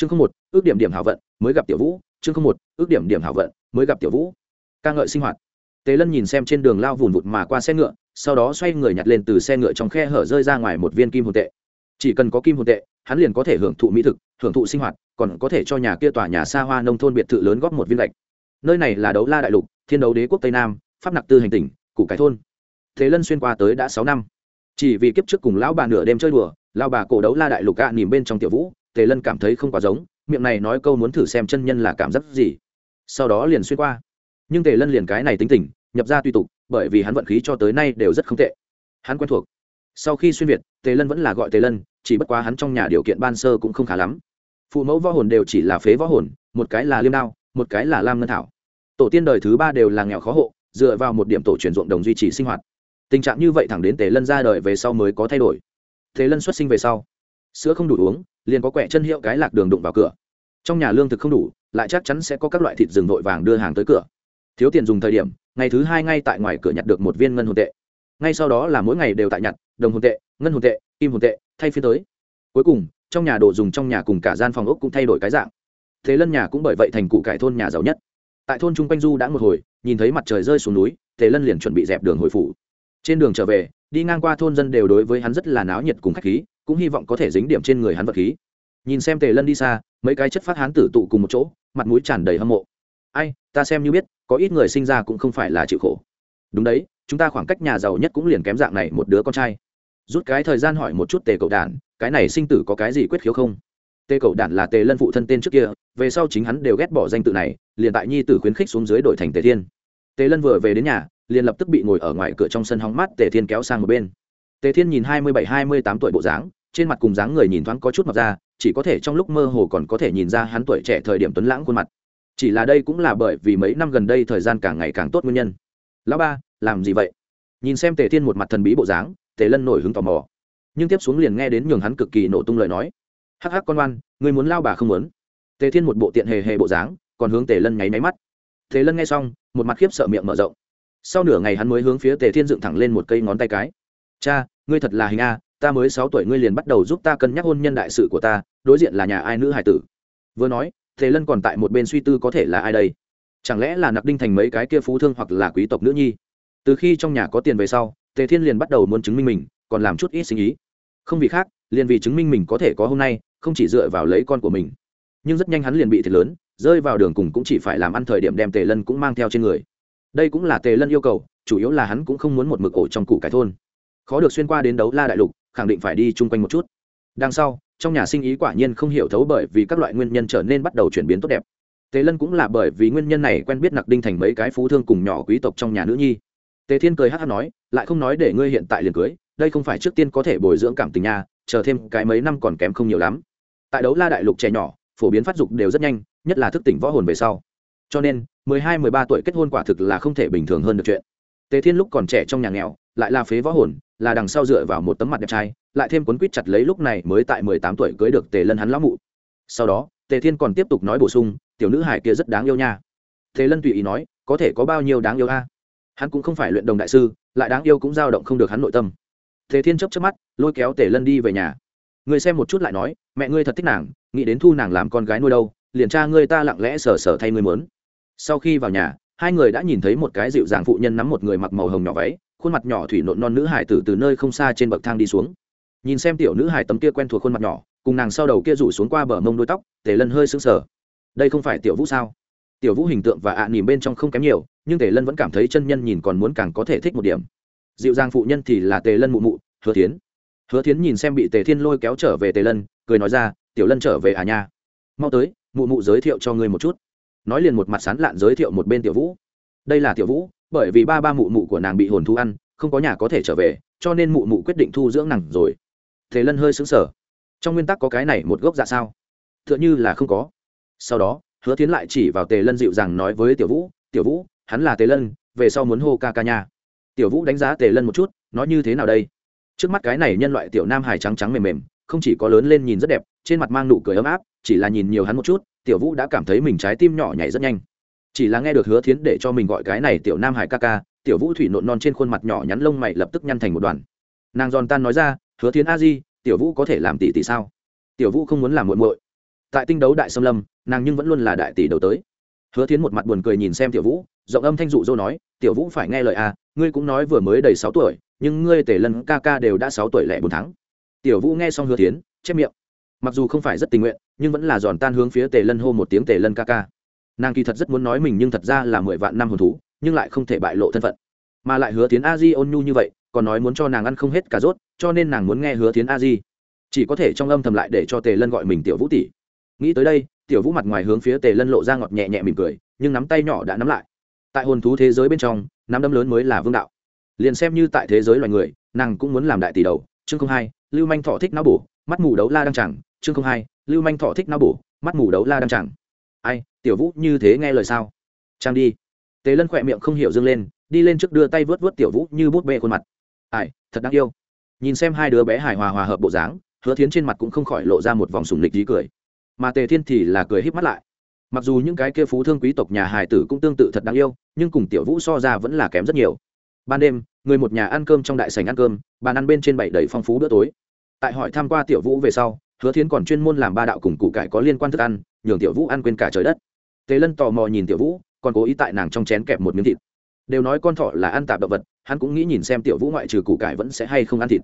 chương không một, ước điểm điểm hảo vận, mới gặp tiểu vũ. Chương không một, ước điểm điểm hảo vận, mới gặp tiểu vũ. Ca ngợi sinh hoạt. Tề lân nhìn xem trên đường lao vùn vụt mà qua xe ngựa, sau đó xoay người nhặt lên từ xe ngựa trong khe hở rơi ra ngoài một viên kim hồn tệ. Chỉ cần có kim hồn tệ, hắn liền có thể hưởng thụ mỹ thực, hưởng thụ sinh hoạt, còn có thể cho nhà kia tòa nhà xa hoa nông thôn biệt thự lớn góp một viên gạch. Nơi này là đấu la đại lục, thiên đấu đế quốc tây nam, pháp nặc tư hành tỉnh, củ cái thôn. Thế lân xuyên qua tới đã sáu năm. Chỉ vì kiếp trước cùng lão bà nửa đêm chơi đùa lao bà cổ đấu la đại lục gạ nỉm bên trong tiểu vũ tề lân cảm thấy không quá giống, miệng này nói câu muốn thử xem chân nhân là cảm giác gì. Sau đó liền xuyên qua. Nhưng tề lân liền cái này tính tình, nhập ra tùy tục, bởi vì hắn vận khí cho tới nay đều rất không tệ. Hắn quen thuộc. Sau khi xuyên việt, tề lân vẫn là gọi tề lân, chỉ bất quá hắn trong nhà điều kiện ban sơ cũng không khá lắm. Phụ mẫu võ hồn đều chỉ là phế võ hồn, một cái là liêm đao, một cái là lam ngân thảo. Tổ tiên đời thứ ba đều là nghèo khó hộ, dựa vào một điểm tổ truyền ruộng đồng duy trì sinh hoạt. Tình trạng như vậy thẳng đến tề lân ra đời về sau mới có thay đổi. Tề lân xuất sinh về sau, sữa không đủ uống liền có quẻ chân hiệu cái lạc đường đụng vào cửa. Trong nhà lương thực không đủ, lại chắc chắn sẽ có các loại thịt rừng vội vàng đưa hàng tới cửa. Thiếu tiền dùng thời điểm, ngày thứ hai ngay tại ngoài cửa nhặt được một viên ngân hồn tệ. Ngay sau đó là mỗi ngày đều tại nhặt, đồng hồn tệ, ngân hồn tệ, kim hồn tệ, thay phiên tới. Cuối cùng, trong nhà đồ dùng trong nhà cùng cả gian phòng ốc cũng thay đổi cái dạng. Thế lân nhà cũng bởi vậy thành cụ cải thôn nhà giàu nhất. Tại thôn trung quanh du đã một hồi, nhìn thấy mặt trời rơi xuống núi, thế lân liền chuẩn bị dẹp đường hồi phủ. Trên đường trở về, đi ngang qua thôn dân đều đối với hắn rất là náo nhiệt cùng khách khí, cũng hy vọng có thể dính điểm trên người hắn vật khí nhìn xem tề lân đi xa, mấy cái chất phát hắn tử tụ cùng một chỗ, mặt mũi tràn đầy hâm mộ. Ai, ta xem như biết, có ít người sinh ra cũng không phải là chịu khổ. Đúng đấy, chúng ta khoảng cách nhà giàu nhất cũng liền kém dạng này một đứa con trai. Rút cái thời gian hỏi một chút tề cậu đản, cái này sinh tử có cái gì quyết khiếu không? Tề cậu đản là tề lân phụ thân tên trước kia, về sau chính hắn đều ghét bỏ danh tự này, liền tại nhi tử khuyến khích xuống dưới đổi thành tề thiên. Tề lân vừa về đến nhà, liền lập tức bị ngồi ở ngoài cửa trong sân hóng mát tề thiên kéo sang một bên. Tề thiên nhìn hai mươi bảy, hai mươi tám tuổi bộ dáng, trên mặt cùng dáng người nhìn thoáng có chút mập ra chỉ có thể trong lúc mơ hồ còn có thể nhìn ra hắn tuổi trẻ thời điểm tuấn lãng khuôn mặt. Chỉ là đây cũng là bởi vì mấy năm gần đây thời gian càng ngày càng tốt nguyên nhân. Lão ba, làm gì vậy? Nhìn xem tề thiên một mặt thần bí bộ dáng, tề lân nổi hứng tò mò. Nhưng tiếp xuống liền nghe đến nhường hắn cực kỳ nổ tung lời nói. Hắc hắc con oan người muốn lao bà không muốn. Tề thiên một bộ tiện hề hề bộ dáng, còn hướng tề lân nháy máy mắt. Tề lân nghe xong, một mặt khiếp sợ miệng mở rộng. Sau nửa ngày hắn mới hướng phía tề thiên dựng thẳng lên một cây ngón tay cái. Cha, ngươi thật là hình a, ta mới sáu tuổi ngươi liền bắt đầu giúp ta cân nhắc hôn nhân đại sự của ta đối diện là nhà ai nữ hải tử. Vừa nói, tề lân còn tại một bên suy tư có thể là ai đây. Chẳng lẽ là nặc đinh thành mấy cái kia phú thương hoặc là quý tộc nữ nhi? Từ khi trong nhà có tiền về sau, tề thiên liền bắt đầu muốn chứng minh mình, còn làm chút ít sinh ý không vì khác, liền vì chứng minh mình có thể có hôm nay, không chỉ dựa vào lấy con của mình. Nhưng rất nhanh hắn liền bị thiệt lớn, rơi vào đường cùng cũng chỉ phải làm ăn thời điểm đem tề lân cũng mang theo trên người. Đây cũng là tề lân yêu cầu, chủ yếu là hắn cũng không muốn một mực ổ trong củ cải thôn. Khó được xuyên qua đến đấu la đại lục, khẳng định phải đi chung quanh một chút. Đằng sau trong nhà sinh ý quả nhiên không hiểu thấu bởi vì các loại nguyên nhân trở nên bắt đầu chuyển biến tốt đẹp. Tề lân cũng là bởi vì nguyên nhân này quen biết nặc đinh thành mấy cái phú thương cùng nhỏ quý tộc trong nhà nữ nhi. Tề thiên cười hát hát nói, lại không nói để ngươi hiện tại liền cưới, đây không phải trước tiên có thể bồi dưỡng cảm tình nha, chờ thêm cái mấy năm còn kém không nhiều lắm. Tại đấu la đại lục trẻ nhỏ, phổ biến phát dục đều rất nhanh, nhất là thức tỉnh võ hồn về sau. Cho nên, mười hai, mười ba tuổi kết hôn quả thực là không thể bình thường hơn được chuyện. Tề thiên lúc còn trẻ trong nhà nghèo lại là phế võ hồn, là đằng sau dựa vào một tấm mặt đẹp trai, lại thêm cuốn quýt chặt lấy lúc này mới tại mười tám tuổi cưới được tề lân hắn lão mụ. Sau đó, tề thiên còn tiếp tục nói bổ sung, tiểu nữ hải kia rất đáng yêu nha. Tề lân tùy ý nói, có thể có bao nhiêu đáng yêu a? Hắn cũng không phải luyện đồng đại sư, lại đáng yêu cũng dao động không được hắn nội tâm. Tề thiên chấp chấp mắt, lôi kéo tề lân đi về nhà. Người xem một chút lại nói, mẹ ngươi thật thích nàng, nghĩ đến thu nàng làm con gái nuôi đâu, liền cha ngươi ta lặng lẽ sờ sờ thay ngươi mớn sau khi vào nhà hai người đã nhìn thấy một cái dịu dàng phụ nhân nắm một người mặc màu hồng nhỏ váy, khuôn mặt nhỏ thủy nộn non nữ hải tử từ nơi không xa trên bậc thang đi xuống. Nhìn xem tiểu nữ hải tấm kia quen thuộc khuôn mặt nhỏ, cùng nàng sau đầu kia rủ xuống qua bờ mông đôi tóc, tề lân hơi sững sờ. Đây không phải tiểu vũ sao? Tiểu vũ hình tượng và ạ à bên trong không kém nhiều, nhưng tề lân vẫn cảm thấy chân nhân nhìn còn muốn càng có thể thích một điểm. Dịu dàng phụ nhân thì là tề lân mụ mụ, hứa tiến hứa tiến nhìn xem bị tề thiên lôi kéo trở về tề lân, cười nói ra, tiểu lân trở về à nha? Mau tới, mụ mụ giới thiệu cho ngươi một chút nói liền một mặt sán lạn giới thiệu một bên tiểu vũ. Đây là tiểu vũ, bởi vì ba ba mụ mụ của nàng bị hồn thu ăn, không có nhà có thể trở về, cho nên mụ mụ quyết định thu dưỡng nàng rồi. Thế lân hơi xứng sở trong nguyên tắc có cái này một gốc dạ sao? T h ư ợ n h ư là không có. Sau đó, hứa tiến lại chỉ vào tề lân dịu dàng nói với tiểu vũ tiểu vũ, hắn là tề lân, về sau muốn hô ca ca nha. Tiểu vũ đánh giá tề lân một chút, nói như thế nào đây? Trước mắt cái này nhân loại tiểu nam hài trắng trắng mềm mềm, không chỉ có lớn lên nhìn rất đẹp, trên mặt mang nụ cười ấm áp, chỉ là nhìn nhiều hắn một chút tiểu vũ đã cảm thấy mình trái tim nhỏ nhảy rất nhanh. Chỉ là nghe được hứa thiến để cho mình gọi cái này tiểu nam hải ca ca, tiểu vũ thủy nộn non trên khuôn mặt nhỏ nhắn lông mày lập tức nhăn thành một đoàn. Nàng giòn tan nói ra, hứa thiến a di, tiểu vũ có thể làm tỷ tỷ sao? Tiểu vũ không muốn làm muội muội. Tại tinh đấu đại xâm lâm, nàng nhưng vẫn luôn là đại tỷ đầu tới. Hứa thiến một mặt buồn cười nhìn xem tiểu vũ, giọng âm thanh dụ dỗ nói, tiểu vũ phải nghe lời à ngươi cũng nói vừa mới đầy sáu tuổi, nhưng ngươi tể lân ca ca đều đã sáu tuổi lẻ bốn tháng. Tiểu vũ nghe xong hứa thiến, chép miệng mặc dù không phải rất tình nguyện, nhưng vẫn là giòn tan hướng phía tề lân hô một tiếng tề lân ca ca. Nàng kỳ thật rất muốn nói mình nhưng thật ra là mười vạn năm hồn thú, nhưng lại không thể bại lộ thân phận. Mà lại hứa tiến a di ôn nhu như vậy, còn nói muốn cho nàng ăn không hết cả rốt, cho nên nàng muốn nghe hứa tiến a di chỉ có thể trong âm thầm lại để cho tề lân gọi mình tiểu vũ tỷ. Nghĩ tới đây, tiểu vũ mặt ngoài hướng phía tề lân lộ ra ngọt nhẹ nhẹ mỉm cười, nhưng nắm tay nhỏ đã nắm lại. Tại hồn thú thế giới bên trong, nắm đấm lớn mới là vương đạo. Liền xem như tại thế giới loài người, nàng cũng muốn làm đại tỷ đầu. Chương không hai, lưu manh thọ thích não bổ, mắt mù đấu la đang chẳng chương không hai, lưu manh thọ thích nao bổ, mắt mù đấu la đăng chẳng. Ai, tiểu vũ như thế nghe lời sao? Trang đi. Tề lân khỏe miệng không hiểu dâng lên, đi lên trước đưa tay vớt vớt tiểu vũ như bút bê khuôn mặt. Ai, thật đáng yêu. Nhìn xem hai đứa bé hài hòa hòa hợp bộ dáng, hứa thiến trên mặt cũng không khỏi lộ ra một vòng sùng lịch dí cười. Mà tề thiên thì là cười híp mắt lại. Mặc dù những cái kia phú thương quý tộc nhà hài tử cũng tương tự thật đáng yêu, nhưng cùng tiểu vũ so ra vẫn là kém rất nhiều. Ban đêm, người một nhà ăn cơm trong đại sành ăn cơm, bàn ăn bên trên bảy đầy phong phú bữa tối. Tại hỏi tham q u a tiểu vũ về sau hứa thiến còn chuyên môn làm ba đạo cùng củ cải có liên quan thức ăn, nhường tiểu vũ ăn quên cả trời đất. Tề lân tò mò nhìn tiểu vũ, còn cố ý tại nàng trong chén kẹp một miếng thịt. Đều nói con thỏ là ăn tạp động vật, hắn cũng nghĩ nhìn xem tiểu vũ ngoại trừ củ cải vẫn sẽ hay không ăn thịt.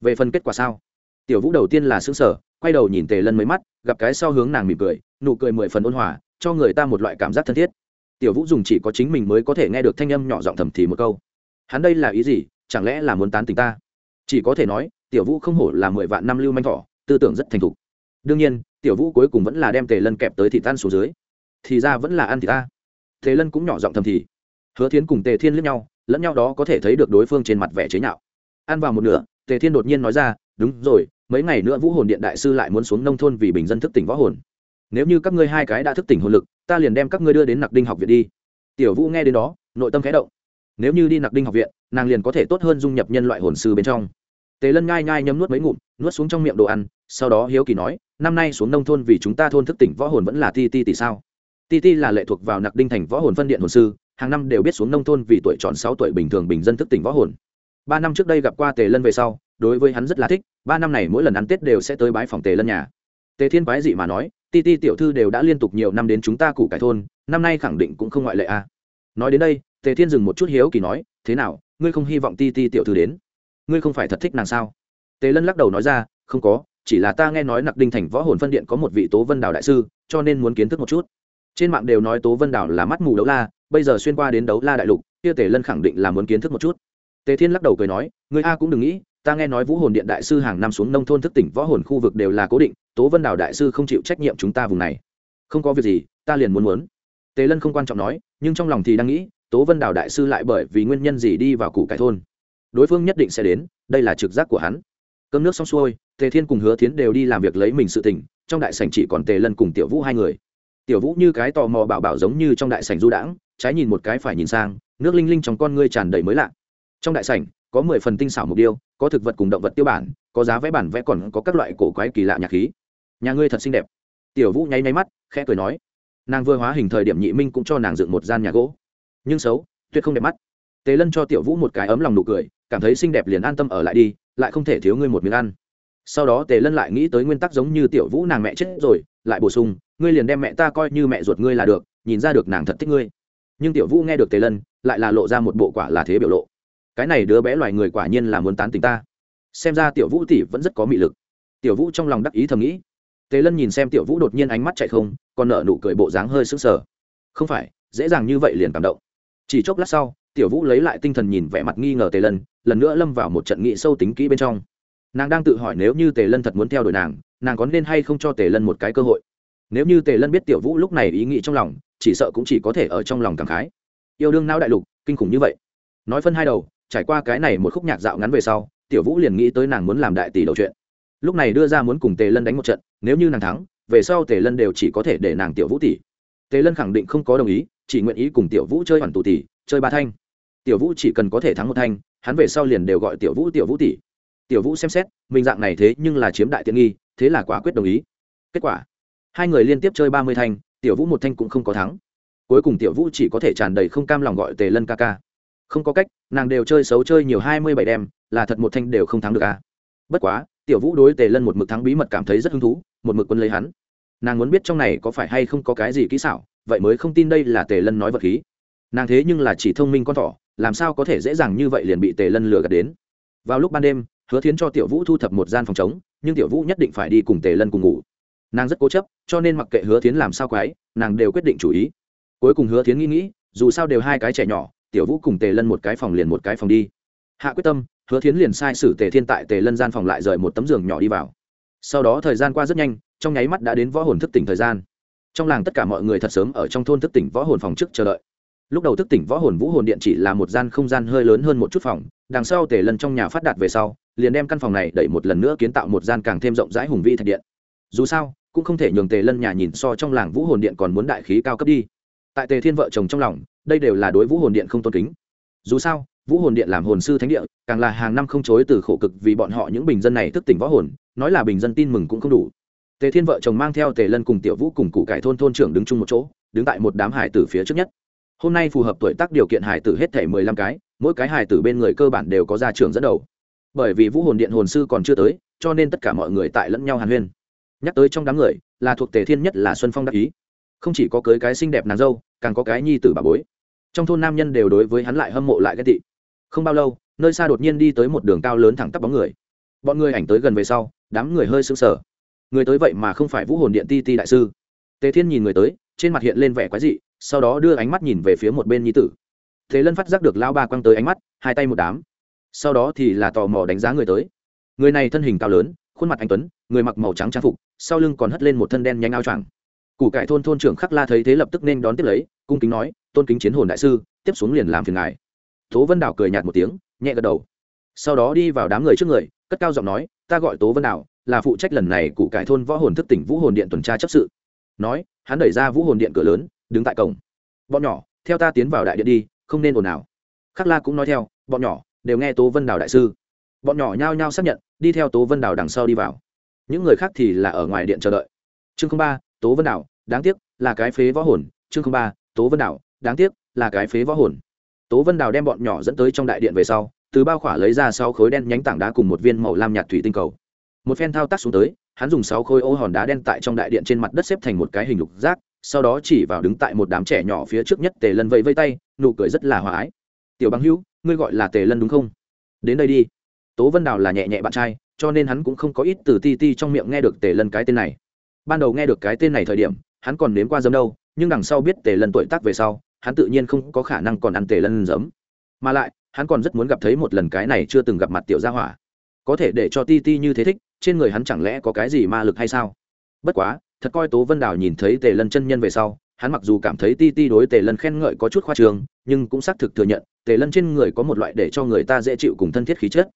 Về phần kết quả sao? Tiểu vũ đầu tiên là xứng sở quay đầu nhìn tề lân mấy mắt, gặp cái sau hướng nàng mỉm cười, nụ cười mười phần ôn hòa, cho người ta một loại cảm giác thân thiết. Tiểu vũ dùng chỉ có chính mình mới có thể nghe được thanh âm nhỏ giọng thầm thì một câu. Hắn đây là ý gì? Chẳng lẽ là muốn tán tình ta? Chỉ có thể nói, tiểu vũ không hổ là mười vạn năm lưu manh thỏ tư tưởng rất thành thục. Đương nhiên, tiểu vũ cuối cùng vẫn là đem tề lân kẹp tới thị tan xuống dưới. Thì ra vẫn là ăn thì ta. Tề lân cũng nhỏ giọng thầm thì. Hứa thiến cùng tề thiên liếc nhau, lẫn nhau đó có thể thấy được đối phương trên mặt vẻ chế nhạo. Ăn vào một nửa, tề thiên đột nhiên nói ra, đúng rồi, mấy ngày nữa vũ hồn điện đại sư lại muốn xuống nông thôn vì bình dân thức tỉnh võ hồn. Nếu như các ngươi hai cái đã thức tỉnh hồn lực, ta liền đem các ngươi đưa đến nặc đinh học viện đi. Tiểu vũ nghe đến đó, nội tâm khẽ động. Nếu như đi nặc đinh học viện, nàng liền có thể tốt hơn dung nhập nhân loại hồn sư bên trong. Tề lân ngai ngai nhấm nuốt mấy ngụm nuốt xuống trong miệng đồ ăn, sau đó hiếu kỳ nói, năm nay xuống nông thôn vì chúng ta thôn thức tỉnh võ hồn vẫn là ti ti tỷ sao? Ti ti là lệ thuộc vào nặc đinh thành võ hồn phân điện hồn sư, hàng năm đều biết xuống nông thôn vì tuổi tròn sáu tuổi bình thường bình dân thức tỉnh võ hồn. Ba năm trước đây gặp qua tề lân về sau, đối với hắn rất là thích, ba năm này mỗi lần ăn tết đều sẽ tới bái phòng tề lân nhà. Tề thiên quái dị mà nói, ti ti tiểu thư đều đã liên tục nhiều năm đến chúng ta củ cải thôn, năm nay khẳng định cũng không ngoại lệ a à. nói đến đây, tề thiên dừng một chút hiếu kỳ nói, thế nào, ngươi không hy vọng ti ti tiểu thư đến? Ngươi không phải thật thích nàng sao? Tề lân lắc đầu nói ra, không có, chỉ là ta nghe nói nặc đinh thành võ hồn phân điện có một vị tố vân đào đại sư, cho nên muốn kiến thức một chút. Trên mạng đều nói tố vân đào là mắt mù đấu la, bây giờ xuyên qua đến đấu la đại lục, kia tề lân khẳng định là muốn kiến thức một chút. Tề thiên lắc đầu cười nói, người a cũng đừng nghĩ, ta nghe nói vũ hồn điện đại sư hàng năm xuống nông thôn thức tỉnh võ hồn khu vực đều là cố định, tố vân đào đại sư không chịu trách nhiệm chúng ta vùng này. Không có việc gì, ta liền muốn muốn. Tề lân không quan trọng nói, nhưng trong lòng thì đang nghĩ, tố vân đào đại sư lại bởi vì nguyên nhân gì đi vào củ cải thôn? Đối phương nhất định sẽ đến, đây là trực giác của hắn cơm nước xong xuôi, tề thiên cùng hứa thiến đều đi làm việc lấy mình sự tỉnh trong đại sảnh chỉ còn tề lân cùng tiểu vũ hai người. Tiểu vũ như cái tò mò bảo bảo giống như trong đại sảnh du đãng, trái nhìn một cái phải nhìn sang, nước linh linh trong con ngươi tràn đầy mới lạ. Trong đại sảnh, có mười phần tinh xảo mục điêu, có thực vật cùng động vật tiêu bản, có giá vẽ bản vẽ còn có các loại cổ quái kỳ lạ nhạc khí. Nhà ngươi thật xinh đẹp. Tiểu vũ nháy nháy mắt, khẽ cười nói. Nàng vừa hóa hình thời điểm nhị minh cũng cho nàng dựng một gian nhà gỗ. Nhưng xấu, tuyệt không đẹp mắt. Tề lân cho tiểu vũ một cái ấm lòng nụ cười cảm thấy xinh đẹp liền an tâm ở lại đi, lại không thể thiếu ngươi một miếng ăn. Sau đó tề lân lại nghĩ tới nguyên tắc giống như tiểu vũ nàng mẹ chết rồi, lại bổ sung, ngươi liền đem mẹ ta coi như mẹ ruột ngươi là được, nhìn ra được nàng thật thích ngươi. Nhưng tiểu vũ nghe được tề lân, lại là lộ ra một bộ quả là thế biểu lộ. Cái này đứa bé loài người quả nhiên là muốn tán tình ta. Xem ra tiểu vũ tỷ vẫn rất có mị lực. Tiểu vũ trong lòng đắc ý thầm nghĩ. Tề lân nhìn xem tiểu vũ đột nhiên ánh mắt chạy không, còn nở nụ cười bộ dáng hơi sững sờ. Không phải, dễ dàng như vậy liền cảm động. Chỉ chốc lát sau tiểu vũ lấy lại tinh thần nhìn vẻ mặt nghi ngờ tề lân, lần nữa lâm vào một trận nghị sâu tính kỹ bên trong. Nàng đang tự hỏi nếu như tề lân thật muốn theo đuổi nàng nàng có nên hay không cho tề lân một cái cơ hội. Nếu như tề lân biết tiểu vũ lúc này ý nghĩ trong lòng, chỉ sợ cũng chỉ có thể ở trong lòng cảm khái. Yêu đương não đại lục, kinh khủng như vậy. Nói phân hai đầu, trải qua cái này một khúc nhạc dạo ngắn về sau, tiểu vũ liền nghĩ tới nàng muốn làm đại tỷ đầu chuyện. Lúc này đưa ra muốn cùng tề lân đánh một trận, nếu như nàng thắng, về sau tề lân đều chỉ có thể để nàng tiểu vũ tỷ. Tề lân khẳng định không có đồng ý, chỉ nguyện ý cùng tiểu vũ chơi hoàn tù tỷ, chơi ba thanh tiểu vũ chỉ cần có thể thắng một thanh, hắn về sau liền đều gọi tiểu vũ tiểu vũ tỷ. Tiểu vũ xem xét, mình dạng này thế nhưng là chiếm đại tiện nghi, thế là quả quyết đồng ý. Kết quả, hai người liên tiếp chơi ba mươi thanh, tiểu vũ một thanh cũng không có thắng. Cuối cùng tiểu vũ chỉ có thể tràn đầy không cam lòng gọi tề lân ca ca. Không có cách, nàng đều chơi xấu chơi nhiều hai mươi bảy đêm là thật một thanh đều không thắng được à. bất quá, tiểu vũ đối tề lân một mực thắng bí mật cảm thấy rất hứng thú, một mực quân lấy hắn. Nàng muốn biết trong này có phải hay không có cái gì kỹ xảo, vậy mới không tin đây là tề lân nói vật khí. Nàng thế nhưng là chỉ thông minh con thỏ làm sao có thể dễ dàng như vậy liền bị tề lân lừa gạt đến? Vào lúc ban đêm, hứa thiến cho tiểu vũ thu thập một gian phòng chống nhưng tiểu vũ nhất định phải đi cùng tề lân cùng ngủ. Nàng rất cố chấp, cho nên mặc kệ hứa thiến làm sao quái nàng đều quyết định chủ ý. Cuối cùng hứa thiến nghĩ nghĩ, dù sao đều hai cái trẻ nhỏ, tiểu vũ cùng tề lân một cái phòng liền một cái phòng đi. Hạ quyết tâm, hứa thiến liền sai sử tề thiên tại tề lân gian phòng lại rời một tấm giường nhỏ đi vào. Sau đó thời gian qua rất nhanh, trong nháy mắt đã đến võ hồn thức tỉnh thời gian. Trong làng tất cả mọi người thật sớm ở trong thôn thức tỉnh võ hồn phòng trước chờ đợi lúc đầu thức tỉnh võ hồn vũ hồn điện chỉ là một gian không gian hơi lớn hơn một chút phòng, đằng sau tề lân trong nhà phát đạt về sau, liền đem căn phòng này đẩy một lần nữa kiến tạo một gian càng thêm rộng rãi hùng vi thạch điện. Dù sao, cũng không thể nhường tề lân nhà nhìn so trong làng vũ hồn điện còn muốn đại khí cao cấp đi. Tại tề thiên vợ chồng trong lòng, đây đều là đối vũ hồn điện không tôn kính. Dù sao, vũ hồn điện làm hồn sư thánh địa, càng là hàng năm không chối từ khổ cực vì bọn họ những bình dân này thức tỉnh võ hồn, nói là bình dân tin mừng cũng không đủ. Tề thiên vợ chồng mang theo tề lân cùng tiểu vũ cùng cụ cải thôn thôn trưởng đứng chung một chỗ, đứng tại một đám hải tử phía trước nhất hôm nay phù hợp tuổi tác điều kiện hải tử hết thể mười lăm cái, mỗi cái hải tử bên người cơ bản đều có gia trưởng dẫn đầu. Bởi vì vũ hồn điện hồn sư còn chưa tới, cho nên tất cả mọi người tại lẫn nhau hàn huyên. Nhắc tới trong đám người, là thuộc tề thiên nhất là xuân phong đắc ý. Không chỉ có cưới cái xinh đẹp nàng dâu, càng có cái nhi tử bà bối. Trong thôn nam nhân đều đối với hắn lại hâm mộ lại ghét tị. Không bao lâu, nơi xa đột nhiên đi tới một đường cao lớn thẳng tắp bóng người. Bọn người ảnh tới gần về sau, đám người hơi sững sờ. Người tới vậy mà không phải vũ hồn điện ti ti đại sư. Tề thiên nhìn người tới, trên mặt hiện lên vẻ quái dị sau đó đưa ánh mắt nhìn về phía một bên nhi tử. Thế lân phát giác được lao ba quăng tới ánh mắt, hai tay một đám. Sau đó thì là tò mò đánh giá người tới. Người này thân hình cao lớn, khuôn mặt anh tuấn, người mặc màu trắng trang phục, sau lưng còn hất lên một thân đen nhanh ao choàng. Củ cải thôn thôn trưởng khắc la thấy thế lập tức nên đón tiếp lấy, cung kính nói, tôn kính chiến hồn đại sư, tiếp xuống liền làm phiền ngài. Tố vân đào cười nhạt một tiếng, nhẹ gật đầu. Sau đó đi vào đám người trước người, cất cao giọng nói, ta gọi tố vân đào, là phụ trách lần này củ cải thôn võ hồn thức tỉnh vũ hồn điện tuần tra chấp sự. Nói, hắn đẩy ra vũ hồn điện cửa lớn đứng tại cổng. Bọn nhỏ, theo ta tiến vào đại điện đi, không nên ồn ào. Khắc la cũng nói theo, bọn nhỏ, đều nghe tố vân đào đại sư. Bọn nhỏ nhao nhao xác nhận, đi theo tố vân đào đằng sau đi vào. Những người khác thì là ở ngoài điện chờ đợi. Chương ba, tố vân đào, đáng tiếc là cái phế võ hồn. Chương ba, tố vân đào, đáng tiếc là cái phế võ hồn. Tố vân đào đem bọn nhỏ dẫn tới trong đại điện về sau, từ bao khỏa lấy ra sáu khối đen nhánh tảng đá cùng một viên màu lam nhạt thủy tinh cầu. Một phen thao tác xuống tới, hắn dùng sáu khối ô hòn đá đen tại trong đại điện trên mặt đất xếp thành một cái hình lục rác sau đó chỉ vào đứng tại một đám trẻ nhỏ phía trước nhất tề lân vẫy vây tay, nụ cười rất là hòa ái. Tiểu bằng hữu, ngươi gọi là tề lân đúng không? Đến đây đi. Tố vân đào là nhẹ nhẹ bạn trai, cho nên hắn cũng không có ít từ ti ti trong miệng nghe được tề lân cái tên này. Ban đầu nghe được cái tên này thời điểm, hắn còn nếm qua giấm đâu, nhưng đằng sau biết tề lân tuổi tác về sau, hắn tự nhiên không có khả năng còn ăn tề lân giấm. Mà lại, hắn còn rất muốn gặp thấy một lần cái này chưa từng gặp mặt tiểu gia hỏa. Có thể để cho ti ti như thế thích, trên người hắn chẳng lẽ có cái gì ma lực hay sao? Bất quá thật coi tố vân đào nhìn thấy tề lân chân nhân về sau, hắn mặc dù cảm thấy ti ti đối tề lân khen ngợi có chút khoa trường nhưng cũng xác thực thừa nhận, tề lân trên người có một loại để cho người ta dễ chịu cùng thân thiết khí chất.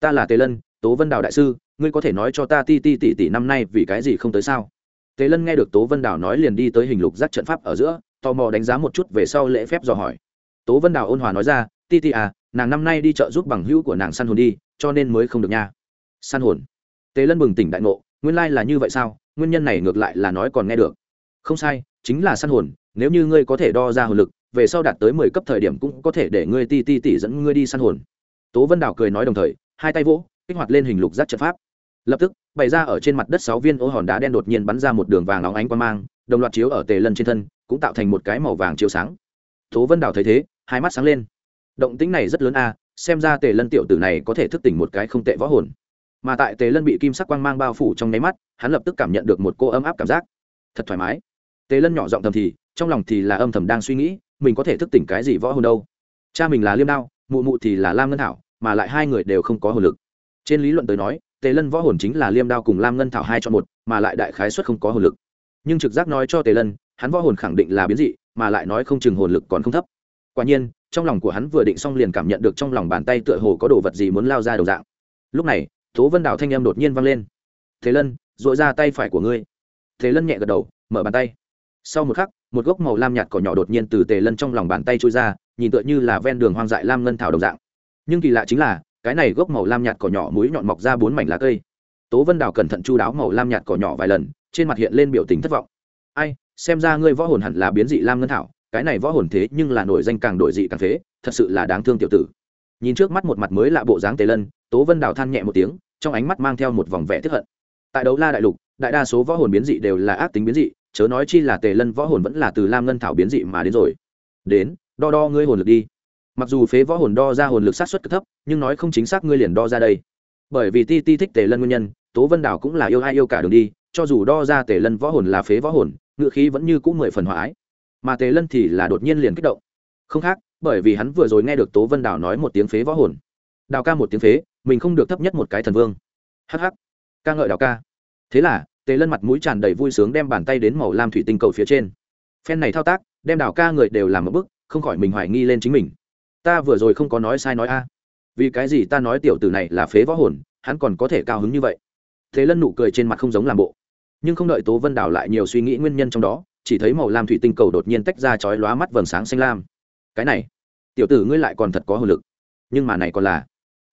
Ta là tề lân, tố vân đào đại sư, ngươi có thể nói cho ta ti ti tỷ tỷ năm nay vì cái gì không tới sao? Tề lân nghe được tố vân đào nói liền đi tới hình lục giác trận pháp ở giữa, tò mò đánh giá một chút về sau lễ phép dò hỏi. Tố vân đào ôn hòa nói ra, ti ti à nàng năm nay đi chợ giúp bằng hữu của nàng săn hồn đi, cho nên mới không được nha. Săn hồn? Tề lân bừng tỉnh đại ngộ, nguyên lai là như vậy sao? Nguyên nhân này ngược lại là nói còn nghe được. Không sai, chính là săn hồn, nếu như ngươi có thể đo ra hồn lực, về sau đạt tới mười cấp thời điểm cũng có thể để ngươi ti ti tỉ dẫn ngươi đi săn hồn. Tố vân đào cười nói đồng thời, hai tay vỗ, kích hoạt lên hình lục giác trận pháp. Lập tức, bày ra ở trên mặt đất sáu viên ô hòn đá đen đột nhiên bắn ra một đường vàng óng ánh quang mang, đồng loạt chiếu ở tề lân trên thân, cũng tạo thành một cái màu vàng chiếu sáng. Tố vân đào thấy thế, hai mắt sáng lên. Động tĩnh này rất lớn a, xem ra tề lân tiểu tử này có thể thức tỉnh một cái không tệ võ hồn mà tại tề lân bị kim sắc quang mang bao phủ trong nháy mắt, hắn lập tức cảm nhận được một cô ấm áp cảm giác. Thật thoải mái. Tề lân nhỏ giọng thầm thì, trong lòng thì là âm thầm đang suy nghĩ, mình có thể thức tỉnh cái gì võ hồn đâu. Cha mình là liêm đao, mụ mụ thì là lam ngân thảo, mà lại hai người đều không có hồn lực. Trên lý luận tới nói, tề lân võ hồn chính là liêm đao cùng lam ngân thảo hai chọn một, mà lại đại khái xuất không có hồn lực. Nhưng trực giác nói cho tề lân, hắn võ hồn khẳng định là biến dị, mà lại nói không chừng hồn lực còn không thấp. Quả nhiên, trong lòng của hắn vừa định xong liền cảm nhận được trong lòng bàn tay tựa hồ có đồ vật gì muốn lao ra đầu dạng. Lúc này tố vân đào thanh em đột nhiên vang lên. Thế lân dội ra tay phải của ngươi. Thế lân nhẹ gật đầu, mở bàn tay. Sau một khắc, một gốc màu lam nhạt cỏ nhỏ đột nhiên từ tề lân trong lòng bàn tay trôi ra, nhìn tựa như là ven đường hoang dại lam ngân thảo đồng dạng. Nhưng kỳ lạ chính là, cái này gốc màu lam nhạt cỏ nhỏ mũi nhọn mọc ra bốn mảnh lá cây. Tố vân đào cẩn thận chu đáo màu lam nhạt cỏ nhỏ vài lần, trên mặt hiện lên biểu tình thất vọng. Ai, xem ra ngươi võ hồn hẳn là biến dị lam ngân thảo, cái này võ hồn thế nhưng là nổi danh càng đổi dị càng phế, thật sự là đáng thương tiểu tử. Nhìn trước mắt một mặt mới lạ bộ dáng tề lân, tố vân đào than nhẹ một tiếng trong ánh mắt mang theo một vòng vẻ tiếp hận. Tại đấu la đại lục, đại đa số võ hồn biến dị đều là ác tính biến dị, chớ nói chi là tề lân võ hồn vẫn là từ lam ngân thảo biến dị mà đến rồi. Đến, đo đo ngươi hồn lực đi. Mặc dù phế võ hồn đo ra hồn lực sát xuất cực thấp, nhưng nói không chính xác ngươi liền đo ra đây. Bởi vì ti ti thích tề lân nguyên nhân, tố vân đảo cũng là yêu ai yêu cả đường đi, cho dù đo ra tề lân võ hồn là phế võ hồn, ngựa khí vẫn như cũ mười phần hòa ái. Mà tề lân thì là đột nhiên liền kích động. Không khác, bởi vì hắn vừa rồi nghe được tố vân đảo nói một tiếng phế võ hồn. Đào ca một tiếng phế mình không được thấp nhất một cái thần vương. Hh ca ngợi đào ca. Thế là, tề lân mặt mũi tràn đầy vui sướng đem bàn tay đến màu lam thủy tinh cầu phía trên. Phen này thao tác, đem đào ca người đều làm một bức không khỏi mình hoài nghi lên chính mình. Ta vừa rồi không có nói sai nói a. Vì cái gì ta nói tiểu tử này là phế võ hồn, hắn còn có thể cao hứng như vậy? Thế lân nụ cười trên mặt không giống làm bộ. Nhưng không đợi tố vân đảo lại nhiều suy nghĩ nguyên nhân trong đó, chỉ thấy màu lam thủy tinh cầu đột nhiên tách ra chói lóa mắt vầng sáng xanh lam. Cái này, tiểu tử ngươi lại còn thật có hồn lực. Nhưng mà này còn là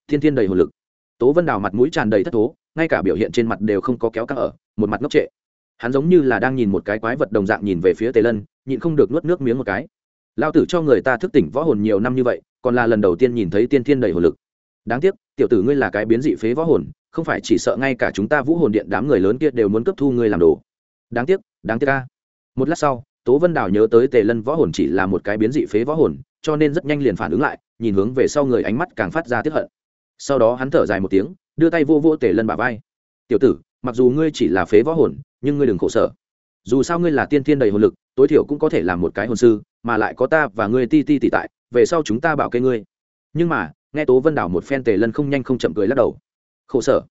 thiên thiên đầy hồn lực. Tố vân đào mặt mũi tràn đầy thất thố, ngay cả biểu hiện trên mặt đều không có kéo căng ở, một mặt ngốc trệ. Hắn giống như là đang nhìn một cái quái vật đồng dạng nhìn về phía tề lân, nhịn không được nuốt nước miếng một cái. Lao tử cho người ta thức tỉnh võ hồn nhiều năm như vậy, còn là lần đầu tiên nhìn thấy tiên thiên đầy hồn lực. Đáng tiếc, tiểu tử ngươi là cái biến dị phế võ hồn, không phải chỉ sợ ngay cả chúng ta vũ hồn điện đám người lớn kia đều muốn cấp thu ngươi làm đồ. Đáng tiếc đáng tiếc ca một lát sau, tố vân đào nhớ tới tề lân võ hồn chỉ là một cái biến dị phế võ hồn, cho nên rất nhanh liền phản ứng lại, nhìn hướng về sau người ánh mắt càng phát ra tiếp hận sau đó hắn thở dài một tiếng, đưa tay vô vô tề lân bà vai. Tiểu tử, mặc dù ngươi chỉ là phế võ hồn, nhưng ngươi đừng khổ sở. Dù sao ngươi là tiên thiên đầy hồn lực, tối thiểu cũng có thể làm một cái hồn sư, mà lại có ta và ngươi ti ti tỉ tại, về sau chúng ta bảo kê ngươi. Nhưng mà, nghe tố vân đảo một phen tề lân không nhanh không chậm cười lắc đầu. Khổ sở?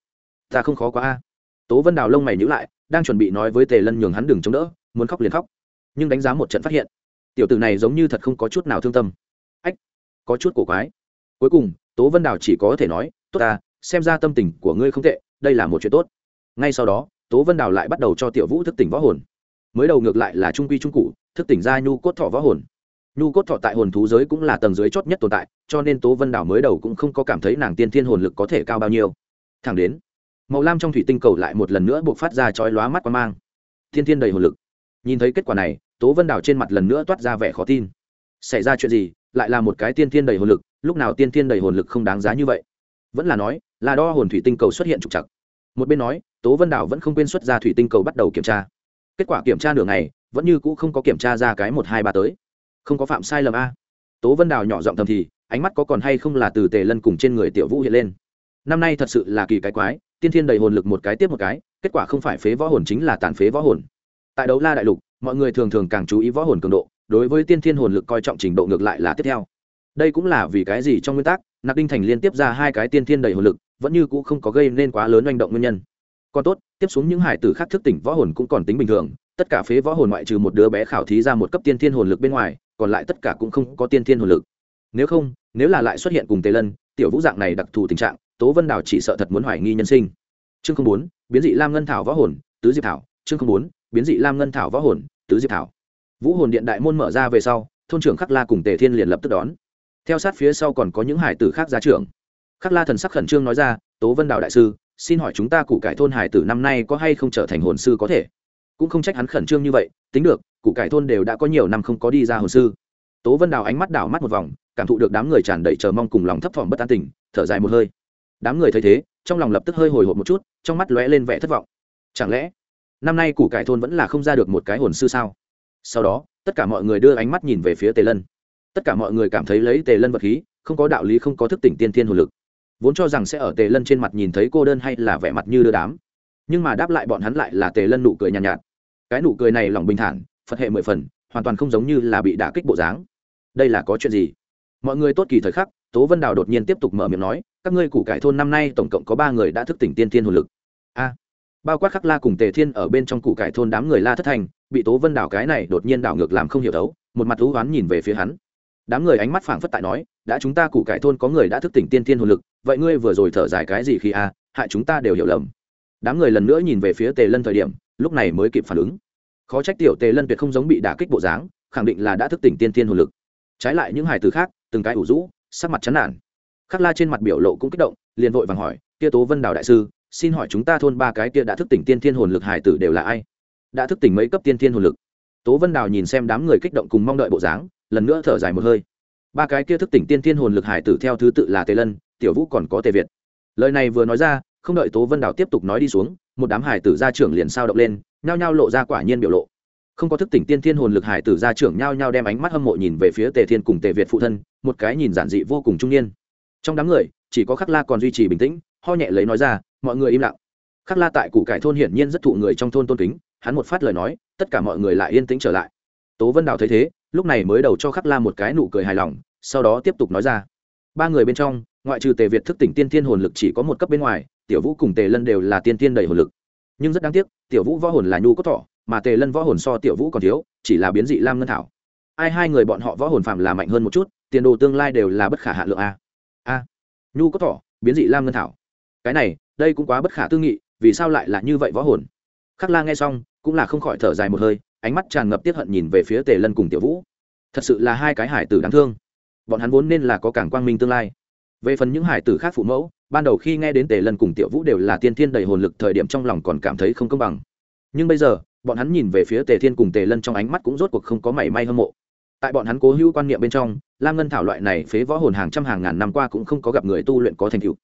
Ta không khó quá a. Tố vân đảo lông mày nhữ lại, đang chuẩn bị nói với tề lân nhường hắn đừng chống đỡ, muốn khóc liền khóc. Nhưng đánh giá một trận phát hiện, tiểu tử này giống như thật không có chút nào thương tâm. Ách, có chút cổ quái. Cuối cùng tố vân Đào chỉ có thể nói, tốt ta, xem ra tâm tình của ngươi không tệ, đây là một chuyện tốt. Ngay sau đó, tố vân Đào lại bắt đầu cho tiểu vũ thức tỉnh võ hồn. Mới đầu ngược lại là trung quy trung cụ, thức tỉnh ra nhu cốt thọ võ hồn. Nhu cốt thọ tại hồn thú giới cũng là tầng dưới chót nhất tồn tại, cho nên tố vân đảo mới đầu cũng không có cảm thấy nàng tiên thiên hồn lực có thể cao bao nhiêu. Thẳng đến, màu lam trong thủy tinh cầu lại một lần nữa buộc phát ra chói lóa mắt qua mang. Thiên thiên đầy hồn lực. Nhìn thấy kết quả này, tố vân đảo trên mặt lần nữa toát ra vẻ khó tin. Xảy ra chuyện gì, lại là một cái tiên thiên đầy hồn lực lúc nào tiên thiên đầy hồn lực không đáng giá như vậy? Vẫn là nói, là đo hồn thủy tinh cầu xuất hiện trục chặt một bên nói, tố vân đảo vẫn không quên xuất ra thủy tinh cầu bắt đầu kiểm tra. Kết quả kiểm tra nửa ngày, vẫn như cũ không có kiểm tra ra cái một hai ba tới. Không có phạm sai lầm a. Tố vân đào nhỏ giọng thầm thì, ánh mắt có còn hay không là từ tề lân cùng trên người tiểu vũ hiện lên. Năm nay thật sự là kỳ cái quái, tiên thiên đầy hồn lực một cái tiếp một cái, kết quả không phải phế võ hồn chính là tàn phế võ hồn. Tại đấu la đại lục, mọi người thường thường càng chú ý võ hồn cường độ, đối với tiên thiên hồn lực coi trọng trình độ ngược lại là tiếp theo đây cũng là vì cái gì trong nguyên tắc nạc đinh thành liên tiếp ra hai cái tiên thiên đầy hồn lực, vẫn như cũ không có gây nên quá lớn manh động nguyên nhân. Còn tốt, tiếp xuống những hải tử khác thức tỉnh võ hồn cũng còn tính bình thường, tất cả phế võ hồn ngoại trừ một đứa bé khảo thí ra một cấp tiên thiên hồn lực bên ngoài, còn lại tất cả cũng không có tiên thiên hồn lực. Nếu không, nếu là lại xuất hiện cùng tề lân, tiểu vũ dạng này đặc thù tình trạng, tố vân đào chỉ sợ thật muốn hoài nghi nhân sinh. Chương không bốn, biến dị lam ngân thảo võ hồn, tứ diệp thảo. Chương không bốn, biến dị lam ngân thảo võ hồn, tứ diệp thảo. Vũ hồn điện đại môn mở ra về sau, thôn trưởng khắc la cùng tề thiên liền lập tức đón theo sát phía sau còn có những hải tử khác ra trưởng. Khắc la thần sắc khẩn trương nói ra, tố vân đào đại sư, xin hỏi chúng ta cụ cải thôn hải tử năm nay có hay không trở thành hồn sư có thể? Cũng không trách hắn khẩn trương như vậy, tính được cụ cải thôn đều đã có nhiều năm không có đi ra hồn sư. Tố vân đào ánh mắt đảo mắt một vòng, cảm thụ được đám người tràn đầy chờ mong cùng lòng thấp thỏm bất an tình, thở dài một hơi. Đám người thấy thế, trong lòng lập tức hơi hồi hộp một chút, trong mắt lóe lên vẻ thất vọng. Chẳng lẽ, năm nay củ cải thôn vẫn là không ra được một cái hồn sư sao? Sau đó, tất cả mọi người đưa ánh mắt nhìn về phía tề lân tất cả mọi người cảm thấy lấy tề lân vật khí không có đạo lý không có thức tỉnh tiên thiên hồn lực. Vốn cho rằng sẽ ở tề lân trên mặt nhìn thấy cô đơn hay là vẻ mặt như đưa đám. Nhưng mà đáp lại bọn hắn lại là tề lân nụ cười nhàn nhạt, nhạt. Cái nụ cười này lòng bình thản phật hệ mười phần hoàn toàn không giống như là bị đả kích bộ dáng. Đây là có chuyện gì? Mọi người tốt kỳ thời khắc tố vân đào đột nhiên tiếp tục mở miệng nói các ngươi củ cải thôn năm nay tổng cộng có ba người đã thức tỉnh tiên thiên hồn lực. A. Bao quát khắc la cùng tề thiên ở bên trong củ cải thôn đám người la thất thành bị tố vân đào cái này đột nhiên đảo ngược làm không hiểu đấu một mặt thú oán nhìn về phía hắn đám người ánh mắt phảng phất tại nói, đã chúng ta củ cải thôn có người đã thức tỉnh tiên thiên hồn lực, vậy ngươi vừa rồi thở dài cái gì khi a? Hại chúng ta đều hiểu lầm. Đám người lần nữa nhìn về phía tề lân thời điểm, lúc này mới kịp phản ứng. Khó trách tiểu tề lân tuyệt không giống bị đả kích bộ dáng, khẳng định là đã thức tỉnh tiên thiên hồn lực. Trái lại những hải từ khác, từng cái ủ rũ, sắc mặt chán nản. Khắc la trên mặt biểu lộ cũng kích động, liền vội vàng hỏi kia tố vân đào đại sư, xin hỏi chúng ta thôn ba cái kia đã thức tỉnh tiên thiên hồn lực hải tử đều là ai? Đã thức tỉnh mấy cấp tiên thiên hồn lực? Tố vân đào nhìn xem đám người kích động cùng mong đợi bộ dáng lần nữa thở dài một hơi. Ba cái kia thức tỉnh tiên thiên hồn lực hải tử theo thứ tự là tề lân, tiểu vũ còn có tề việt. Lời này vừa nói ra, không đợi tố vân đào tiếp tục nói đi xuống, một đám hải tử gia trưởng liền sao động lên, nhao nhao lộ ra quả nhiên biểu lộ. Không có thức tỉnh tiên thiên hồn lực hải tử gia trưởng nhao nhao đem ánh mắt hâm mộ nhìn về phía tề thiên cùng tề việt phụ thân, một cái nhìn giản dị vô cùng trung niên. Trong đám người, chỉ có khắc la còn duy trì bình tĩnh, ho nhẹ lấy nói ra, mọi người im lặng. Khắc la tại củ cải thôn hiển nhiên rất thụ người trong thôn tôn kính, hắn một phát lời nói, tất cả mọi người lại yên tĩnh trở lại. Tố vân đào thấy thế lúc này mới đầu cho khắc la một cái nụ cười hài lòng sau đó tiếp tục nói ra. Ba người bên trong ngoại trừ tề việt thức tỉnh tiên thiên hồn lực chỉ có một cấp bên ngoài tiểu vũ cùng tề lân đều là tiên tiên đầy hồn lực. Nhưng rất đáng tiếc tiểu vũ võ hồn là nhu cốt thọ, mà tề lân võ hồn so tiểu vũ còn thiếu chỉ là biến dị lam ngân thảo. Ai hai người bọn họ võ hồn phạm là mạnh hơn một chút tiền đồ tương lai đều là bất khả hạ lượng a. A. Nhu cốt thọ biến dị lam ngân thảo. Cái này đây cũng quá bất khả tư nghị vì sao lại là như vậy võ hồn? Khắc la nghe xong cũng là không khỏi thở dài một hơi ánh mắt tràn ngập tiết hận nhìn về phía tề lân cùng tiểu vũ. Thật sự là hai cái hải tử đáng thương. Bọn hắn vốn nên là có cảng quang minh tương lai. Về phần những hải tử khác phụ mẫu, ban đầu khi nghe đến tề lân cùng tiểu vũ đều là tiên thiên đầy hồn lực thời điểm trong lòng còn cảm thấy không công bằng. Nhưng bây giờ, bọn hắn nhìn về phía tề thiên cùng tề lân trong ánh mắt cũng rốt cuộc không có mảy may hâm mộ. Tại bọn hắn cố hữu quan niệm bên trong, lam ngân thảo loại này phế võ hồn hàng trăm hàng ngàn năm qua cũng không có gặp người tu luyện có thành tựu.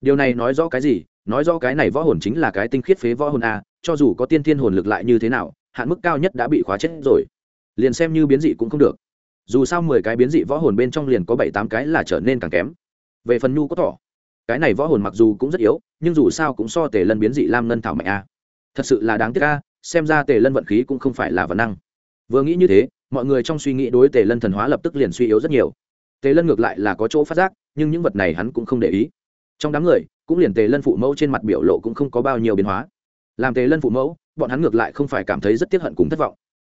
Điều này nói rõ cái gì? Nói rõ cái này võ hồn chính là cái tinh khiết phế võ hồn a, cho dù có tiên thiên hồn lực lại như thế nào hạn mức cao nhất đã bị khóa chết rồi. Liền xem như biến dị cũng không được. Dù sao mười cái biến dị võ hồn bên trong liền có bảy tám cái là trở nên càng kém. Về phần nhu có thỏ, cái này võ hồn mặc dù cũng rất yếu, nhưng dù sao cũng so tề lân biến dị lam ngân thảo mạnh a. Thật sự là đáng tiếc a, xem ra tề lân vận khí cũng không phải là vật năng. Vừa nghĩ như thế, mọi người trong suy nghĩ đối tề lân thần hóa lập tức liền suy yếu rất nhiều. Tề lân ngược lại là có chỗ phát giác, nhưng những vật này hắn cũng không để ý. Trong đám người, cũng liền tề lân phụ mẫu trên mặt biểu lộ cũng không có bao nhiêu biến hóa. Làm tề lân phụ mẫu bọn hắn ngược lại không phải cảm thấy rất tiếc hận cùng thất vọng.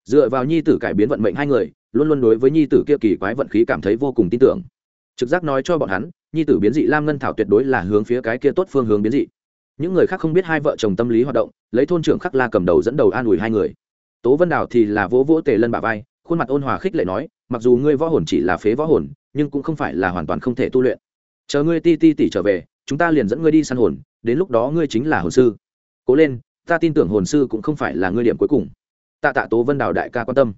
Dựa vào nhi tử cải biến vận mệnh hai người, luôn luôn đối với nhi tử kia kỳ quái vận khí cảm thấy vô cùng tin tưởng. Trực giác nói cho bọn hắn, nhi tử biến dị lam ngân thảo tuyệt đối là hướng phía cái kia tốt phương hướng biến dị. Những người khác không biết hai vợ chồng tâm lý hoạt động, lấy thôn trưởng khắc la cầm đầu dẫn đầu an ủi hai người. Tố vân đào thì là vỗ vỗ tề lân bà vai, khuôn mặt ôn hòa khích lệ nói, mặc dù ngươi võ hồn chỉ là phế võ hồn, nhưng cũng không phải là hoàn toàn không thể tu luyện. Chờ ngươi ti ti tỉ trở về, chúng ta liền dẫn ngươi đi săn hồn, đến lúc đó ngươi chính là hồn sư. Cố lên ta tin tưởng hồn sư cũng không phải là ngươi điểm cuối cùng. Tạ tạ tố vân đào đại ca quan tâm.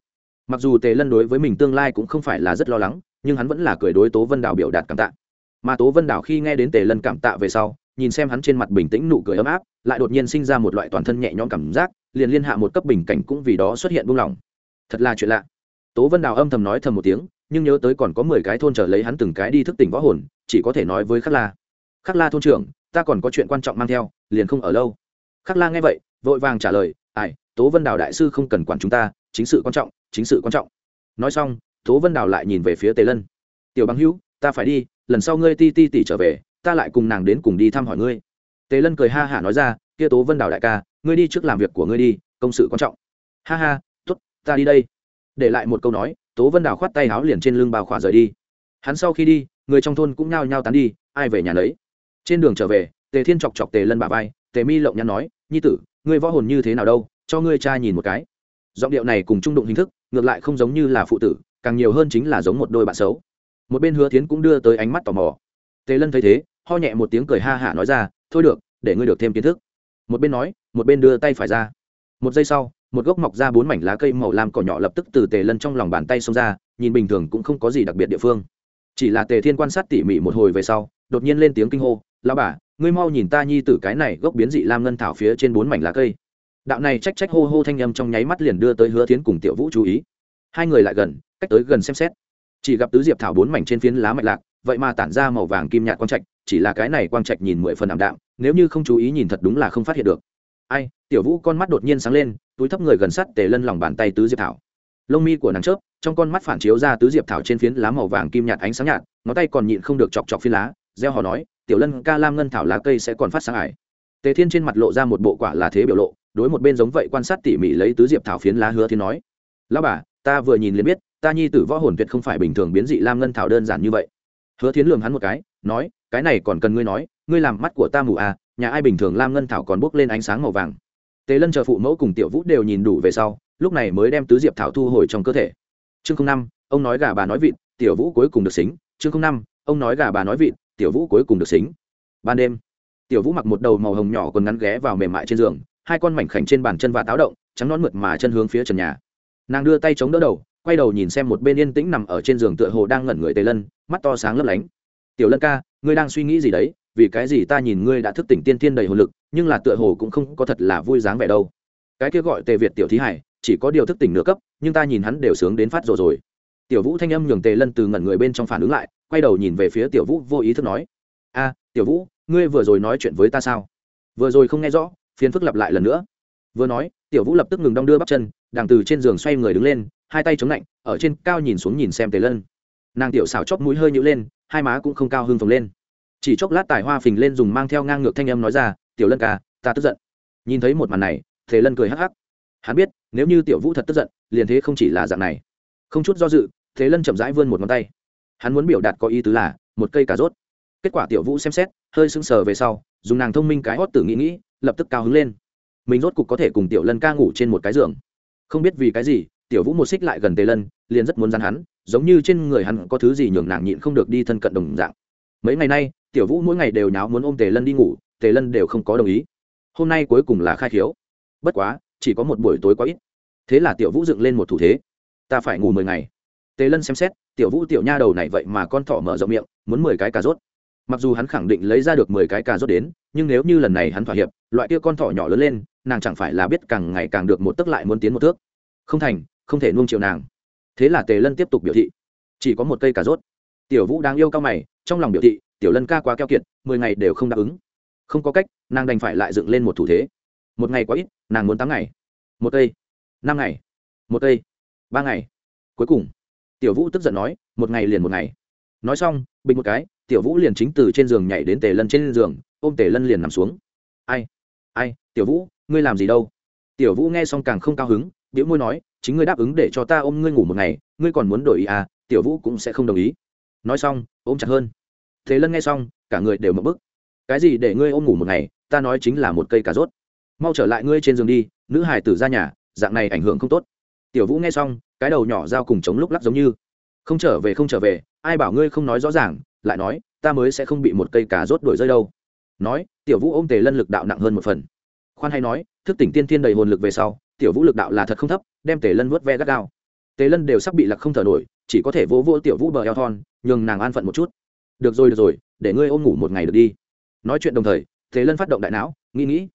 Mặc dù tề lân đối với mình tương lai cũng không phải là rất lo lắng, nhưng hắn vẫn là cười đối tố vân đào biểu đạt cảm tạ. Mà tố vân đào khi nghe đến tề lân cảm tạ về sau, nhìn xem hắn trên mặt bình tĩnh nụ cười ấm áp, lại đột nhiên sinh ra một loại toàn thân nhẹ nhõm cảm giác, liền liên hạ một cấp bình cảnh cũng vì đó xuất hiện buông lỏng. Thật là chuyện lạ. Tố vân đào âm thầm nói thầm một tiếng, nhưng nhớ tới còn có mười cái thôn trở lấy hắn từng cái đi thức tỉnh võ hồn, chỉ có thể nói với khắc la. Khắc la thôn trưởng, ta còn có chuyện quan trọng mang theo, liền không ở lâu khắc la nghe vậy, vội vàng trả lời, ai, tố vân đào đại sư không cần quản chúng ta, chính sự quan trọng, chính sự quan trọng. Nói xong, tố vân đào lại nhìn về phía tề lân. Tiểu bằng hữu, ta phải đi, lần sau ngươi ti ti tỉ trở về, ta lại cùng nàng đến cùng đi thăm hỏi ngươi. Tề lân cười ha hả nói ra, kia tố vân đào đại ca, ngươi đi trước làm việc của ngươi đi, công sự quan trọng. Ha ha t ố t ta đi đây. Để lại một câu nói, tố vân đào khoát tay háo liền trên lưng bào khỏa rời đi. Hắn sau khi đi, người trong thôn cũng nhao nhao tán đi, ai về nhà lấy trên đường trở về tề thiên chọc chọc tề lân bà vai, tề mi lộng nhắn nói, nhi tử, ngươi võ hồn như thế nào đâu, cho ngươi cha nhìn một cái. Giọng điệu này cùng trung đụng hình thức, ngược lại không giống như là phụ tử, càng nhiều hơn chính là giống một đôi bạn xấu. Một bên hứa tiến cũng đưa tới ánh mắt tò mò. Tề lân thấy thế, ho nhẹ một tiếng cười ha hả nói ra, thôi được, để ngươi được thêm kiến thức. Một bên nói, một bên đưa tay phải ra. Một giây sau, một gốc mọc ra bốn mảnh lá cây màu lam cỏ nhỏ lập tức từ tề lân trong lòng bàn tay xông ra, nhìn bình thường cũng không có gì đặc biệt địa phương. Chỉ là tề thiên quan sát tỉ mỉ một hồi về sau, đột nhiên lên tiếng kinh hô lao bà, ngươi mau nhìn ta nhi tử cái này gốc biến dị lam ngân thảo phía trên bốn mảnh lá cây. Đạo này trách trách hô hô thanh â m trong nháy mắt liền đưa tới hứa tiến cùng tiểu vũ chú ý. Hai người lại gần, cách tới gần xem xét. Chỉ gặp tứ diệp thảo bốn mảnh trên phiến lá mạch lạc, vậy mà tản ra màu vàng kim nhạt quang trạch, chỉ là cái này quang trạch nhìn mười phần ảm đạm, nếu như không chú ý nhìn thật đúng là không phát hiện được. Ai, tiểu vũ con mắt đột nhiên sáng lên, túi thấp người gần sắt tề lân lòng bàn tay tứ diệp thảo. Lông mi của nàng chớp, trong con mắt phản chiếu ra tứ diệp thảo trên phiến lá màu vàng kim nhạt ánh sáng nhạt, ngón tay còn nhịn không được chọc chọc phiến lá gieo họ nói tiểu lân ca lam ngân thảo lá cây sẽ còn phát sáng ải. Tề thiên trên mặt lộ ra một bộ quả là thế biểu lộ, đối một bên giống vậy quan sát tỉ mỉ lấy tứ diệp thảo phiến lá hứa thiên nói, lão bà, ta vừa nhìn liền biết, ta nhi tử võ hồn tuyệt không phải bình thường biến dị lam ngân thảo đơn giản như vậy. Hứa thiến lường hắn một cái, nói, cái này còn cần ngươi nói, ngươi làm mắt của ta mù à nhà ai bình thường lam ngân thảo còn bốc lên ánh sáng màu vàng. Tề lân chờ phụ mẫu cùng tiểu vũ đều nhìn đủ về sau, lúc này mới đem tứ diệp thảo thu hồi trong cơ thể. Chương năm, ông nói gà bà nói vịt, tiểu vũ cuối cùng được xính. Chương năm, ông nói gà bà nói vịt tiểu vũ cuối cùng được xính. Ban đêm, tiểu vũ mặc một đầu màu hồng nhỏ còn ngắn ghé vào mềm mại trên giường, hai con mảnh khảnh trên bàn chân và táo động, trắng nón mượt mà chân hướng phía trần nhà. Nàng đưa tay chống đỡ đầu, quay đầu nhìn xem một bên yên tĩnh nằm ở trên giường tựa hồ đang ngẩn người tề lân, mắt to sáng lấp lánh. Tiểu lân ca, ngươi đang suy nghĩ gì đấy? Vì cái gì ta nhìn ngươi đã thức tỉnh tiên thiên đầy hồn lực, nhưng là tựa hồ cũng không có thật là vui dáng vẻ đâu. Cái kia gọi tề việt tiểu thí hải, chỉ có điều thức tỉnh nửa cấp, nhưng ta nhìn hắn đều sướng đến phát rồi rồi. Tiểu vũ thanh âm nhường tề lân từ ngẩn người bên trong phản ứng lại quay đầu nhìn về phía tiểu vũ, vô ý thức nói, a, tiểu vũ, ngươi vừa rồi nói chuyện với ta sao? Vừa rồi không nghe rõ, phiền phức lặp lại lần nữa. Vừa nói, tiểu vũ lập tức ngừng đong đưa bắp chân đàng từ trên giường xoay người đứng lên, hai tay chống lạnh, ở trên cao nhìn xuống nhìn xem tề lân. Nàng tiểu xào chóp mũi hơi nhữ lên, hai má cũng không cao hưng phồng lên. Chỉ chốc lát tài hoa phình lên dùng mang theo ngang ngược thanh âm nói ra, tiểu lân ca, ta tức giận. Nhìn thấy một màn này, tề lân cười hắc hắc. Hắn biết, nếu như tiểu vũ thật tức giận, liền thế không chỉ là dạng này. Không chút do dự thế lân chậm rãi vươn một ngón tay hắn muốn biểu đạt có ý tứ là, một cây cà rốt. Kết quả tiểu vũ xem xét, hơi sững sờ về sau, dùng nàng thông minh cái hót tử nghĩ nghĩ, lập tức cao hứng lên. Mình rốt cục có thể cùng tiểu lân ca ngủ trên một cái giường. Không biết vì cái gì, tiểu vũ một xích lại gần tề lân, liền rất muốn dán hắn, giống như trên người hắn có thứ gì nhường nàng nhịn không được đi thân cận đồng dạng. Mấy ngày nay, tiểu vũ mỗi ngày đều nháo muốn ôm tề lân đi ngủ, tề lân đều không có đồng ý. Hôm nay cuối cùng là khai khiếu. Bất quá, chỉ có một buổi tối quá ít. Thế là tiểu vũ dựng lên một thủ thế. Ta phải ngủ mười ngày tề lân xem xét, tiểu vũ tiểu nha đầu này vậy mà con thỏ mở rộng miệng, muốn mười cái cà rốt. Mặc dù hắn khẳng định lấy ra được mười cái cà rốt đến, nhưng nếu như lần này hắn thỏa hiệp, loại kia con thỏ nhỏ lớn lên, nàng chẳng phải là biết càng ngày càng được một tấc lại muốn tiến một thước. Không thành, không thể nuông chiều nàng. Thế là tề lân tiếp tục biểu thị, chỉ có một cây cà rốt. Tiểu vũ đang yêu cao mày, trong lòng biểu thị, tiểu lân ca quá keo kiệt, mười ngày đều không đáp ứng. Không có cách, nàng đành phải lại dựng lên một thủ thế. Một ngày quá ít, nàng muốn tám ngày. Một cây, năm ngày. Một cây, ba ngày. Cuối cùng tiểu vũ tức giận nói, một ngày liền một ngày. Nói xong, bình một cái, tiểu vũ liền chính từ trên giường nhảy đến tề lân trên giường, ôm tề lân liền nằm xuống. Ai ai, tiểu vũ, ngươi làm gì đâu? Tiểu vũ nghe xong càng không cao hứng biểu môi nói, chính ngươi đáp ứng để cho ta ôm ngươi ngủ một ngày, ngươi còn muốn đổi ý à tiểu vũ cũng sẽ không đồng ý. Nói xong, ôm chặt hơn. Thế lân nghe xong, cả người đều mập bức. Cái gì để ngươi ôm ngủ một ngày? Ta nói chính là một cây cà rốt. Mau trở lại ngươi trên giường đi, nữ hải tử ra nhà, dạng này ảnh hưởng không tốt. Tiểu vũ nghe xong cái đầu nhỏ dao cùng chống lúc lắc giống như. Không trở về, không trở về, ai bảo ngươi không nói rõ ràng, lại nói, ta mới sẽ không bị một cây cà rốt đổi rơi đâu. Nói, tiểu vũ ôm tề lân lực đạo nặng hơn một phần. Khoan hay nói, thức tỉnh tiên thiên đầy hồn lực về sau, tiểu vũ lực đạo là thật không thấp, đem tề lân vớt ve gắt gao. Tề lân đều sắp bị lạc không thở nổi, chỉ có thể vỗ vỗ tiểu vũ bờ eo thon, nhường nàng an phận một chút. Được rồi được rồi, để ngươi ôm ngủ một ngày được đi. Nói chuyện đồng thời, tề lân phát động đại não, nghĩ nghĩ.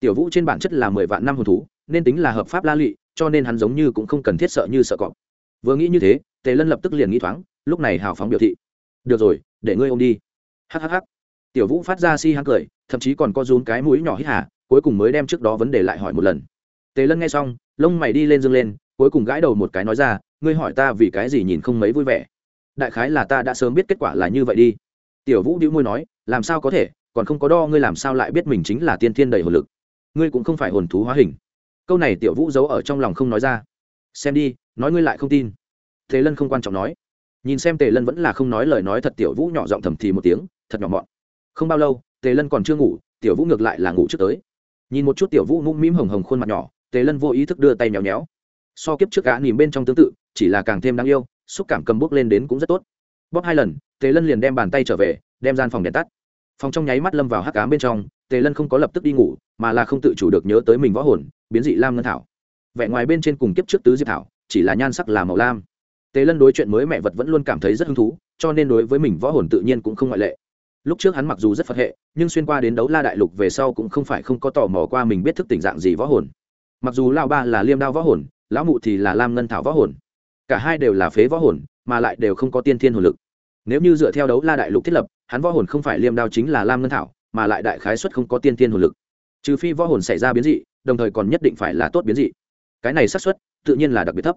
Tiểu vũ trên bản chất là mười vạn năm hồn thú, nên tính là hợp pháp la lụy cho nên hắn giống như cũng không cần thiết sợ như sợ cọp. Vừa nghĩ như thế, tề lân lập tức liền nghĩ thoáng, lúc này hào phóng biểu thị. Được rồi, để ngươi ôm đi. Hhh tiểu vũ phát ra si hắn cười, thậm chí còn có rún cái mũi nhỏ hít hà, cuối cùng mới đem trước đó vấn đề lại hỏi một lần. Tề lân nghe xong, lông mày đi lên dâng lên, cuối cùng gãi đầu một cái nói ra, ngươi hỏi ta vì cái gì nhìn không mấy vui vẻ? Đại khái là ta đã sớm biết kết quả là như vậy đi. Tiểu vũ đĩu môi nói, làm sao có thể, còn không có đo ngươi làm sao lại biết mình chính là tiên thiên đầy hồn lực. Ngươi cũng không phải hồn thú hóa hình câu này tiểu vũ giấu ở trong lòng không nói ra. Xem đi, nói ngươi lại không tin. Tề lân không quan trọng nói. Nhìn xem tề lân vẫn là không nói lời nói thật, tiểu vũ nhỏ giọng thầm thì một tiếng, thật nhỏ mọn. Không bao lâu, tề lân còn chưa ngủ, tiểu vũ ngược lại là ngủ trước tới. Nhìn một chút tiểu vũ mũm mĩm hồng hồng khuôn mặt nhỏ, tề lân vô ý thức đưa tay nhéo nhéo. So kiếp trước gã nhìn bên trong tương tự, chỉ là càng thêm đáng yêu, xúc cảm cầm bước lên đến cũng rất tốt. Bóp hai lần, tề lân liền đem bàn tay trở về, đem gian phòng đèn tắt. Phòng trong nháy mắt lâm vào hắc cám bên trong, tề lân không có lập tức đi ngủ, mà là không tự chủ được nhớ tới mình võ hồn biến dị lam ngân thảo. Vẻ ngoài bên trên cùng kiếp trước tứ diệp thảo, chỉ là nhan sắc là màu lam. Tề lân đối chuyện mới mẹ vật vẫn luôn cảm thấy rất hứng thú, cho nên đối với mình võ hồn tự nhiên cũng không ngoại lệ. Lúc trước hắn mặc dù rất phật hệ, nhưng xuyên qua đến đấu la đại lục về sau cũng không phải không có tò mò qua mình biết thức tình dạng gì võ hồn. Mặc dù lao ba là liêm đao võ hồn, lão mụ thì là lam ngân thảo võ hồn. Cả hai đều là phế võ hồn, mà lại đều không có tiên thiên hồn lực. Nếu như dựa theo đấu la đại lục thiết lập, hắn võ hồn không phải liêm đao chính là lam ngân thảo, mà lại đại khái xuất không có tiên thiên hồn lực. Trừ phi võ hồn xảy ra biến dị đồng thời còn nhất định phải là tốt biến dị. Cái này xác suất, tự nhiên là đặc biệt thấp.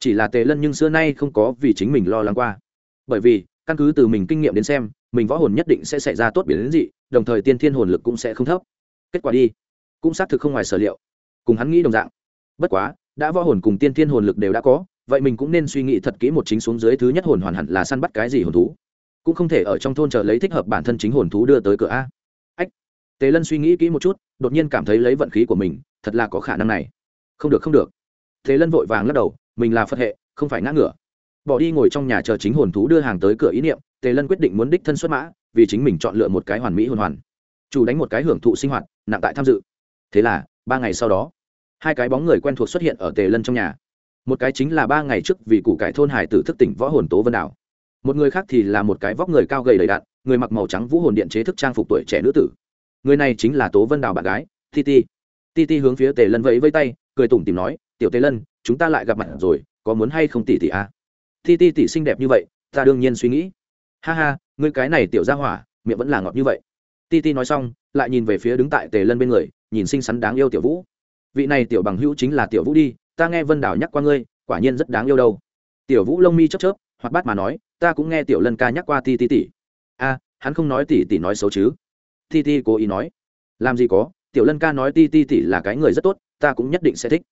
Chỉ là tề lân nhưng xưa nay không có vì chính mình lo lắng qua. Bởi vì, căn cứ từ mình kinh nghiệm đến xem, mình võ hồn nhất định sẽ xảy ra tốt biến dị, đồng thời tiên thiên hồn lực cũng sẽ không thấp. Kết quả đi, cũng xác thực không ngoài sở liệu. Cùng hắn nghĩ đồng dạng. Bất quá, đã võ hồn cùng tiên thiên hồn lực đều đã có, vậy mình cũng nên suy nghĩ thật kỹ một chính xuống dưới thứ nhất hồn hoàn hẳn là săn bắt cái gì hồn thú. Cũng không thể ở trong thôn chờ lấy thích hợp bản thân chính hồn thú đưa tới cửa a. Ách, tề lân suy nghĩ kỹ một chút, đột nhiên cảm thấy lấy vận khí của mình thật là có khả năng này. Không được không được. Tề lân vội vàng lắc đầu, mình là phật hệ, không phải ngã ngửa. Bỏ đi ngồi trong nhà chờ chính hồn thú đưa hàng tới cửa ý niệm tề lân quyết định muốn đích thân xuất mã, vì chính mình chọn lựa một cái hoàn mỹ hồn hoàn. Chủ đánh một cái hưởng thụ sinh hoạt, nặng tại tham dự. Thế là, ba ngày sau đó, hai cái bóng người quen thuộc xuất hiện ở tề lân trong nhà. Một cái chính là ba ngày trước vì củ cải thôn hải tử thức tỉnh võ hồn tố vân đảo. Một người khác thì là một cái vóc người cao gầy đầy đạn người mặc màu trắng vũ hồn điện chế thức trang phục tuổi trẻ nữ tử. Người này chính là tố vân đào bạn gái ti ti ti ti hướng phía tề lân vẫy vây tay, cười tủm tìm nói, tiểu tề lân, chúng ta lại gặp mặt rồi, có muốn hay không tỷ tỷ à? ti ti tỷ xinh đẹp như vậy, ta đương nhiên suy nghĩ. Ha ha, ngươi cái này tiểu ra hỏa, miệng vẫn là ngọt như vậy. Ti ti nói xong, lại nhìn về phía đứng tại tề lân bên người, nhìn xinh xắn đáng yêu tiểu vũ. Vị này tiểu bằng hữu chính là tiểu vũ đi, ta nghe vân đảo nhắc qua ngươi, quả nhiên rất đáng yêu đâu. Tiểu vũ lông mi chớp chớp hoặc bát mà nói, ta cũng nghe tiểu lân ca nhắc qua ti ti tỷ a, hắn không nói tỷ tỷ nói xấu chứ? Ti ti cố ý nói. Làm gì có tiểu lân ca nói ti ti tỷ là cái người rất tốt, ta cũng nhất định sẽ thích.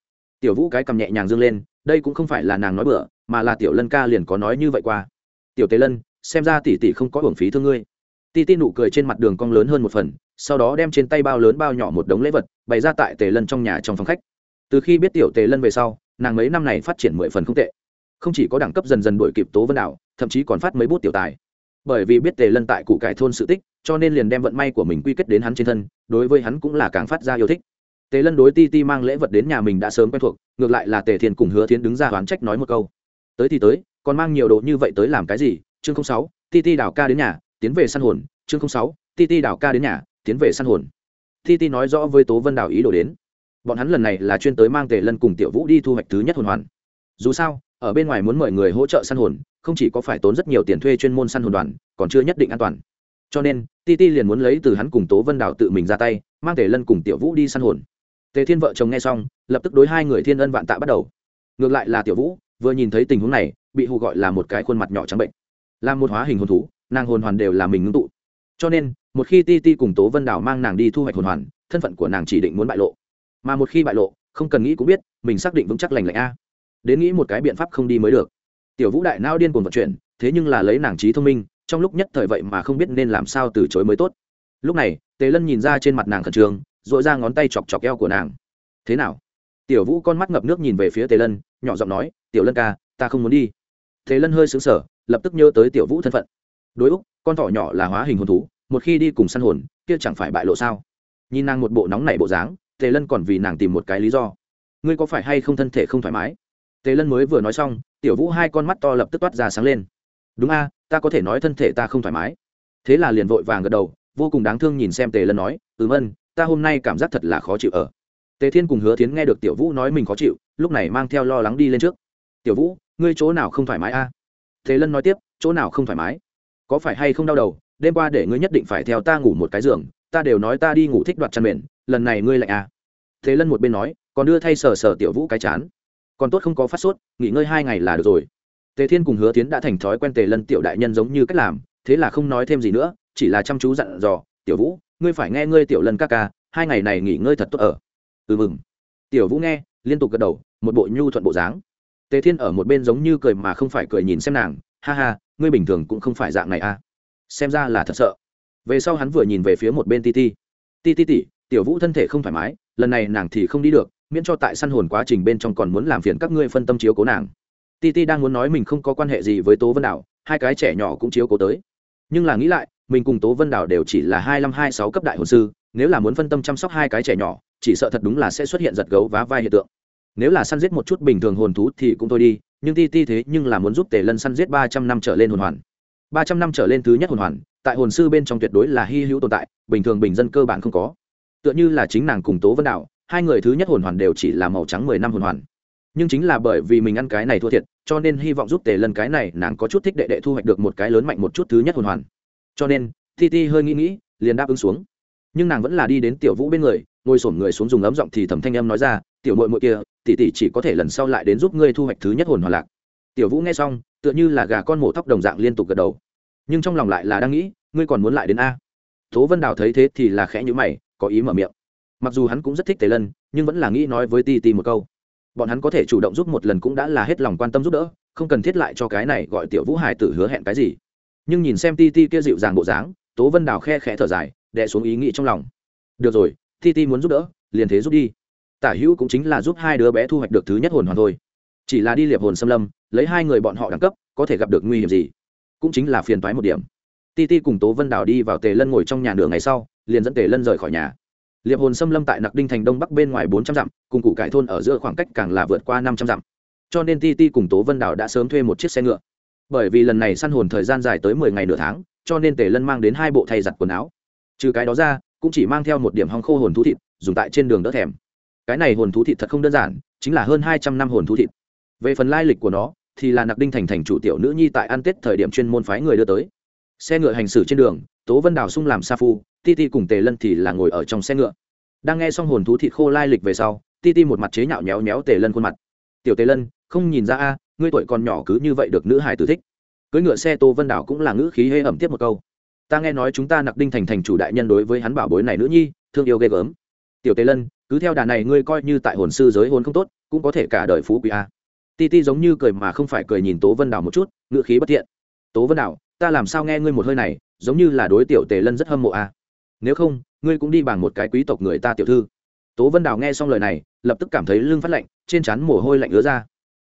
Tiểu vũ cái cầm nhẹ nhàng dương lên, đây cũng không phải là nàng nói bừa, mà là tiểu lân ca liền có nói như vậy qua. Tiểu tế lân, xem ra tỷ tỷ không có hưởng phí thương ngươi. Ti ti nụ cười trên mặt đường cong lớn hơn một phần, sau đó đem trên tay bao lớn bao nhỏ một đống lễ vật, bày ra tại tề lân trong nhà trong phòng khách. Từ khi biết tiểu tề lân về sau, nàng mấy năm này phát triển mười phần không tệ. Không chỉ có đẳng cấp dần dần đổi kịp tố vân đảo thậm chí còn phát mấy bút tiểu tài bởi vì biết tề lân tại cụ cải thôn sự tích, cho nên liền đem vận may của mình quy kết đến hắn trên thân, đối với hắn cũng là càng phát ra yêu thích. Tề lân đối ti ti mang lễ vật đến nhà mình đã sớm quen thuộc, ngược lại là tề Thiền cùng hứa thiến đứng ra oán trách nói một câu. Tới thì tới, còn mang nhiều đồ như vậy tới làm cái gì? Chương sáu, ti ti đảo ca đến nhà, tiến về săn hồn. Chương sáu, ti ti đảo ca đến nhà, tiến về săn hồn. Ti ti nói rõ với tố vân đảo ý đồ đến. Bọn hắn lần này là chuyên tới mang tề lân cùng tiểu vũ đi thu hoạch thứ nhất hồn hoàn. Dù sao ở bên ngoài muốn mời người hỗ trợ săn hồn, không chỉ có phải tốn rất nhiều tiền thuê chuyên môn săn hồn đoàn, còn chưa nhất định an toàn. Cho nên, ti ti liền muốn lấy từ hắn cùng tố vân Đào tự mình ra tay, mang tề lân cùng tiểu vũ đi săn hồn. Tề thiên vợ chồng nghe xong, lập tức đối hai người thiên ân vạn tạ bắt đầu. Ngược lại là tiểu vũ, vừa nhìn thấy tình huống này, bị hù gọi là một cái khuôn mặt nhỏ trắng bệnh. Là một hóa hình hồn thú, nàng hồn hoàn đều là mình ngưng tụ. Cho nên, một khi ti ti cùng tố vân Đào mang nàng đi thu hoạch hồn hoàn, thân phận của nàng chỉ định muốn bại lộ. Mà một khi bại lộ, không cần nghĩ cũng biết, mình xác định vững chắc lành lạnh a đến nghĩ một cái biện pháp không đi mới được. Tiểu vũ đại nao điên cuồng vận chuyển, thế nhưng là lấy nàng trí thông minh, trong lúc nhất thời vậy mà không biết nên làm sao từ chối mới tốt. Lúc này, tề lân nhìn ra trên mặt nàng khẩn trương dội ra ngón tay chọc chọc eo của nàng. Thế nào? Tiểu vũ con mắt ngập nước nhìn về phía tề lân, nhỏ giọng nói, tiểu lân ca, ta không muốn đi. Tề lân hơi xứng sở lập tức nhớ tới tiểu vũ thân phận. Đối úc, con thỏ nhỏ là hóa hình hồn thú, một khi đi cùng săn hồn, kia chẳng phải bại lộ sao? Nhìn nàng một bộ nóng nảy bộ dáng, tề lân còn vì nàng tìm một cái lý do. Ngươi có phải hay không thân thể không thoải mái? Tề lân mới vừa nói xong, tiểu vũ hai con mắt to lập tức toát ra sáng lên. Đúng a, ta có thể nói thân thể ta không thoải mái. Thế là liền vội vàng gật đầu, vô cùng đáng thương nhìn xem tề lân nói ừm ân ta hôm nay cảm giác thật là khó chịu ở. Tề thiên cùng hứa tiến nghe được tiểu vũ nói mình khó chịu, lúc này mang theo lo lắng đi lên trước. Tiểu vũ, ngươi chỗ nào không thoải mái a? Tề lân nói tiếp, chỗ nào không thoải mái? Có phải hay không đau đầu? Đêm qua để ngươi nhất định phải theo ta ngủ một cái giường, ta đều nói ta đi ngủ thích đoạt chăn mền, lần này ngươi lạnh à? Thế lân một bên nói, còn đưa thay sờ sờ tiểu vũ cái chán còn tốt không có phát sốt, nghỉ ngơi hai ngày là được rồi. Tề thiên cùng hứa tiến đã thành thói quen tề lân tiểu đại nhân giống như cách làm, thế là không nói thêm gì nữa, chỉ là chăm chú dặn dò, tiểu vũ, ngươi phải nghe ngươi tiểu lân ca ca, hai ngày này nghỉ ngơi thật tốt ở. Ừ mừng. Tiểu vũ nghe, liên tục gật đầu, một bộ nhu thuận bộ dáng. Tề thiên ở một bên giống như cười mà không phải cười nhìn xem nàng, ha ha, ngươi bình thường cũng không phải dạng này à? Xem ra là thật sợ. Về sau hắn vừa nhìn về phía một bên ti ti. Ti ti tỉ tiểu vũ thân thể không thoải mái, lần này nàng thì không đi được miễn cho tại săn hồn quá trình bên trong còn muốn làm phiền các ngươi phân tâm chiếu cố nàng. Ti ti đang muốn nói mình không có quan hệ gì với tố vân đảo, hai cái trẻ nhỏ cũng chiếu cố tới. Nhưng là nghĩ lại, mình cùng tố vân đảo đều chỉ là hai năm hai sáu cấp đại hồn sư, nếu là muốn phân tâm chăm sóc hai cái trẻ nhỏ, chỉ sợ thật đúng là sẽ xuất hiện giật gấu vá vai hiện tượng. Nếu là săn giết một chút bình thường hồn thú thì cũng thôi đi, nhưng ti ti thế nhưng là muốn giúp tề lân săn giết ba trăm năm trở lên hồn hoàn. Ba trăm năm trở lên thứ nhất hồn hoàn, tại hồn sư bên trong tuyệt đối là hy hữu tồn tại, bình thường bình dân cơ bản không có. Tựa như là chính nàng cùng tố vân đạo hai người thứ nhất hồn hoàn đều chỉ là màu trắng mười năm hồn hoàn. Nhưng chính là bởi vì mình ăn cái này thua thiệt, cho nên hy vọng giúp tề lân cái này, nàng có chút thích đệ đệ thu hoạch được một cái lớn mạnh một chút thứ nhất hồn hoàn. Cho nên ti ti hơi nghĩ nghĩ, liền đáp ứng xuống. Nhưng nàng vẫn là đi đến tiểu vũ bên người, ngồi sổm người xuống dùng ấm giọng thì thầm thanh em nói ra, tiểu mội mội kia, tỷ tỷ chỉ có thể lần sau lại đến giúp ngươi thu hoạch thứ nhất hồn hoàn lạc. Tiểu vũ nghe xong, tựa như là gà con mổ tóc đồng dạng liên tục gật đầu. Nhưng trong lòng lại là đang nghĩ, ngươi còn muốn lại đến a? Tố vân đào thấy thế thì là khẽ nhữ mày, có ý mở miệng mặc dù hắn cũng rất thích tề lân, nhưng vẫn là nghĩ nói với ti ti một câu. Bọn hắn có thể chủ động giúp một lần cũng đã là hết lòng quan tâm giúp đỡ, không cần thiết lại cho cái này gọi tiểu vũ hải tử hứa hẹn cái gì. Nhưng nhìn xem ti ti kia dịu dàng bộ dáng, tố vân đào khe khẽ thở dài, đè xuống ý nghĩ trong lòng. Được rồi, ti ti muốn giúp đỡ, liền thế giúp đi. Tả hữu cũng chính là giúp hai đứa bé thu hoạch được thứ nhất hồn hoàn thôi. Chỉ là đi liệp hồn xâm lâm, lấy hai người bọn họ đẳng cấp, có thể gặp được nguy hiểm gì? Cũng chính là phiền toái một điểm. Ti ti cùng tố vân đào đi vào tề lân ngồi trong nhà nửa ngày sau, liền dẫn tề lân rời khỏi nhà liệp hồn xâm lâm tại nặc đinh thành đông bắc bên ngoài bốn trăm dặm, cùng cụ cải thôn ở giữa khoảng cách càng là vượt qua năm trăm dặm. Cho nên ti ti cùng tố vân đào đã sớm thuê một chiếc xe ngựa. Bởi vì lần này săn hồn thời gian dài tới mười ngày nửa tháng, cho nên tề lân mang đến hai bộ thay giặt quần áo. Trừ cái đó ra, cũng chỉ mang theo một điểm hong khô hồn thú thịt, dùng tại trên đường đỡ thèm. Cái này hồn thú thịt thật không đơn giản, chính là hơn hai trăm năm hồn thú thịt. Về phần lai lịch của nó, thì là nặc đinh thành thành chủ tiểu nữ nhi tại ăn tết thời điểm chuyên môn phái người đưa tới xe ngựa hành xử trên đường, tố vân đào sung làm sa phu, ti ti cùng tề lân thì là ngồi ở trong xe ngựa. Đang nghe xong hồn thú thịt khô lai lịch về sau, ti ti một mặt chế nhạo nhéo nhéo tề lân khuôn mặt. Tiểu tề lân, không nhìn ra a, ngươi tuổi còn nhỏ cứ như vậy được nữ hải tử thích. Cưỡi ngựa xe tô vân đảo cũng là ngữ khí hê ẩm tiếp một câu. Ta nghe nói chúng ta nặc đinh thành thành chủ đại nhân đối với hắn bảo bối này nữ nhi, thương yêu ghê gớm. Tiểu tề lân, cứ theo đà này ngươi coi như tại hồn sư giới hồn không tốt, cũng có thể cả đời phú quý a. Ti ti giống như cười mà không phải cười nhìn tố vân đảo một chút, ngữ khí bất thiện. Tố vân đảo ta làm sao nghe ngươi một hơi này, giống như là đối tiểu tề lân rất hâm mộ a nếu không, ngươi cũng đi bằng một cái quý tộc người ta tiểu thư. Tố vân đào nghe xong lời này, lập tức cảm thấy lưng phát lạnh, trên trán mồ hôi lạnh ứa ra.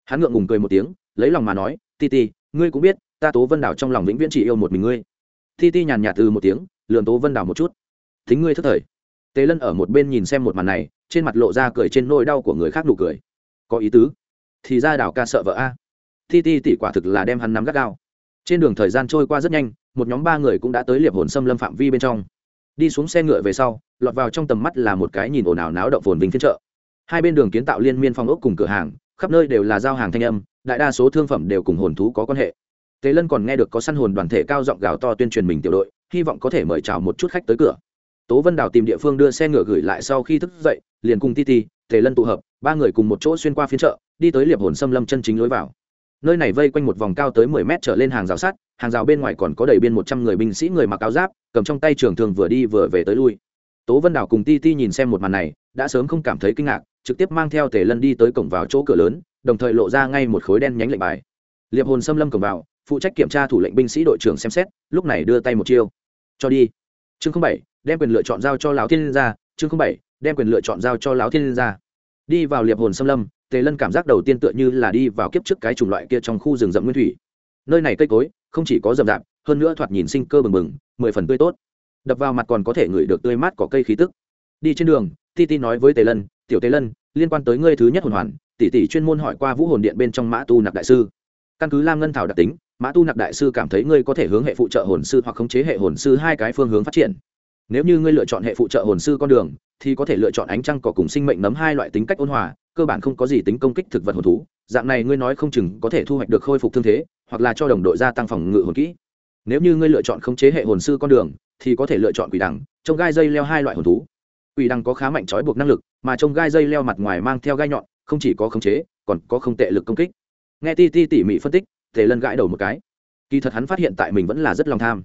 Hắn ngượng ngùng cười một tiếng, lấy lòng mà nói, ti ti, ngươi cũng biết, ta tố vân đào trong lòng vĩnh viễn chỉ yêu một mình ngươi. Ti ti nhàn nhạt từ một tiếng lườn tố vân đào một chút. Thính ngươi thất thời. Tề lân ở một bên nhìn xem một màn này, trên mặt lộ ra cười trên nỗi đau của người khác nụ cười. Có ý tứ. Thì ra đào ca sợ vợ a. Ti ti tỉ quả thực là đem hắn nắm gắt gao trên đường thời gian trôi qua rất nhanh, một nhóm ba người cũng đã tới liệp hồn xâm lâm phạm vi bên trong. Đi xuống xe ngựa về sau, lọt vào trong tầm mắt là một cái nhìn ồn ào náo động phồn vinh phiên chợ. Hai bên đường kiến tạo liên miên phong ốc cùng cửa hàng, khắp nơi đều là giao hàng thanh âm, đại đa số thương phẩm đều cùng hồn thú có quan hệ. Tề lân còn nghe được có săn hồn đoàn thể cao giọng gào to tuyên truyền mình tiểu đội, hy vọng có thể mời chào một chút khách tới cửa. Tố vân đào tìm địa phương đưa xe ngựa gửi lại sau khi thức dậy, liền cùng ti ti, tề lân tụ hợp, ba người cùng một chỗ xuyên qua phiên chợ, đi tới liệp hồn xâm lâm chân chính lối vào nơi này vây quanh một vòng cao tới mười mét trở lên hàng rào sắt, hàng rào bên ngoài còn có đầy biên một trăm người binh sĩ người mặc áo giáp, cầm trong tay trường thường vừa đi vừa về tới lui. Tố vân đảo cùng ti ti nhìn xem một màn này, đã sớm không cảm thấy kinh ngạc, trực tiếp mang theo tề lân đi tới cổng vào chỗ cửa lớn, đồng thời lộ ra ngay một khối đen nhánh lệnh bài. Liệp hồn xâm lâm cổng vào, phụ trách kiểm tra thủ lệnh binh sĩ đội trưởng xem xét, lúc này đưa tay một chiêu. Cho đi. Chương bảy, đem quyền lựa chọn giao cho lão thiên gia. Chương bảy, đem quyền lựa chọn giao cho lão thiên gia. Đi vào liệp hồn xâm lâm tề lân cảm giác đầu tiên tựa như là đi vào kiếp trước cái chủng loại kia trong khu rừng rậm nguyên thủy. Nơi này cây cối, không chỉ có rậm rạp, hơn nữa thoạt nhìn sinh cơ bừng bừng, mười phần tươi tốt. Đập vào mặt còn có thể ngửi được tươi mát có cây khí tức. Đi trên đường, ti ti nói với tề lân, tiểu tề lân, liên quan tới ngươi thứ nhất hồn hoàn, tỷ tỷ chuyên môn hỏi qua vũ hồn điện bên trong mã tu nạp đại sư. Căn cứ lam ngân thảo đặc tính, mã tu nạp đại sư cảm thấy ngươi có thể hướng hệ phụ trợ hồn sư hoặc khống chế hệ hồn sư hai cái phương hướng phát triển. Nếu như ngươi lựa chọn hệ phụ trợ hồn sư con đường, thì có thể lựa chọn ánh trăng cỏ cùng sinh mệnh nấm hai loại tính cách ôn hòa cơ bản không có gì tính công kích thực vật hồn thú, dạng này ngươi nói không chừng có thể thu hoạch được khôi phục thương thế, hoặc là cho đồng đội gia tăng phòng ngự hồn kỹ. Nếu như ngươi lựa chọn khống chế hệ hồn sư con đường, thì có thể lựa chọn quỷ đằng trong gai dây leo hai loại hồn thú. Quỷ đằng có khá mạnh trói buộc năng lực, mà trong gai dây leo mặt ngoài mang theo gai nhọn, không chỉ có khống chế, còn có không tệ lực công kích. Nghe ti ti tỉ mỉ phân tích, tề lân gãi đầu một cái. Kỳ thật hắn phát hiện tại mình vẫn là rất lòng tham.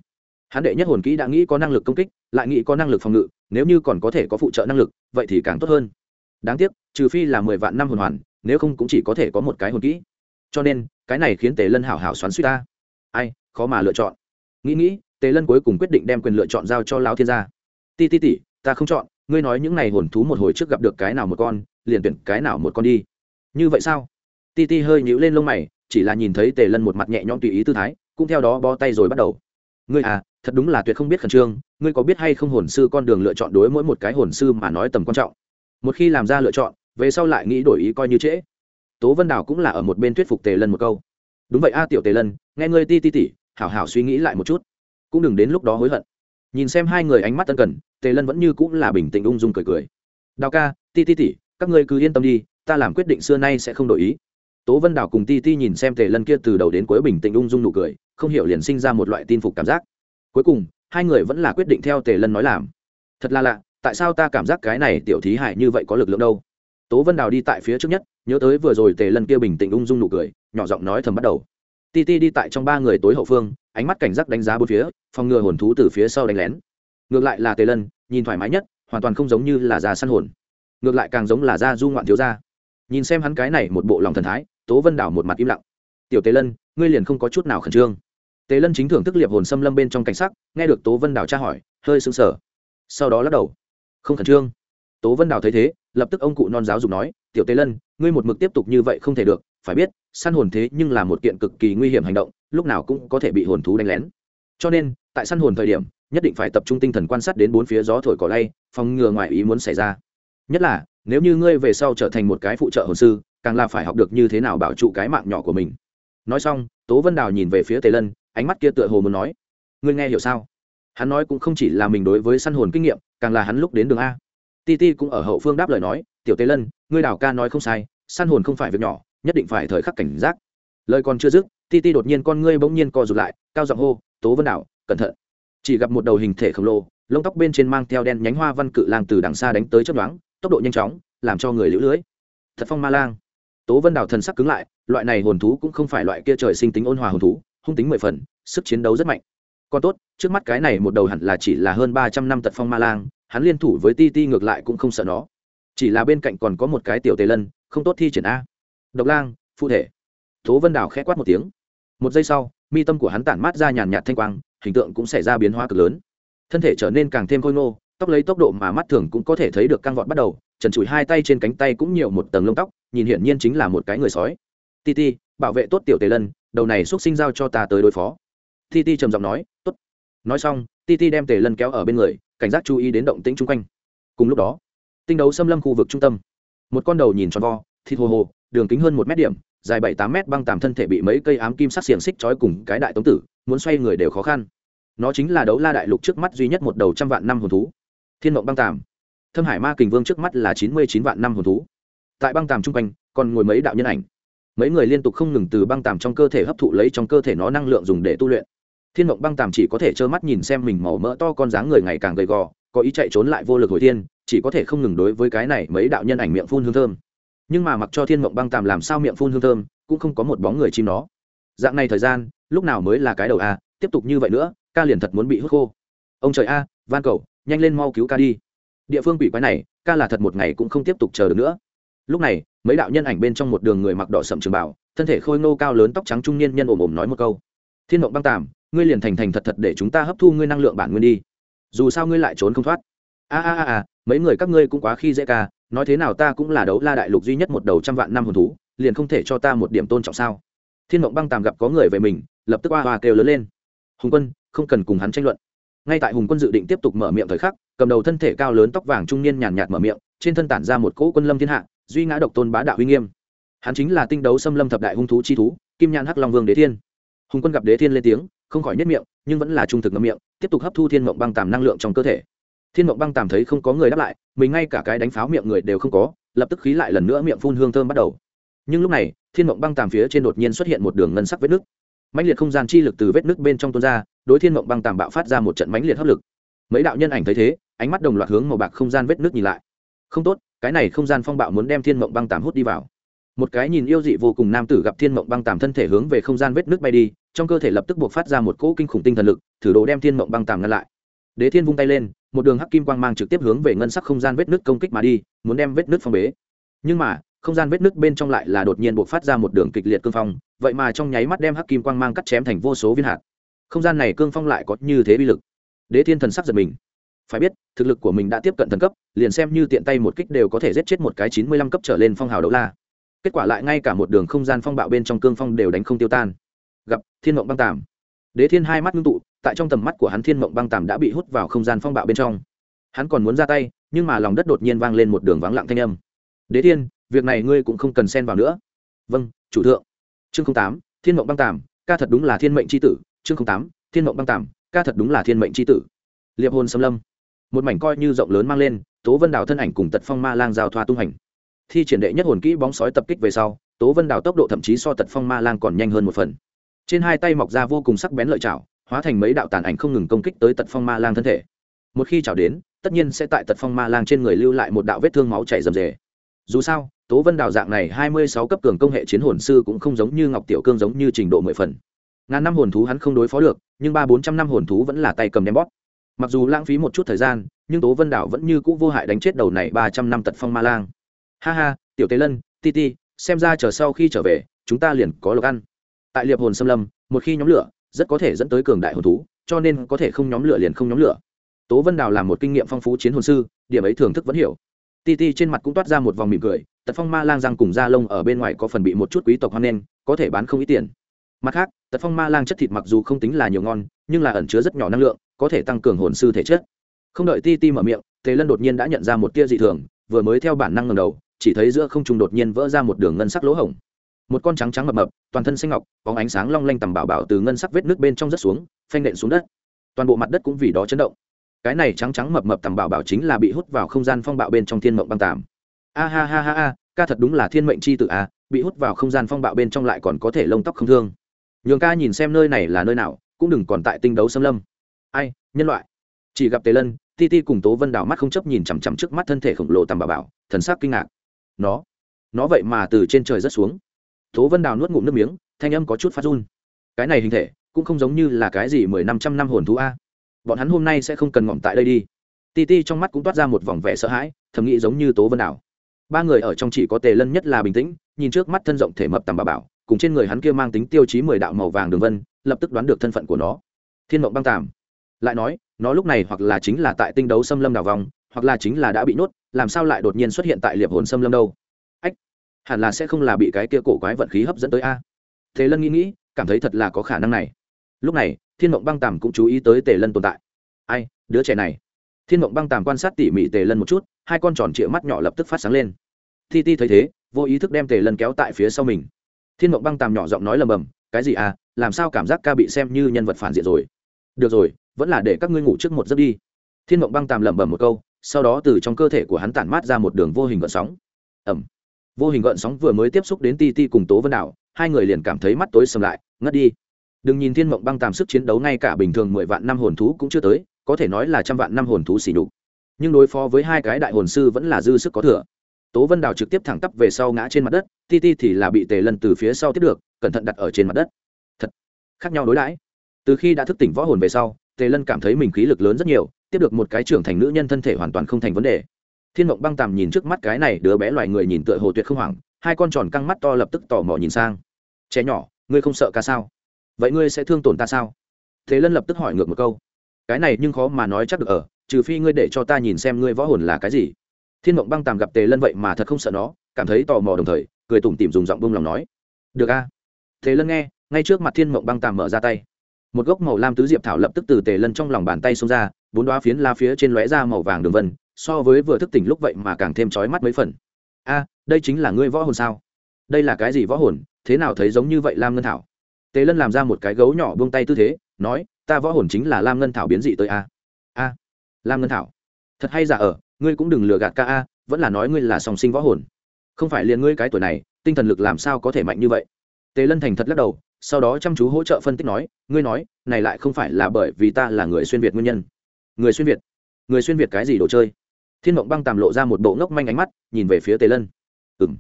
Hắn đệ nhất hồn kỹ đã nghĩ có năng lực công kích, lại nghĩ có năng lực phòng ngự, nếu như còn có thể có phụ trợ năng lực, vậy thì càng tốt hơn đáng tiếc, trừ phi là mười vạn năm hồn hoàn, nếu không cũng chỉ có thể có một cái hồn kỹ. Cho nên, cái này khiến tề lân hảo hảo xoắn suy ta. Ai, khó mà lựa chọn. Nghĩ nghĩ, tề lân cuối cùng quyết định đem quyền lựa chọn giao cho lão thiên gia. Ti ti tỉ ta không chọn, ngươi nói những n à y hồn thú một hồi trước gặp được cái nào một con, liền tuyển cái nào một con đi. Như vậy sao? Ti ti hơi nhíu lên lông mày, chỉ là nhìn thấy tề lân một mặt nhẹ nhõm tùy ý tư thái, cũng theo đó bó tay rồi bắt đầu. Ngươi à thật đúng là tuyệt không biết khẩn trương, ngươi có biết hay không hồn sư con đường lựa chọn đối mỗi một cái hồn sư mà nói tầm quan trọng? Một khi làm ra lựa chọn, về sau lại nghĩ đổi ý coi như trễ. Tố vân đào cũng là ở một bên thuyết phục tề lân một câu. Đúng vậy a, tiểu tề lân, nghe ngươi ti ti tỉ, hảo hảo suy nghĩ lại một chút. Cũng đừng đến lúc đó hối hận. Nhìn xem hai người ánh mắt tân cần, tề lân vẫn như cũng là bình tĩnh ung dung cười cười. Đào ca, ti ti tỉ, các ngươi cứ yên tâm đi, ta làm quyết định xưa nay sẽ không đổi ý. Tố vân đào cùng ti ti nhìn xem tề lân kia từ đầu đến cuối bình tĩnh ung dung nụ cười, không hiểu liền sinh ra một loại tin phục cảm giác. Cuối cùng, hai người vẫn là quyết định theo tề lân nói làm. Thật là lạ tại sao ta cảm giác cái này tiểu thí hại như vậy có lực lượng đâu? Tố vân đào đi tại phía trước nhất, nhớ tới vừa rồi tề lân kia bình tĩnh ung dung nụ cười, nhỏ giọng nói thầm bắt đầu. Ti ti đi tại trong ba người tối hậu phương, ánh mắt cảnh giác đánh giá bốn phía, phòng ngừa hồn thú từ phía sau đánh lén. Ngược lại là tề lân, nhìn thoải mái nhất, hoàn toàn không giống như là già săn hồn. Ngược lại càng giống là da du ngoạn thiếu gia. Nhìn xem hắn cái này một bộ lòng thần thái, tố vân đảo một mặt im lặng. Tiểu tề lân, ngươi liền không có chút nào khẩn trương. Tề lân chính thưởng thức liệp hồn xâm lâm bên trong cảnh sắc, nghe được tố vân đảo tra hỏi, hơi sững sờ. Sau đó lắc đầu không khẩn trương. Tố vân đào thấy thế, lập tức ông cụ non giáo dục nói, tiểu tế lân, ngươi một mực tiếp tục như vậy không thể được, phải biết, săn hồn thế nhưng là một kiện cực kỳ nguy hiểm hành động, lúc nào cũng có thể bị hồn thú đánh lén. Cho nên, tại săn hồn thời điểm, nhất định phải tập trung tinh thần quan sát đến bốn phía gió thổi cỏ lay, phòng ngừa ngoài ý muốn xảy ra. Nhất là, nếu như ngươi về sau trở thành một cái phụ trợ hồn sư, càng là phải học được như thế nào bảo trụ cái mạng nhỏ của mình. Nói xong, tố vân đào nhìn về phía tề lân, ánh mắt kia tựa hồ muốn nói, ngươi nghe hiểu sao? Hắn nói cũng không chỉ là mình đối với săn hồn kinh nghiệm, càng là hắn lúc đến đường a. Ti ti cũng ở hậu phương đáp lời nói, tiểu tế lân, ngươi đào ca nói không sai, săn hồn không phải việc nhỏ, nhất định phải thời khắc cảnh giác. Lời còn chưa dứt, ti ti đột nhiên con ngươi bỗng nhiên co rụt lại, cao giọng hô, tố vân đảo, cẩn thận. Chỉ gặp một đầu hình thể khổng lồ, lông tóc bên trên mang theo đen nhánh hoa văn cự lang từ đằng xa đánh tới chấp đoán tốc độ nhanh chóng, làm cho người lũ lưới. Thật phong ma lang. Tố vân đảo thần sắc cứng lại, loại này hồn thú cũng không phải loại kia trời sinh tính ôn hòa hồn thú, hung tính mười phần, sức chiến đấu rất mạnh. Còn tốt trước mắt cái này một đầu hẳn là chỉ là hơn ba trăm năm tật phong ma lang, hắn liên thủ với ti ti ngược lại cũng không sợ nó. Chỉ là bên cạnh còn có một cái tiểu tề lân, không tốt thi triển a. Độc lang, phụ thể. Tố vân đảo khẽ quát một tiếng. Một giây sau, mi tâm của hắn tản mát ra nhàn nhạt thanh quang, hình tượng cũng xảy ra biến hóa cực lớn. Thân thể trở nên càng thêm khôi ngô, tóc lấy tốc độ mà mắt thường cũng có thể thấy được căng vọt bắt đầu, trần trụi hai tay trên cánh tay cũng nhiều một tầng lông tóc, nhìn hiển nhiên chính là một cái người sói. Ti ti, bảo vệ tốt tiểu tề lân, đầu này x sinh giao cho ta tới đối phó. Ti ti trầm giọng nói, tốt nói xong ti ti đem tề lân kéo ở bên người, cảnh giác chú ý đến động tĩnh chung quanh. Cùng lúc đó, tinh đấu xâm lâm khu vực trung tâm, một con đầu nhìn tròn vo, thịt hồ hồ, đường kính hơn một mét điểm, dài bảy tám mét băng tàm thân thể bị mấy cây ám kim sắc xiềng xích trói cùng cái đại tống tử, muốn xoay người đều khó khăn. Nó chính là đấu la đại lục trước mắt duy nhất một đầu trăm vạn năm hồn thú. Thiên mộng băng tàm. Thâm hải ma kình vương trước mắt là chín mươi chín vạn năm hồn thú. Tại băng tàm chung quanh, còn ngồi mấy đạo nhân ảnh. Mấy người liên tục không ngừng từ băng tàm trong cơ thể hấp thụ lấy trong cơ thể nó năng lượng dùng để tu luyện thiên mộng băng tàm chỉ có thể trơ mắt nhìn xem mình màu mỡ to con dáng người ngày càng gầy gò, có ý chạy trốn lại vô lực hồi thiên, chỉ có thể không ngừng đối với cái này mấy đạo nhân ảnh miệng phun hương thơm. Nhưng mà mặc cho thiên mộng băng tàm làm sao miệng phun hương thơm, cũng không có một bóng người chim nó. Dạng này thời gian, lúc nào mới là cái đầu a, tiếp tục như vậy nữa, ca liền thật muốn bị hút khô. Ông trời a, van cầu, nhanh lên mau cứu ca đi. Địa phương quỷ quái này, ca là thật một ngày cũng không tiếp tục chờ được nữa. Lúc này, mấy đạo nhân ảnh bên trong một đường người mặc đỏ sậm trường bảo thân thể khôi ngô cao lớn tóc trắng trung niên nhân ồm ồm nói một câu. Thiên mộng băng tàm ngươi liền thành thành thật thật để chúng ta hấp thu ngươi năng lượng bản nguyên đi. Dù sao ngươi lại trốn không thoát. A a a a, mấy người các ngươi cũng quá khi dễ ca, nói thế nào ta cũng là đấu la đại lục duy nhất một đầu trăm vạn năm hồn thú, liền không thể cho ta một điểm tôn trọng sao? Thiên mộng băng tàm gặp có người về mình, lập tức oa oa kêu lớn lên. Hùng quân, không cần cùng hắn tranh luận. Ngay tại hùng quân dự định tiếp tục mở miệng thời khắc, cầm đầu thân thể cao lớn tóc vàng trung niên nhàn nhạt mở miệng, trên thân tản ra một cỗ quân lâm thiên hạ, duy ngã độc tôn bá đạo uy nghiêm. Hắn chính là tinh đấu xâm lâm thập đại hung thú chi thú, kim nhãn hắc long vương đế thiên. Hùng quân gặp đế thiên lên tiếng không khỏi nhất miệng, nhưng vẫn là trung thực ngâm miệng, tiếp tục hấp thu thiên mộng băng tàm năng lượng trong cơ thể. Thiên mộng băng tàm thấy không có người đáp lại, mình ngay cả cái đánh pháo miệng người đều không có, lập tức khí lại lần nữa miệng phun hương thơm bắt đầu. Nhưng lúc này, thiên mộng băng tàm phía trên đột nhiên xuất hiện một đường ngân sắc vết nước mãnh liệt không gian chi lực từ vết nước bên trong tuôn ra, đối thiên mộng băng tàm bạo phát ra một trận mãnh liệt hấp lực. Mấy đạo nhân ảnh thấy thế, ánh mắt đồng loạt hướng màu bạc không gian vết nước nhìn lại. Không tốt, cái này không gian phong bạo muốn đem thiên mộng băng tàm hút đi vào một cái nhìn yêu dị vô cùng nam tử gặp thiên mộng băng tàm thân thể hướng về không gian vết nước bay đi, trong cơ thể lập tức buộc phát ra một cỗ kinh khủng tinh thần lực, thử đồ đem thiên mộng băng tàm ngăn lại. Đế thiên vung tay lên, một đường hắc kim quang mang trực tiếp hướng về ngân sắc không gian vết nước công kích mà đi, muốn đem vết nước phong bế. Nhưng mà, không gian vết nước bên trong lại là đột nhiên buộc phát ra một đường kịch liệt cương phong, vậy mà trong nháy mắt đem hắc kim quang mang cắt chém thành vô số viên hạt. Không gian này cương phong lại có như thế bi lực. Đế thiên thần sắc giật mình. Phải biết, thực lực của mình đã tiếp cận thần cấp, liền xem như tiện tay một kích đều có thể giết chết một cái chín mươi lăm cấp trở lên phong hào đấu la kết quả lại ngay cả một đường không gian phong bạo bên trong cương phong đều đánh không tiêu tan. Gặp thiên mộng băng tàm. Đế thiên hai mắt ngưng tụ, tại trong tầm mắt của hắn thiên mộng băng tàm đã bị hút vào không gian phong bạo bên trong. Hắn còn muốn ra tay, nhưng mà lòng đất đột nhiên vang lên một đường vắng lặng thanh âm. Đế thiên, việc này ngươi cũng không cần xen vào nữa. Vâng chủ thượng. Chương tám, thiên mộng băng tàm, ca thật đúng là thiên mệnh c h i tử. Chương tám, thiên mộng băng tàm, ca thật đúng là thiên mệnh c h i tử. Liệp hồn xâm lâm. Một mảnh coi như rộng lớn mang lên, tố vân đào thân ảnh cùng tật phong ma lang giao thoa tung hành thi triển đệ nhất hồn kỹ bóng sói tập kích về sau, tố vân đào tốc độ thậm chí so tật phong ma lang còn nhanh hơn một phần. Trên hai tay mọc ra vô cùng sắc bén lợi chảo, hóa thành mấy đạo tàn ảnh không ngừng công kích tới tật phong ma lang thân thể. Một khi chảo đến, tất nhiên sẽ tại tật phong ma lang trên người lưu lại một đạo vết thương máu chảy rầm rề. Dù sao, tố vân đào dạng này hai mươi sáu cấp cường công hệ chiến hồn sư cũng không giống như ngọc tiểu cương giống như trình độ mười phần. Ngàn năm hồn thú hắn không đối phó được, nhưng ba bốn trăm năm hồn thú vẫn là tay cầm đem bóp. Mặc dù lãng phí một chút thời gian, nhưng tố vân đảo vẫn như c ũ vô hại đánh chết đầu này ba trăm năm tật phong ma lang ha ha, tiểu tế lân, ti ti, xem ra chờ sau khi trở về, chúng ta liền có lộc ăn. Tại liệp hồn xâm lâm, một khi nhóm lửa, rất có thể dẫn tới cường đại hồn thú, cho nên có thể không nhóm lửa liền không nhóm lửa. Tố vân đào là một kinh nghiệm phong phú chiến hồn sư, điểm ấy thưởng thức vẫn hiểu. Ti ti trên mặt cũng toát ra một vòng mỉm cười, tật phong ma lang răng cùng da lông ở bên ngoài có phần bị một chút quý tộc hoan nghênh, có thể bán không ít tiền. Mặt khác, tật phong ma lang chất thịt mặc dù không tính là nhiều ngon, nhưng là ẩn chứa rất nhỏ năng lượng, có thể tăng cường hồn sư thể chất. Không đợi ti ti mở miệng, tề lân đột nhiên đã nhận ra một tia dị thường, vừa mới theo bản năng ngầm đầu chỉ thấy giữa không trung đột nhiên vỡ ra một đường ngân sắc lỗ hổng. Một con trắng trắng mập mập, toàn thân xanh ngọc có ánh sáng long lanh tầm bảo bảo từ ngân sắc vết nước bên trong rất xuống, phanh nện xuống đất. Toàn bộ mặt đất cũng vì đó chấn động. Cái này trắng trắng mập mập tầm bảo bảo chính là bị hút vào không gian phong bạo bên trong thiên mộng băng tàm. A ha ha ha ha, ca thật đúng là thiên mệnh c h i tự a à, bị hút vào không gian phong bạo bên trong lại còn có thể lông tóc không thương. Nhường ca nhìn xem nơi này là nơi nào, cũng đừng còn tại tinh đấu xâm lâm. Ai, nhân loại. Chỉ gặp tề lân, ti ti cùng tố vân đảo mắt không chấp nhìn chằm chằm trước mắt thân thể khổng lồ tầm bảo bảo, thần sắc kinh ngạc nó. Nó vậy mà từ trên trời rất xuống. Tố vân đào nuốt ngụm nước miếng, thanh âm có chút phát run. Cái này hình thể, cũng không giống như là cái gì mười năm trăm năm hồn thú a. Bọn hắn hôm nay sẽ không cần ngọn tại đây đi. Ti ti trong mắt cũng toát ra một vòng vẻ sợ hãi, thầm nghĩ giống như tố vân đảo ba người ở trong chỉ có tề lân nhất là bình tĩnh, nhìn trước mắt thân rộng thể mập tầm bà bảo, cùng trên người hắn kia mang tính tiêu chí mười đạo màu vàng đường vân, lập tức đoán được thân phận của nó. Thiên mộng băng tàm lại nói, nó lúc này hoặc là chính là tại tinh đấu xâm lâm đào vòng, hoặc là chính là đã bị nhốt làm sao lại đột nhiên xuất hiện tại liệp hồn xâm lâm đâu? Ách, hẳn là sẽ không là bị cái kia cổ quái vận khí hấp dẫn tới a. Thế lân nghĩ nghĩ, cảm thấy thật là có khả năng này. Lúc này, thiên mộng băng tàm cũng chú ý tới tề lân tồn tại. Ai, đứa trẻ này. Thiên mộng băng tàm quan sát tỉ mỉ tề lân một chút, hai con tròn trịa mắt nhỏ lập tức phát sáng lên. Thi ti thấy thế, vô ý thức đem tề lân kéo tại phía sau mình. Thiên mộng băng tàm nhỏ giọng nói lầm bầm, cái gì à? Làm sao cảm giác ca bị xem như nhân vật phản diện rồi? Được rồi vẫn là để các ngươi ngủ trước một giấc đi. Thiên mộng băng tàm lẩm bẩm một câu, sau đó từ trong cơ thể của hắn tản mát ra một đường vô hình gợn sóng. Ẩm vô hình gợn sóng vừa mới tiếp xúc đến ti ti cùng tố vân đảo hai người liền cảm thấy mắt tối sầm lại, ngất đi. Đừng nhìn thiên mộng băng tàm sức chiến đấu ngay cả bình thường mười vạn năm hồn thú cũng chưa tới, có thể nói là trăm vạn năm hồn thú xỉ đục nhưng đối phó với hai cái đại hồn sư vẫn là dư sức có thừa. Tố vân đào trực tiếp thẳng tắp về sau ngã trên mặt đất, ti ti thì là bị tề lần từ phía sau tiếp được, cẩn thận đặt ở trên mặt đất. Thật, khác nhau đối đãi. Từ khi đã thức tỉnh võ hồn về sau tề lân cảm thấy mình khí lực lớn rất nhiều, tiếp được một cái trưởng thành nữ nhân thân thể hoàn toàn không thành vấn đề. Thiên mộng băng tàm nhìn trước mắt cái này đứa bé loài người nhìn tựa hồ tuyệt không hoảng, hai con tròn căng mắt to lập tức tò mò nhìn sang. Trẻ nhỏ, ngươi không sợ ca sao? Vậy ngươi sẽ thương tổn ta sao? Thế lân lập tức hỏi ngược một câu. Cái này nhưng khó mà nói chắc được ở, trừ phi ngươi để cho ta nhìn xem ngươi võ hồn là cái gì. Thiên mộng băng tàm gặp tề lân vậy mà thật không sợ nó, cảm thấy tò mò đồng thời, cười tủm tỉm dùng giọng bông lòng nói. Được a. Thế lân nghe, ngay trước mặt thiên mộng băng tàm mở ra tay một gốc màu lam tứ diệp thảo lập tức từ tề lân trong lòng bàn tay xông ra, bốn đoá phiến la phía trên lóe ra màu vàng đường vân, so với vừa thức tỉnh lúc vậy mà càng thêm trói mắt mấy phần. A, đây chính là ngươi võ hồn sao? Đây là cái gì võ hồn? Thế nào thấy giống như vậy lam ngân thảo? Tề lân làm ra một cái gấu nhỏ buông tay tư thế, nói, ta võ hồn chính là lam ngân thảo biến dị tới a. A, lam ngân thảo. Thật hay giả ở, ngươi cũng đừng lừa gạt ca a, vẫn là nói ngươi là song sinh võ hồn. Không phải liền ngươi cái tuổi này, tinh thần lực làm sao có thể mạnh như vậy? Tề lân thành thật lắc đầu sau đó chăm chú hỗ trợ phân tích nói, ngươi nói, này lại không phải là bởi vì ta là người xuyên việt nguyên nhân. Người xuyên việt? Người xuyên việt cái gì đồ chơi? Thiên mộng băng tàm lộ ra một bộ ngốc manh ánh mắt, nhìn về phía tề lân. Ừ m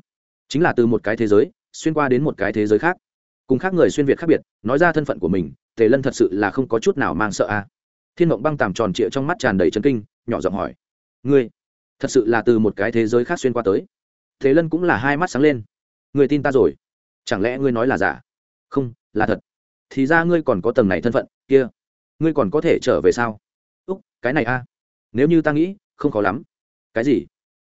chính là từ một cái thế giới, xuyên qua đến một cái thế giới khác. Cùng khác người xuyên việt khác biệt, nói ra thân phận của mình, tề lân thật sự là không có chút nào mang sợ a. Thiên mộng băng tàm tròn trịa trong mắt tràn đầy trấn kinh, nhỏ giọng hỏi, ngươi, thật sự là từ một cái thế giới khác xuyên qua tới? Tề lân cũng là hai mắt sáng lên. Người tin ta rồi. Chẳng lẽ ngươi nói là giả? Không, là thật. Thì ra ngươi còn có tầng này thân phận, kia. Ngươi còn có thể trở về sao? Úc, cái này a. Nếu như ta nghĩ, không khó lắm. Cái gì?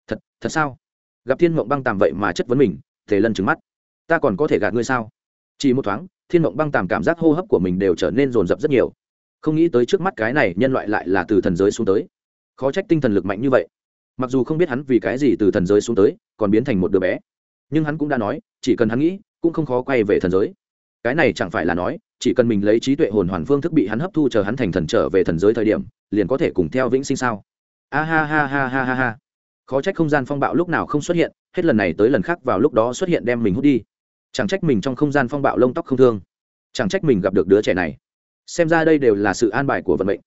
Thật thật sao? Gặp thiên mộng băng tàm vậy mà chất vấn mình thể lân trứng mắt. Ta còn có thể gạt ngươi sao? Chỉ một thoáng, thiên mộng băng tàm cảm giác hô hấp của mình đều trở nên rồn rập rất nhiều. Không nghĩ tới trước mắt cái này nhân loại lại là từ thần giới xuống tới. Khó trách tinh thần lực mạnh như vậy. Mặc dù không biết hắn vì cái gì từ thần giới xuống tới, còn biến thành một đứa bé. Nhưng hắn cũng đã nói, chỉ cần hắn nghĩ, cũng không khó quay về thần giới cái này chẳng phải là nói, chỉ cần mình lấy trí tuệ hồn hoàn phương thức bị hắn hấp thu chờ hắn thành thần trở về thần giới thời điểm, liền có thể cùng theo vĩnh sinh sao? A ha ha ha ha ha ha. Khó trách không gian phong bạo lúc nào không xuất hiện, hết lần này tới lần khác vào lúc đó xuất hiện đem mình hút đi. Chẳng trách mình trong không gian phong bạo lông tóc không thương. Chẳng trách mình gặp được đứa trẻ này. Xem ra đây đều là sự an bài của vận mệnh.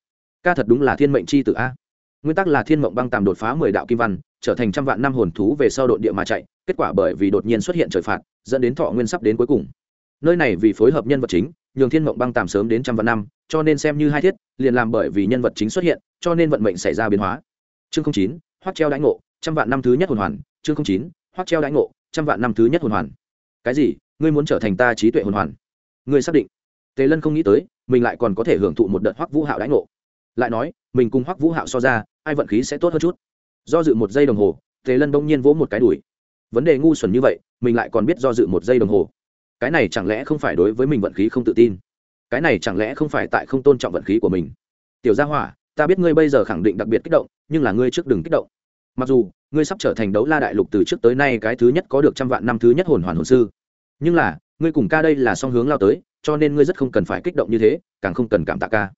Ca thật đúng là thiên mệnh c h i tử a. Nguyên tắc là thiên mộng băng tàm đột phá mười đạo kim văn, trở thành trăm vạn năm hồn thú về sau đội địa mà chạy, kết quả bởi vì đột nhiên xuất hiện trời phạt, dẫn đến thọ nguyên sắp đến cuối cùng nơi này vì phối hợp nhân vật chính, nhường thiên mộng băng tàm sớm đến trăm vạn năm, cho nên xem như hai thiết, liền làm bởi vì nhân vật chính xuất hiện, cho nên vận mệnh xảy ra biến hóa. Chương chín, hoắc treo đãi ngộ, trăm vạn năm thứ nhất hồn hoàn. Chương chín, hoắc treo đãi ngộ, trăm vạn năm thứ nhất hồn hoàn. Cái gì? Ngươi muốn trở thành ta trí tuệ hồn hoàn? Ngươi xác định. Tề lân không nghĩ tới, mình lại còn có thể hưởng thụ một đợt hoắc vũ hạo đãi ngộ. Lại nói, mình cùng hoắc vũ hạo so ra, ai vận khí sẽ tốt hơn chút? Do dự một giây đồng hồ, tề lân bỗng nhiên vỗ một cái đùi. Vấn đề ngu xuẩn như vậy, mình lại còn biết do dự một giây đồng hồ cái này chẳng lẽ không phải đối với mình vận khí không tự tin? Cái này chẳng lẽ không phải tại không tôn trọng vận khí của mình? Tiểu gia hỏa, ta biết ngươi bây giờ khẳng định đặc biệt kích động, nhưng là ngươi trước đừng kích động. Mặc dù, ngươi sắp trở thành đấu la đại lục từ trước tới nay cái thứ nhất có được trăm vạn năm thứ nhất hồn hoàn hồn sư. Nhưng là, ngươi cùng ca đây là song hướng lao tới, cho nên ngươi rất không cần phải kích động như thế, càng không cần cảm tạ ca.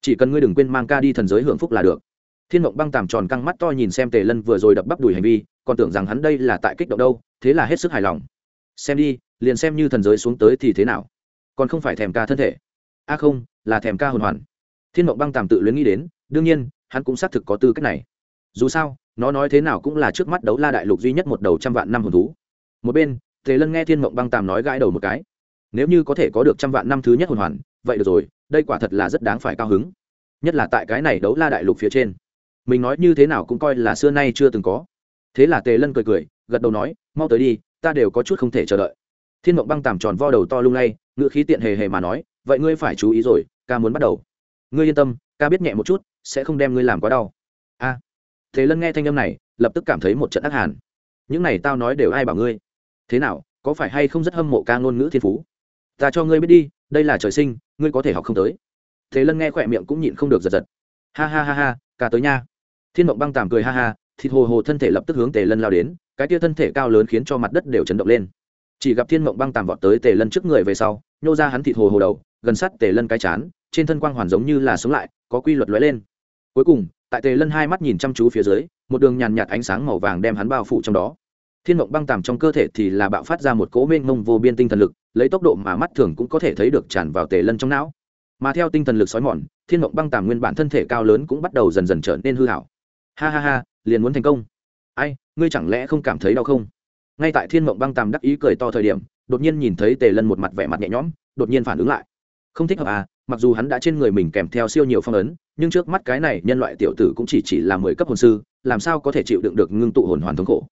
Chỉ cần ngươi đừng quên mang ca đi thần giới hưởng phúc là được. Thiên mộng băng tàm tròn căng mắt to nhìn xem tề lân vừa rồi đập bắp đùi hành vi, còn tưởng rằng hắn đây là tại kích động đâu, thế là hết sức hài lòng. Xem đi liền xem như thần giới xuống tới thì thế nào. Còn không phải thèm ca thân thể. A không, là thèm ca hồn hoàn. Thiên mộng băng tàm tự luyến nghĩ đến, đương nhiên, hắn cũng xác thực có tư cách này. Dù sao, nó nói thế nào cũng là trước mắt đấu la đại lục duy nhất một đầu trăm vạn năm hồn thú. Một bên, tề lân nghe thiên mộng băng tàm nói gãi đầu một cái. Nếu như có thể có được trăm vạn năm thứ nhất hồn hoàn, vậy được rồi, đây quả thật là rất đáng phải cao hứng. Nhất là tại cái này đấu la đại lục phía trên. Mình nói như thế nào cũng coi là xưa nay chưa từng có. Thế là tề lân cười cười, gật đầu nói, mau tới đi, ta đều có chút không thể chờ đợi thiên mộng băng tàm tròn vo đầu to lung lay ngự khí tiện hề hề mà nói vậy ngươi phải chú ý rồi ca muốn bắt đầu. Ngươi yên tâm ca biết nhẹ một chút sẽ không đem ngươi làm quá đau. A. À, thế lân nghe thanh âm này lập tức cảm thấy một trận ác hàn. Những này tao nói đều ai bảo ngươi? Thế nào có phải hay không rất hâm mộ ca ngôn ngữ thiên phú? Ta cho ngươi biết đi đây là trời sinh ngươi có thể học không tới. Thế lân nghe khỏe miệng cũng nhịn không được giật giật. Ha ha ha ha ca tới nha. Thiên mộng băng tàm cười ha ha thịt hồ hồ thân thể lập tức hướng tề lân lao đến cái tia thân thể cao lớn khiến cho mặt đất đều chấn động lên chỉ gặp thiên mộng băng tàm vọt tới tề lân trước người về sau, nhô ra hắn thịt hồ hồ đầu, gần sát tề lân cái chán, trên thân quang hoàn giống như là sống lại, có quy luật lóe lên. Cuối cùng, tại tề lân hai mắt nhìn chăm chú phía dưới, một đường nhàn nhạt ánh sáng màu vàng đem hắn bao phủ trong đó. Thiên mộng băng tàm trong cơ thể thì là bạo phát ra một cỗ mênh mông vô biên tinh thần lực, lấy tốc độ mà mắt thường cũng có thể thấy được tràn vào tề lân trong não. Mà theo tinh thần lực xói mòn, thiên mộng băng tàm nguyên bản thân thể cao lớn cũng bắt đầu dần dần trở nên hư hảo ha ha ha, liền muốn thành công. Ai, ngươi chẳng lẽ không cảm thấy đau không? Ngay tại thiên mộng băng tàm đắc ý cười to thời điểm, đột nhiên nhìn thấy tề lân một mặt vẻ mặt nhẹ nhõm, đột nhiên phản ứng lại. Không thích hợp à mặc dù hắn đã trên người mình kèm theo siêu nhiều phong ấn, nhưng trước mắt cái này nhân loại tiểu tử cũng chỉ chỉ là mười cấp hồn sư, làm sao có thể chịu đựng được ngưng tụ hồn hoàn thống khổ.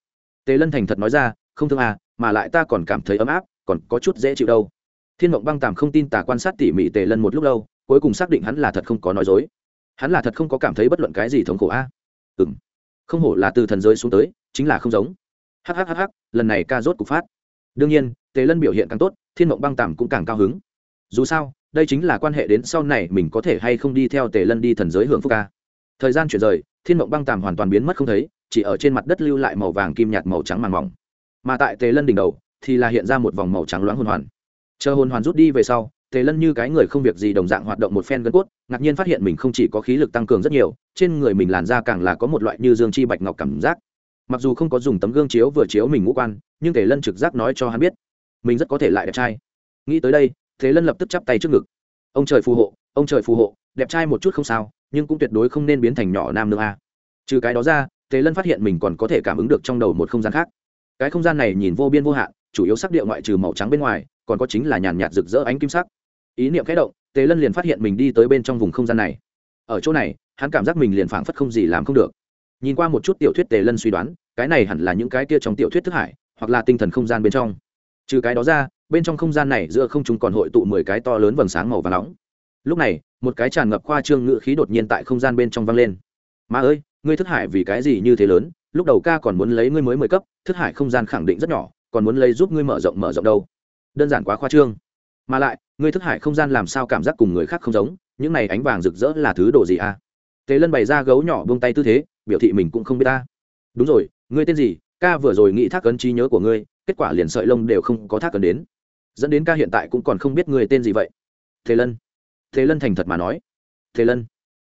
Tề lân thành thật nói ra, không thương à mà lại ta còn cảm thấy ấm áp, còn có chút dễ chịu đâu. Thiên mộng băng tàm không tin tả quan sát tỉ mỉ tề lân một lúc lâu, cuối cùng xác định hắn là thật không có nói dối. Hắn là thật không có cảm thấy bất luận cái gì thống khổ a. À? ừ m không hổ là từ thần giới xuống tới, chính là không giống hhhh lần này ca rốt cục phát. Đương nhiên, tề lân biểu hiện càng tốt, thiên mộng băng tàm cũng càng cao hứng. Dù sao, đây chính là quan hệ đến sau này mình có thể hay không đi theo tề lân đi thần giới hưởng phúc ca. Thời gian chuyển rời, thiên mộng băng tàm hoàn toàn biến mất không thấy, chỉ ở trên mặt đất lưu lại màu vàng kim nhạt màu trắng màng mỏng. Mà tại tề lân đỉnh đầu, thì là hiện ra một vòng màu trắng loáng hồn hoàn. Chờ hồn hoàn rút đi về sau, tề lân như cái người không việc gì đồng dạng hoạt động một phen gân cốt, ngạc nhiên phát hiện mình không chỉ có khí lực tăng cường rất nhiều, trên người mình làn da càng là có một loại như dương chi bạch ngọc cảm giác mặc dù không có dùng tấm gương chiếu vừa chiếu mình ngũ quan, nhưng tề lân trực giác nói cho hắn biết, mình rất có thể lại đẹp trai. Nghĩ tới đây thế lân lập tức chắp tay trước ngực. Ông trời phù hộ, ông trời phù hộ, đẹp trai một chút không sao, nhưng cũng tuyệt đối không nên biến thành nhỏ nam nữ a. Trừ cái đó ra thế lân phát hiện mình còn có thể cảm ứng được trong đầu một không gian khác. Cái không gian này nhìn vô biên vô hạn, chủ yếu sắc điệu ngoại trừ màu trắng bên ngoài, còn có chính là nhàn nhạt rực rỡ ánh kim sắc. Ý niệm khẽ động, tề lân liền phát hiện mình đi tới bên trong vùng không gian này. Ở chỗ này, hắn cảm giác mình liền phảng phất không gì làm không được nhìn qua một chút tiểu thuyết tề lân suy đoán, cái này hẳn là những cái kia trong tiểu thuyết thức hải, hoặc là tinh thần không gian bên trong. Trừ cái đó ra, bên trong không gian này giữa không chúng còn hội tụ mười cái to lớn vầng sáng màu và nóng. Lúc này, một cái tràn ngập khoa trương ngự khí đột nhiên tại không gian bên trong vang lên. Mà ơi, ngươi thức hải vì cái gì như thế lớn? Lúc đầu ca còn muốn lấy ngươi mới mười cấp, thức hải không gian khẳng định rất nhỏ, còn muốn lấy giúp ngươi mở rộng mở rộng đâu. Đơn giản quá khoa trương. Mà lại, ngươi thức hải không gian làm sao cảm giác cùng người khác không giống? Những này ánh vàng rực rỡ là thứ đồ gì à? Tề lân bày ra gấu nhỏ buông tay tư thế biểu thị mình cũng không biết ta. Đúng rồi, ngươi tên gì? Ca vừa rồi nghĩ thác ấn trí nhớ của ngươi, kết quả liền sợi lông đều không có thác ấn đến. Dẫn đến ca hiện tại cũng còn không biết ngươi tên gì vậy. Thế lân. Thế lân thành thật mà nói. Thế lân.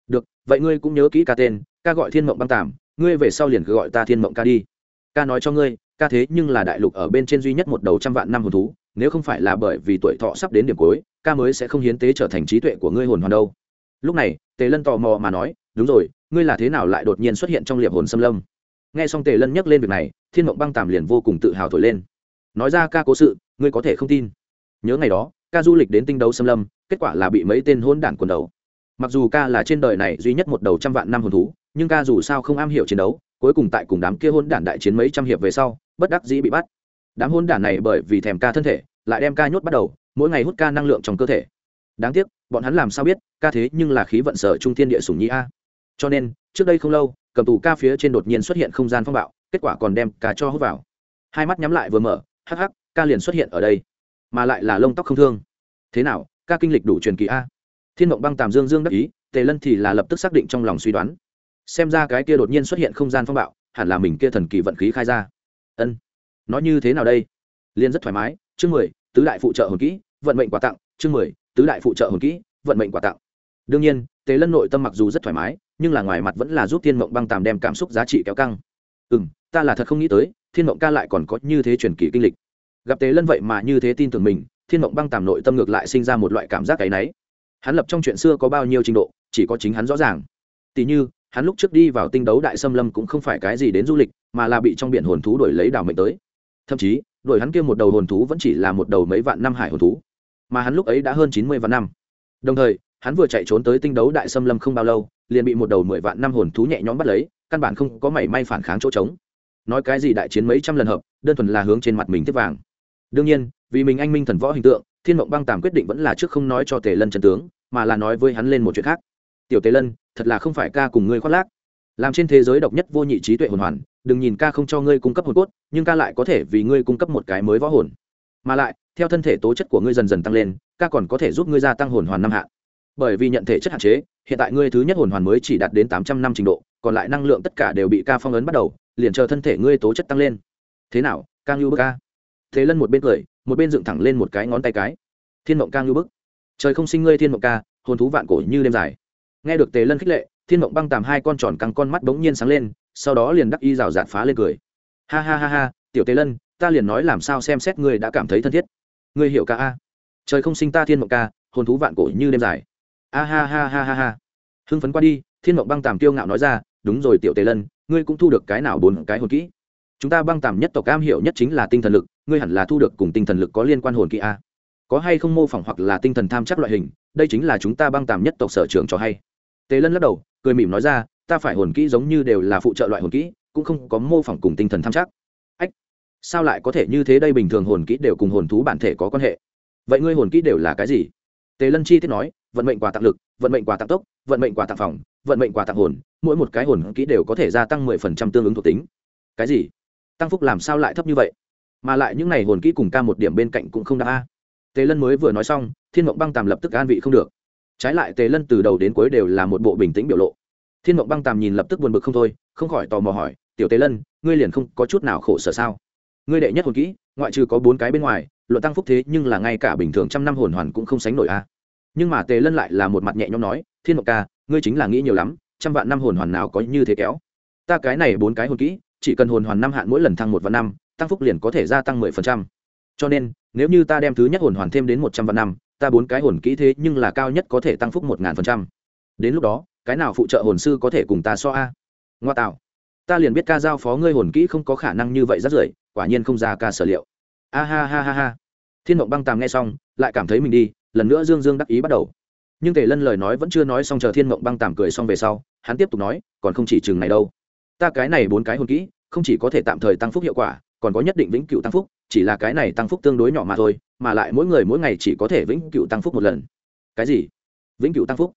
Được, vậy ngươi cũng nhớ kỹ ca tên, ca gọi thiên mộng băng tàm, ngươi về sau liền cứ gọi ta thiên mộng ca đi. Ca nói cho ngươi, ca thế nhưng là đại lục ở bên trên duy nhất một đầu trăm vạn năm hồn thú, nếu không phải là bởi vì tuổi thọ sắp đến điểm cuối, ca mới sẽ không hiến tế trở thành trí tuệ của ngươi hồn hoàn đâu. Lúc này tề lân tò mò mà nói, đúng rồi ngươi là thế nào lại đột nhiên xuất hiện trong liệp hồn xâm lâm? Nghe xong tề lân nhắc lên việc này, thiên mộng băng tàm liền vô cùng tự hào thổi lên. Nói ra ca cố sự, ngươi có thể không tin. Nhớ ngày đó, ca du lịch đến tinh đấu xâm lâm, kết quả là bị mấy tên hôn đản quần đầu. Mặc dù ca là trên đời này duy nhất một đầu trăm vạn năm hồn thú, nhưng ca dù sao không am hiểu chiến đấu, cuối cùng tại cùng đám kia hôn đản đại chiến mấy trăm hiệp về sau, bất đắc dĩ bị bắt. Đám hôn đản này bởi vì thèm ca thân thể, lại đem ca nhốt bắt đầu, mỗi ngày hút ca năng lượng trong cơ thể. Đáng tiếc, bọn hắn làm sao biết, ca thế nhưng là khí vận sở trung thiên địa sùng nhi a cho nên, trước đây không lâu, cầm tù ca phía trên đột nhiên xuất hiện không gian phong bạo, kết quả còn đem ca cho hút vào. Hai mắt nhắm lại vừa mở, hắc hắc, ca liền xuất hiện ở đây. Mà lại là lông tóc không thương. Thế nào, ca kinh lịch đủ truyền kỳ a? Thiên mộng băng tàm dương dương đắc ý, tề lân thì là lập tức xác định trong lòng suy đoán. Xem ra cái kia đột nhiên xuất hiện không gian phong bạo, hẳn là mình kia thần kỳ vận khí khai ra. Ân. Nói như thế nào đây? Liên rất thoải mái, chương mười, tứ đại phụ trợ hồn kỹ, vận mệnh quà tặng, chương mười, tứ đại phụ trợ hồn kỹ, vận mệnh quà tặng. Đương nhiên tề lân nội tâm mặc dù rất thoải mái, nhưng là ngoài mặt vẫn là giúp thiên mộng băng tàm đem cảm xúc giá trị kéo căng. Ừ m ta là thật không nghĩ tới, thiên mộng ca lại còn có như thế truyền kỳ kinh lịch. Gặp tề lân vậy mà như thế tin tưởng mình, thiên mộng băng tàm nội tâm ngược lại sinh ra một loại cảm giác cái náy. Hắn lập trong chuyện xưa có bao nhiêu trình độ, chỉ có chính hắn rõ ràng. Tỉ như, hắn lúc trước đi vào tinh đấu đại xâm lâm cũng không phải cái gì đến du lịch, mà là bị trong biển hồn thú đổi lấy đảo mệnh tới. Thậm chí, đuổi hắn kia một đầu hồn thú vẫn chỉ là một đầu mấy vạn năm hải hồn thú. Mà hắn lúc ấy đã hơn chín mươi vạn năm. Đồng thời hắn vừa chạy trốn tới tinh đấu đại xâm lâm không bao lâu, liền bị một đầu mười vạn năm hồn thú nhẹ nhõm bắt lấy, căn bản không có mảy may phản kháng chỗ trống. Nói cái gì đại chiến mấy trăm lần hợp, đơn thuần là hướng trên mặt mình tiếp vàng. Đương nhiên, vì mình anh minh thần võ hình tượng, thiên mộng băng tàm quyết định vẫn là trước không nói cho tề lân trần tướng, mà là nói với hắn lên một chuyện khác. Tiểu tề lân, thật là không phải ca cùng ngươi khoác lác. Làm trên thế giới độc nhất vô nhị trí tuệ hồn hoàn, đừng nhìn ca không cho ngươi cung cấp hồn cốt, nhưng ca lại có thể vì ngươi cung cấp một cái mới võ hồn. Mà lại, theo thân thể tố chất của ngươi dần dần tăng lên, ca còn có thể giúp ngươi gia tăng hồn hoàn năm hạ bởi vì nhận thể chất hạn chế, hiện tại ngươi thứ nhất hồn hoàn mới chỉ đạt đến tám trăm năm trình độ, còn lại năng lượng tất cả đều bị ca phong ấn bắt đầu, liền chờ thân thể ngươi tố chất tăng lên. Thế nào ca ngưu bức ca? Thế lân một bên cười, một bên dựng thẳng lên một cái ngón tay cái. Thiên mộng ca ngưu bức. Trời không sinh ngươi thiên mộng ca, hồn thú vạn cổ như đêm dài. Nghe được tề lân khích lệ, thiên mộng băng tàm hai con tròn căng con mắt bỗng nhiên sáng lên, sau đó liền đắc y rào rạt phá lên cười. Ha ha ha ha, tiểu tề lân, ta liền nói làm sao xem xét ngươi đã cảm thấy thân thiết. Ngươi hiểu ca a? Trời không sinh ta thiên mộng ca, hồn thú vạn cổ như đêm dài a ha ha ha ha ha. Hưng phấn qua đi, thiên mộng băng tàm tiêu ngạo nói ra, đúng rồi, tiểu tề lân, ngươi cũng thu được cái nào bốn cái hồn kỹ? Chúng ta băng tàm nhất tộc cam hiểu nhất chính là tinh thần lực, ngươi hẳn là thu được cùng tinh thần lực có liên quan hồn kỹ a. Có hay không mô phỏng hoặc là tinh thần tham chắc loại hình, đây chính là chúng ta băng tàm nhất tộc sở trường cho hay. Tề lân lắc đầu, cười mỉm nói ra, ta phải hồn kỹ giống như đều là phụ trợ loại hồn kỹ, cũng không có mô phỏng cùng tinh thần tham chắc. Ách, sao lại có thể như thế đây bình thường hồn kỹ đều cùng hồn thú bản thể có quan hệ? Vậy ngươi hồn kỹ đều là cái gì? Tề lân chi tiết nói vận mệnh quà tặng lực, vận mệnh quà tặng tốc, vận mệnh quà tặng phòng, vận mệnh quà tặng hồn, mỗi một cái hồn kỹ đều có thể gia tăng mười phần trăm tương ứng thuộc tính. Cái gì? Tăng phúc làm sao lại thấp như vậy? Mà lại những n à y hồn kỹ cùng ca một điểm bên cạnh cũng không đa a. Tề lân mới vừa nói xong, thiên mộng băng tàm lập tức an vị không được. Trái lại tề lân từ đầu đến cuối đều là một bộ bình tĩnh biểu lộ. Thiên mộng băng tàm nhìn lập tức buồn bực không thôi, không khỏi tò mò hỏi, tiểu tề lân, ngươi liền không có chút nào khổ sở sao? Ngươi đệ nhất hồn kỹ, ngoại trừ có bốn cái bên ngoài, luận tăng phúc thế nhưng là ngay cả bình thường trăm năm hồn hoàn cũng không sánh nổi a nhưng mà tề lân lại là một mặt nhẹ nhõm nói, thiên mộc ca, ngươi chính là nghĩ nhiều lắm, trăm vạn năm hồn hoàn nào có như thế kéo? Ta cái này bốn cái hồn kỹ, chỉ cần hồn hoàn năm hạn mỗi lần thăng một vạn năm, tăng phúc liền có thể gia tăng mười phần trăm. Cho nên, nếu như ta đem thứ nhất hồn hoàn thêm đến một trăm vạn năm, ta bốn cái hồn kỹ thế nhưng là cao nhất có thể tăng phúc một ngàn phần trăm. Đến lúc đó, cái nào phụ trợ hồn sư có thể cùng ta so a? Ngoa tạo. Ta liền biết ca giao phó ngươi hồn kỹ không có khả năng như vậy rất rưởi, quả nhiên không ra ca sở liệu. A ha ha ha ha. Thiên mộng băng tàm nghe xong, lại cảm thấy mình đi lần nữa dương dương đắc ý bắt đầu. Nhưng tề lân lời nói vẫn chưa nói xong chờ thiên mộng băng tàm cười xong về sau, hắn tiếp tục nói, còn không chỉ chừng này đâu. Ta cái này bốn cái hồn kỹ, không chỉ có thể tạm thời tăng phúc hiệu quả, còn có nhất định vĩnh cửu tăng phúc, chỉ là cái này tăng phúc tương đối nhỏ mà thôi, mà lại mỗi người mỗi ngày chỉ có thể vĩnh cửu tăng phúc một lần. Cái gì? Vĩnh cửu tăng phúc?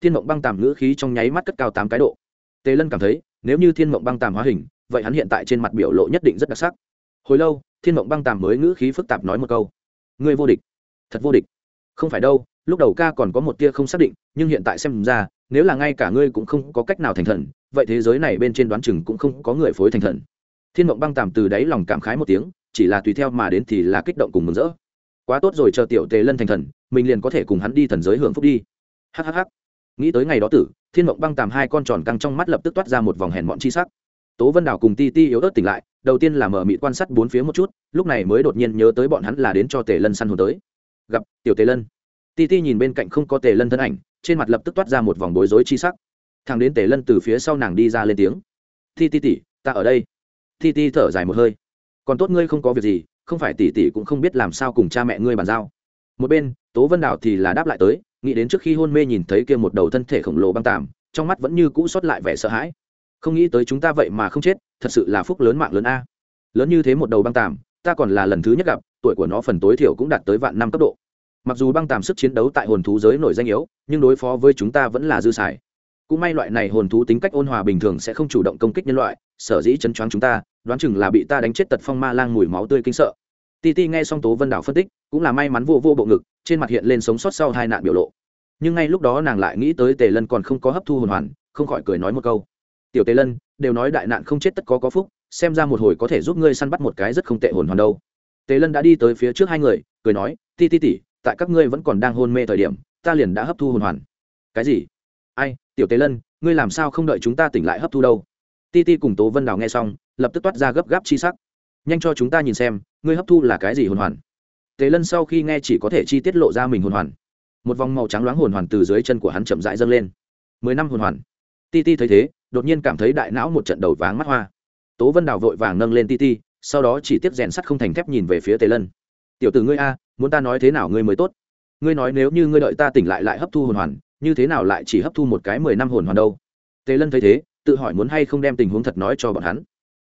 Thiên mộng băng tàm ngữ khí trong nháy mắt cất cao tám cái độ. Tề lân cảm thấy, nếu như thiên mộng băng tàm hóa hình, vậy hắn hiện tại trên mặt biểu lộ nhất định rất đặc sắc. Hồi lâu, thiên mộng băng tàm mới ngữ khí phức tạp nói một câu. Ngươi vô địch. Thật vô địch không phải đâu, lúc đầu ca còn có một tia không xác định, nhưng hiện tại xem ra, nếu là ngay cả ngươi cũng không có cách nào thành thần, vậy thế giới này bên trên đoán chừng cũng không có người phối thành thần. Thiên mộng băng tàm từ đáy lòng cảm khái một tiếng, chỉ là tùy theo mà đến thì là kích động cùng mừng rỡ. Quá tốt rồi, chờ tiểu tề lân thành thần, mình liền có thể cùng hắn đi thần giới hưởng phúc đi. Hhh nghĩ tới ngày đó tử, thiên mộng băng tàm hai con tròn căng trong mắt lập tức toát ra một vòng hèn mọn chi sắc. Tố vân đảo cùng ti ti yếu ớt tỉnh lại, đầu tiên là mở mị quan sát bốn phía một chút, lúc này mới đột nhiên nhớ tới bọn hắn là đến cho tề lân săn hồn tới gặp tiểu tề lân. Ti ti nhìn bên cạnh không có tề lân thân ảnh, trên mặt lập tức toát ra một vòng bối rối chi sắc. Thằng đến tề lân từ phía sau nàng đi ra lên tiếng. Ti ti tỉ ta ở đây. Ti ti thở dài một hơi. Còn tốt ngươi không có việc gì, không phải tỷ tỷ cũng không biết làm sao cùng cha mẹ ngươi bàn giao. Một bên, tố vân đào thì là đáp lại tới, nghĩ đến trước khi hôn mê nhìn thấy kia một đầu thân thể khổng lồ băng tàm, trong mắt vẫn như cũ sót lại vẻ sợ hãi. Không nghĩ tới chúng ta vậy mà không chết, thật sự là phúc lớn mạng lớn a. Lớn như thế một đầu băng tàm, ta còn là lần thứ nhất gặp tuổi của nó phần tối thiểu cũng đạt tới vạn năm cấp độ. Mặc dù băng tàm sức chiến đấu tại hồn thú giới nổi danh yếu, nhưng đối phó với chúng ta vẫn là dư xài. Cũng may loại này hồn thú tính cách ôn hòa bình thường sẽ không chủ động công kích nhân loại, sở dĩ chấn choáng chúng ta, đoán chừng là bị ta đánh chết tật phong ma lang mùi máu tươi kinh sợ. Ti ti nghe xong tố vân đảo phân tích, cũng là may mắn vô vô bộ ngực, trên mặt hiện lên sống sót sau hai nạn biểu lộ. Nhưng ngay lúc đó nàng lại nghĩ tới tề lân còn không có hấp thu hồn hoàn, không khỏi cười nói một câu. Tiểu tề lân, đều nói đại nạn không chết tất có có phúc, xem ra một hồi có thể giúp ngươi săn bắt một cái rất không tệ hồn hoàn đâu tề lân đã đi tới phía trước hai người, cười nói, ti ti tỉ tại các ngươi vẫn còn đang hôn mê thời điểm, ta liền đã hấp thu hồn hoàn. Cái gì? Ai, tiểu tế lân, ngươi làm sao không đợi chúng ta tỉnh lại hấp thu đâu? Ti ti cùng tố vân đào nghe xong, lập tức toát ra gấp gáp chi sắc. Nhanh cho chúng ta nhìn xem, ngươi hấp thu là cái gì hồn hoàn? Tế lân sau khi nghe chỉ có thể chi tiết lộ ra mình hồn hoàn. Một vòng màu trắng loáng hồn hoàn từ dưới chân của hắn chậm rãi dâng lên. Mười năm hồn hoàn. Ti ti thấy thế, đột nhiên cảm thấy đại não một trận đầu váng mắt hoa. Tố vân đào vội vàng nâng lên ti ti sau đó chỉ tiếp rèn sắt không thành thép nhìn về phía tề lân. Tiểu tử ngươi a, muốn ta nói thế nào ngươi mới tốt? Ngươi nói nếu như ngươi đợi ta tỉnh lại lại hấp thu hồn hoàn, như thế nào lại chỉ hấp thu một cái mười năm hồn hoàn đâu? Tề lân thấy thế, tự hỏi muốn hay không đem tình huống thật nói cho bọn hắn.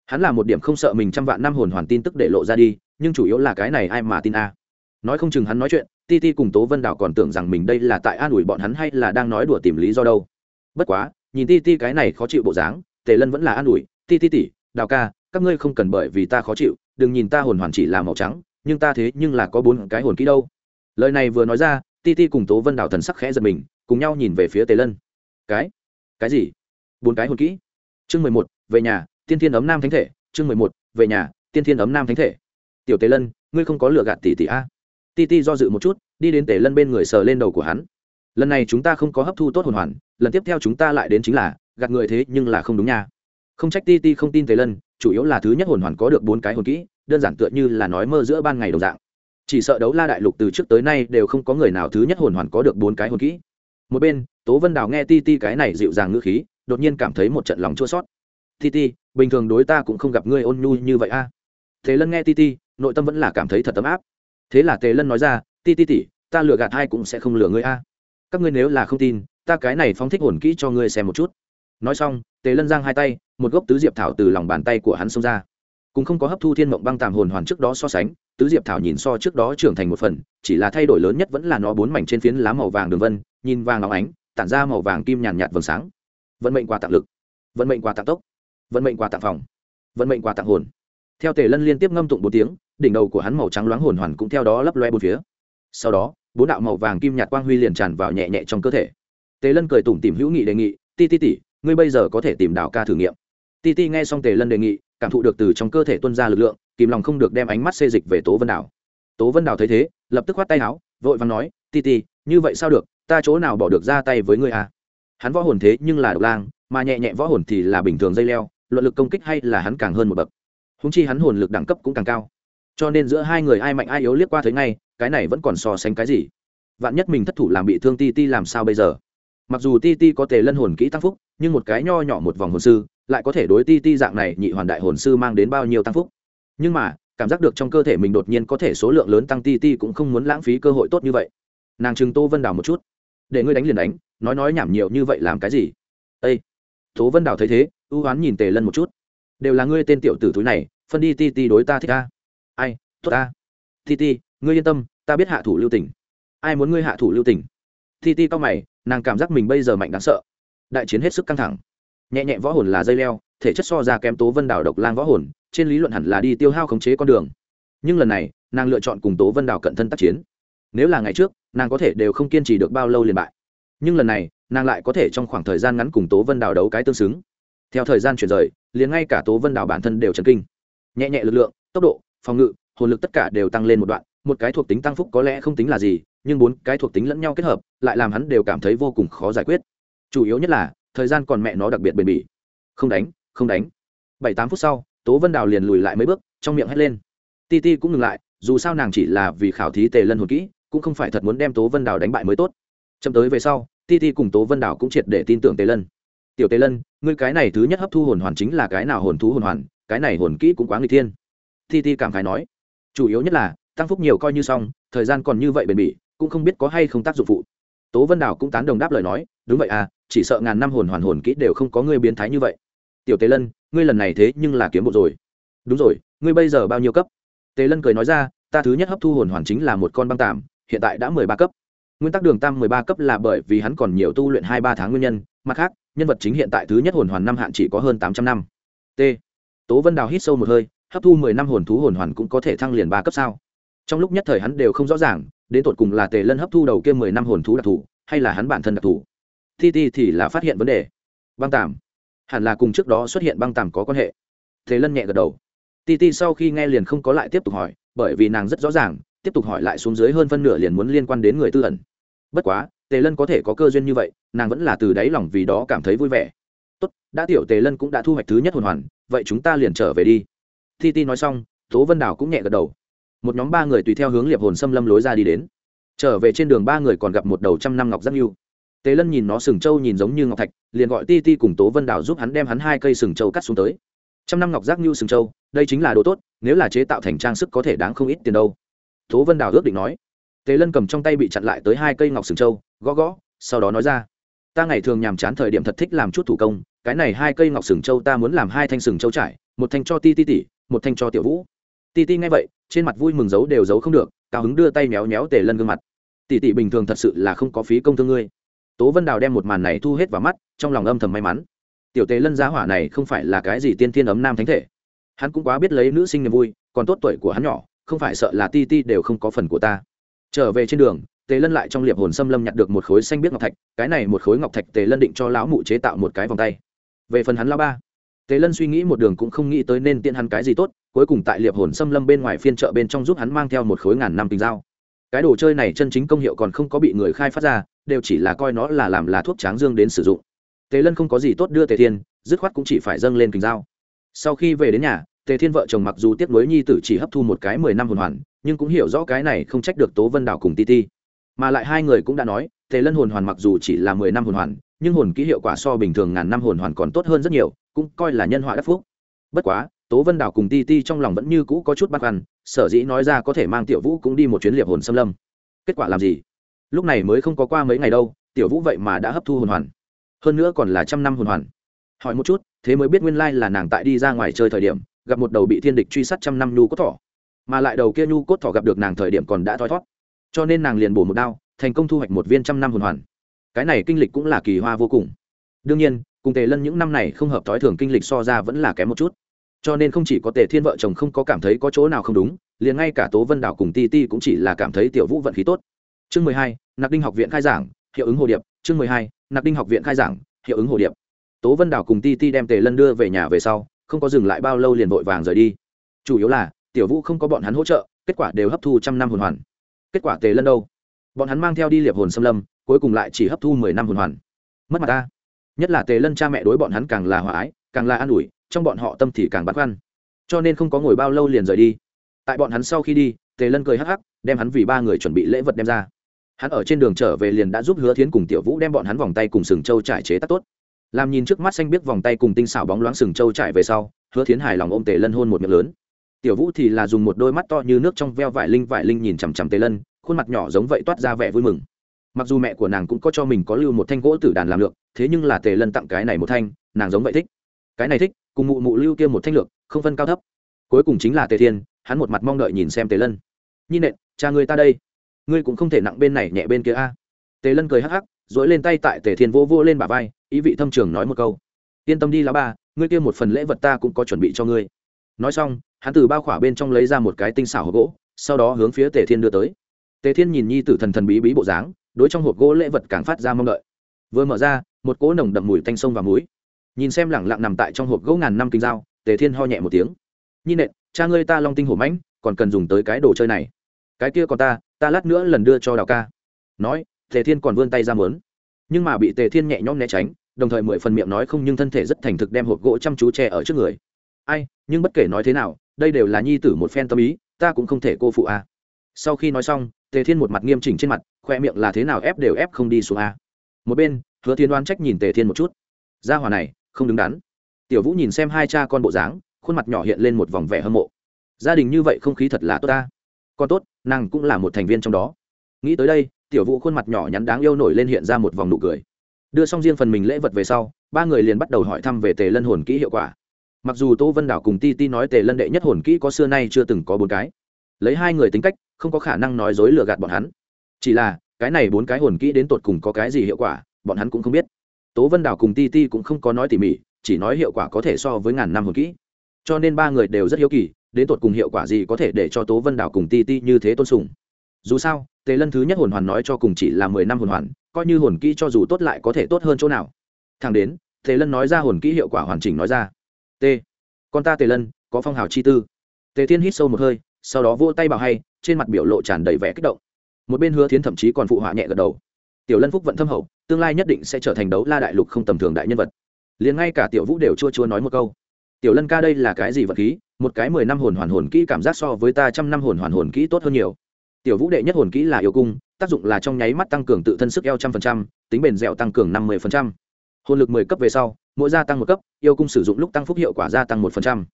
Hắn là một điểm không sợ mình trăm vạn năm hồn hoàn tin tức để lộ ra đi, nhưng chủ yếu là cái này ai mà tin a? Nói không chừng hắn nói chuyện, ti ti cùng tố vân đảo còn tưởng rằng mình đây là tại an ủi bọn hắn hay là đang nói đùa tìm lý do đâu. Bất quá, nhìn ti ti cái này khó chịu bộ dáng, tề lân vẫn là an ủi, ti ti tỉ đào ca các ngươi không cần bởi vì ta khó chịu, đừng nhìn ta hồn hoàn chỉ là màu trắng, nhưng ta thế nhưng là có bốn cái hồn kỹ đâu. Lời này vừa nói ra, ti ti cùng tố vân đảo thần sắc khẽ giật mình, cùng nhau nhìn về phía tề lân. Cái? Cái gì? Bốn cái hồn kỹ? Chương mười một, về nhà, tiên thiên ấm nam thánh thể, chương mười một, về nhà, tiên thiên ấm nam thánh thể. Tiểu tề lân, ngươi không có lựa gạt tỷ tỷ a? Ti ti do dự một chút, đi đến tề lân bên người sờ lên đầu của hắn. Lần này chúng ta không có hấp thu tốt hồn hoàn, lần tiếp theo chúng ta lại đến chính là, gạt người thế nhưng là không đúng nha. Không trách ti ti không tin tề lân chủ yếu là thứ nhất hồn hoàn có được bốn cái hồn kỹ, đơn giản tựa như là nói mơ giữa ban ngày đồng dạng. Chỉ sợ đấu la đại lục từ trước tới nay đều không có người nào thứ nhất hồn hoàn có được bốn cái hồn kỹ. Một bên, tố vân đào nghe ti ti cái này dịu dàng ngữ khí, đột nhiên cảm thấy một trận lòng chua sót ti ti, bình thường đối ta cũng không gặp ngươi ôn nhu như vậy a. À. thế lân nghe ti ti, nội tâm vẫn là cảm thấy thật tấm áp. Thế là tề lân nói ra, ti ti tỉ ta lừa gạt hai cũng sẽ không lừa ngươi a. Các ngươi nếu là không tin, ta cái này phóng thích hồn kỹ cho ngươi xem một chút nói xong, tề lân giang hai tay, một gốc tứ diệp thảo từ lòng bàn tay của hắn xông ra. Cũng không có hấp thu thiên mộng băng tàm hồn hoàn trước đó so sánh, tứ diệp thảo nhìn so trước đó trưởng thành một phần, chỉ là thay đổi lớn nhất vẫn là nó bốn mảnh trên phiến lá màu vàng đường vân, nhìn vàng óng ánh, tản ra màu vàng kim nhàn nhạt vầng sáng. Vận mệnh quà tặng lực. Vận mệnh quà tặng tốc. Vận mệnh quà tặng phòng. Vận mệnh quà tặng hồn. Theo tề lân liên tiếp ngâm tụng bốn tiếng, đỉnh đầu của hắn màu trắng loáng hồn hoàn cũng theo đó lấp loe bốn phía. Sau đó, bốn đạo màu vàng kim nhạt quang huy liền tràn vào nhẹ nhẹ trong cơ thể. Tề lân cười tủm tìm hữu nghị đề nghị, ti ti tỉ ngươi bây giờ có thể tìm đào ca thử nghiệm. Ti ti nghe xong tề lân đề nghị, cảm thụ được từ trong cơ thể tuân ra lực lượng, kìm lòng không được đem ánh mắt xê dịch về tố vân đảo. Tố vân đảo thấy thế, lập tức khoát tay áo, vội vàng nói, ti ti, như vậy sao được? Ta chỗ nào bỏ được ra tay với ngươi à? Hắn võ hồn thế nhưng là độc lang, mà nhẹ nhẹ võ hồn thì là bình thường dây leo, luận lực công kích hay là hắn càng hơn một bậc. Húng chi hắn hồn lực đẳng cấp cũng càng cao. Cho nên giữa hai người ai mạnh ai yếu liếc qua thấy ngay, cái này vẫn còn so sánh cái gì? Vạn nhất mình thất thủ làm bị thương ti ti làm sao bây giờ? Mặc dù ti ti có thể lân hồn kỹ tăng phúc nhưng một cái nho nhỏ một vòng hồn sư lại có thể đối ti ti dạng này nhị hoàn đại hồn sư mang đến bao nhiêu tăng phúc. Nhưng mà, cảm giác được trong cơ thể mình đột nhiên có thể số lượng lớn tăng ti ti cũng không muốn lãng phí cơ hội tốt như vậy. Nàng chừng tô vân đào một chút. Để ngươi đánh liền đánh, nói nói nhảm nhiều như vậy làm cái gì? Ây tố vân đào thấy thế, ưu oán nhìn tề lân một chút. Đều là ngươi tên tiểu tử thúi này, phân đi ti ti đối ta thích ta. Ai, tốt ta. Ti ti, ngươi yên tâm, ta biết hạ thủ lưu tỉnh ai muốn ngươi hạ thủ lưu tỉnh ti ti cao mày, nàng cảm giác mình bây giờ mạnh đáng sợ đại chiến hết sức căng thẳng. Nhẹ nhẹ võ hồn là dây leo, thể chất so ra kém tố vân đảo độc lang võ hồn, trên lý luận hẳn là đi tiêu hao khống chế con đường. Nhưng lần này, nàng lựa chọn cùng tố vân đảo cận thân tác chiến. Nếu là ngày trước, nàng có thể đều không kiên trì được bao lâu liền bại. Nhưng lần này, nàng lại có thể trong khoảng thời gian ngắn cùng tố vân đảo đấu cái tương xứng. Theo thời gian chuyển rời, liền ngay cả tố vân đảo bản thân đều chấn kinh. Nhẹ nhẹ lực lượng, tốc độ, phòng ngự, hồn lực tất cả đều tăng lên một đoạn, một cái thuộc tính tăng phúc có lẽ không tính là gì, nhưng bốn cái thuộc tính lẫn nhau kết hợp, lại làm hắn đều cảm thấy vô cùng khó giải quyết chủ yếu nhất là, thời gian còn mẹ nó đặc biệt bền bỉ. Không đánh không đánh. Bảy tám phút sau, tố vân đào liền lùi lại mấy bước, trong miệng hét lên. Ti ti cũng ngừng lại, dù sao nàng chỉ là vì khảo thí tề lân hồn kỹ, cũng không phải thật muốn đem tố vân đào đánh bại mới tốt. Chậm tới về sau, ti ti cùng tố vân đào cũng triệt để tin tưởng tề lân. Tiểu tề lân, ngươi cái này thứ nhất hấp thu hồn hoàn chính là cái nào hồn thú hồn hoàn, cái này hồn kỹ cũng quá người thiên. Ti ti cảm khái nói. Chủ yếu nhất là, tăng phúc nhiều coi như xong, thời gian còn như vậy bền bỉ, cũng không biết có hay không tác dụng phụ. Tố vân đào cũng tán đồng đáp lời nói. Đúng vậy à chỉ sợ ngàn năm hồn hoàn hồn kỹ đều không có ngươi biến thái như vậy. Tiểu tề lân, ngươi lần này thế nhưng là kiếm bộ rồi. Đúng rồi, ngươi bây giờ bao nhiêu cấp? Tề lân cười nói ra, ta thứ nhất hấp thu hồn hoàn chính là một con băng tạm, hiện tại đã mười ba cấp. Nguyên tắc đường tam mười ba cấp là bởi vì hắn còn nhiều tu luyện hai ba tháng nguyên nhân, mặt khác, nhân vật chính hiện tại thứ nhất hồn hoàn năm hạn chỉ có hơn tám trăm năm. T. Tố vân đào hít sâu một hơi, hấp thu mười năm hồn thú hồn hoàn cũng có thể thăng liền ba cấp sao? Trong lúc nhất thời hắn đều không rõ ràng, đến tột cùng là tề lân hấp thu đầu kia mười năm hồn thú đặc thù, hay là hắn bản thân đặc thù? Ti ti thì là phát hiện vấn đề. Băng tàm. Hẳn là cùng trước đó xuất hiện băng tàm có quan hệ. Tề lân nhẹ gật đầu. Ti ti sau khi nghe liền không có lại tiếp tục hỏi, bởi vì nàng rất rõ ràng, tiếp tục hỏi lại xuống dưới hơn phân nửa liền muốn liên quan đến người tư ẩn. Bất quá, tề lân có thể có cơ duyên như vậy, nàng vẫn là từ đáy lòng vì đó cảm thấy vui vẻ. Tốt, đã tiểu tề lân cũng đã thu hoạch thứ nhất hồn hoàn, vậy chúng ta liền trở về đi. Ti ti nói xong, tố vân đào cũng nhẹ gật đầu. Một nhóm ba người tùy theo hướng liệp hồn xâm lâm lối ra đi đến. Trở về trên đường ba người còn gặp một đầu trăm năm ngọc giác yêu tề lân nhìn nó sừng trâu nhìn giống như ngọc thạch, liền gọi ti ti cùng tố vân đào giúp hắn đem hắn hai cây sừng trâu cắt xuống tới. Trăm năm ngọc giác như sừng trâu, đây chính là đồ tốt, nếu là chế tạo thành trang sức có thể đáng không ít tiền đâu. Tố vân đào ước định nói. Tề lân cầm trong tay bị chặn lại tới hai cây ngọc sừng trâu, gõ gõ, sau đó nói ra. Ta ngày thường nhàm chán thời điểm thật thích làm chút thủ công, cái này hai cây ngọc sừng trâu ta muốn làm hai thanh sừng trâu trải, một thanh cho ti ti tỉ, một thanh cho tiểu vũ. Ti ti nghe vậy, trên mặt vui mừng giấu đều giấu không được, cao hứng đưa tay méo méo tề lân gương mặt. Tỷ tỷ bình thường thật sự là không có phí công thương ngươi tố vân đào đem một màn này thu hết vào mắt, trong lòng âm thầm may mắn. Tiểu tề lân giá hỏa này không phải là cái gì tiên thiên ấm nam thánh thể. Hắn cũng quá biết lấy nữ sinh niềm vui, còn tốt tuổi của hắn nhỏ, không phải sợ là ti ti đều không có phần của ta. Trở về trên đường, tề lân lại trong liệp hồn xâm lâm nhặt được một khối xanh biết ngọc thạch, cái này một khối ngọc thạch tề lân định cho lão mụ chế tạo một cái vòng tay. Về phần hắn lao ba, tề lân suy nghĩ một đường cũng không nghĩ tới nên tiện hắn cái gì tốt, cuối cùng tại liệp hồn xâm lâm bên ngoài phiên chợ bên trong giúp hắn mang theo một khối ngàn năm tình dao. Cái đồ chơi này chân chính công hiệu còn không có bị người khai phát ra đều chỉ là coi nó là làm là thuốc tráng dương đến sử dụng. Tề lân không có gì tốt đưa tề thiên, dứt khoát cũng chỉ phải dâng lên kình dao. Sau khi về đến nhà, tề thiên vợ chồng mặc dù tiếp nối nhi tử chỉ hấp thu một cái mười năm hồn hoàn, nhưng cũng hiểu rõ cái này không trách được tố vân đảo cùng ti ti. Mà lại hai người cũng đã nói, tề lân hồn hoàn mặc dù chỉ là mười năm hồn hoàn, nhưng hồn kỹ hiệu quả so bình thường ngàn năm hồn hoàn còn tốt hơn rất nhiều, cũng coi là nhân họa đắc phúc. Bất quá, tố vân đảo cùng ti ti trong lòng vẫn như cũ có chút băn khoăn, sở dĩ nói ra có thể mang tiểu vũ cũng đi một chuyến liệp hồn xâm lâm. Kết quả làm gì? Lúc này mới không có qua mấy ngày đâu, tiểu vũ vậy mà đã hấp thu hồn hoàn. Hơn nữa còn là trăm năm hồn hoàn. Hỏi một chút, thế mới biết nguyên lai là nàng tại đi ra ngoài chơi thời điểm, gặp một đầu bị thiên địch truy sát trăm năm nhu cốt thỏ. Mà lại đầu kia nhu cốt thỏ gặp được nàng thời điểm còn đã thoi thót. Cho nên nàng liền bổ một đao, thành công thu hoạch một viên trăm năm hồn hoàn. Cái này kinh lịch cũng là kỳ hoa vô cùng. Đương nhiên, cùng tề lân những năm này không hợp thói thường kinh lịch so ra vẫn là kém một chút. Cho nên không chỉ có tề thiên vợ chồng không có cảm thấy có chỗ nào không đúng, liền ngay cả tố vân đảo cùng ti ti cũng chỉ là cảm thấy tiểu vũ vận khí tốt chương mười hai nạc đinh học viện khai giảng, hiệu ứng hồ điệp. Chương mười hai nạc đinh học viện khai giảng, hiệu ứng hồ điệp. Tố vân đảo cùng ti ti đem tề lân đưa về nhà về sau, không có dừng lại bao lâu liền vội vàng rời đi. Chủ yếu là, tiểu vũ không có bọn hắn hỗ trợ, kết quả đều hấp thu trăm năm hồn hoàn. Kết quả tề lân đâu? Bọn hắn mang theo đi liệp hồn xâm lâm, cuối cùng lại chỉ hấp thu mười năm hồn hoàn. Mất mặt ta. Nhất là tề lân cha mẹ đối bọn hắn càng là hòa ái, càng là an ủi, trong bọn họ tâm thì càng băn khoăn. Cho nên không có ngồi bao lâu liền rời đi. Tại bọn hắn sau khi đi, tề lân cười hắc hắc, đem hắn vì ba người chuẩn bị lễ vật đem ra hắn ở trên đường trở về liền đã giúp hứa thiến cùng tiểu vũ đem bọn hắn vòng tay cùng sừng châu trải chế tác tốt. Làm nhìn trước mắt xanh biết vòng tay cùng tinh xảo bóng loáng sừng châu trải về sau, hứa thiến hài lòng ôm tề lân hôn một miệng lớn. Tiểu vũ thì là dùng một đôi mắt to như nước trong veo vải linh vải linh nhìn chằm chằm tề lân, khuôn mặt nhỏ giống vậy toát ra vẻ vui mừng. Mặc dù mẹ của nàng cũng có cho mình có lưu một thanh gỗ tử đàn làm lược, thế nhưng là tề lân tặng cái này một thanh, nàng giống vậy thích. Cái này thích, cùng mụ mụ lưu kia một thanh lược, không phân cao thấp. Cuối cùng chính là tề thiên, hắn một mặt mong đợi nhìn xem tề lân. Nhi nện, cha người ta đây ngươi cũng không thể nặng bên này nhẹ bên kia a. Tề lân cười hắc hắc dỗi lên tay tại tề thiên vô vô lên bả vai, ý vị thâm trường nói một câu. Yên tâm đi lá ba ngươi kia một phần lễ vật ta cũng có chuẩn bị cho ngươi. Nói xong, hắn từ bao khỏa bên trong lấy ra một cái tinh xảo hộp gỗ, sau đó hướng phía tề thiên đưa tới. Tề thiên nhìn nhi tử thần thần bí bí bộ dáng, đối trong hộp gỗ lễ vật càng phát ra mong đợi. Vừa mở ra, một cỗ nồng đậm mùi tanh sông và muối. Nhìn xem lẳng lặng nằm tại trong hộp gỗ ngàn năm kinh dao tề thiên ho nhẹ một tiếng. Nhi nện, cha ngươi ta long tinh hổ mãnh, còn cần dùng tới cái đồ chơi này. Cái kia còn ta ta lát nữa lần đưa cho đào ca. Nói, tề thiên còn vươn tay ra mớn nhưng mà bị tề thiên nhẹ nhõm né tránh, đồng thời mười phần miệng nói không nhưng thân thể rất thành thực đem hộp gỗ chăm chú che ở trước người. Ai, nhưng bất kể nói thế nào, đây đều là nhi tử một phen tâm ý, ta cũng không thể cô phụ a. À. sau khi nói xong, tề thiên một mặt nghiêm chỉnh trên mặt, khoe miệng là thế nào ép đều ép không đi xuống a. Một bên, hứa thiên đoán trách nhìn tề thiên một chút. Gia hòa này, không đứng đắn. Tiểu vũ nhìn xem hai cha con bộ dáng, khuôn mặt nhỏ hiện lên một vòng vẻ hâm mộ. Gia đình như vậy không khí thật là tốt ta con tốt, nàng cũng là một thành viên trong đó. Nghĩ tới đây, tiểu vũ khuôn mặt nhỏ nhắn đáng yêu nổi lên hiện ra một vòng nụ cười. Đưa xong riêng phần mình lễ vật về sau, ba người liền bắt đầu hỏi thăm về tề lân hồn kỹ hiệu quả. Mặc dù tô vân đảo cùng ti ti nói tề lân đệ nhất hồn kỹ có xưa nay chưa từng có bốn cái. Lấy hai người tính cách, không có khả năng nói dối lừa gạt bọn hắn. Chỉ là, cái này bốn cái hồn kỹ đến tột cùng có cái gì hiệu quả, bọn hắn cũng không biết. Tố vân đảo cùng ti ti cũng không có nói tỉ mỉ, chỉ nói hiệu quả có thể so với ngàn năm hồn kỹ. Cho nên ba người đều rất hiếu kỳ đến tột cùng hiệu quả gì có thể để cho tố vân đảo cùng ti ti như thế tôn sùng? Dù sao, tề lân thứ nhất hồn hoàn nói cho cùng chỉ là mười năm hồn hoàn, coi như hồn kỹ cho dù tốt lại có thể tốt hơn chỗ nào. Thẳng đến, tề lân nói ra hồn kỹ hiệu quả hoàn chỉnh nói ra. T, con ta tề lân, có phong hào chi tư. Tề thiên hít sâu một hơi, sau đó vỗ tay bảo hay, trên mặt biểu lộ tràn đầy vẻ kích động. Một bên hứa thiến thậm chí còn phụ họa nhẹ gật đầu. Tiểu lân phúc vận thâm hậu, tương lai nhất định sẽ trở thành đấu la đại lục không tầm thường đại nhân vật. Liền ngay cả tiểu vũ đều chua chua nói một câu tiểu lân ca đây là cái gì vật khí? Một cái mười năm hồn hoàn hồn kỹ cảm giác so với ta trăm năm hồn hoàn hồn kỹ tốt hơn nhiều. Tiểu vũ đệ nhất hồn kỹ là yêu cung, tác dụng là trong nháy mắt tăng cường tự thân sức eo trăm phần trăm, tính bền dẻo tăng cường năm mươi phần trăm. Hồn lực mười cấp về sau, mỗi gia tăng một cấp, yêu cung sử dụng lúc tăng phúc hiệu quả gia tăng một phần trăm.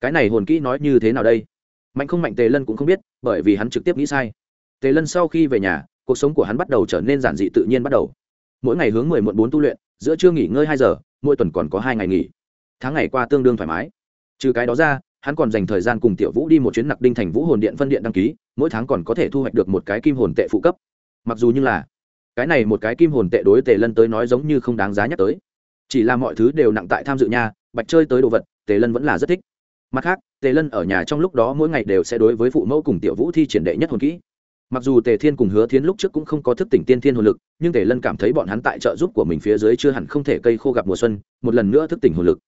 Cái này hồn kỹ nói như thế nào đây? Mạnh không mạnh tề lân cũng không biết, bởi vì hắn trực tiếp nghĩ sai. Tề lân sau khi về nhà, cuộc sống của hắn bắt đầu trở nên giản dị tự nhiên bắt đầu. Mỗi ngày hướng mười muộn bốn tu luyện, giữa trưa nghỉ ngơi hai giờ, mỗi tuần còn có hai ngày nghỉ tháng ngày qua tương đương thoải mái. Trừ cái đó ra, hắn còn dành thời gian cùng tiểu vũ đi một chuyến nặc đinh thành vũ hồn điện phân điện đăng ký, mỗi tháng còn có thể thu hoạch được một cái kim hồn tệ phụ cấp. Mặc dù như là, cái này một cái kim hồn tệ đối tề lân tới nói giống như không đáng giá nhắc tới. Chỉ là mọi thứ đều nặng tại tham dự nha, bạch chơi tới đồ vật, tề lân vẫn là rất thích. Mặt khác, tề lân ở nhà trong lúc đó mỗi ngày đều sẽ đối với phụ mẫu cùng tiểu vũ thi triển đệ nhất hồn kỹ. Mặc dù tề thiên cùng hứa Thiên lúc trước cũng không có thức tỉnh tiên thiên hồn lực, nhưng tề lân cảm thấy bọn hắn tại trợ giúp của mình phía dưới chưa hẳn không thể cây khô gặp mùa xuân, một lần nữa thức tỉnh hồn lực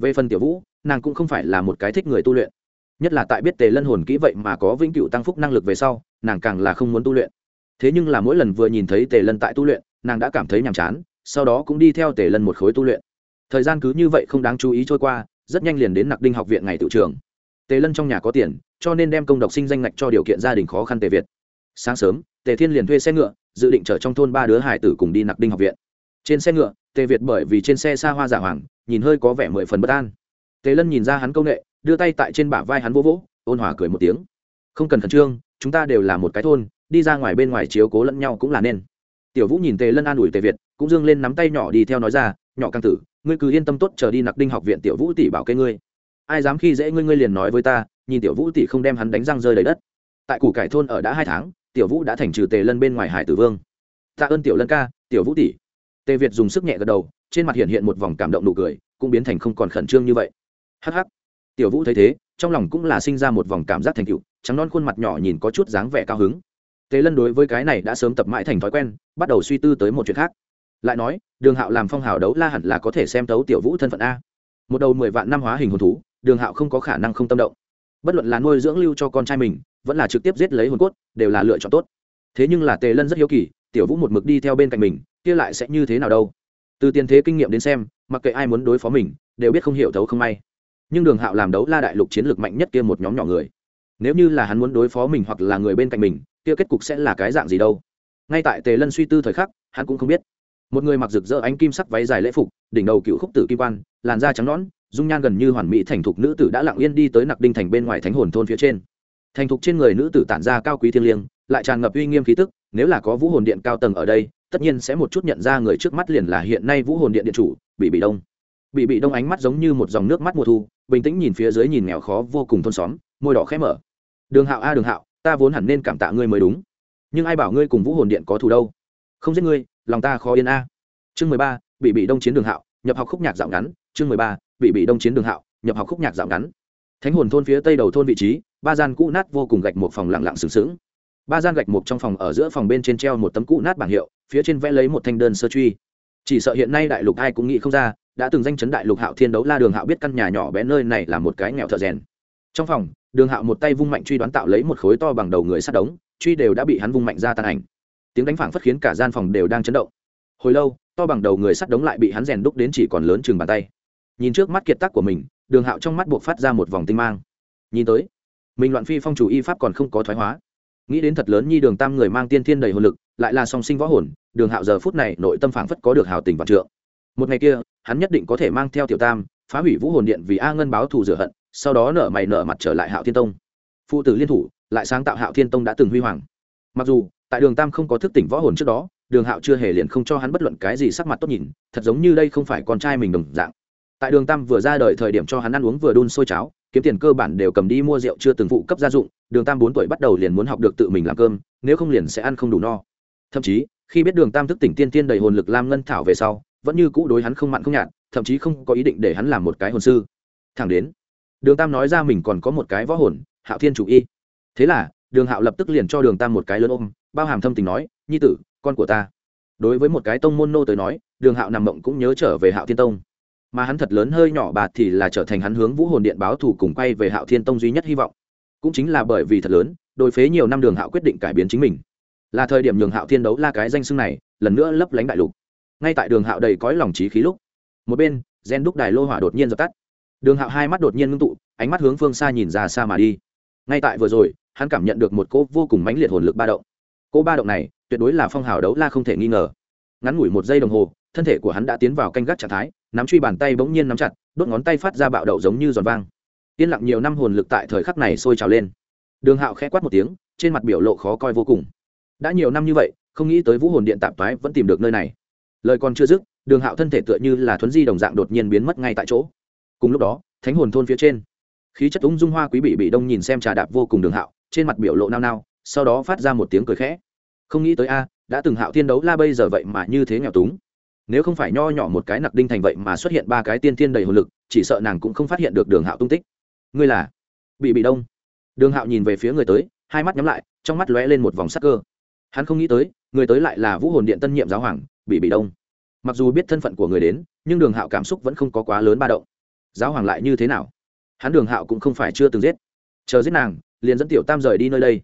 về phần tiểu vũ, nàng cũng không phải là một cái thích người tu luyện. Nhất là tại biết tề lân hồn kỹ vậy mà có vĩnh cửu tăng phúc năng lực về sau, nàng càng là không muốn tu luyện. Thế nhưng là mỗi lần vừa nhìn thấy tề lân tại tu luyện, nàng đã cảm thấy nhàm chán, sau đó cũng đi theo tề lân một khối tu luyện. Thời gian cứ như vậy không đáng chú ý trôi qua, rất nhanh liền đến nặc đinh học viện ngày tự trường. Tề lân trong nhà có tiền, cho nên đem công độc sinh danh ngạch cho điều kiện gia đình khó khăn tề việt. Sáng sớm, tề thiên liền thuê xe ngựa, dự định chở trong thôn ba đứa hải tử cùng đi nặc đinh học viện. Trên xe ngựa, tề việt bởi vì trên xe xa hoa giả hoàng nhìn hơi có vẻ mười phần bất an. Tề lân nhìn ra hắn công nghệ, đưa tay tại trên bả vai hắn vỗ vỗ, ôn hòa cười một tiếng. Không cần khẩn trương, chúng ta đều là một cái thôn, đi ra ngoài bên ngoài chiếu cố lẫn nhau cũng là nên. Tiểu vũ nhìn tề lân an ủi tề việt, cũng dương lên nắm tay nhỏ đi theo nói ra, nhỏ căng tử, ngươi cứ yên tâm tốt, chờ đi nặc đinh học viện tiểu vũ tỷ bảo kê ngươi. Ai dám khi dễ ngươi ngươi liền nói với ta, nhìn tiểu vũ tỷ không đem hắn đánh răng rơi đầy đất. Tại củ cải thôn ở đã hai tháng, tiểu vũ đã thành trừ tề lân bên ngoài hải tử vương. Tạ ơn tiểu lân ca, tiểu vũ tỷ tề việt dùng sức nhẹ gật đầu, trên mặt hiện hiện một vòng cảm động nụ cười, cũng biến thành không còn khẩn trương như vậy. Hh tiểu vũ thấy thế, trong lòng cũng là sinh ra một vòng cảm giác thành cựu trắng non khuôn mặt nhỏ nhìn có chút dáng vẻ cao hứng. Tề lân đối với cái này đã sớm tập mãi thành thói quen, bắt đầu suy tư tới một chuyện khác. Lại nói, đường hạo làm phong hào đấu la hẳn là có thể xem tấu tiểu vũ thân phận a. Một đầu mười vạn năm hóa hình hồn thú, đường hạo không có khả năng không tâm động. Bất luận là nuôi dưỡng lưu cho con trai mình, vẫn là trực tiếp giết lấy hồn cốt, đều là lựa chọn tốt. Thế nhưng là tề lân rất hiếu kỳ tiểu vũ một mực đi theo bên cạnh mình, kia lại sẽ như thế nào đâu? Từ tiền thế kinh nghiệm đến xem, mặc kệ ai muốn đối phó mình, đều biết không hiểu thấu không may. Nhưng đường hạo làm đấu la đại lục chiến lược mạnh nhất kia một nhóm nhỏ người. Nếu như là hắn muốn đối phó mình hoặc là người bên cạnh mình, kia kết cục sẽ là cái dạng gì đâu? Ngay tại tề lân suy tư thời khắc, hắn cũng không biết. Một người mặc rực rỡ ánh kim sắc váy dài lễ phục, đỉnh đầu cựu khúc tử kim quan, làn da trắng nõn, dung nhan gần như hoàn mỹ thành thục nữ tử đã lặng yên đi tới nặc đinh thành bên ngoài thánh hồn thôn phía trên. Thành thục trên người nữ tử tản ra cao quý thiêng liêng, lại tràn ngập uy nghiêm khí tức nếu là có vũ hồn điện cao tầng ở đây, tất nhiên sẽ một chút nhận ra người trước mắt liền là hiện nay vũ hồn điện điện chủ bị bị đông. Bị bị đông ánh mắt giống như một dòng nước mắt mùa thu, bình tĩnh nhìn phía dưới nhìn nghèo khó vô cùng thôn xóm, môi đỏ khẽ mở. Đường hạo a, đường hạo, ta vốn hẳn nên cảm tạ ngươi mới đúng. Nhưng ai bảo ngươi cùng vũ hồn điện có thù đâu? Không giết ngươi, lòng ta khó yên a. Chương mười ba bị bị đông chiến đường hạo, nhập học khúc nhạc dạo ngắn. Chương mười ba bị bị đông chiến đường hạo, nhập học khúc nhạc dạo ngắn. Thánh hồn thôn phía tây đầu thôn vị trí, ba gian cũ nát vô cùng gạch một phòng lặng lặng sừng sững ba gian gạch một trong phòng ở giữa phòng bên trên treo một tấm cũ nát bảng hiệu, phía trên vẽ lấy một thanh đơn sơ truy. Chỉ sợ hiện nay đại lục ai cũng nghĩ không ra, đã từng danh chấn đại lục hạo thiên đấu la đường hạo biết căn nhà nhỏ bé nơi này là một cái nghèo thợ rèn. Trong phòng, đường hạo một tay vung mạnh truy đoán tạo lấy một khối to bằng đầu người sắt đống, truy đều đã bị hắn vung mạnh ra tàn ảnh. Tiếng đánh phảng phất khiến cả gian phòng đều đang chấn động. Hồi lâu, to bằng đầu người sắt đống lại bị hắn rèn đúc đến chỉ còn lớn chừng bàn tay. Nhìn trước mắt kiệt tác của mình, đường hạo trong mắt buộc phát ra một vòng tinh mang. Nhìn tới, mình loạn phi phong chủ y pháp còn không có thoái hóa nghĩ đến thật lớn nhi đường tam người mang tiên thiên đầy hồn lực, lại là song sinh võ hồn, đường hạo giờ phút này nội tâm phảng phất có được hào tình vạn trượng. Một ngày kia, hắn nhất định có thể mang theo tiểu tam, phá hủy vũ hồn điện vì a ngân báo thù rửa hận, sau đó nở mày nở mặt trở lại hạo thiên tông. Phụ tử liên thủ, lại sáng tạo hạo thiên tông đã từng huy hoàng. Mặc dù, tại đường tam không có thức tỉnh võ hồn trước đó, đường hạo chưa hề liền không cho hắn bất luận cái gì sắc mặt tốt nhìn, thật giống như đây không phải con trai mình đồng dạng. Tại đường tam vừa ra đời thời điểm cho hắn ăn uống vừa đun sôi cháo, kiếm tiền cơ bản đều cầm đi mua rượu chưa từng phụ cấp gia dụng đường tam bốn tuổi bắt đầu liền muốn học được tự mình làm cơm, nếu không liền sẽ ăn không đủ no. Thậm chí, khi biết đường tam thức tỉnh tiên tiên đầy hồn lực lam ngân thảo về sau, vẫn như cũ đối hắn không mặn không nhạt, thậm chí không có ý định để hắn làm một cái hồn sư. Thẳng đến, đường tam nói ra mình còn có một cái võ hồn, hạo thiên chủ y. Thế là, đường hạo lập tức liền cho đường tam một cái lớn ôm, bao hàm thâm tình nói, nhi tử, con của ta. Đối với một cái tông môn nô tới nói, đường hạo nằm mộng cũng nhớ trở về hạo thiên tông. Mà hắn thật lớn hơi nhỏ bạt thì là trở thành hắn hướng vũ hồn điện báo thù cùng quay về hạo thiên tông duy nhất hy vọng cũng chính là bởi vì thật lớn, đôi phế nhiều năm đường hạo quyết định cải biến chính mình. Là thời điểm nhường hạo thiên đấu la cái danh xưng này, lần nữa lấp lánh đại lục. Ngay tại đường hạo đầy cõi lòng trí khí lúc, một bên, gen đúc đài lô hỏa đột nhiên dập tắt. Đường hạo hai mắt đột nhiên ngưng tụ, ánh mắt hướng phương xa nhìn ra xa mà đi. Ngay tại vừa rồi, hắn cảm nhận được một cỗ vô cùng mãnh liệt hồn lực ba động. Cỗ ba động này, tuyệt đối là phong hào đấu la không thể nghi ngờ. Ngắn ngủi một giây đồng hồ, thân thể của hắn đã tiến vào canh gác trạng thái, nắm truy bàn tay bỗng nhiên nắm chặt, đốt ngón tay phát ra bạo đậu giống như giòn vang yên lặng nhiều năm hồn lực tại thời khắc này sôi trào lên. Đường hạo khẽ quát một tiếng, trên mặt biểu lộ khó coi vô cùng. Đã nhiều năm như vậy, không nghĩ tới vũ hồn điện tạp toái vẫn tìm được nơi này. Lời còn chưa dứt, đường hạo thân thể tựa như là thuấn di đồng dạng đột nhiên biến mất ngay tại chỗ. Cùng lúc đó, thánh hồn thôn phía trên, khí chất ung dung hoa quý bị bị đông nhìn xem trà đạp vô cùng đường hạo, trên mặt biểu lộ nao nao, sau đó phát ra một tiếng cười khẽ. Không nghĩ tới a, đã từng hạo thiên đấu la bây giờ vậy mà như thế nghèo túng. Nếu không phải nho nhỏ một cái nặc đinh thành vậy mà xuất hiện ba cái tiên thiên đầy hồn lực, chỉ sợ nàng cũng không phát hiện được đường hạo tung tích ngươi là bị bị đông. Đường hạo nhìn về phía người tới, hai mắt nhắm lại, trong mắt lóe lên một vòng sắc cơ. Hắn không nghĩ tới, người tới lại là vũ hồn điện tân nhiệm giáo hoàng, bị bị đông. Mặc dù biết thân phận của người đến, nhưng đường hạo cảm xúc vẫn không có quá lớn ba động. Giáo hoàng lại như thế nào? Hắn đường hạo cũng không phải chưa từng giết. Chờ giết nàng, liền dẫn tiểu tam rời đi nơi đây.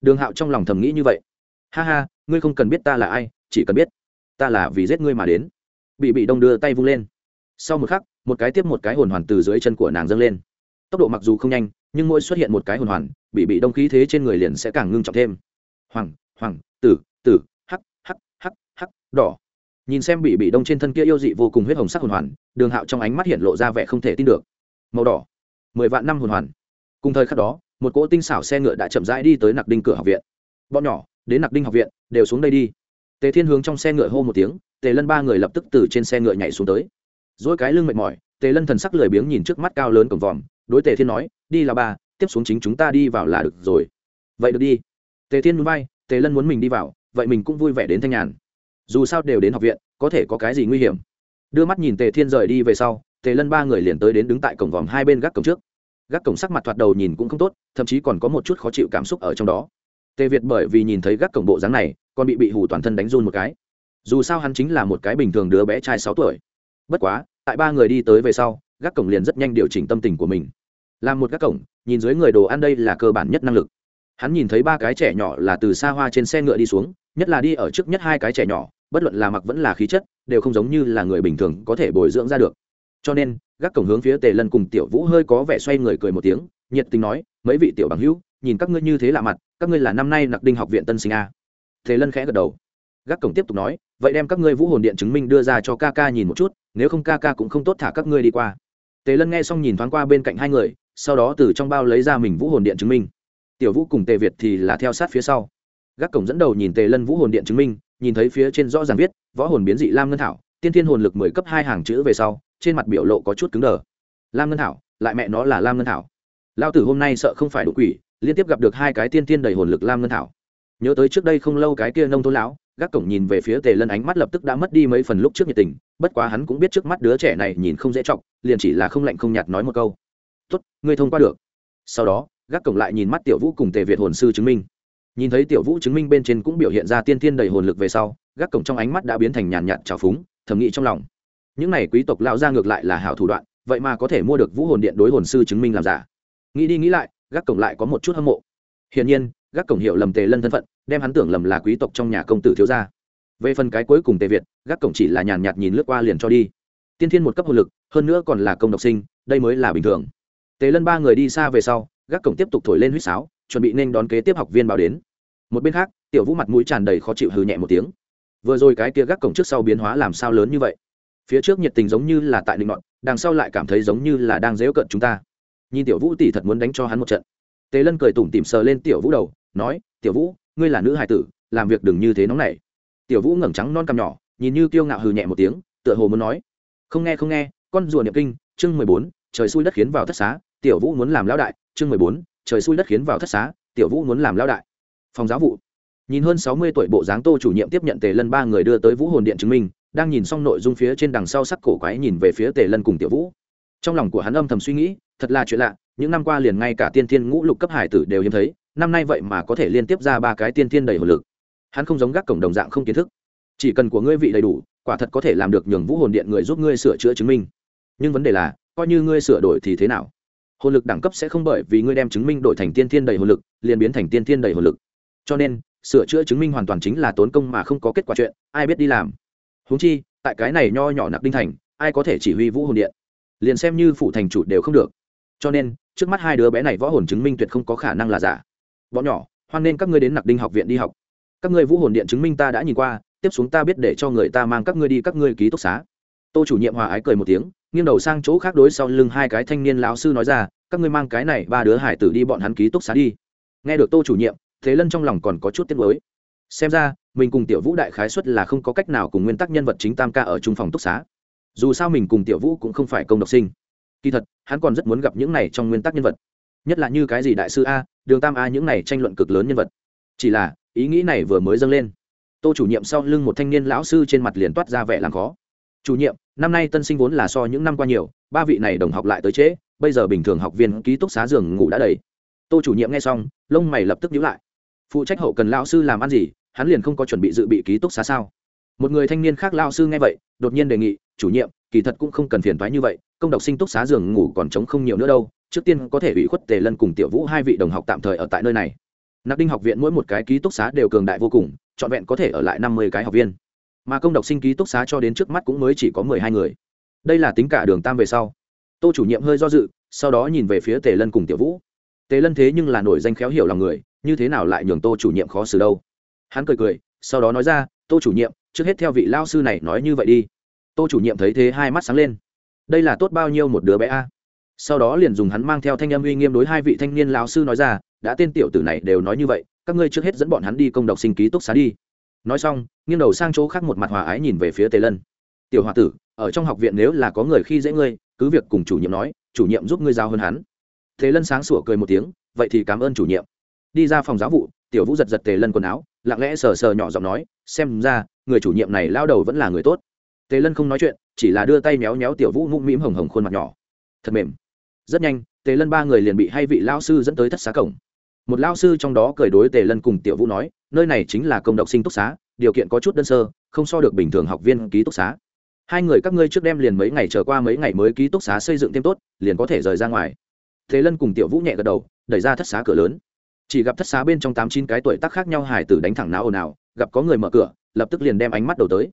Đường hạo trong lòng thầm nghĩ như vậy. Ha ha, ngươi không cần biết ta là ai, chỉ cần biết ta là vì giết ngươi mà đến. Bị bị đông đưa tay vung lên. Sau một khắc, một cái tiếp một cái hồn hoàn từ dưới chân của nàng dâng lên tốc độ mặc dù không nhanh, nhưng mỗi xuất hiện một cái hồn hoàn, bị bị đông khí thế trên người liền sẽ càng ngưng trọng thêm. Hoàng hoàng, tử tử, hắc hắc hắc hắc, đỏ. Nhìn xem bị bị đông trên thân kia yêu dị vô cùng huyết hồng sắc hồn hoàn, đường hạo trong ánh mắt hiện lộ ra vẻ không thể tin được. Màu đỏ. Mười vạn năm hồn hoàn. Cùng thời khắc đó, một cỗ tinh xảo xe ngựa đã chậm rãi đi tới nặc đinh cửa học viện. Bọn nhỏ, đến nặc đinh học viện, đều xuống đây đi. Tề thiên hướng trong xe ngựa hô một tiếng, tề lân ba người lập tức từ trên xe ngựa nhảy xuống tới. Dỗi cái lưng mệt mỏi, tề lân thần sắc lười biếng nhìn trước mắt cao lớn cổng vòm đối tề thiên nói, đi là ba, tiếp xuống chính chúng ta đi vào là được rồi. Vậy được đi. Tề thiên muốn bay tề lân muốn mình đi vào, vậy mình cũng vui vẻ đến thanh nhàn. Dù sao đều đến học viện, có thể có cái gì nguy hiểm? Đưa mắt nhìn tề thiên rời đi về sau, tề lân ba người liền tới đến đứng tại cổng vòm hai bên gác cổng trước. Gác cổng sắc mặt thoạt đầu nhìn cũng không tốt, thậm chí còn có một chút khó chịu cảm xúc ở trong đó. Tề việt bởi vì nhìn thấy gác cổng bộ dáng này, còn bị bị hủ toàn thân đánh run một cái. Dù sao hắn chính là một cái bình thường đứa bé trai sáu tuổi. Bất quá, tại ba người đi tới về sau, gác cổng liền rất nhanh điều chỉnh tâm tình của mình làm một gác cổng, nhìn dưới người đồ ăn đây là cơ bản nhất năng lực. Hắn nhìn thấy ba cái trẻ nhỏ là từ xa hoa trên xe ngựa đi xuống, nhất là đi ở trước nhất hai cái trẻ nhỏ, bất luận là mặc vẫn là khí chất, đều không giống như là người bình thường có thể bồi dưỡng ra được. Cho nên, gác cổng hướng phía tề lân cùng tiểu vũ hơi có vẻ xoay người cười một tiếng, nhiệt tình nói, mấy vị tiểu bằng hữu, nhìn các ngươi như thế lạ mặt, các ngươi là năm nay nặc đinh học viện tân sinh a. Tề lân khẽ gật đầu. Gác cổng tiếp tục nói, vậy đem các ngươi vũ hồn điện chứng minh đưa ra cho ca ca nhìn một chút, nếu không ca ca cũng không tốt thả các ngươi đi qua. Tề lân nghe xong nhìn thoáng qua bên cạnh hai người sau đó từ trong bao lấy ra mình vũ hồn điện chứng minh. Tiểu vũ cùng tề việt thì là theo sát phía sau. Gác cổng dẫn đầu nhìn tề lân vũ hồn điện chứng minh, nhìn thấy phía trên rõ ràng viết, võ hồn biến dị lam ngân thảo, tiên thiên hồn lực mười cấp hai hàng chữ về sau, trên mặt biểu lộ có chút cứng đờ. Lam ngân thảo, lại mẹ nó là lam ngân thảo. Lao tử hôm nay sợ không phải đủ quỷ, liên tiếp gặp được hai cái tiên thiên đầy hồn lực lam ngân thảo. Nhớ tới trước đây không lâu cái kia nông thôn lão, gác cổng nhìn về phía tề lân ánh mắt lập tức đã mất đi mấy phần lúc trước nhiệt tình, bất quá hắn cũng biết trước mắt đứa trẻ này nhìn không dễ chọc, liền chỉ là không lạnh không nhạt nói một câu tốt, ngươi thông qua được. Sau đó, gác cổng lại nhìn mắt tiểu vũ cùng tề việt hồn sư chứng minh. Nhìn thấy tiểu vũ chứng minh bên trên cũng biểu hiện ra tiên tiên đầy hồn lực về sau, gác cổng trong ánh mắt đã biến thành nhàn nhạt trào phúng, thầm nghĩ trong lòng. Những này quý tộc lao ra ngược lại là hảo thủ đoạn, vậy mà có thể mua được vũ hồn điện đối hồn sư chứng minh làm giả. Nghĩ đi nghĩ lại, gác cổng lại có một chút hâm mộ. Hiển nhiên, gác cổng hiểu lầm tề lân thân phận, đem hắn tưởng lầm là quý tộc trong nhà công tử thiếu gia. Về phần cái cuối cùng tề việt, gác cổng chỉ là nhàn nhạt nhìn lướt qua liền cho đi. Tiên thiên một cấp hồn lực, hơn nữa còn là công độc sinh, đây mới là bình thường tề lân ba người đi xa về sau, gác cổng tiếp tục thổi lên huýt sáo, chuẩn bị nên đón kế tiếp học viên báo đến. Một bên khác, tiểu vũ mặt mũi tràn đầy khó chịu hừ nhẹ một tiếng. Vừa rồi cái kia gác cổng trước sau biến hóa làm sao lớn như vậy? Phía trước nhiệt tình giống như là tại định ngọn đằng sau lại cảm thấy giống như là đang dễu cận chúng ta. Nhìn tiểu vũ tỷ thật muốn đánh cho hắn một trận. Tề lân cười tủm tỉm sờ lên tiểu vũ đầu, nói, tiểu vũ, ngươi là nữ hải tử, làm việc đừng như thế nóng nảy. Tiểu vũ ngẩng trắng non cằm nhỏ, nhìn như kiêu ngạo hừ nhẹ một tiếng, tựa hồ muốn nói, không nghe không nghe, con rùa niệm kinh, chương mười bốn, trời xui đất khiến vào thất xá tiểu vũ muốn làm lão đại, chương mười bốn, trời xui đất khiến vào thất xá, tiểu vũ muốn làm lão đại. Phòng giáo vụ. Nhìn hơn sáu mươi tuổi bộ dáng tô chủ nhiệm tiếp nhận tề lân ba người đưa tới vũ hồn điện chứng minh, đang nhìn xong nội dung phía trên đằng sau sắc cổ quái nhìn về phía tề lân cùng tiểu vũ. Trong lòng của hắn âm thầm suy nghĩ, thật là chuyện lạ, những năm qua liền ngay cả tiên thiên ngũ lục cấp hải tử đều hiếm thấy, năm nay vậy mà có thể liên tiếp ra ba cái tiên thiên đầy hồn lực. Hắn không giống gác cổng đồng dạng không kiến thức. Chỉ cần của ngươi vị đầy đủ, quả thật có thể làm được nhường vũ hồn điện người giúp ngươi sửa chữa chứng minh. Nhưng vấn đề là, coi như ngươi sửa đổi thì thế nào? Hồn lực đẳng cấp sẽ không bởi vì ngươi đem chứng minh đổi thành tiên thiên đầy hồn lực, liền biến thành tiên thiên đầy hồn lực. Cho nên, sửa chữa chứng minh hoàn toàn chính là tốn công mà không có kết quả chuyện, ai biết đi làm. Huống chi, tại cái này nho nhỏ nặc đinh thành, ai có thể chỉ huy vũ hồn điện? Liền xem như phụ thành chủ đều không được. Cho nên, trước mắt hai đứa bé này võ hồn chứng minh tuyệt không có khả năng là giả. Bọn nhỏ, hoan nên các ngươi đến nặc đinh học viện đi học. Các ngươi vũ hồn điện chứng minh ta đã nhìn qua, tiếp xuống ta biết để cho người ta mang các ngươi đi các ngươi ký túc xá. Tô chủ nhiệm hòa ái cười một tiếng nghiêng đầu sang chỗ khác đối sau lưng hai cái thanh niên lão sư nói ra, các ngươi mang cái này ba đứa hải tử đi bọn hắn ký túc xá đi. Nghe được tô chủ nhiệm, thế lân trong lòng còn có chút tiếc nuối. Xem ra, mình cùng tiểu vũ đại khái xuất là không có cách nào cùng nguyên tắc nhân vật chính tam ca ở trung phòng túc xá. Dù sao mình cùng tiểu vũ cũng không phải công độc sinh. Kỳ thật, hắn còn rất muốn gặp những này trong nguyên tắc nhân vật. Nhất là như cái gì đại sư a, đường tam a những này tranh luận cực lớn nhân vật. Chỉ là, ý nghĩ này vừa mới dâng lên. Tô chủ nhiệm sau lưng một thanh niên lão sư trên mặt liền toát ra vẻ làm khó. Chủ nhiệm năm nay tân sinh vốn là so những năm qua nhiều, ba vị này đồng học lại tới trễ, bây giờ bình thường học viên ký túc xá giường ngủ đã đầy. Tô chủ nhiệm nghe xong, lông mày lập tức nhữ lại. Phụ trách hậu cần lão sư làm ăn gì, hắn liền không có chuẩn bị dự bị ký túc xá sao? Một người thanh niên khác lão sư nghe vậy, đột nhiên đề nghị, chủ nhiệm, kỳ thật cũng không cần phiền thoái như vậy, công độc sinh túc xá giường ngủ còn trống không nhiều nữa đâu, trước tiên có thể ủy khuất tề lân cùng tiểu vũ hai vị đồng học tạm thời ở tại nơi này. Nặc đinh học viện mỗi một cái ký túc xá đều cường đại vô cùng, trọn vẹn có thể ở lại năm mươi cái học viên mà công độc sinh ký túc xá cho đến trước mắt cũng mới chỉ có mười hai người. Đây là tính cả đường tam về sau. Tô chủ nhiệm hơi do dự, sau đó nhìn về phía tề lân cùng tiểu vũ. Tề lân thế nhưng là nổi danh khéo hiểu lòng người, như thế nào lại nhường tô chủ nhiệm khó xử đâu? Hắn cười cười, sau đó nói ra, tô chủ nhiệm, trước hết theo vị lao sư này nói như vậy đi. Tô chủ nhiệm thấy thế hai mắt sáng lên. Đây là tốt bao nhiêu một đứa bé a? Sau đó liền dùng hắn mang theo thanh âm uy nghiêm đối hai vị thanh niên lão sư nói ra, đã tên tiểu tử này đều nói như vậy, các ngươi trước hết dẫn bọn hắn đi công độc sinh ký túc xá đi nói xong, nghiêng đầu sang chỗ khác một mặt hòa ái nhìn về phía tề lân. Tiểu h o a tử, ở trong học viện nếu là có người khi dễ ngươi, cứ việc cùng chủ nhiệm nói, chủ nhiệm giúp ngươi giao hơn hắn. Tề lân sáng sủa cười một tiếng, vậy thì cảm ơn chủ nhiệm. Đi ra phòng giáo vụ, tiểu vũ giật giật tề lân quần áo, lặng lẽ sờ sờ nhỏ giọng nói, xem ra, người chủ nhiệm này lao đầu vẫn là người tốt. Tề lân không nói chuyện, chỉ là đưa tay méo méo tiểu vũ mũm mĩm hồng hồng khuôn mặt nhỏ. Thật mềm. Rất nhanh, tề lân ba người liền bị hai vị lao sư dẫn tới thất xá cổng. Một lao sư trong đó cười đối tề lân cùng tiểu vũ nói nơi này chính là công độc sinh túc xá, điều kiện có chút đơn sơ, không so được bình thường học viên ký túc xá. Hai người các ngươi trước đem liền mấy ngày trở qua mấy ngày mới ký túc xá xây dựng thêm tốt, liền có thể rời ra ngoài. Thế lân cùng tiểu vũ nhẹ gật đầu, đẩy ra thất xá cửa lớn. Chỉ gặp thất xá bên trong tám chín cái tuổi tác khác nhau hải tử đánh thẳng não ồn ào, gặp có người mở cửa, lập tức liền đem ánh mắt đầu tới.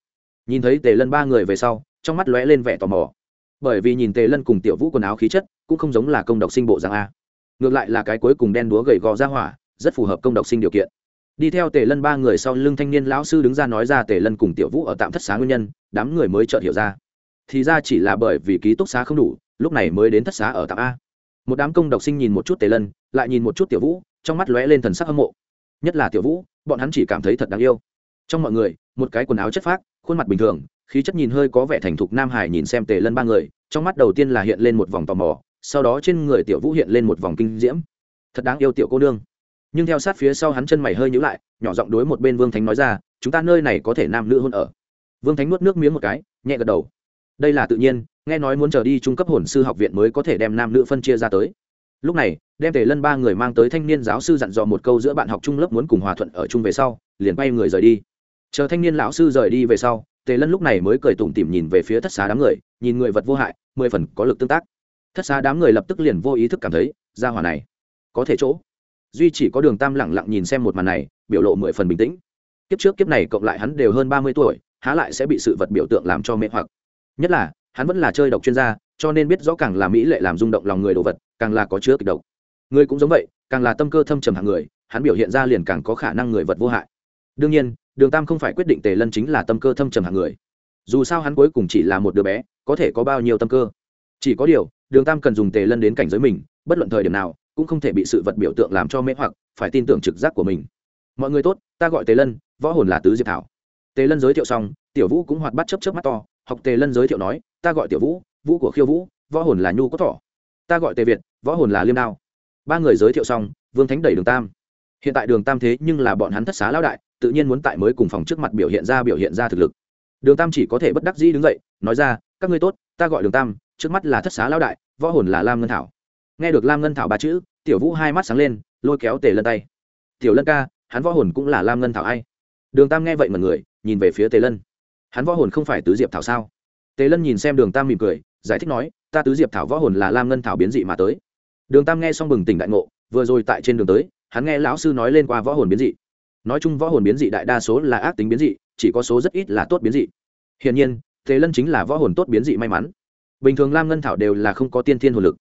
Nhìn thấy tề lân ba người về sau, trong mắt lóe lên vẻ tò mò. Bởi vì nhìn tề lân cùng tiểu vũ quần áo khí chất, cũng không giống là công độc sinh bộ dạng a. Ngược lại là cái cuối cùng đen đúa gầy gò ra hỏa, rất phù hợp công độc sinh điều kiện đi theo tề lân ba người sau lưng thanh niên lão sư đứng ra nói ra tề lân cùng tiểu vũ ở tạm thất xá nguyên nhân, đám người mới chợt hiểu ra. Thì ra chỉ là bởi vì ký túc xá không đủ, lúc này mới đến thất xá ở tạm a. Một đám công độc sinh nhìn một chút tề lân, lại nhìn một chút tiểu vũ, trong mắt lóe lên thần sắc hâm mộ. Nhất là tiểu vũ, bọn hắn chỉ cảm thấy thật đáng yêu. Trong mọi người, một cái quần áo chất phác, khuôn mặt bình thường, khí chất nhìn hơi có vẻ thành thục nam hải nhìn xem tề lân ba người, trong mắt đầu tiên là hiện lên một vòng tò mò, sau đó trên người tiểu vũ hiện lên một vòng kinh diễm. Thật đáng yêu tiểu cô nương nhưng theo sát phía sau hắn chân mày hơi nhữ lại, nhỏ giọng đối một bên vương thánh nói ra, chúng ta nơi này có thể nam nữ hôn ở. Vương thánh nuốt nước miếng một cái, nhẹ gật đầu. Đây là tự nhiên, nghe nói muốn trở đi trung cấp hồn sư học viện mới có thể đem nam nữ phân chia ra tới. Lúc này, đem tề lân ba người mang tới thanh niên giáo sư dặn dò một câu giữa bạn học trung lớp muốn cùng hòa thuận ở chung về sau, liền bay người rời đi. Chờ thanh niên lão sư rời đi về sau, tề lân lúc này mới cười tủm tỉm nhìn về phía thất xá đám người, nhìn người vật vô hại, mười phần có lực tương tác. Thất xá đám người lập tức liền vô ý thức cảm thấy, ra hỏa này, có thể chỗ duy chỉ có đường tam lẳng lặng nhìn xem một màn này, biểu lộ mười phần bình tĩnh. Kiếp trước kiếp này cộng lại hắn đều hơn ba mươi tuổi, há lại sẽ bị sự vật biểu tượng làm cho mê hoặc. Nhất là, hắn vẫn là chơi độc chuyên gia, cho nên biết rõ càng là mỹ lệ làm rung động lòng người đồ vật, càng là có chứa kịch độc. Người cũng giống vậy, càng là tâm cơ thâm trầm hạng người, hắn biểu hiện ra liền càng có khả năng người vật vô hại. Đương nhiên, đường tam không phải quyết định tề lân chính là tâm cơ thâm trầm hạng người. Dù sao hắn cuối cùng chỉ là một đứa bé, có thể có bao nhiêu tâm cơ. Chỉ có điều, đường tam cần dùng tề lân đến cảnh giới mình, bất luận thời điểm nào cũng không thể bị sự vật biểu tượng làm cho mê hoặc, phải tin tưởng trực giác của mình. Mọi người tốt, ta gọi tề lân, võ hồn là tứ diệp thảo. Tề lân giới thiệu xong, tiểu vũ cũng hoạt bắt chấp chấp mắt to, học tề lân giới thiệu nói, ta gọi tiểu vũ vũ của khiêu vũ, võ hồn là nhu cốt thỏ. Ta gọi tề việt, võ hồn là liêm đao. Ba người giới thiệu xong, vương thánh đẩy đường tam. Hiện tại đường tam thế nhưng là bọn hắn thất xá lão đại, tự nhiên muốn tại mới cùng phòng trước mặt biểu hiện ra biểu hiện ra thực lực. Đường tam chỉ có thể bất đắc dĩ đứng dậy, nói ra, các ngươi tốt, ta gọi đường tam, trước mắt là thất xá lão đại, võ hồn là lam ngân thảo nghe được lam ngân thảo ba chữ, tiểu vũ hai mắt sáng lên, lôi kéo tề lân tay. Tiểu lân ca, hắn võ hồn cũng là lam ngân thảo ai? Đường tam nghe vậy mật người nhìn về phía tề lân. Hắn võ hồn không phải tứ diệp thảo sao? Tề lân nhìn xem đường tam mỉm cười, giải thích nói, ta tứ diệp thảo võ hồn là lam ngân thảo biến dị mà tới. Đường tam nghe xong bừng tỉnh đại ngộ, vừa rồi tại trên đường tới, hắn nghe lão sư nói lên qua võ hồn biến dị. Nói chung võ hồn biến dị đại đa số là ác tính biến dị, chỉ có số rất ít là tốt biến dị. Hiển nhiên, tề lân chính là võ hồn tốt biến dị may mắn. Bình thường lam ngân thảo đều là không có tiên thiên hồn lực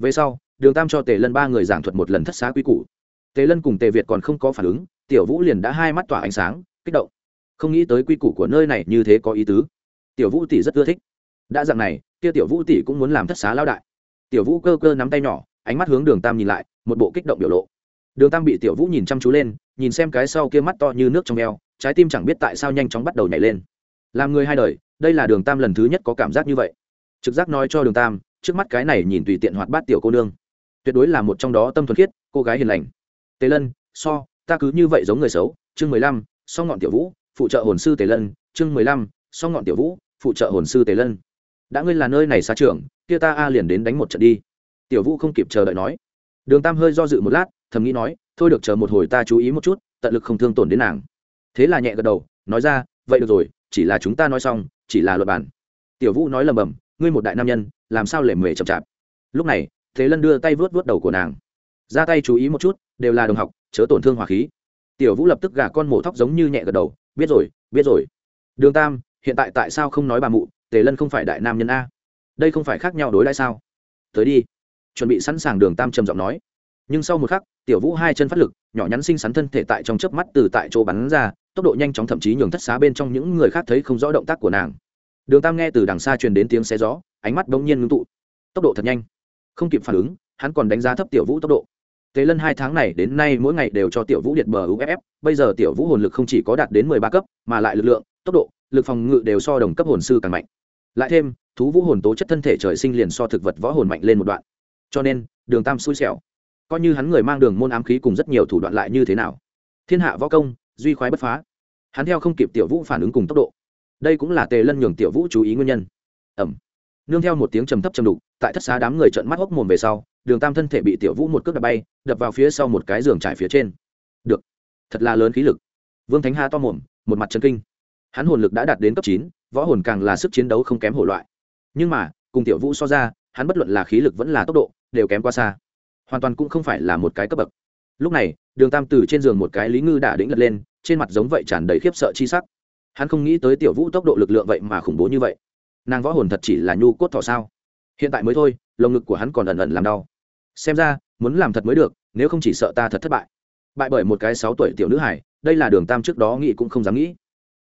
về sau, đường tam cho tề lân ba người giảng thuật một lần thất xá quy củ. Tề lân cùng tề việt còn không có phản ứng, tiểu vũ liền đã hai mắt tỏa ánh sáng, kích động. Không nghĩ tới quy củ của nơi này như thế có ý tứ. Tiểu vũ tỷ rất ưa thích. Đã dạng này, kia tiểu vũ tỷ cũng muốn làm thất xá lao đại. Tiểu vũ cơ cơ nắm tay nhỏ, ánh mắt hướng đường tam nhìn lại, một bộ kích động biểu lộ. Đường tam bị tiểu vũ nhìn chăm chú lên, nhìn xem cái sau kia mắt to như nước trong e o trái tim chẳng biết tại sao nhanh chóng bắt đầu nhảy lên. Làm người hai đời, đây là đường tam lần thứ nhất có cảm giác như vậy. Trực giác nói cho đường tam trước mắt cái này nhìn tùy tiện hoạt bát tiểu cô nương. Tuyệt đối là một trong đó tâm thuần khiết, cô gái hiền lành. Tề lân, so, ta cứ như vậy giống người xấu. Chương mười lăm, so ngọn tiểu vũ, phụ trợ hồn sư tề lân. Chương mười lăm, so ngọn tiểu vũ, phụ trợ hồn sư tề lân. Đã ngươi là nơi này xa trường, kia ta a liền đến đánh một trận đi. Tiểu vũ không kịp chờ đợi nói. Đường tam hơi do dự một lát, thầm nghĩ nói, thôi được chờ một hồi ta chú ý một chút, tận lực không thương tổn đến nàng. Thế là nhẹ gật đầu, nói ra, vậy được rồi, chỉ là chúng ta nói xong, chỉ là luật bản. Tiểu vũ nói lầm bầm ngươi một đại nam nhân, làm sao lệ mề chậm chạp? Lúc này, thế lân đưa tay vớt vớt đầu của nàng. Ra tay chú ý một chút, đều là đồng học, chớ tổn thương hòa khí. Tiểu vũ lập tức gả con mổ thóc giống như nhẹ gật đầu, biết rồi biết rồi. Đường tam, hiện tại tại sao không nói bà mụ? Tề lân không phải đại nam nhân a? Đây không phải khác nhau đối lại sao? Tới đi. Chuẩn bị sẵn sàng đường tam trầm giọng nói. Nhưng sau một khắc, tiểu vũ hai chân phát lực, nhỏ nhắn xinh xắn thân thể tại trong chớp mắt từ tại chỗ bắn ra, tốc độ nhanh chóng thậm chí nhường thất xá bên trong những người khác thấy không rõ động tác của nàng đường tam nghe từ đằng xa truyền đến tiếng xe gió ánh mắt bỗng nhiên ngưng tụ tốc độ thật nhanh không kịp phản ứng hắn còn đánh giá thấp tiểu vũ tốc độ Tế Lân hai tháng này đến nay mỗi ngày đều cho Tiểu Vũ điện bờ UFF, bây giờ Tiểu Vũ hồn lực không chỉ có đạt đến mười ba cấp, mà lại lực lượng, tốc độ, lực phòng ngự đều so đồng cấp hồn sư càng mạnh. Lại thêm, thú vũ hồn tố chất thân thể trời sinh liền so thực vật võ hồn mạnh lên một đoạn. Cho nên, Đường Tam xui xẻo. Coi như hắn người mang đường môn ám khí cùng rất nhiều thủ đoạn lại như thế nào. Thiên hạ võ công, duy khoái bất phá. Hắn theo không kịp Tiểu Vũ phản ứng cùng tốc độ. Đây cũng là Tề Lân nhường Tiểu Vũ chú ý nguyên nhân. Ẩm. Nương theo một tiếng trầm thấp trầm đục, tại thất xá đám người trợn mắt hốc mồm về sau, đường tam thân thể bị tiểu vũ một cước đập bay đập vào phía sau một cái giường trải phía trên. Được. Thật là lớn khí lực. Vương thánh ha to mồm một mặt chân kinh. Hắn hồn lực đã đạt đến cấp chín võ hồn càng là sức chiến đấu không kém hổ loại. Nhưng mà cùng tiểu vũ so ra hắn bất luận là khí lực vẫn là tốc độ đều kém qua xa. Hoàn toàn cũng không phải là một cái cấp bậc. Lúc này đường tam từ trên giường một cái lý ngư đã đĩnh lật lên trên mặt giống vậy tràn đầy khiếp sợ chi sắc hắn không nghĩ tới tiểu vũ tốc độ lực lượng vậy mà khủng bố như vậy. Nàng võ hồn thật chỉ là nhu cốt thọ sao? Hiện tại mới thôi, lồng ngực của hắn còn ẩn ẩn làm đau. Xem ra, muốn làm thật mới được, nếu không chỉ sợ ta thật thất bại. Bại bởi một cái sáu tuổi tiểu nữ hải đây là đường tam trước đó nghĩ cũng không dám nghĩ.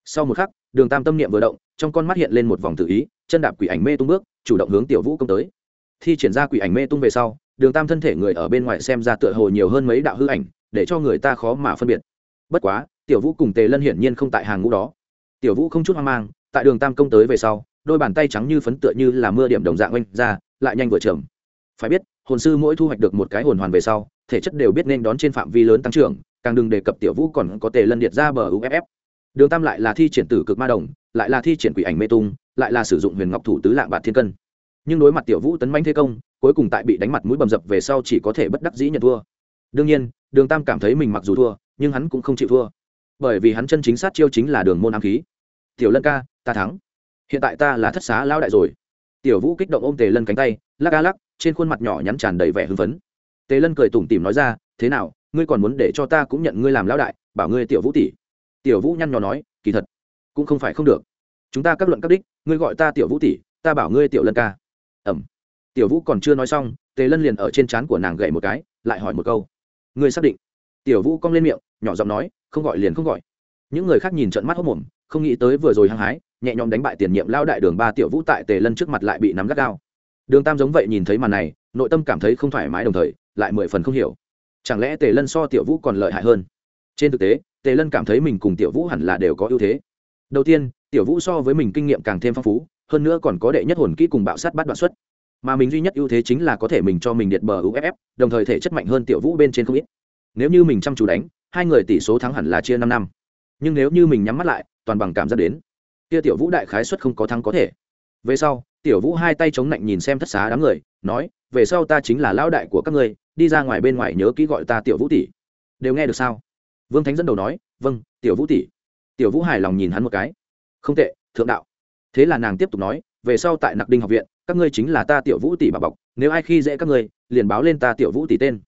Sau một khắc, đường tam tâm niệm vừa động, trong con mắt hiện lên một vòng tự ý, chân đạp quỷ ảnh mê tung bước, chủ động hướng tiểu vũ công tới. Thi triển ra quỷ ảnh mê tung về sau, đường tam thân thể người ở bên ngoài xem ra tựa hồ nhiều hơn mấy đạo hư ảnh, để cho người ta khó mà phân biệt. Bất quá, tiểu vũ cùng tề lân hiển nhiên không tại hàng ngũ đó tiểu vũ không chút hoang mang, tại đường tam công tới về sau, đôi bàn tay trắng như phấn tựa như là mưa điểm đồng dạng oanh ra, lại nhanh vừa trầm phải biết, hồn sư mỗi thu hoạch được một cái hồn hoàn về sau, thể chất đều biết nên đón trên phạm vi lớn tăng trưởng, càng đừng đề cập tiểu vũ còn có thể lân điệt ra bờ uff đường tam lại là thi triển tử cực ma đồng, lại là thi triển quỷ ảnh mê tung, lại là sử dụng huyền ngọc thủ tứ lạng bạt thiên cân. Nhưng đối mặt tiểu vũ tấn manh thế công, cuối cùng tại bị đánh mặt mũi bầm dập về sau chỉ có thể bất đắc dĩ nhận thua. Đương nhiên, đường tam cảm thấy mình mặc dù thua, nhưng hắn cũng không chịu thua bởi vì hắn chân chính sát chiêu chính là đường môn ám khí. Tiểu lân ca, ta thắng. Hiện tại ta là thất xá lao đại rồi. Tiểu vũ kích động ôm tề lân cánh tay, lắc a lắc, trên khuôn mặt nhỏ nhắn tràn đầy vẻ hưng phấn. Tề lân cười tủm tỉm nói ra, thế nào, ngươi còn muốn để cho ta cũng nhận ngươi làm lão đại, bảo ngươi tiểu vũ tỷ? Tiểu vũ nhăn nhò nói, kỳ thật, cũng không phải không được. Chúng ta các luận các đích, ngươi gọi ta tiểu vũ tỷ, ta bảo ngươi tiểu lân ca. Ẩm. Tiểu vũ còn chưa nói xong, tề lân liền ở trên trán của nàng gậy một cái, lại hỏi một câu, ngươi xác định tiểu vũ cong lên miệng, nhỏ giọng nói, không gọi liền không gọi. Những người khác nhìn trận mắt hốc mồm không nghĩ tới vừa rồi hăng hái, nhẹ nhõm đánh bại tiền nhiệm lao đại đường ba tiểu vũ tại tề lân trước mặt lại bị nắm gắt gao. Đường tam giống vậy nhìn thấy màn này, nội tâm cảm thấy không thoải mái đồng thời, lại mười phần không hiểu. Chẳng lẽ tề lân so tiểu vũ còn lợi hại hơn? Trên thực tế, tề lân cảm thấy mình cùng tiểu vũ hẳn là đều có ưu thế. Đầu tiên, tiểu vũ so với mình kinh nghiệm càng thêm phong phú, hơn nữa còn có đệ nhất hồn kỹ cùng bạo sát bắt đoạn xuất. Mà mình duy nhất ưu thế chính là có thể mình cho mình điện bờ uff đồng thời thể chất mạnh hơn tiểu vũ bên trên không ít nếu như mình chăm chú đánh, hai người tỷ số thắng hẳn là chia năm năm. Nhưng nếu như mình nhắm mắt lại, toàn bằng cảm giác đến. Kia tiểu vũ đại khái xuất không có thắng có thể. Về sau, tiểu vũ hai tay chống lạnh nhìn xem thất xá đám người, nói, về sau ta chính là lão đại của các ngươi, đi ra ngoài bên ngoài nhớ kỹ gọi ta tiểu vũ tỷ. Đều nghe được sao? Vương thánh dẫn đầu nói vâng tiểu vũ tỷ. Tiểu vũ hài lòng nhìn hắn một cái. Không tệ, thượng đạo. Thế là nàng tiếp tục nói, về sau tại nặc đinh học viện, các ngươi chính là ta tiểu vũ tỷ bà bọc, nếu ai khi dễ các ngươi, liền báo lên ta tiểu vũ tỷ tên.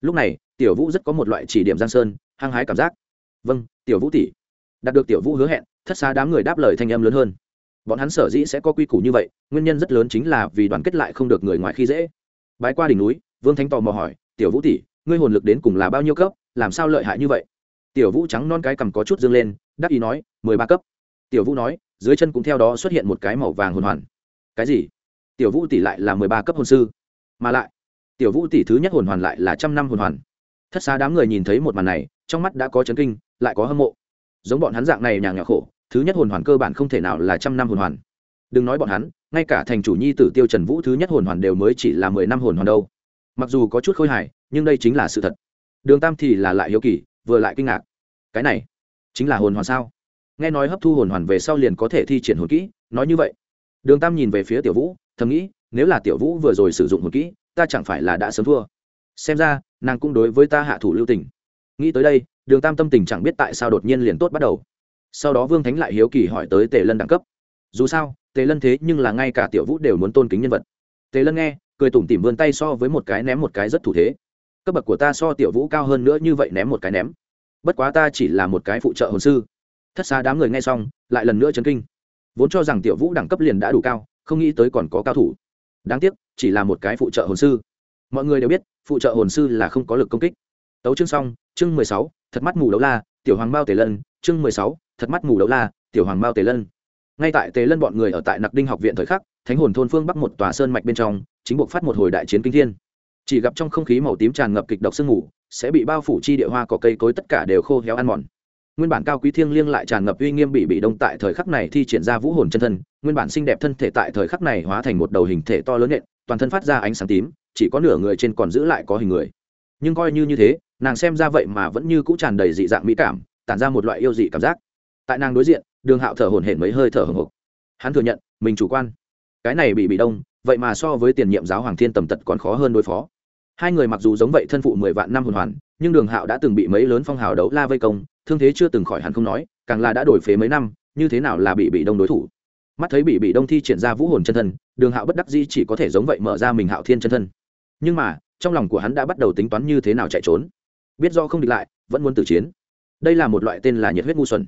Lúc này tiểu vũ rất có một loại chỉ điểm giang sơn, hăng hái cảm giác. Vâng tiểu vũ tỷ. Đạt được tiểu vũ hứa hẹn, thất xa đám người đáp lời thanh âm lớn hơn. Bọn hắn sở dĩ sẽ có quy củ như vậy, nguyên nhân rất lớn chính là vì đoàn kết lại không được người ngoài khi dễ. Bái qua đỉnh núi, vương thánh tò mò hỏi, tiểu vũ tỷ, ngươi hồn lực đến cùng là bao nhiêu cấp, làm sao lợi hại như vậy? Tiểu vũ trắng non cái cầm có chút dương lên, đắc ý nói, mười ba cấp. Tiểu vũ nói, dưới chân cũng theo đó xuất hiện một cái màu vàng hồn hoàn. Cái gì? Tiểu vũ tỷ lại là mười ba cấp hồn sư. Mà lại, tiểu vũ tỷ thứ nhất hồn hoàn lại là trăm năm hồn hoàn thất xa đám người nhìn thấy một màn này, trong mắt đã có chấn kinh, lại có hâm mộ. Giống bọn hắn dạng này nhà nhỏ khổ, thứ nhất hồn hoàn cơ bản không thể nào là trăm năm hồn hoàn. Đừng nói bọn hắn, ngay cả thành chủ nhi tử tiêu trần vũ thứ nhất hồn hoàn đều mới chỉ là mười năm hồn hoàn đâu. Mặc dù có chút khôi hài, nhưng đây chính là sự thật. Đường tam thì là lại hiếu kỳ, vừa lại kinh ngạc. Cái này, chính là hồn hoàn sao? Nghe nói hấp thu hồn hoàn về sau liền có thể thi triển hồn kỹ, nói như vậy. Đường tam nhìn về phía tiểu vũ, thầm nghĩ, nếu là tiểu vũ vừa rồi sử dụng hồn kỹ, ta chẳng phải là đã sớm thua xem ra, nàng cũng đối với ta hạ thủ lưu tình. Nghĩ tới đây, đường tam tâm tình chẳng biết tại sao đột nhiên liền tốt bắt đầu. Sau đó vương thánh lại hiếu kỳ hỏi tới tề lân đẳng cấp. Dù sao, tề lân thế nhưng là ngay cả tiểu vũ đều muốn tôn kính nhân vật. Tề lân nghe, cười tủm tỉm vươn tay so với một cái ném một cái rất thủ thế. Cấp bậc của ta so tiểu vũ cao hơn nữa như vậy ném một cái ném. Bất quá ta chỉ là một cái phụ trợ hồn sư. Thất xa đám người nghe xong, lại lần nữa chấn kinh. Vốn cho rằng tiểu vũ đẳng cấp liền đã đủ cao, không nghĩ tới còn có cao thủ. Đáng tiếc, chỉ là một cái phụ trợ hồn sư. Mọi người đều biết phụ trợ hồn sư là không có lực công kích. Tấu chương xong, chương mười sáu, thật mắt mù đấu la, tiểu hoàng bao tề lân, chương mười sáu, thật mắt mù đấu la, tiểu hoàng bao tề lân. Ngay tại tề lân bọn người ở tại nặc đinh học viện thời khắc, thánh hồn thôn phương bắc một tòa sơn mạch bên trong, chính buộc phát một hồi đại chiến kinh thiên. Chỉ gặp trong không khí màu tím tràn ngập kịch độc sương mù, sẽ bị bao phủ chi địa hoa cỏ cây cối tất cả đều khô héo ăn mòn. Nguyên bản cao quý thiêng liêng lại tràn ngập uy nghiêm bị bị đông tại thời khắc này thi triển ra vũ hồn chân thân, nguyên bản xinh đẹp thân thể tại thời khắc này hóa thành một đầu hình thể to lớn nện, toàn thân phát ra ánh sáng tím chỉ có nửa người trên còn giữ lại có hình người. Nhưng coi như như thế, nàng xem ra vậy mà vẫn như cũ tràn đầy dị dạng mỹ cảm, tản ra một loại yêu dị cảm giác. Tại nàng đối diện, đường hạo thở hổn hển mấy hơi thở hồng hộc. Hắn thừa nhận, mình chủ quan. Cái này bị bị đông, vậy mà so với tiền nhiệm giáo hoàng thiên tầm tật còn khó hơn đối phó. Hai người mặc dù giống vậy thân phụ mười vạn năm hồn hoàn, nhưng đường hạo đã từng bị mấy lớn phong hào đấu la vây công, thương thế chưa từng khỏi hẳn không nói, càng là đã đổi phế mấy năm, như thế nào là bị bị đông đối thủ? Mắt thấy bị bị đông thi triển ra vũ hồn chân thân, đường hạo bất đắc di chỉ có thể giống vậy mở ra mình hạo thiên chân thân nhưng mà, trong lòng của hắn đã bắt đầu tính toán như thế nào chạy trốn. Biết do không địch lại, vẫn muốn tử chiến. Đây là một loại tên là nhiệt huyết ngu xuẩn.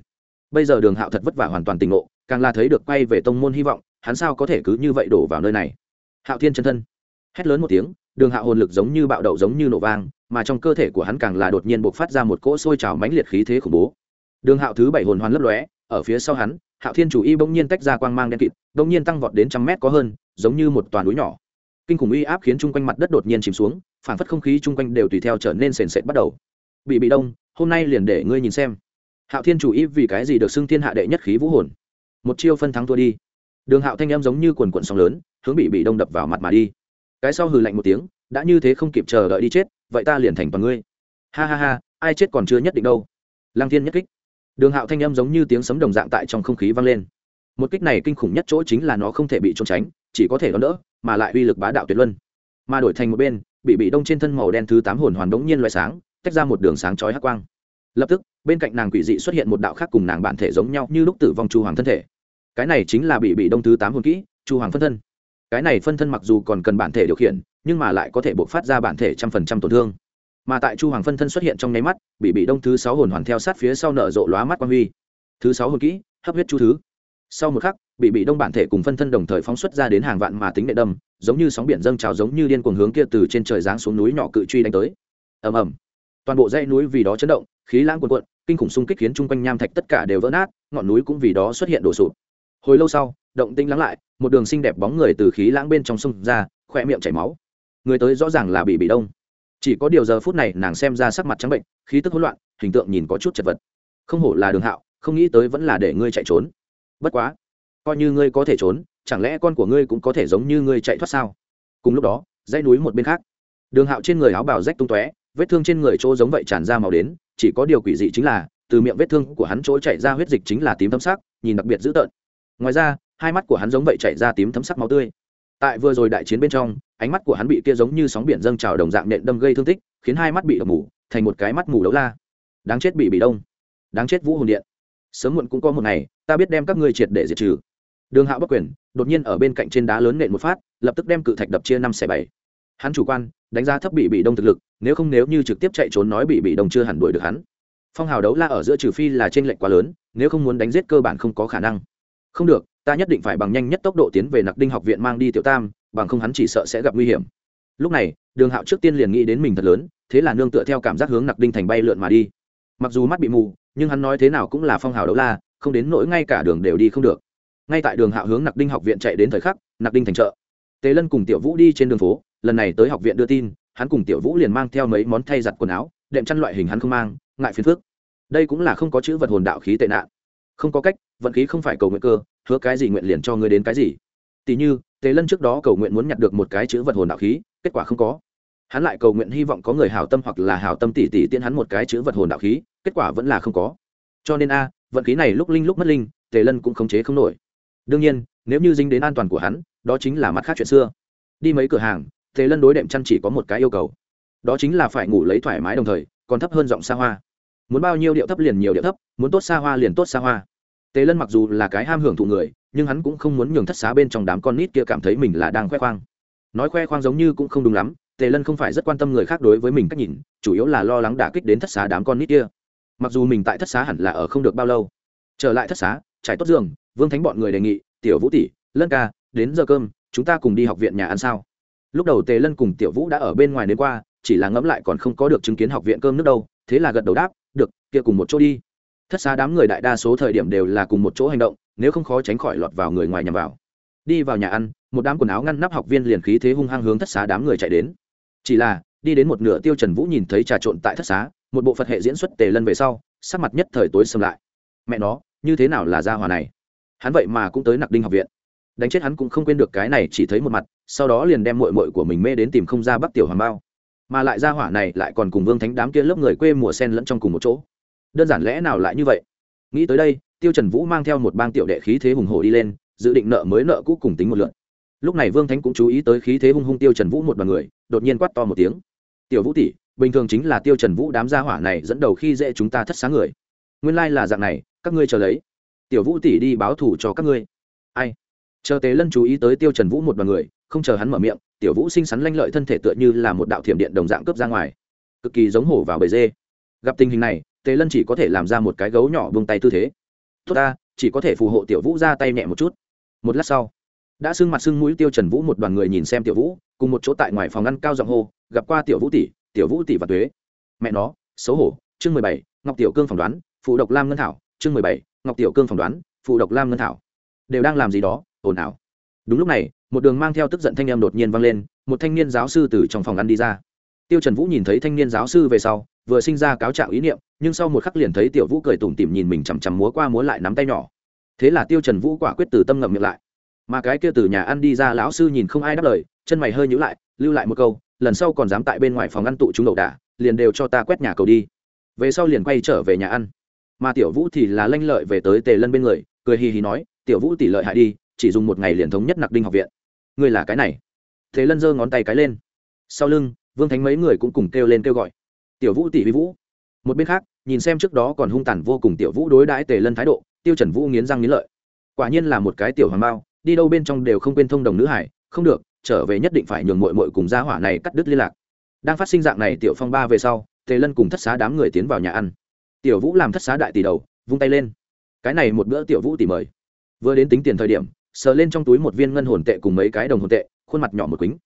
Bây giờ đường hạo thật vất vả hoàn toàn tỉnh ngộ, càng là thấy được quay về tông môn hy vọng, hắn sao có thể cứ như vậy đổ vào nơi này? Hạo thiên chân thân. Hét lớn một tiếng, đường hạo hồn lực giống như bạo đậu giống như nổ vang, mà trong cơ thể của hắn càng là đột nhiên buộc phát ra một cỗ sôi trào mãnh liệt khí thế khủng bố. Đường hạo thứ bảy hồn hoàn lấp lóe, ở phía sau hắn, hạo thiên chủ y bỗng nhiên tách ra quang mang đen kịt, bỗng nhiên tăng vọt đến trăm mét có hơn, giống như một toàn núi nhỏ kinh khủng uy áp khiến chung quanh mặt đất đột nhiên chìm xuống phản phất không khí chung quanh đều tùy theo trở nên sền sệt bắt đầu. Bị bị đông, hôm nay liền để ngươi nhìn xem. Hạo thiên chủ ý vì cái gì được xưng thiên hạ đệ nhất khí vũ hồn? Một chiêu phân thắng thua đi. Đường hạo thanh em giống như quần quận sóng lớn, hướng bị bị đông đập vào mặt mà đi. Cái sau hừ lạnh một tiếng, đã như thế không kịp chờ đợi đi chết, vậy ta liền thành toàn ngươi. Ha ha ha, ai chết còn chưa nhất định đâu. Lang thiên nhất kích. Đường hạo thanh âm giống như tiếng sấm đồng dạng tại trong không khí vang lên. Một kích này kinh khủng nhất chỗ chính là nó không thể bị trốn tránh, chỉ có thể đón đỡ mà lại uy lực bá đạo tuyệt luân. Mà đổi thành một bên, bị bị đông trên thân màu đen thứ tám hồn hoàn đống nhiên loại sáng, tách ra một đường sáng chói hắc quang. Lập tức, bên cạnh nàng quỷ dị xuất hiện một đạo khác cùng nàng bản thể giống nhau như lúc tử vong chu hoàng thân thể. Cái này chính là bị bị đông thứ tám hồn kỹ, chu hoàng phân thân. Cái này phân thân mặc dù còn cần bản thể điều khiển, nhưng mà lại có thể bộc phát ra bản thể trăm phần trăm tổn thương. Mà tại chu hoàng phân thân xuất hiện trong nháy mắt, bị bị đông thứ sáu hồn hoàn theo sát phía sau nở rộ lóa mắt quang huy. Thứ sáu hồn kỹ, hấp huyết chu thứ. Sau một khắc bị bị đông bản thể cùng phân thân đồng thời phóng xuất ra đến hàng vạn mà tính đệ đâm, giống như sóng biển dâng trào giống như điên cuồng hướng kia từ trên trời giáng xuống núi nhỏ cự truy đánh tới. Ầm ầm. Toàn bộ dãy núi vì đó chấn động, khí lãng cuồn cuộn, kinh khủng xung kích khiến chung quanh nham thạch tất cả đều vỡ nát, ngọn núi cũng vì đó xuất hiện đổ sụp. Hồi lâu sau, động tinh lắng lại, một đường xinh đẹp bóng người từ khí lãng bên trong sông ra khoe miệng chảy máu. Người tới rõ ràng là bị bị đông. Chỉ có điều giờ phút này, nàng xem ra sắc mặt trắng bệnh, khí tức hỗn loạn, hình tượng nhìn có chút chật vật. Không hổ là đường hạo, không nghĩ tới vẫn là để ngươi chạy trốn. Bất quá coi như ngươi có thể trốn, chẳng lẽ con của ngươi cũng có thể giống như ngươi chạy thoát sao? Cùng lúc đó, dãy núi một bên khác, đường hạo trên người áo bào rách tung tóe, vết thương trên người chỗ giống vậy tràn ra màu đến, chỉ có điều quỷ dị chính là, từ miệng vết thương của hắn chỗ chạy ra huyết dịch chính là tím thấm sắc, nhìn đặc biệt dữ tợn. Ngoài ra, hai mắt của hắn giống vậy chạy ra tím thấm sắc máu tươi. Tại vừa rồi đại chiến bên trong, ánh mắt của hắn bị kia giống như sóng biển dâng trào đồng dạng nện đâm gây thương tích, khiến hai mắt bị đập mù, thành một cái mắt mù đấu la. Đáng chết bị bị đông. Đáng chết vũ hồn điện. Sớm muộn cũng có một ngày, ta biết đem các ngươi triệt để diệt trừ đường hạo bắc quyền, đột nhiên ở bên cạnh trên đá lớn nện một phát, lập tức đem cự thạch đập chia năm xẻ bảy. Hắn chủ quan, đánh giá thấp bị bị đông thực lực, nếu không nếu như trực tiếp chạy trốn nói bị bị đông chưa hẳn đuổi được hắn. Phong hào đấu la ở giữa trừ phi là t r ê n lệch quá lớn, nếu không muốn đánh giết cơ bản không có khả năng. Không được, ta nhất định phải bằng nhanh nhất tốc độ tiến về nặc đinh học viện mang đi tiểu tam, bằng không hắn chỉ sợ sẽ gặp nguy hiểm. Lúc này, đường hạo trước tiên liền nghĩ đến mình thật lớn, thế là nương tựa theo cảm giác hướng nặc đinh thành bay lượn mà đi. Mặc dù mắt bị mù, nhưng hắn nói thế nào cũng là phong hào đấu la, không đến nỗi ngay cả đường đều đi không được ngay tại đường hạ hướng nặc đinh học viện chạy đến thời khắc, nặc đinh thành chợ. Tề lân cùng tiểu vũ đi trên đường phố, lần này tới học viện đưa tin, hắn cùng tiểu vũ liền mang theo mấy món thay giặt quần áo, đệm chăn loại hình hắn không mang, ngại phiền phước đây cũng là không có chữ vật hồn đạo khí tệ nạn. Không có cách, vận khí không phải cầu nguyện cơ, hứa cái gì nguyện liền cho ngươi đến cái gì. Tỷ như, tề lân trước đó cầu nguyện muốn nhặt được một cái chữ vật hồn đạo khí, kết quả không có. Hắn lại cầu nguyện hy vọng có người hảo tâm hoặc là hảo tâm tỷ tỷ tiễn hắn một cái chữ vật hồn đạo khí, kết quả vẫn là không có. Cho nên a, vận khí này lúc linh lúc mất linh, tề lân cũng khống chế không nổi đương nhiên, nếu như dính đến an toàn của hắn, đó chính là mặt khác chuyện xưa. Đi mấy cửa hàng, tề lân đối đệm chăn chỉ có một cái yêu cầu. Đó chính là phải ngủ lấy thoải mái đồng thời, còn thấp hơn giọng xa hoa. Muốn bao nhiêu điệu thấp liền nhiều điệu thấp, muốn tốt xa hoa liền tốt xa hoa. Tề lân mặc dù là cái ham hưởng thụ người, nhưng hắn cũng không muốn nhường thất xá bên trong đám con nít kia cảm thấy mình là đang khoe khoang. Nói khoe khoang giống như cũng không đúng lắm, tề lân không phải rất quan tâm người khác đối với mình cách nhìn, chủ yếu là lo lắng đả kích đến thất xá đám con nít kia. Mặc dù mình tại thất xá hẳn là ở không được bao lâu. Trở lại thất xá, trải tốt giường vương thánh bọn người đề nghị, tiểu vũ tỷ, lân ca, đến giờ cơm, chúng ta cùng đi học viện nhà ăn sao? Lúc đầu tề lân cùng tiểu vũ đã ở bên ngoài đến qua, chỉ là ngẫm lại còn không có được chứng kiến học viện cơm nước đâu, thế là gật đầu đáp, được, kia cùng một chỗ đi. Thất xá đám người đại đa số thời điểm đều là cùng một chỗ hành động, nếu không khó tránh khỏi lọt vào người ngoài nhằm vào. Đi vào nhà ăn, một đám quần áo ngăn nắp học viên liền khí thế hung hăng hướng thất xá đám người chạy đến. Chỉ là, đi đến một nửa tiêu trần vũ nhìn thấy trà trộn tại thất xá, một bộ phật hệ diễn xuất tề lân về sau, sắc mặt nhất thời tối xâm lại. Mẹ nó, như thế nào là gia hòa này? Hắn vậy mà cũng tới nặc đinh học viện. Đánh chết hắn cũng không quên được cái này chỉ thấy một mặt, sau đó liền đem mội mội của mình mê đến tìm không ra bắc tiểu hoàng bao. Mà lại ra hỏa này lại còn cùng vương thánh đám kia lớp người quê mùa sen lẫn trong cùng một chỗ. Đơn giản lẽ nào lại như vậy? Nghĩ tới đây, tiêu trần vũ mang theo một bang tiểu đệ khí thế hùng hổ đi lên, dự định nợ mới nợ cũ cùng tính một lượt lúc này vương thánh cũng chú ý tới khí thế hung hung tiêu trần vũ một đoàn người, đột nhiên quát to một tiếng. Tiểu vũ tỷ, bình thường chính là tiêu trần vũ đám gia hỏa này dẫn đầu khi dễ chúng ta thất sáng người. Nguyên lai là dạng này, các ngươi chờ lấy tiểu vũ tỷ đi báo thủ cho các ngươi. Ai? Chờ tế lân chú ý tới tiêu trần vũ một đoàn người, không chờ hắn mở miệng, tiểu vũ xinh xắn lanh lợi thân thể tựa như là một đạo thiểm điện đồng dạng cướp ra ngoài. Cực kỳ giống hổ vào bầy dê. Gặp tình hình này, tế lân chỉ có thể làm ra một cái gấu nhỏ buông tay tư thế. Tốt ta, chỉ có thể phù hộ tiểu vũ ra tay nhẹ một chút. Một lát sau, đã sưng mặt sưng mũi tiêu trần vũ một đoàn người nhìn xem tiểu vũ, cùng một chỗ tại ngoài phòng ngăn cao giọng hô, gặp qua tiểu vũ tỷ, tiểu vũ tỷ và tuế. Mẹ nó, xấu hổ, chương mười bảy, ngọc tiểu cương phỏng đoán, phụ độc lam ngân thảo, chương mười bảy ngọc tiểu cương phỏng đoán, phụ độc lam ngân thảo. Đều đang làm gì đó, ồn ào. Đúng lúc này, một đường mang theo tức giận thanh em đột nhiên vang lên, một thanh niên giáo sư từ trong phòng ăn đi ra. Tiêu trần vũ nhìn thấy thanh niên giáo sư về sau, vừa sinh ra cáo trạng ý niệm, nhưng sau một khắc liền thấy tiểu vũ cười tủm tỉm nhìn mình chằm chằm múa qua múa lại nắm tay nhỏ. Thế là tiêu trần vũ quả quyết từ tâm ngậm miệng lại. Mà cái kia từ nhà ăn đi ra lão sư nhìn không ai đáp lời, chân mày hơi nhíu lại, lưu lại một câu, lần sau còn dám tại bên ngoài phòng ăn tụ chúng đầu đả liền đều cho ta quét nhà cầu đi. Về sau liền quay trở về nhà ăn mà tiểu vũ thì là lanh lợi về tới tề lân bên người, cười hì hì nói, tiểu vũ tỷ lợi hại đi, chỉ dùng một ngày liền thống nhất nặc đinh học viện. Ngươi là cái này. Thế lân giơ ngón tay cái lên. Sau lưng, vương thánh mấy người cũng cùng kêu lên kêu gọi. Tiểu vũ tỷ vi vũ. Một bên khác, nhìn xem trước đó còn hung tàn vô cùng tiểu vũ đối đãi tề lân thái độ, tiêu trần vũ nghiến răng nghiến lợi. Quả nhiên là một cái tiểu hoàng bao, đi đâu bên trong đều không quên thông đồng nữ hải, không được, trở về nhất định phải nhường muội muội cùng gia hỏa này cắt đứt liên lạc. Đang phát sinh dạng này tiểu phong ba về sau, tề lân cùng thất xá đám người tiến vào nhà ăn tiểu vũ làm thất xá đại tỷ đầu, vung tay lên. Cái này một bữa tiểu vũ tỷ mời. Vừa đến tính tiền thời điểm, sờ lên trong túi một viên ngân hồn tệ cùng mấy cái đồng hồn tệ, khuôn mặt nhỏ một quýnh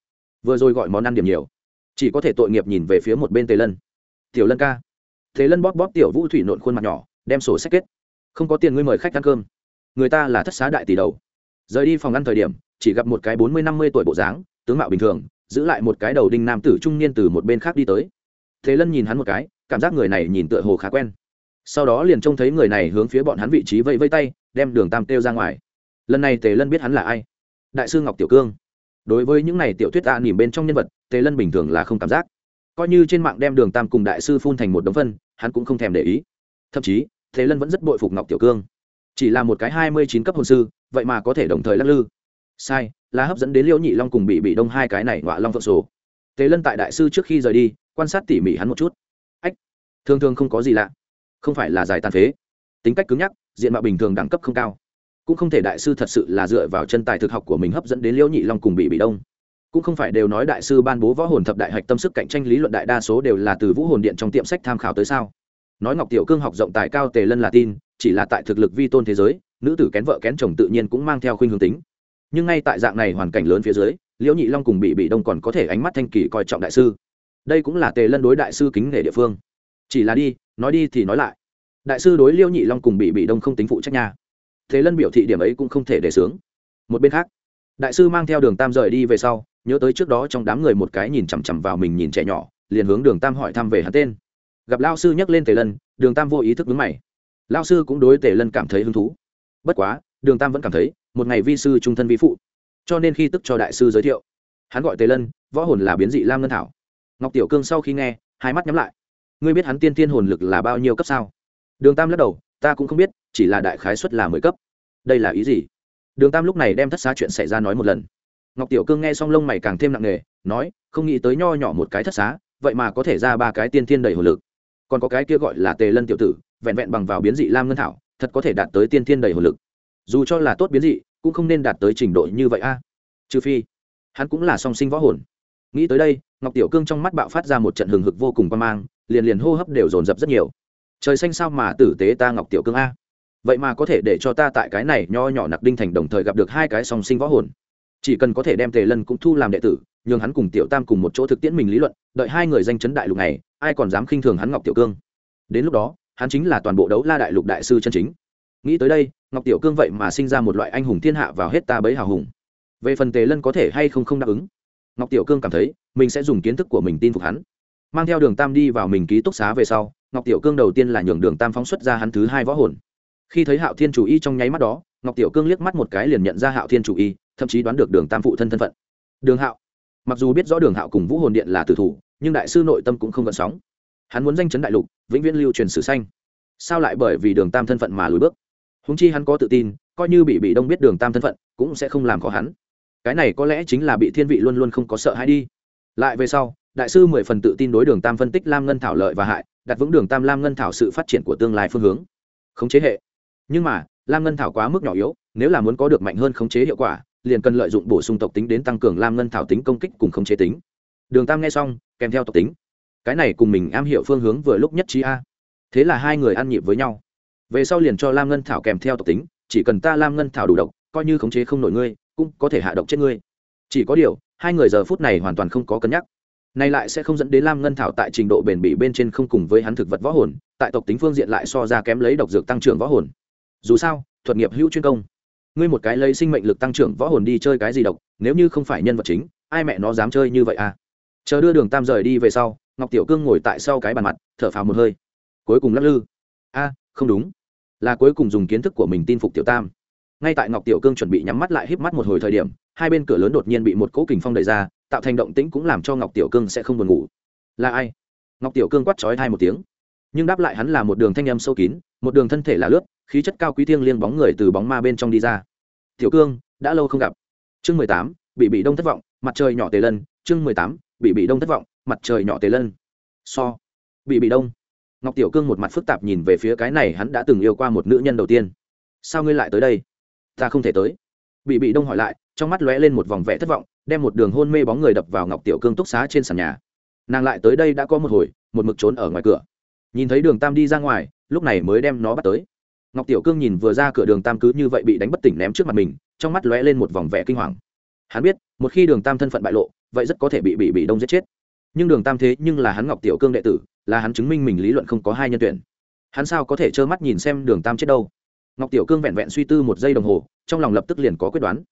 vừa rồi gọi món ăn điểm nhiều. Chỉ có thể tội nghiệp nhìn về phía một bên tề lân. Tiểu lân ca. Thế lân bóp bóp tiểu vũ thủy nộn khuôn mặt nhỏ, đem sổ sách kết. Không có tiền ngươi mời khách ăn cơm. Người ta là thất xá đại tỷ đầu. Rời đi phòng ăn thời điểm, chỉ gặp một cái bốn mươi năm mươi tuổi bộ dáng, tướng mạo bình thường, giữ lại một cái đầu đinh nam tử trung niên từ một bên khác đi tới. Thế lân nhìn hắn một cái, cảm giác người này nhìn tựa hồ khá quen sau đó liền trông thấy người này hướng phía bọn hắn vị trí vây vây tay, đem đường tam kêu ra ngoài. Lần này tề lân biết hắn là ai? Đại sư ngọc tiểu cương. Đối với những này tiểu thuyết tạ nỉm bên trong nhân vật, tề lân bình thường là không cảm giác. Coi như trên mạng đem đường tam cùng đại sư phun thành một đống phân, hắn cũng không thèm để ý. Thậm chí, tề lân vẫn rất bội phục ngọc tiểu cương. Chỉ là một cái hai mươi chín cấp hôn sư, vậy mà có thể đồng thời lắc lư. Sai, là hấp dẫn đến liễu nhị long cùng bị bị đông hai cái này ngọa long phượng sổ. Tề lân tại đại sư trước khi rời đi, quan sát tỉ mỉ hắn một chút. Ách, thường thường không có gì lạ không phải là giải tàn phế. Tính cách cứng nhắc, diện mạo bình thường đẳng cấp không cao. Cũng không thể đại sư thật sự là dựa vào chân tài thực học của mình hấp dẫn đến liễu nhị long cùng bị bị đông. Cũng không phải đều nói đại sư ban bố võ hồn thập đại hạch tâm sức cạnh tranh lý luận đại đa số đều là từ vũ hồn điện trong tiệm sách tham khảo tới sao? Nói ngọc tiểu cương học rộng tài cao tề lân là tin, chỉ là tại thực lực vi tôn thế giới, nữ tử kén vợ kén chồng tự nhiên cũng mang theo khuynh hướng tính. Nhưng ngay tại dạng này hoàn cảnh lớn phía dưới, liễu nhị long cùng bị bị đông còn có thể ánh mắt thanh kỳ coi trọng đại sư. Đây cũng là tề lân đối đại sư kính nể địa phương. Chỉ là đi nói đi thì nói lại. Đại sư đối liêu nhị long cùng bị bị đông không tính phụ trách nhà, thế lân biểu thị điểm ấy cũng không thể để sướng. Một bên khác đại sư mang theo đường tam rời đi về sau nhớ tới trước đó trong đám người một cái nhìn chằm chằm vào mình nhìn trẻ nhỏ liền hướng đường tam hỏi thăm về hắn tên. Gặp lao sư nhắc lên tề lân đường tam vô ý thức đứng mày. Lao sư cũng đối tề lân cảm thấy hứng thú. Bất quá đường tam vẫn cảm thấy một ngày vi sư trung thân vi phụ. Cho nên khi tức cho đại sư giới thiệu hắn gọi tề lân võ hồn là biến dị lam ngân thảo. Ngọc tiểu cương sau khi nghe hai mắt nhắm lại ngươi biết hắn tiên tiên hồn lực là bao nhiêu cấp sao? Đường tam lắc đầu, ta cũng không biết, chỉ là đại khái suất là mười cấp. Đây là ý gì? Đường tam lúc này đem thất xá chuyện xảy ra nói một lần. Ngọc tiểu cương nghe xong lông mày càng thêm nặng nề, nói, không nghĩ tới nho nhỏ một cái thất xá, vậy mà có thể ra ba cái tiên tiên đầy hồn lực. Còn có cái kia gọi là tề lân tiểu tử, vẹn vẹn bằng vào biến dị lam ngân thảo, thật có thể đạt tới tiên tiên đầy hồn lực. Dù cho là tốt biến dị, cũng không nên đạt tới trình độ như vậy a. Trừ phi, hắn cũng là song sinh võ hồn. Nghĩ tới đây, ngọc tiểu cương trong mắt bạo phát ra một trận hừng hực vô cùng quan mang liền liền hô hấp đều dồn dập rất nhiều. Trời xanh sao mà tử tế ta ngọc tiểu cương a? Vậy mà có thể để cho ta tại cái này nho nhỏ nặc đinh thành đồng thời gặp được hai cái song sinh võ hồn. Chỉ cần có thể đem tề lân cũng thu làm đệ tử, nhường hắn cùng tiểu tam cùng một chỗ thực tiễn mình lý luận, đợi hai người danh chấn đại lục này, ai còn dám khinh thường hắn ngọc tiểu cương? Đến lúc đó, hắn chính là toàn bộ đấu la đại lục đại sư chân chính. Nghĩ tới đây, ngọc tiểu cương vậy mà sinh ra một loại anh hùng thiên hạ vào hết ta bấy hào hùng. Về phần tề lân có thể hay không không đáp ứng, ngọc tiểu cương cảm thấy mình sẽ dùng kiến thức của mình tin phục hắn mang theo đường tam đi vào mình ký túc xá về sau, ngọc tiểu cương đầu tiên là nhường đường tam phóng xuất ra hắn thứ hai võ hồn. Khi thấy hạo thiên chủ y trong nháy mắt đó, ngọc tiểu cương liếc mắt một cái liền nhận ra hạo thiên chủ y, thậm chí đoán được đường tam phụ thân thân phận. Đường hạo. Mặc dù biết rõ đường hạo cùng vũ hồn điện là tử thủ, nhưng đại sư nội tâm cũng không gợn sóng. Hắn muốn danh chấn đại lục, vĩnh viễn lưu truyền sử xanh sao lại bởi vì đường tam thân phận mà lùi bước? Húng chi hắn có tự tin, coi như bị bị đông biết đường tam thân phận, cũng sẽ không làm khó hắn. Cái này có lẽ chính là bị thiên vị luôn luôn không có sợ hãi đi lại về sau, đại sư mười phần tự tin đối đường tam phân tích lam ngân thảo lợi và hại, đặt vững đường tam lam ngân thảo sự phát triển của tương lai phương hướng. Khống chế hệ. Nhưng mà, lam ngân thảo quá mức nhỏ yếu, nếu là muốn có được mạnh hơn khống chế hiệu quả, liền cần lợi dụng bổ sung tộc tính đến tăng cường lam ngân thảo tính công kích cùng khống chế tính. Đường tam nghe xong, kèm theo tộc tính. Cái này cùng mình am hiểu phương hướng vừa lúc nhất trí a. Thế là hai người ăn nhịp với nhau. Về sau liền cho lam ngân thảo kèm theo tộc tính, chỉ cần ta lam ngân thảo đủ độc, coi như khống chế không nổi ngươi, cũng có thể hạ độc chết ngươi. Chỉ có điều hai người giờ phút này hoàn toàn không có cân nhắc. Nay lại sẽ không dẫn đến lam ngân thảo tại trình độ bền bỉ bên trên không cùng với hắn thực vật võ hồn, tại tộc tính phương diện lại so ra kém lấy độc dược tăng trưởng võ hồn. Dù sao, thuật nghiệp hữu chuyên công. Ngươi một cái lấy sinh mệnh lực tăng trưởng võ hồn đi chơi cái gì độc, nếu như không phải nhân vật chính, ai mẹ nó dám chơi như vậy à? Chờ đưa đường tam rời đi về sau, ngọc tiểu cương ngồi tại sau cái bàn mặt, thở phào một hơi. Cuối cùng lắc lư. A, không đúng. Là cuối cùng dùng kiến thức của mình tin phục tiểu tam. Ngay tại ngọc tiểu cương chuẩn bị nhắm mắt lại híp mắt một hồi thời điểm hai bên cửa lớn đột nhiên bị một cỗ kình phong đẩy ra, tạo thành động tĩnh cũng làm cho ngọc tiểu cương sẽ không buồn ngủ. Là ai? Ngọc tiểu cương quát trói tai một tiếng. Nhưng đáp lại hắn là một đường thanh âm sâu kín, một đường thân thể là lướt, khí chất cao quý thiêng liêng bóng người từ bóng ma bên trong đi ra. Tiểu cương, đã lâu không gặp. Chương mười tám, bị bị đông thất vọng, mặt trời nhỏ tề lân. Chương mười tám, bị bị đông thất vọng, mặt trời nhỏ tề lân. So, bị bị đông. Ngọc tiểu cương một mặt phức tạp nhìn về phía cái này hắn đã từng yêu qua một nữ nhân đầu tiên. Sao ngươi lại tới đây? Ta không thể tới. Bị bị đông hỏi lại trong mắt lóe lên một vòng vẻ thất vọng, đem một đường hôn mê bóng người đập vào ngọc tiểu cương túc xá trên sàn nhà. Nàng lại tới đây đã có một hồi, một mực trốn ở ngoài cửa. Nhìn thấy đường tam đi ra ngoài, lúc này mới đem nó bắt tới. Ngọc tiểu cương nhìn vừa ra cửa đường tam cứ như vậy bị đánh bất tỉnh ném trước mặt mình, trong mắt lóe lên một vòng vẻ kinh hoàng. Hắn biết, một khi đường tam thân phận bại lộ, vậy rất có thể bị bị bị đông giết chết. Nhưng đường tam thế nhưng là hắn ngọc tiểu cương đệ tử, là hắn chứng minh mình lý luận không có hai nhân tuyển. Hắn sao có thể trơ mắt nhìn xem đường tam chết đâu? Ngọc tiểu cương vẹn vẹn suy tư một giây đồng hồ, trong lòng lập tức liền có quyết đoán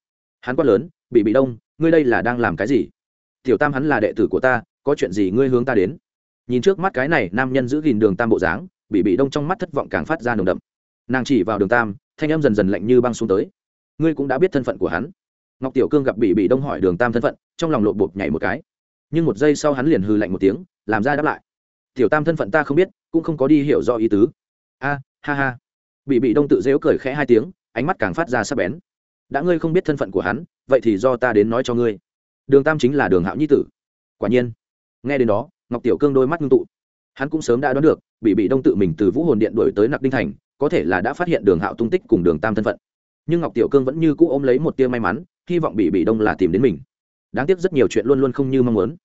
hắn quát lớn bị bị đông, ngươi đây là đang làm cái gì? Tiểu tam hắn là đệ tử của ta, có chuyện gì ngươi hướng ta đến? Nhìn trước mắt cái này nam nhân giữ gìn đường tam bộ dáng bị bị đông trong mắt thất vọng càng phát ra nồng đậm. Nàng chỉ vào đường tam, thanh em dần dần lạnh như băng xuống tới. Ngươi cũng đã biết thân phận của hắn. Ngọc tiểu cương gặp bị bị đông hỏi đường tam thân phận, trong lòng lộn bột nhảy một cái. Nhưng một giây sau hắn liền hư lạnh một tiếng, làm ra đáp lại. Tiểu tam thân phận ta không biết, cũng không có đi hiểu do ý tứ. A, ha ha. Bị bị đông tự dễu cười khẽ hai tiếng, ánh mắt càng phát ra sắc bén đã ngươi không biết thân phận của hắn, vậy thì do ta đến nói cho ngươi. Đường tam chính là đường hạo nhi tử. Quả nhiên, nghe đến đó, ngọc tiểu cương đôi mắt ngưng tụ. Hắn cũng sớm đã đoán được, bị bị đông tự mình từ vũ hồn điện đổi tới nặc đinh thành, có thể là đã phát hiện đường hạo tung tích cùng đường tam thân phận. Nhưng ngọc tiểu cương vẫn như cũ ôm lấy một tia may mắn, hy vọng bị bị đông là tìm đến mình. Đáng tiếc rất nhiều chuyện luôn luôn không như mong muốn.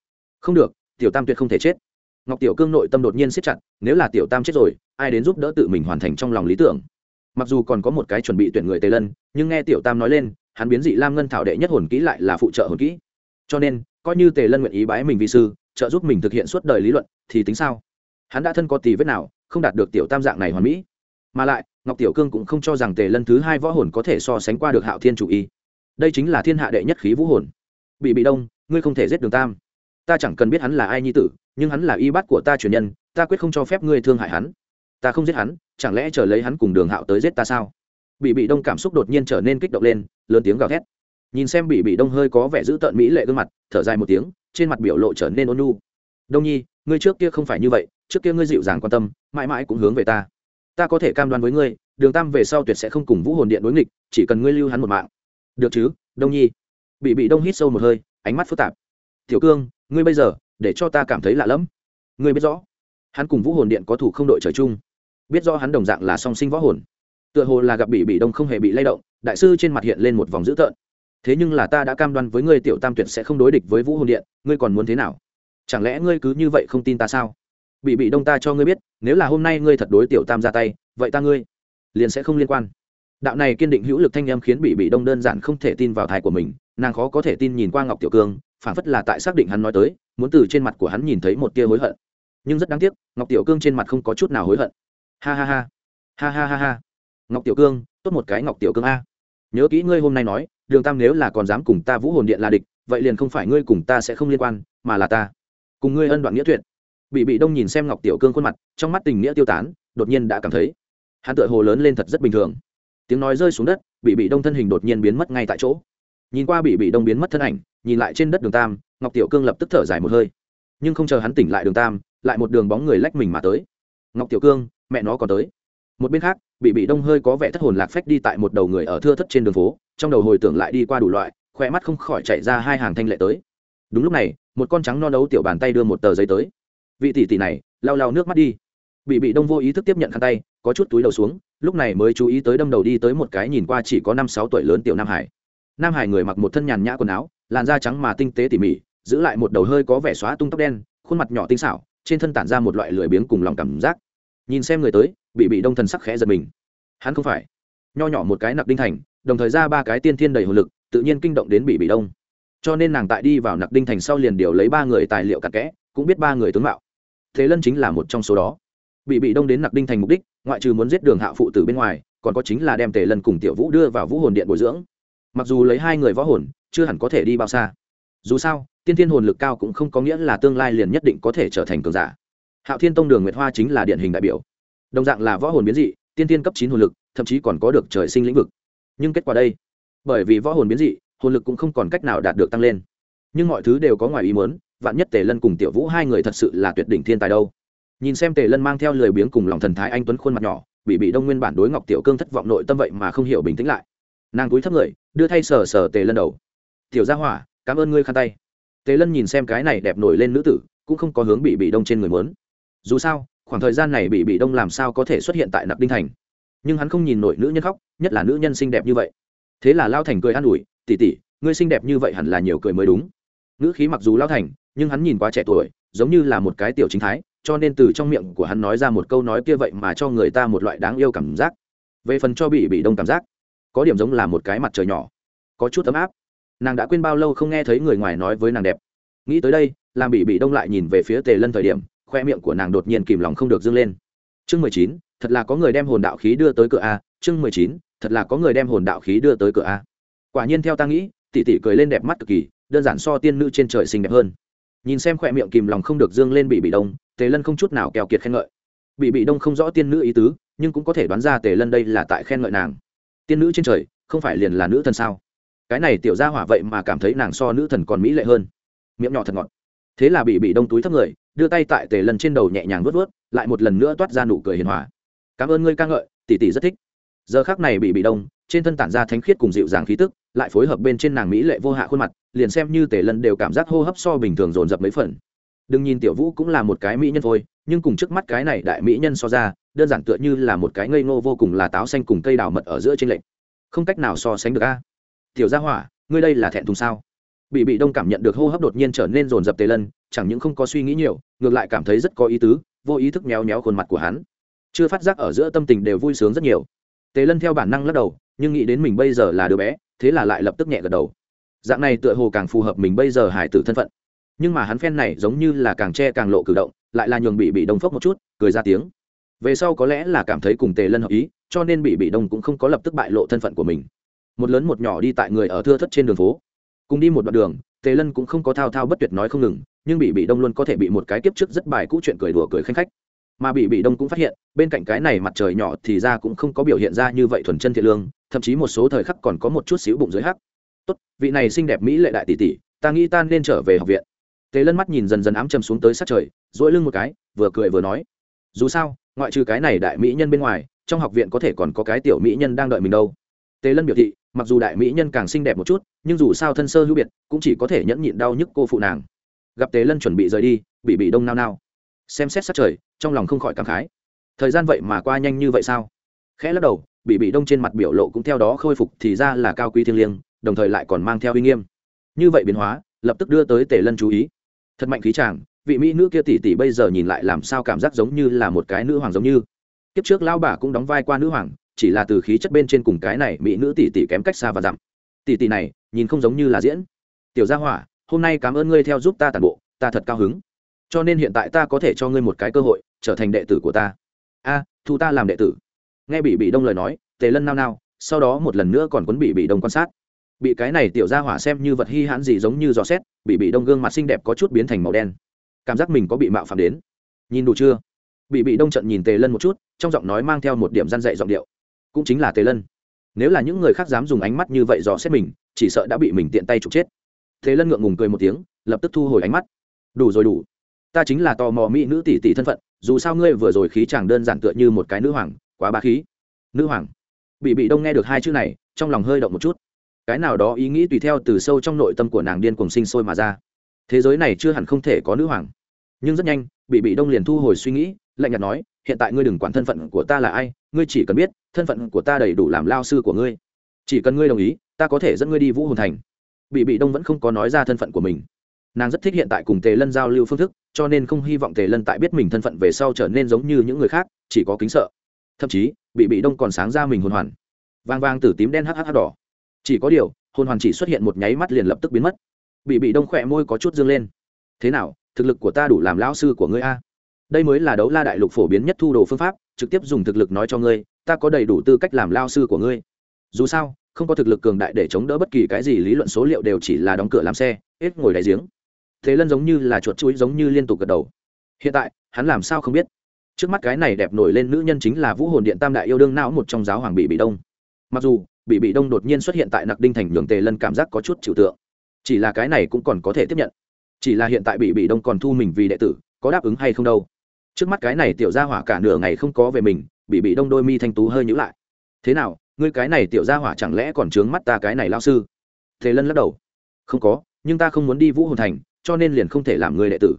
Không được, tiểu tam tuyệt không thể chết. Ngọc tiểu cương nội tâm đột nhiên siết chặt, nếu là tiểu tam chết rồi, ai đến giúp đỡ tự mình hoàn thành trong lòng lý tưởng? Mặc dù còn có một cái chuẩn bị tuyển người tề lân, nhưng nghe tiểu tam nói lên, hắn biến dị lam ngân thảo đệ nhất hồn kỹ lại là phụ trợ hồn kỹ. Cho nên, coi như tề lân nguyện ý bái mình vi sư, trợ giúp mình thực hiện suốt đời lý luận, thì tính sao? Hắn đã thân có tì vết nào, không đạt được tiểu tam dạng này hoàn mỹ. Mà lại, ngọc tiểu cương cũng không cho rằng tề lân thứ hai võ hồn có thể so sánh qua được hạo thiên chủ y. Đây chính là thiên hạ đệ nhất khí vũ hồn. Bị bị đông, ngươi không thể giết đường tam. Ta chẳng cần biết hắn là ai nhi tử, nhưng hắn là y bát của ta truyền nhân, ta quyết không cho phép ngươi thương hại hắn ta không giết hắn, chẳng lẽ chờ lấy hắn cùng đường hạo tới giết ta sao? Bị bị đông cảm xúc đột nhiên trở nên kích động lên, lớn tiếng gào thét. Nhìn xem bị bị đông hơi có vẻ giữ tợn mỹ lệ gương mặt, thở dài một tiếng, trên mặt biểu lộ trở nên ôn nhu. Đông nhi, ngươi trước kia không phải như vậy, trước kia ngươi dịu dàng quan tâm, mãi mãi cũng hướng về ta. Ta có thể cam đoan với ngươi, đường tam về sau tuyệt sẽ không cùng vũ hồn điện đối nghịch, chỉ cần ngươi lưu hắn một mạng. Được chứ, đông nhi? Bị bị đông hít sâu một hơi, ánh mắt phức tạp. Tiểu cương, ngươi bây giờ, để cho ta cảm thấy lạ lẫm. Ngươi biết rõ, hắn cùng vũ hồn điện có thủ không đội trời chung biết rõ hắn đồng dạng là song sinh võ hồn. Tựa hồ là gặp bị bị đông không hề bị lay động, đại sư trên mặt hiện lên một vòng dữ tợn. Thế nhưng là ta đã cam đoan với ngươi tiểu tam tuyệt sẽ không đối địch với vũ hồn điện, ngươi còn muốn thế nào? Chẳng lẽ ngươi cứ như vậy không tin ta sao? Bị bị đông ta cho ngươi biết, nếu là hôm nay ngươi thật đối tiểu tam ra tay, vậy ta ngươi liền sẽ không liên quan. Đạo này kiên định hữu lực thanh em khiến bị bị đông đơn giản không thể tin vào thai của mình, nàng khó có thể tin nhìn qua ngọc tiểu cương phản phất là tại xác định hắn nói tới, muốn từ trên mặt của hắn nhìn thấy một tia hối hận. Nhưng rất đáng tiếc, ngọc tiểu cương trên mặt không có chút nào hối hận ha ha ha. Ha ha ha ha. Ngọc tiểu cương, tốt một cái ngọc tiểu cương a. Nhớ kỹ ngươi hôm nay nói, đường tam nếu là còn dám cùng ta vũ hồn điện là địch, vậy liền không phải ngươi cùng ta sẽ không liên quan, mà là ta. Cùng ngươi ân đoạn nghĩa tuyệt. Bị bị đông nhìn xem ngọc tiểu cương khuôn mặt, trong mắt tình nghĩa tiêu tán, đột nhiên đã cảm thấy, hắn tựa hồ lớn lên thật rất bình thường. Tiếng nói rơi xuống đất, bị bị đông thân hình đột nhiên biến mất ngay tại chỗ. Nhìn qua bị bị đông biến mất thân ảnh, nhìn lại trên đất đường tam, ngọc tiểu cương lập tức thở dài một hơi. Nhưng không chờ hắn tỉnh lại đường tam, lại một đường bóng người lách mình mà tới. Ngọc tiểu cương mẹ nó còn tới. Một bên khác, bị bị đông hơi có vẻ thất hồn lạc phách đi tại một đầu người ở thưa thất trên đường phố, trong đầu hồi tưởng lại đi qua đủ loại khoe mắt không khỏi chạy ra hai hàng thanh lệ tới. Đúng lúc này, một con trắng non đấu tiểu bàn tay đưa một tờ giấy tới. Vị tỷ tỷ này, lau lau nước mắt đi. Bị bị đông vô ý thức tiếp nhận khăn tay, có chút túi đầu xuống, lúc này mới chú ý tới đâm đầu đi tới một cái nhìn qua chỉ có năm sáu tuổi lớn tiểu nam hải. Nam hải người mặc một thân nhàn nhã quần áo, làn da trắng mà tinh tế tỉ mỉ, giữ lại một đầu hơi có vẻ xóa tung tóc đen, khuôn mặt nhỏ tinh xảo, trên thân tản ra một loại lười biếng cùng lòng cảm giác nhìn xem người tới, bị bị đông thần sắc khẽ giật mình. Hắn không phải. Nho nhỏ một cái nặc đinh thành, đồng thời ra ba cái tiên thiên đầy hồ lực, tự nhiên kinh động đến bị bị đông. Cho nên nàng tại đi vào nặc đinh thành sau liền điều lấy ba người tài liệu cặn kẽ, cũng biết ba người tướng mạo. Thế lân chính là một trong số đó. Bị bị đông đến nặc đinh thành mục đích, ngoại trừ muốn giết đường hạ phụ từ bên ngoài, còn có chính là đem tề lân cùng tiểu vũ đưa vào vũ hồn điện bồi dưỡng. Mặc dù lấy hai người võ hồn, chưa hẳn có thể đi bao xa. Dù sao, tiên thiên hồn lực cao cũng không có nghĩa là tương lai liền nhất định có thể trở thành cường giả hạo thiên tông đường nguyệt hoa chính là điển hình đại biểu. Đồng dạng là võ hồn biến dị, tiên tiên cấp chín hồn lực, thậm chí còn có được trời sinh lĩnh vực. Nhưng kết quả đây, bởi vì võ hồn biến dị, hồn lực cũng không còn cách nào đạt được tăng lên. Nhưng mọi thứ đều có ngoài ý muốn, vạn nhất tề lân cùng tiểu vũ hai người thật sự là tuyệt đỉnh thiên tài đâu. Nhìn xem tề lân mang theo lười biếng cùng lòng thần thái anh tuấn khuôn mặt nhỏ, bị bị đông nguyên bản đối ngọc tiểu cương thất vọng nội tâm vậy mà không hiểu bình tĩnh lại. Nàng cúi thấp người, đưa thay sờ sờ tề lân đầu. Tiểu gia hỏa, cảm ơn ngươi khăn tay. Tề lân nhìn xem cái này đẹp nổi lên nữ tử, cũng không có hướng bị bị đông trên người muốn dù sao, khoảng thời gian này bị bị đông làm sao có thể xuất hiện tại nặc đinh thành. Nhưng hắn không nhìn nổi nữ nhân khóc, nhất là nữ nhân xinh đẹp như vậy. Thế là lao thành cười an ủi tỉ tỉ ngươi xinh đẹp như vậy hẳn là nhiều cười mới đúng. Nữ khí mặc dù lao thành, nhưng hắn nhìn quá trẻ tuổi, giống như là một cái tiểu chính thái, cho nên từ trong miệng của hắn nói ra một câu nói kia vậy mà cho người ta một loại đáng yêu cảm giác. Về phần cho bị bị đông cảm giác, có điểm giống là một cái mặt trời nhỏ, có chút ấm áp. Nàng đã quên bao lâu không nghe thấy người ngoài nói với nàng đẹp. Nghĩ tới đây, làm bị bị đông lại nhìn về phía tề lân thời điểm khoe miệng của nàng đột nhiên kìm lòng không được dâng lên. Chương mười chín, thật là có người đem hồn đạo khí đưa tới cửa a, chương mười chín, thật là có người đem hồn đạo khí đưa tới cửa a. Quả nhiên theo ta nghĩ, tỷ tỷ cười lên đẹp mắt cực kỳ, đơn giản so tiên nữ trên trời xinh đẹp hơn. Nhìn xem khoe miệng kìm lòng không được dương lên bị bị đông, tề lân không chút nào keo kiệt khen ngợi. Bị bị đông không rõ tiên nữ ý tứ, nhưng cũng có thể đoán ra tề lân đây là tại khen ngợi nàng. Tiên nữ trên trời, không phải liền là nữ thần sao? Cái này tiểu ra hỏa vậy mà cảm thấy nàng so nữ thần còn mỹ lệ hơn. Miệng nhỏ thật ngọt. Thế là bị bị đông túi thấp người đưa tay tại tề lân trên đầu nhẹ nhàng vớt vớt lại một lần nữa toát ra nụ cười hiền hòa. Cảm ơn ngươi ca ngợi, tỷ tỷ rất thích. Giờ khác này bị bị đông, trên thân tản ra thánh khiết cùng dịu dàng khí tức, lại phối hợp bên trên nàng mỹ lệ vô hạ khuôn mặt, liền xem như tề lân đều cảm giác hô hấp so bình thường dồn dập mấy phần. Đừng nhìn tiểu vũ cũng là một cái mỹ nhân thôi, nhưng cùng trước mắt cái này đại mỹ nhân so ra, đơn giản tựa như là một cái ngây ngô vô cùng là táo xanh cùng cây đào mật ở giữa trên lệnh không cách nào so sánh được a. Tiểu gia hỏa, ngươi đây là thẹn thùng sao? Bị bị đông cảm nhận được hô hấp đột nhiên trở nên rồn rập tề lân, chẳng những không có suy nghĩ nhiều, ngược lại cảm thấy rất có ý tứ, vô ý thức méo méo khuôn mặt của hắn. Chưa phát giác ở giữa tâm tình đều vui sướng rất nhiều. Tề lân theo bản năng lắc đầu, nhưng nghĩ đến mình bây giờ là đứa bé, thế là lại lập tức nhẹ gật đầu. Dạng này tựa hồ càng phù hợp mình bây giờ hải tử thân phận. Nhưng mà hắn phen này giống như là càng che càng lộ cử động, lại là nhường bị bị đông phốc một chút, cười ra tiếng. Về sau có lẽ là cảm thấy cùng tề lân hợp ý, cho nên bị bị đông cũng không có lập tức bại lộ thân phận của mình. Một lớn một nhỏ đi tại người ở thưa thất trên đường phố cùng đi một đoạn đường, tề lân cũng không có thao thao bất tuyệt nói không ngừng, nhưng bị bị đông luôn có thể bị một cái kiếp trước rất bài cũ chuyện cười đùa cười khanh khách. Mà bị bị đông cũng phát hiện, bên cạnh cái này mặt trời nhỏ thì ra cũng không có biểu hiện ra như vậy thuần chân thiện lương, thậm chí một số thời khắc còn có một chút xíu bụng dưới hắc. Tốt, vị này xinh đẹp mỹ lệ đại tỷ tỷ, ta nghĩ ta nên trở về học viện. Tề lân mắt nhìn dần dần ám chầm xuống tới sát trời dỗi lưng một cái, vừa cười vừa nói, dù sao, ngoại trừ cái này đại mỹ nhân bên ngoài, trong học viện có thể còn có cái tiểu mỹ nhân đang đợi mình đâu tề lân biểu thị, mặc dù đại mỹ nhân càng xinh đẹp một chút, nhưng dù sao thân sơ hữu biệt, cũng chỉ có thể nhẫn nhịn đau nhức cô phụ nàng. Gặp tề lân chuẩn bị rời đi bị bị đông nao nao. Xem xét sát trời, trong lòng không khỏi cảm khái. Thời gian vậy mà qua nhanh như vậy sao? Khẽ lắc đầu bị bị đông trên mặt biểu lộ cũng theo đó khôi phục thì ra là cao quý thiêng liêng, đồng thời lại còn mang theo uy nghiêm. Như vậy biến hóa, lập tức đưa tới tề lân chú ý. Thật mạnh khí chàng, vị mỹ nữ kia tỷ tỷ bây giờ nhìn lại làm sao cảm giác giống như là một cái nữ hoàng giống như. Kiếp trước lao bà cũng đóng vai qua nữ hoàng chỉ là từ khí chất bên trên cùng cái này mỹ nữ tỷ tỷ kém cách xa và dặm. Tỷ tỷ này, nhìn không giống như là diễn. Tiểu gia hỏa, hôm nay cảm ơn ngươi theo giúp ta tàn bộ, ta thật cao hứng. Cho nên hiện tại ta có thể cho ngươi một cái cơ hội, trở thành đệ tử của ta. A, thu ta làm đệ tử. Nghe bị bị đông lời nói, tề lân nao nao, sau đó một lần nữa còn quấn bị bị đông quan sát. Bị cái này tiểu gia hỏa xem như vật hy hãn gì giống như gió xét bị bị đông gương mặt xinh đẹp có chút biến thành màu đen. Cảm giác mình có bị mạo phạm đến. Nhìn đủ chưa? Bị bị đông trận nhìn tề lân một chút, trong giọng nói mang theo một điểm răn dạy giọng điệu cũng chính là tề lân. Nếu là những người khác dám dùng ánh mắt như vậy dò xét mình, chỉ sợ đã bị mình tiện tay trục chết. Thế lân ngượng ngùng cười một tiếng, lập tức thu hồi ánh mắt. Đủ rồi đủ. Ta chính là tò mò mỹ nữ tỷ tỷ thân phận, dù sao ngươi vừa rồi khí chàng đơn giản tựa như một cái nữ hoàng, quá ba khí. Nữ hoàng. Bị bị đông nghe được hai chữ này, trong lòng hơi động một chút. Cái nào đó ý nghĩ tùy theo từ sâu trong nội tâm của nàng điên cùng sinh sôi mà ra. Thế giới này chưa hẳn không thể có nữ hoàng. Nhưng rất nhanh, bị bị đông liền thu hồi suy nghĩ, lạnh nhạt nói, hiện tại ngươi đừng quản thân phận của ta là ai ngươi chỉ cần biết, thân phận của ta đầy đủ làm lao sư của ngươi. Chỉ cần ngươi đồng ý, ta có thể dẫn ngươi đi vũ hồn thành. Bị bị đông vẫn không có nói ra thân phận của mình. Nàng rất thích hiện tại cùng tề lân giao lưu phương thức, cho nên không hy vọng tề lân tại biết mình thân phận về sau trở nên giống như những người khác, chỉ có kính sợ. Thậm chí, bị bị đông còn sáng ra mình hồn hoàn. Vang vang từ tím đen hh đỏ. Chỉ có điều, hồn hoàn chỉ xuất hiện một nháy mắt liền lập tức biến mất. Bị bị đông khỏe môi có chút dương lên. Thế nào, thực lực của ta đủ làm lão sư của ngươi a? Đây mới là đấu la đại lục phổ biến nhất thu đồ phương pháp trực tiếp dùng thực lực nói cho ngươi, ta có đầy đủ tư cách làm lao sư của ngươi. Dù sao, không có thực lực cường đại để chống đỡ bất kỳ cái gì, lý luận số liệu đều chỉ là đóng cửa làm xe, hết ngồi đáy giếng. Thế lân giống như là chuột chuối giống như liên tục gật đầu. Hiện tại, hắn làm sao không biết? Trước mắt cái này đẹp nổi lên nữ nhân chính là vũ hồn điện tam đại yêu đương não, một trong giáo hoàng bị bị đông. Mặc dù bị bị đông đột nhiên xuất hiện tại nặc đinh thành nhường tề lân cảm giác có chút chịu tượng. Chỉ là cái này cũng còn có thể tiếp nhận. Chỉ là hiện tại bị bị đông còn thu mình vì đệ tử, có đáp ứng hay không đâu trước mắt cái này tiểu gia hỏa cả nửa ngày không có về mình, bị bị đông đôi mi thanh tú hơi nhữ lại. Thế nào, ngươi cái này tiểu gia hỏa chẳng lẽ còn trướng mắt ta cái này lao sư? Thế lân lắc đầu. Không có, nhưng ta không muốn đi vũ hồn thành, cho nên liền không thể làm người đệ tử.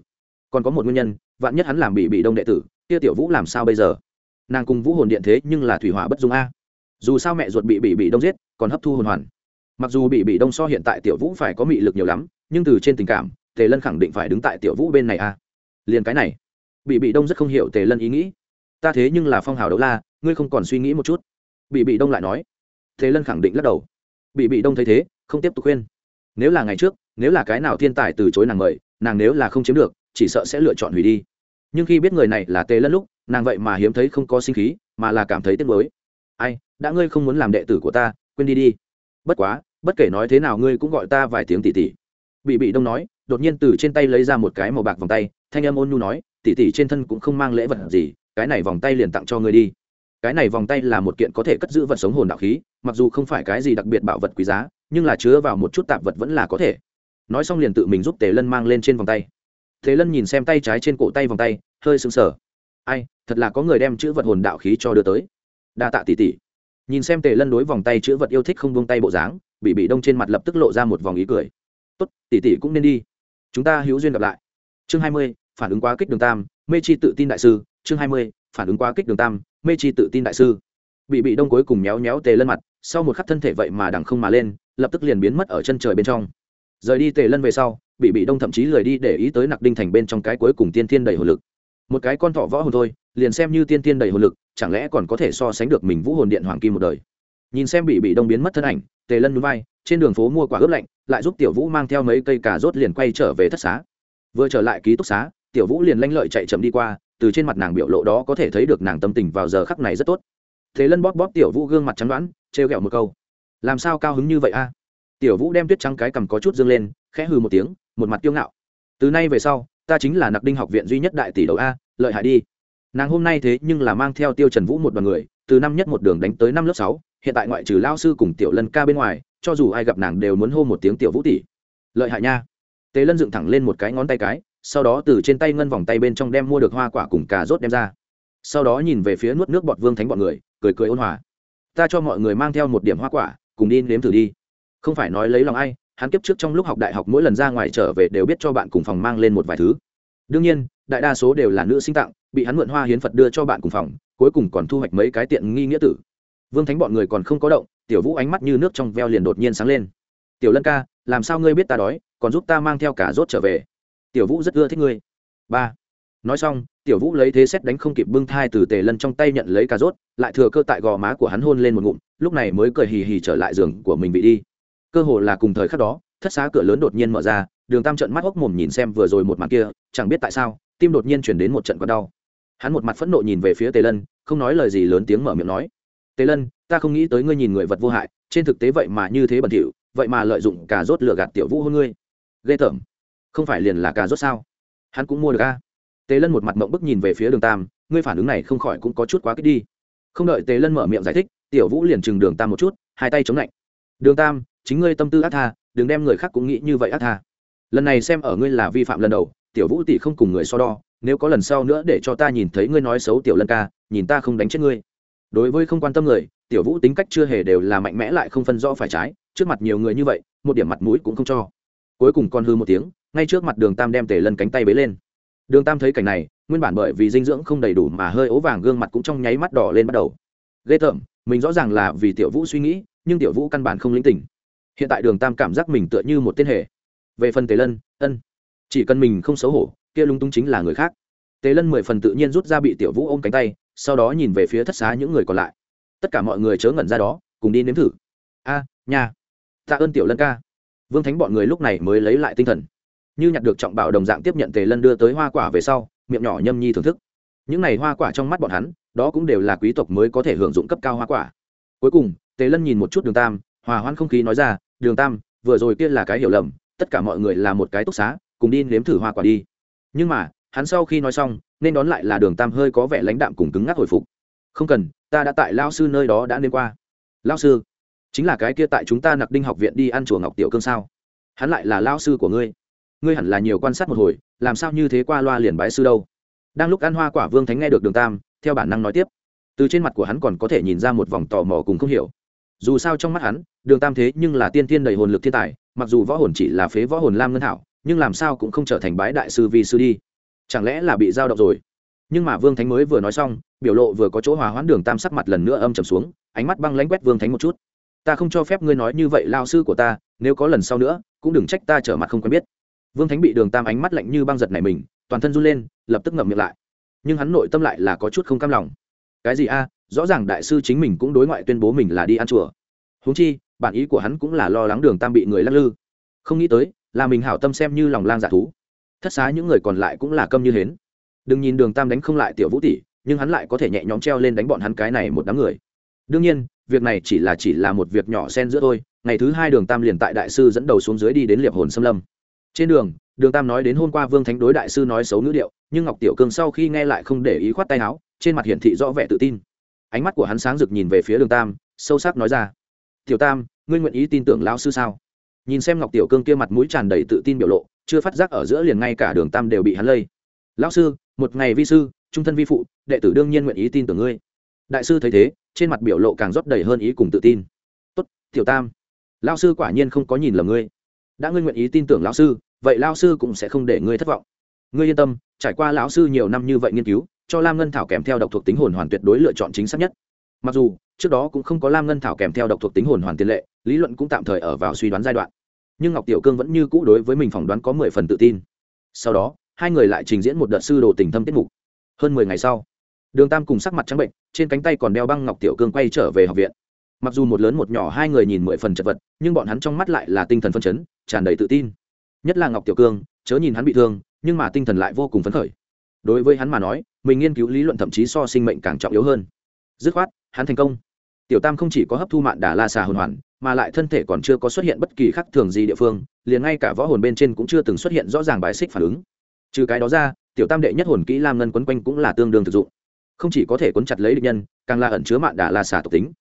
Còn có một nguyên nhân, vạn nhất hắn làm bị bị đông đệ tử, kia tiểu vũ làm sao bây giờ? Nàng cùng vũ hồn điện thế nhưng là thủy hỏa bất dung a. Dù sao mẹ ruột bị bị bị đông giết, còn hấp thu hồn hoàn. Mặc dù bị bị đông so hiện tại tiểu vũ phải có mị lực nhiều lắm, nhưng từ trên tình cảm tề lân khẳng định phải đứng tại tiểu vũ bên này a. Liền cái này bị bị đông rất không hiểu tề lân ý nghĩ. Ta thế nhưng là phong hào đấu la, ngươi không còn suy nghĩ một chút. Bị bị đông lại nói. Tề lân khẳng định lắc đầu. Bị bị đông thấy thế, không tiếp tục khuyên. Nếu là ngày trước, nếu là cái nào thiên tài từ chối nàng mời, nàng nếu là không chiếm được, chỉ sợ sẽ lựa chọn hủy đi. Nhưng khi biết người này là tề lân lúc, nàng vậy mà hiếm thấy không có sinh khí, mà là cảm thấy tiếc mới ai, đã ngươi không muốn làm đệ tử của ta, quên đi đi. Bất quá, bất kể nói thế nào ngươi cũng gọi ta vài tiếng tỉ tỉ. Bị bị đông nói, đột nhiên từ trên tay lấy ra một cái màu bạc vòng tay, thanh âm ôn nhu nói tỷ tỷ trên thân cũng không mang lễ vật gì, cái này vòng tay liền tặng cho ngươi đi. Cái này vòng tay là một kiện có thể cất giữ vật sống hồn đạo khí, mặc dù không phải cái gì đặc biệt bảo vật quý giá, nhưng là chứa vào một chút tạp vật vẫn là có thể. Nói xong liền tự mình giúp tề lân mang lên trên vòng tay. Thế lân nhìn xem tay trái trên cổ tay vòng tay, hơi sững sờ. Ai, thật là có người đem chữ vật hồn đạo khí cho đưa tới. Đa tạ tỷ tỷ. Nhìn xem tề lân đối vòng tay chữ vật yêu thích không buông tay bộ dáng bị bị đông trên mặt lập tức lộ ra một vòng ý cười. Tốt, tỷ tỷ cũng nên đi. Chúng ta hữu duyên gặp lại. Chương hai mươi phản ứng quá kích đường tam, mê chi tự tin đại sư, chương hai mươi, phản ứng quá kích đường tam, mê chi tự tin đại sư. Bị bị đông cuối cùng méo méo tề lân mặt, sau một khắc thân thể vậy mà đằng không mà lên, lập tức liền biến mất ở chân trời bên trong. Rời đi tề lân về sau, bị bị đông thậm chí lười đi để ý tới nặc đinh thành bên trong cái cuối cùng tiên thiên đầy hồ lực. Một cái con thỏ võ hồn thôi, liền xem như tiên tiên đầy hồn lực, chẳng lẽ còn có thể so sánh được mình vũ hồn điện hoàng kim một đời. Nhìn xem bị bị đông biến mất thân ảnh, tề lân núi vai, trên đường phố mua quả ướp lạnh, lại giúp tiểu vũ mang theo mấy cây cà rốt liền quay trở về thất xá. Vừa trở lại ký túc xá tiểu vũ liền lanh lợi chạy chậm đi qua, từ trên mặt nàng biểu lộ đó có thể thấy được nàng tâm tình vào giờ khắc này rất tốt. Thế lân bóp bóp tiểu vũ gương mặt trắng đoán, trêu ghẹo một câu. Làm sao cao hứng như vậy a? Tiểu vũ đem tuyết trắng cái cầm có chút dương lên, khẽ hừ một tiếng, một mặt kiêu ngạo. Từ nay về sau, ta chính là nặc đinh học viện duy nhất đại tỷ đầu a, lợi hại đi. Nàng hôm nay thế nhưng là mang theo tiêu trần vũ một đoàn người, từ năm nhất một đường đánh tới năm lớp sáu, hiện tại ngoại trừ lao sư cùng tiểu lân ca bên ngoài, cho dù ai gặp nàng đều muốn hô một tiếng tiểu vũ tỷ. Lợi hại nha. Tế lân dựng thẳng lên một cái ngón tay cái sau đó từ trên tay ngân vòng tay bên trong đem mua được hoa quả cùng cà rốt đem ra. Sau đó nhìn về phía nuốt nước bọt vương thánh bọn người, cười cười ôn hòa. Ta cho mọi người mang theo một điểm hoa quả, cùng đi nếm thử đi. Không phải nói lấy lòng ai, hắn kiếp trước trong lúc học đại học mỗi lần ra ngoài trở về đều biết cho bạn cùng phòng mang lên một vài thứ. Đương nhiên, đại đa số đều là nữ sinh tặng, bị hắn mượn hoa hiến phật đưa cho bạn cùng phòng, cuối cùng còn thu hoạch mấy cái tiện nghi nghĩa tử. Vương thánh bọn người còn không có động, tiểu vũ ánh mắt như nước trong veo liền đột nhiên sáng lên. Tiểu lân ca, làm sao ngươi biết ta đói, còn giúp ta mang theo cả rốt trở về? Tiểu vũ rất ưa thích ngươi. Ba. Nói xong, tiểu vũ lấy thế xét đánh không kịp bưng thai từ tề lân trong tay nhận lấy cà rốt, lại thừa cơ tại gò má của hắn hôn lên một ngụm, lúc này mới cười hì hì trở lại giường của mình bị đi. Cơ hồ là cùng thời khắc đó, thất xá cửa lớn đột nhiên mở ra, đường tam trận mắt hốc mồm nhìn xem vừa rồi một mặt kia, chẳng biết tại sao, tim đột nhiên chuyển đến một trận còn đau. Hắn một mặt phẫn nộ nhìn về phía tề lân, không nói lời gì lớn tiếng mở miệng nói. Tề lân, ta không nghĩ tới ngươi nhìn người vật vô hại, trên thực tế vậy mà như thế bẩn thỉu, vậy mà lợi dụng cà rốt lừa gạt tiểu vũ hơn ngươi. Ghê tởm không phải liền là cà rốt sao? Hắn cũng mua được a. Tề lân một mặt mộng bức nhìn về phía đường tam, ngươi phản ứng này không khỏi cũng có chút quá kích đi. Không đợi tề lân mở miệng giải thích, tiểu vũ liền chừng đường tam một chút, hai tay chống lạnh. Đường tam, chính ngươi tâm tư ác tha, đừng đem người khác cũng nghĩ như vậy ác tha. Lần này xem ở ngươi là vi phạm lần đầu, tiểu vũ tỷ không cùng người so đo, nếu có lần sau nữa để cho ta nhìn thấy ngươi nói xấu tiểu lân ca, nhìn ta không đánh chết ngươi. Đối với không quan tâm người, tiểu vũ tính cách chưa hề đều là mạnh mẽ lại không phân rõ phải trái, trước mặt nhiều người như vậy, một điểm mặt mũi cũng không cho. Cuối cùng con hư một tiếng ngay trước mặt đường tam đem tề lân cánh tay bế lên đường tam thấy cảnh này nguyên bản bởi vì dinh dưỡng không đầy đủ mà hơi ố vàng gương mặt cũng trong nháy mắt đỏ lên bắt đầu ghê tởm mình rõ ràng là vì tiểu vũ suy nghĩ nhưng tiểu vũ căn bản không linh tỉnh hiện tại đường tam cảm giác mình tựa như một tên hệ. về phần tề lân ân chỉ cần mình không xấu hổ kia lung tung chính là người khác tề lân mười phần tự nhiên rút ra bị tiểu vũ ôm cánh tay sau đó nhìn về phía thất xá những người còn lại tất cả mọi người chớ ngẩn ra đó cùng đi nếm thử a à, nhà tạ ơn tiểu lân ca vương thánh bọn người lúc này mới lấy lại tinh thần như nhặt được trọng bảo đồng dạng tiếp nhận tề lân đưa tới hoa quả về sau, miệng nhỏ nhâm nhi thưởng thức. Những này hoa quả trong mắt bọn hắn, đó cũng đều là quý tộc mới có thể hưởng dụng cấp cao hoa quả. Cuối cùng, tề lân nhìn một chút đường tam, hòa hoãn không khí nói ra, đường tam, vừa rồi kia là cái hiểu lầm, tất cả mọi người là một cái túc xá, cùng đi nếm thử hoa quả đi. Nhưng mà, hắn sau khi nói xong, nên đón lại là đường tam hơi có vẻ lãnh đạm cùng cứng ngắc hồi phục. Không cần, ta đã tại lao sư nơi đó đã nên qua. Lao sư? Chính là cái kia tại chúng ta nặc đinh học viện đi ăn chùa ngọc tiểu cương sao? Hắn lại là lao sư của ngươi ngươi hẳn là nhiều quan sát một hồi làm sao như thế qua loa liền bái sư đâu? Đang lúc ăn hoa quả vương thánh nghe được đường tam theo bản năng nói tiếp. Từ trên mặt của hắn còn có thể nhìn ra một vòng tò mò cùng không hiểu. Dù sao trong mắt hắn đường tam thế nhưng là tiên tiên đầy hồn lực thiên tài mặc dù võ hồn chỉ là phế võ hồn lam ngân Hảo, nhưng làm sao cũng không trở thành bái đại sư vi sư đi. Chẳng lẽ là bị giao động rồi? Nhưng mà vương thánh mới vừa nói xong biểu lộ vừa có chỗ hòa hoãn đường tam sắc mặt lần nữa âm trầm xuống ánh mắt băng lãnh quét vương thánh một chút. Ta không cho phép ngươi nói như vậy lao sư của ta nếu có lần sau nữa cũng đừng trách ta trở mặt không quen biết vương thánh bị đường tam ánh mắt lạnh như băng giật này mình, toàn thân run lên, lập tức ngậm miệng lại. Nhưng hắn nội tâm lại là có chút không cam lòng. Cái gì a? À, rõ ràng đại sư chính mình cũng đối ngoại tuyên bố mình là đi ăn chùa. Huống chi, bản ý của hắn cũng là lo lắng đường tam bị người lắc lư. Không nghĩ tới, là mình hảo tâm xem như lòng lang dạ thú. Thất xá những người còn lại cũng là câm như hến. Đừng nhìn đường tam đánh không lại tiểu vũ tỷ, nhưng hắn lại có thể nhẹ nhõm treo lên đánh bọn hắn cái này một đám người. Đương nhiên, việc này chỉ là chỉ là một việc nhỏ xen giữa thôi. Ngày thứ hai đường tam liền tại đại sư dẫn đầu xuống dưới đi đến liệp hồn xâm lâm trên đường đường tam nói đến hôm qua vương thánh đối đại sư nói xấu ngữ điệu, nhưng ngọc tiểu cương sau khi nghe lại không để ý khoát tay áo, trên mặt hiển thị rõ vẻ tự tin. Ánh mắt của hắn sáng rực nhìn về phía đường tam, sâu sắc nói ra, tiểu tam, ngươi nguyện ý tin tưởng lão sư sao? Nhìn xem ngọc tiểu cương kia mặt mũi tràn đầy tự tin biểu lộ, chưa phát giác ở giữa liền ngay cả đường tam đều bị hắn lây. Lão sư, một ngày vi sư, trung thân vi phụ, đệ tử đương nhiên nguyện ý tin tưởng ngươi. Đại sư thấy thế, trên mặt biểu lộ càng rót đầy hơn ý cùng tự tin. Tốt, tiểu tam, lão sư quả nhiên không có nhìn lầm ngươi đã ngươi nguyện ý tin tưởng lão sư, vậy lão sư cũng sẽ không để ngươi thất vọng. Ngươi yên tâm, trải qua lão sư nhiều năm như vậy nghiên cứu, cho lam ngân thảo kèm theo độc thuộc tính hồn hoàn tuyệt đối lựa chọn chính xác nhất. Mặc dù, trước đó cũng không có lam ngân thảo kèm theo độc thuộc tính hồn hoàn tiền lệ, lý luận cũng tạm thời ở vào suy đoán giai đoạn. Nhưng ngọc tiểu cương vẫn như cũ đối với mình phỏng đoán có mười phần tự tin. Sau đó, hai người lại trình diễn một đợt sư đồ tình thâm tiết mục. Hơn mười ngày sau, đường tam cùng sắc mặt trắng bệnh, trên cánh tay còn đeo băng ngọc tiểu cương quay trở về học viện mặc dù một lớn một nhỏ hai người nhìn mười phần chật vật, nhưng bọn hắn trong mắt lại là tinh thần phân chấn, tràn đầy tự tin. Nhất là ngọc tiểu cương, chớ nhìn hắn bị thương, nhưng mà tinh thần lại vô cùng phấn khởi. Đối với hắn mà nói, mình nghiên cứu lý luận thậm chí so sinh mệnh càng trọng yếu hơn. Dứt khoát, hắn thành công. Tiểu tam không chỉ có hấp thu mạn đà la xà hồn hoàn, mà lại thân thể còn chưa có xuất hiện bất kỳ khác thường gì địa phương, liền ngay cả võ hồn bên trên cũng chưa từng xuất hiện rõ ràng bài xích phản ứng. Trừ cái đó ra, tiểu tam đệ nhất hồn kỹ lam ngân quấn quanh cũng là tương đương thực dụng. Không chỉ có thể quấn chặt lấy địch nhân, càng là ẩn chứa mạn đà la xà tộc tính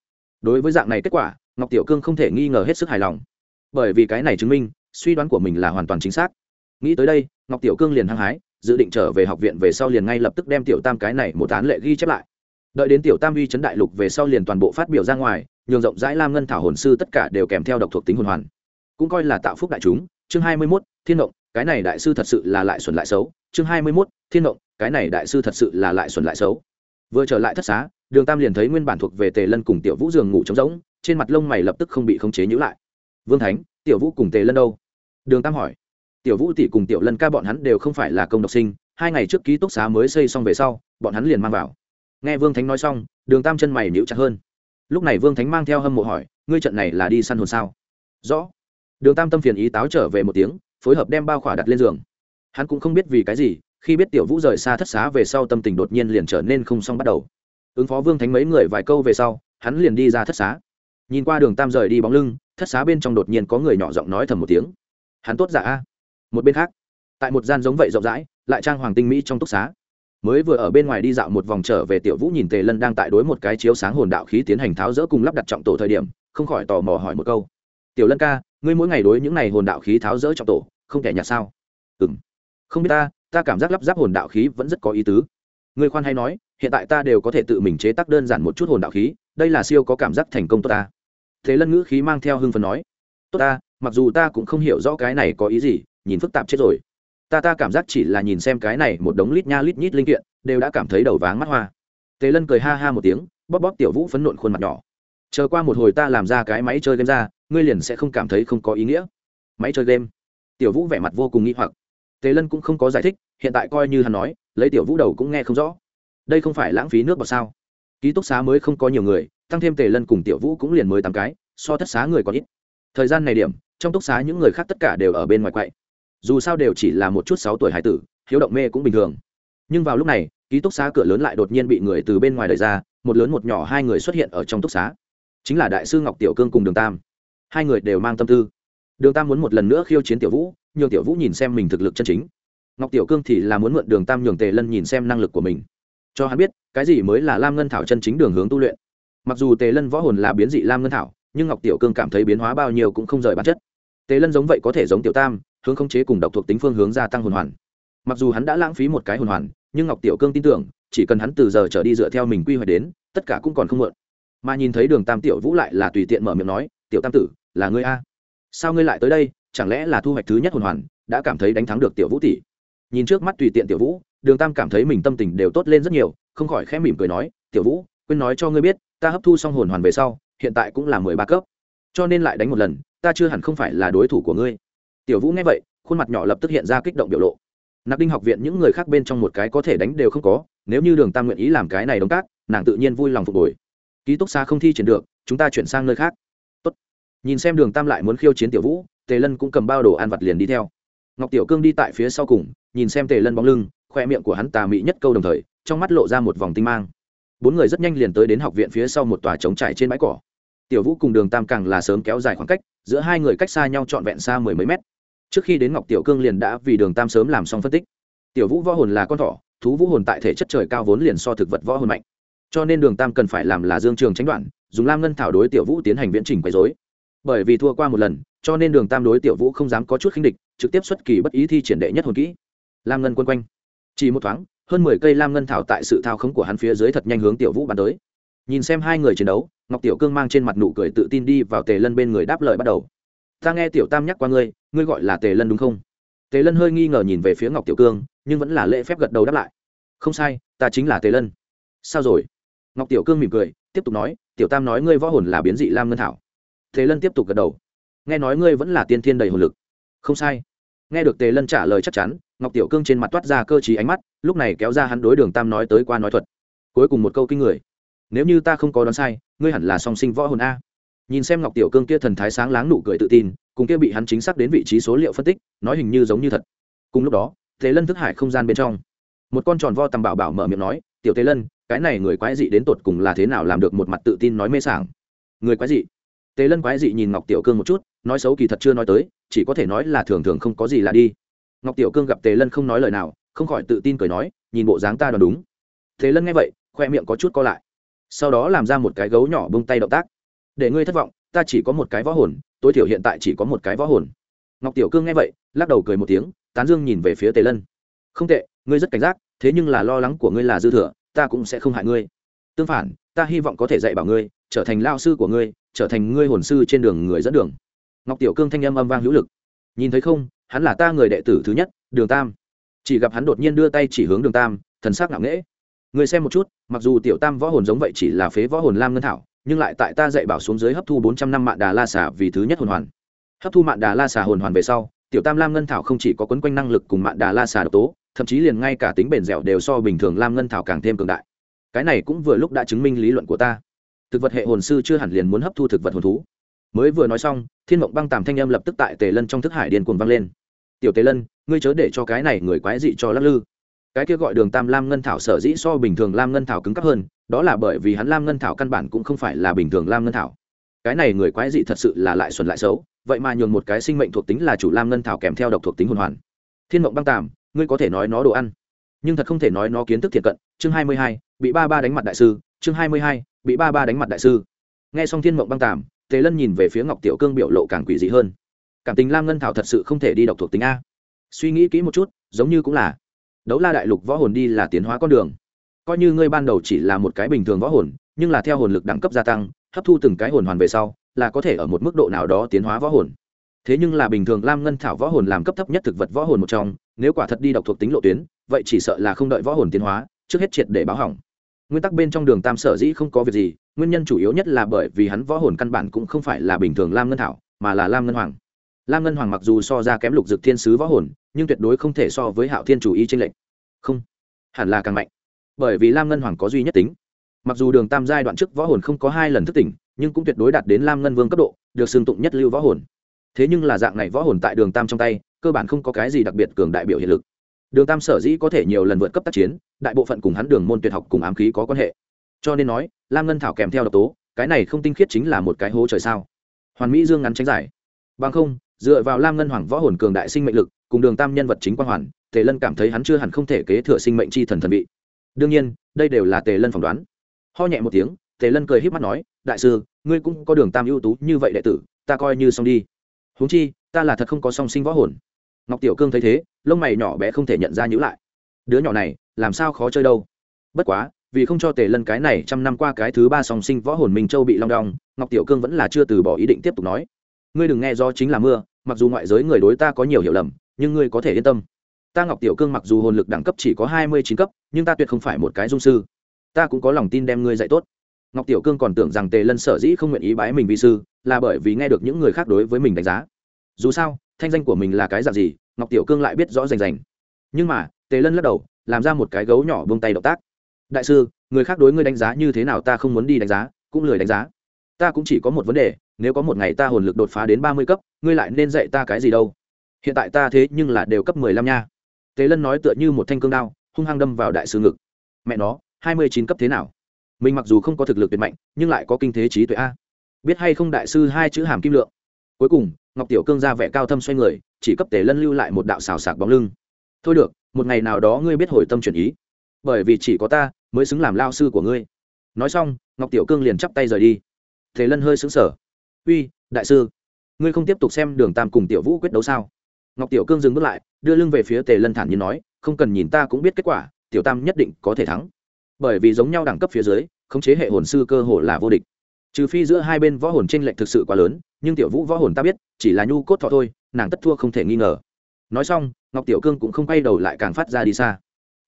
đối với dạng này kết quả ngọc tiểu cương không thể nghi ngờ hết sức hài lòng. Bởi vì cái này chứng minh suy đoán của mình là hoàn toàn chính xác. Nghĩ tới đây ngọc tiểu cương liền hăng hái dự định trở về học viện về sau liền ngay lập tức đem tiểu tam cái này một án lệ ghi chép lại. Đợi đến tiểu tam uy chấn đại lục về sau liền toàn bộ phát biểu ra ngoài nhường rộng rãi lam ngân thảo hồn sư tất cả đều kèm theo độc thuộc tính hồn hoàn. Cũng coi là tạo phúc đại chúng chương hai mươi 21, thiên động cái này đại sư thật sự là lại xuẩn lại xấu chương hai mươi 21, thiên động cái này đại sư thật sự là lại xuẩn lại xấu. Vừa trở lại thất xá đường tam liền thấy nguyên bản thuộc về tề lân cùng tiểu vũ giường ngủ trống rỗng, trên mặt lông mày lập tức không bị khống chế nhữ lại. Vương thánh, tiểu vũ cùng tề lân đâu? Đường tam hỏi. Tiểu vũ tỷ cùng tiểu lân ca bọn hắn đều không phải là công độc sinh, hai ngày trước ký túc xá mới xây xong về sau, bọn hắn liền mang vào. Nghe vương thánh nói xong, đường tam chân mày nhíu chặt hơn. Lúc này vương thánh mang theo hâm mộ hỏi, ngươi trận này là đi săn hồn sao? Rõ. Đường tam tâm phiền ý táo trở về một tiếng, phối hợp đem bao khỏa đặt lên giường. Hắn cũng không biết vì cái gì, khi biết tiểu vũ rời xa thất xá về sau tâm tình đột nhiên liền trở nên không xong bắt đầu ứng phó vương thánh mấy người vài câu về sau, hắn liền đi ra thất xá. Nhìn qua đường tam rời đi bóng lưng, thất xá bên trong đột nhiên có người nhỏ giọng nói thầm một tiếng. Hắn tốt giả a. Một bên khác, tại một gian giống vậy rộng rãi, lại trang hoàng tinh mỹ trong túc xá. Mới vừa ở bên ngoài đi dạo một vòng trở về tiểu vũ nhìn tề lân đang tại đối một cái chiếu sáng hồn đạo khí tiến hành tháo rỡ cùng lắp đặt trọng tổ thời điểm, không khỏi tò mò hỏi một câu. Tiểu lân ca, ngươi mỗi ngày đối những n à y hồn đạo khí tháo rỡ trọng tổ, không thể nhạt sao? Ừ m không biết ta ta cảm giác lắp ráp hồn đạo khí vẫn rất có ý tứ. Ngươi khoan hay nói hiện tại ta đều có thể tự mình chế tác đơn giản một chút hồn đạo khí, đây là siêu có cảm giác thành công tốt ta. Thế lân ngữ khí mang theo hưng phần nói, tốt ta, mặc dù ta cũng không hiểu rõ cái này có ý gì, nhìn phức tạp chết rồi. Ta ta cảm giác chỉ là nhìn xem cái này một đống lít nha lít nhít linh kiện, đều đã cảm thấy đầu váng mắt hoa. Tề lân cười ha ha một tiếng, bóp bóp tiểu vũ phấn nộn khuôn mặt nhỏ. Chờ qua một hồi ta làm ra cái máy chơi game ra, ngươi liền sẽ không cảm thấy không có ý nghĩa. Máy chơi game? Tiểu vũ vẻ mặt vô cùng nghĩ hoặc. Tề lân cũng không có giải thích, hiện tại coi như hắn nói, lấy tiểu vũ đầu cũng nghe không rõ đây không phải lãng phí nước bọt sao? Ký túc xá mới không có nhiều người, tăng thêm tề lân cùng tiểu vũ cũng liền mới tám cái, so thất xá người còn ít. Thời gian này điểm, trong túc xá những người khác tất cả đều ở bên ngoài quậy. Dù sao đều chỉ là một chút sáu tuổi hải tử, hiếu động mê cũng bình thường. Nhưng vào lúc này, ký túc xá cửa lớn lại đột nhiên bị người từ bên ngoài đời ra, một lớn một nhỏ hai người xuất hiện ở trong túc xá. Chính là đại sư ngọc tiểu cương cùng đường tam. Hai người đều mang tâm tư. Đường tam muốn một lần nữa khiêu chiến tiểu vũ, nhường tiểu vũ nhìn xem mình thực lực chân chính. Ngọc tiểu cương thì là muốn mượn đường tam nhường tề lân nhìn xem năng lực của mình cho hắn biết, cái gì mới là lam ngân thảo chân chính đường hướng tu luyện. Mặc dù tề lân võ hồn là biến dị lam ngân thảo, nhưng ngọc tiểu cương cảm thấy biến hóa bao nhiêu cũng không rời bản chất. Tề lân giống vậy có thể giống tiểu tam, hướng khống chế cùng độc thuộc tính phương hướng gia tăng hồn hoàn. Mặc dù hắn đã lãng phí một cái hồn hoàn, nhưng ngọc tiểu cương tin tưởng, chỉ cần hắn từ giờ trở đi dựa theo mình quy hoạch đến, tất cả cũng còn không mượn. Mà nhìn thấy đường tam tiểu vũ lại là tùy tiện mở miệng nói, tiểu tam tử, là ngươi a? Sao ngươi lại tới đây? Chẳng lẽ là thu hoạch thứ nhất hồn hoàn, đã cảm thấy đánh thắng được tiểu vũ tỷ? Nhìn trước mắt tùy tiện tiểu vũ đường tam cảm thấy mình tâm tình đều tốt lên rất nhiều, không khỏi khẽ mỉm cười nói, tiểu vũ, quên nói cho ngươi biết, ta hấp thu xong hồn hoàn về sau, hiện tại cũng là mười ba cấp. Cho nên lại đánh một lần, ta chưa hẳn không phải là đối thủ của ngươi. Tiểu vũ nghe vậy, khuôn mặt nhỏ lập tức hiện ra kích động biểu lộ. Nạp đinh học viện những người khác bên trong một cái có thể đánh đều không có, nếu như đường tam nguyện ý làm cái này đóng cát, nàng tự nhiên vui lòng phục hồi. Ký túc xa không thi triển được, chúng ta chuyển sang nơi khác. Tốt. nhìn xem đường tam lại muốn khiêu chiến tiểu vũ, tề lân cũng cầm bao đồ ăn vặt liền đi theo. Ngọc tiểu cương đi tại phía sau cùng, nhìn xem tề lân bóng lưng khoe miệng của hắn tà mị nhất câu đồng thời, trong mắt lộ ra một vòng tinh mang. Bốn người rất nhanh liền tới đến học viện phía sau một tòa trống trải trên bãi cỏ. Tiểu vũ cùng đường tam càng là sớm kéo dài khoảng cách, giữa hai người cách xa nhau trọn vẹn xa mười mấy mét. Trước khi đến ngọc tiểu cương liền đã vì đường tam sớm làm xong phân tích. Tiểu vũ võ hồn là con thỏ, thú vũ hồn tại thể chất trời cao vốn liền so thực vật võ hồn mạnh. Cho nên đường tam cần phải làm là dương trường tránh đoạn, dùng lam ngân thảo đối tiểu vũ tiến hành viễn trình quấy dối bởi vì thua qua một lần, cho nên đường tam đối tiểu vũ không dám có chút khinh địch, trực tiếp xuất kỳ bất ý thi triển đệ nhất hồn kỹ. Lam ngân quân quanh chỉ một thoáng, hơn mười cây lam ngân thảo tại sự thao khống của hắn phía dưới thật nhanh hướng tiểu vũ bắn tới. Nhìn xem hai người chiến đấu, ngọc tiểu cương mang trên mặt nụ cười tự tin đi vào tề lân bên người đáp lời bắt đầu. Ta nghe tiểu tam nhắc qua ngươi ngươi gọi là tề lân đúng không? Tề lân hơi nghi ngờ nhìn về phía ngọc tiểu cương, nhưng vẫn là lễ phép gật đầu đáp lại. Không sai, ta chính là tề lân. Sao rồi? Ngọc tiểu cương mỉm cười, tiếp tục nói, tiểu tam nói ngươi võ hồn là biến dị lam ngân thảo. Tề lân tiếp tục gật đầu. Nghe nói ngươi vẫn là tiên thiên đầy hồn lực. Không sai nghe được tề lân trả lời chắc chắn, ngọc tiểu cương trên mặt toát ra cơ t ánh mắt, lúc này kéo ra hắn đối đường tam nói tới qua nói thuật. Cuối cùng một câu kinh người. Nếu như ta không có đoán sai, ngươi hẳn là song sinh võ hồn a. Nhìn xem ngọc tiểu cương kia thần thái sáng láng nụ cười tự tin, cùng kia bị hắn chính xác đến vị trí số liệu phân tích, nói hình như giống như thật. Cùng lúc đó thế lân thức hải không gian bên trong, một con tròn vo tầm bảo bảo mở miệng nói, tiểu thế lân, cái này người quái dị đến tột cùng là thế nào làm được một mặt tự tin nói mê sảng? Người quái dị? Tề lân quái dị nhìn ngọc tiểu cương một chút nói xấu kỳ thật chưa nói tới, chỉ có thể nói là thường thường không có gì là đi. Ngọc tiểu cương gặp tề lân không nói lời nào, không khỏi tự tin cười nói, nhìn bộ dáng ta đoán đúng. Thế lân nghe vậy, khoe miệng có chút co lại. Sau đó làm ra một cái gấu nhỏ bông tay động tác. Để ngươi thất vọng, ta chỉ có một cái võ hồn, tối thiểu hiện tại chỉ có một cái võ hồn. Ngọc tiểu cương nghe vậy, lắc đầu cười một tiếng, tán dương nhìn về phía tề lân. Không tệ, ngươi rất cảnh giác, thế nhưng là lo lắng của ngươi là dư thừa, ta cũng sẽ không hại ngươi. Tương phản, ta hy vọng có thể dạy bảo ngươi, trở thành lao sư của ngươi, trở thành ngươi hồn sư trên đường người dẫn đường ngọc tiểu cương thanh âm âm vang hữu lực. Nhìn thấy không, hắn là ta người đệ tử thứ nhất, đường tam. Chỉ gặp hắn đột nhiên đưa tay chỉ hướng đường tam, thần sắc ngạo nghễ. Người xem một chút, mặc dù tiểu tam võ hồn giống vậy chỉ là phế võ hồn lam ngân thảo, nhưng lại tại ta dạy bảo xuống dưới hấp thu bốn trăm năm mạn đà la xà vì thứ nhất hồn hoàn. Hấp thu mạn đà la xà hồn hoàn về sau, tiểu tam lam ngân thảo không chỉ có quấn quanh năng lực cùng mạn đà la xà độc tố, thậm chí liền ngay cả tính bền dẻo đều so bình thường lam ngân thảo càng thêm cường đại. Cái này cũng vừa lúc đã chứng minh lý luận của ta. Thực vật hệ hồn sư chưa hẳn liền muốn hấp thu thực vật hồn thú mới vừa nói xong, thiên mộng băng tàm thanh âm lập tức tại tề lân trong thức hải điên cuồng vang lên. Tiểu tề lân, ngươi chớ để cho cái này người quái dị cho lắc lư. Cái kia gọi đường tam lam ngân thảo sở dĩ so bình thường lam ngân thảo cứng cấp hơn, đó là bởi vì hắn lam ngân thảo căn bản cũng không phải là bình thường lam ngân thảo. Cái này người quái dị thật sự là lại xuẩn lại xấu, vậy mà nhường một cái sinh mệnh thuộc tính là chủ lam ngân thảo kèm theo độc thuộc tính hồn hoàn. Thiên mộng băng tàm, ngươi có thể nói nó đồ ăn. Nhưng thật không thể nói nó kiến thức thiệt cận. Chương hai mươi hai, bị ba ba đánh mặt đại sư, chương hai mươi hai, bị ba ba đánh mặt đại sư. Nghe xong thiên mộng băng tàm tề lân nhìn về phía ngọc tiểu cương biểu lộ càng quỷ dị hơn. Cảm tình lam ngân thảo thật sự không thể đi độc thuộc tính a. Suy nghĩ kỹ một chút, giống như cũng là. Đấu la đại lục võ hồn đi là tiến hóa con đường. Coi như ngươi ban đầu chỉ là một cái bình thường võ hồn, nhưng là theo hồn lực đẳng cấp gia tăng, hấp thu từng cái hồn hoàn về sau, là có thể ở một mức độ nào đó tiến hóa võ hồn. Thế nhưng là bình thường lam ngân thảo võ hồn làm cấp thấp nhất thực vật võ hồn một trong, nếu quả thật đi độc thuộc tính lộ tuyến, vậy chỉ sợ là không đợi võ hồn tiến hóa, trước hết triệt để báo hỏng. Nguyên tắc bên trong đường tam sở dĩ không có việc gì nguyên nhân chủ yếu nhất là bởi vì hắn võ hồn căn bản cũng không phải là bình thường lam ngân thảo, mà là lam ngân hoàng. Lam ngân hoàng mặc dù so ra kém lục dực thiên sứ võ hồn, nhưng tuyệt đối không thể so với hạo thiên chủ y tranh lệch. Không, hẳn là càng mạnh. Bởi vì lam ngân hoàng có duy nhất tính. Mặc dù đường tam giai đoạn trước võ hồn không có hai lần thức tỉnh, nhưng cũng tuyệt đối đạt đến lam ngân vương cấp độ, được xương tụng nhất lưu võ hồn. Thế nhưng là dạng này võ hồn tại đường tam trong tay, cơ bản không có cái gì đặc biệt cường đại biểu hiện lực. Đường tam sở dĩ có thể nhiều lần vượt cấp tác chiến, đại bộ phận cùng hắn đường môn tuyệt học cùng ám khí có quan hệ cho nên nói, lam ngân thảo kèm theo độc tố, cái này không tinh khiết chính là một cái hố trời sao? Hoàn mỹ dương ngắn tránh giải. Bằng không, dựa vào lam ngân hoàng võ hồn cường đại sinh mệnh lực, cùng đường tam nhân vật chính quan hoàn, tề lân cảm thấy hắn chưa hẳn không thể kế thừa sinh mệnh chi thần thần bị đương nhiên, đây đều là tề lân phỏng đoán. Ho nhẹ một tiếng, tề lân cười h í p mắt nói, đại sư, ngươi cũng có đường tam ưu tú như vậy đệ tử, ta coi như xong đi. Huống chi, ta là thật không có song sinh võ hồn. Ngọc tiểu cương thấy thế, lông mày nhỏ bé không thể nhận ra nhữ lại. Đứa nhỏ này, làm sao khó chơi đâu? Bất quá vì không cho tề lân cái này trăm năm qua cái thứ ba song sinh võ hồn minh châu bị long đong, ngọc tiểu cương vẫn là chưa từ bỏ ý định tiếp tục nói. Ngươi đừng nghe do chính là mưa, mặc dù ngoại giới người đối ta có nhiều hiểu lầm, nhưng ngươi có thể yên tâm. Ta ngọc tiểu cương mặc dù hồn lực đẳng cấp chỉ có hai mươi chín cấp, nhưng ta tuyệt không phải một cái dung sư. Ta cũng có lòng tin đem ngươi dạy tốt. Ngọc tiểu cương còn tưởng rằng tề lân sở dĩ không nguyện ý bái mình vi sư, là bởi vì nghe được những người khác đối với mình đánh giá. Dù sao, thanh danh của mình là cái dạng gì, ngọc tiểu cương lại biết rõ rành rành. Nhưng mà, tề lân lắc đầu, làm ra một cái gấu nhỏ buông tay động tác đại sư, người khác đối ngươi đánh giá như thế nào ta không muốn đi đánh giá, cũng lười đánh giá. Ta cũng chỉ có một vấn đề, nếu có một ngày ta hồn lực đột phá đến ba mươi cấp, ngươi lại nên dạy ta cái gì đâu? Hiện tại ta thế nhưng là đều cấp mười lăm nha. Tề lân nói tựa như một thanh cương đao, hung hăng đâm vào đại sư ngực. Mẹ nó, hai mươi chín cấp thế nào? Mình mặc dù không có thực lực tuyệt mạnh, nhưng lại có kinh thế trí tuệ a. Biết hay không đại sư hai chữ hàm kim lượng. Cuối cùng, ngọc tiểu cương ra vẻ cao thâm xoay người, chỉ cấp tề lân lưu lại một đạo xào sạc bóng lưng. Thôi được, một ngày nào đó ngươi biết hồi tâm chuyển ý bởi vì chỉ có ta mới xứng làm lao sư của ngươi. Nói xong, ngọc tiểu cương liền chắp tay rời đi. Tề lân hơi xứng sở uy, đại sư, ngươi không tiếp tục xem đường tam cùng tiểu vũ quyết đấu sao? Ngọc tiểu cương dừng bước lại, đưa lưng về phía tề lân thản nhiên nói, không cần nhìn ta cũng biết kết quả, tiểu tam nhất định có thể thắng. Bởi vì giống nhau đẳng cấp phía dưới, khống chế hệ hồn sư cơ hồ là vô địch. Trừ phi giữa hai bên võ hồn tranh lệch thực sự quá lớn, nhưng tiểu vũ võ hồn ta biết, chỉ là nhu cốt thọ thôi, nàng tất thua không thể nghi ngờ. Nói xong, ngọc tiểu cương cũng không quay đầu lại càng phát ra đi xa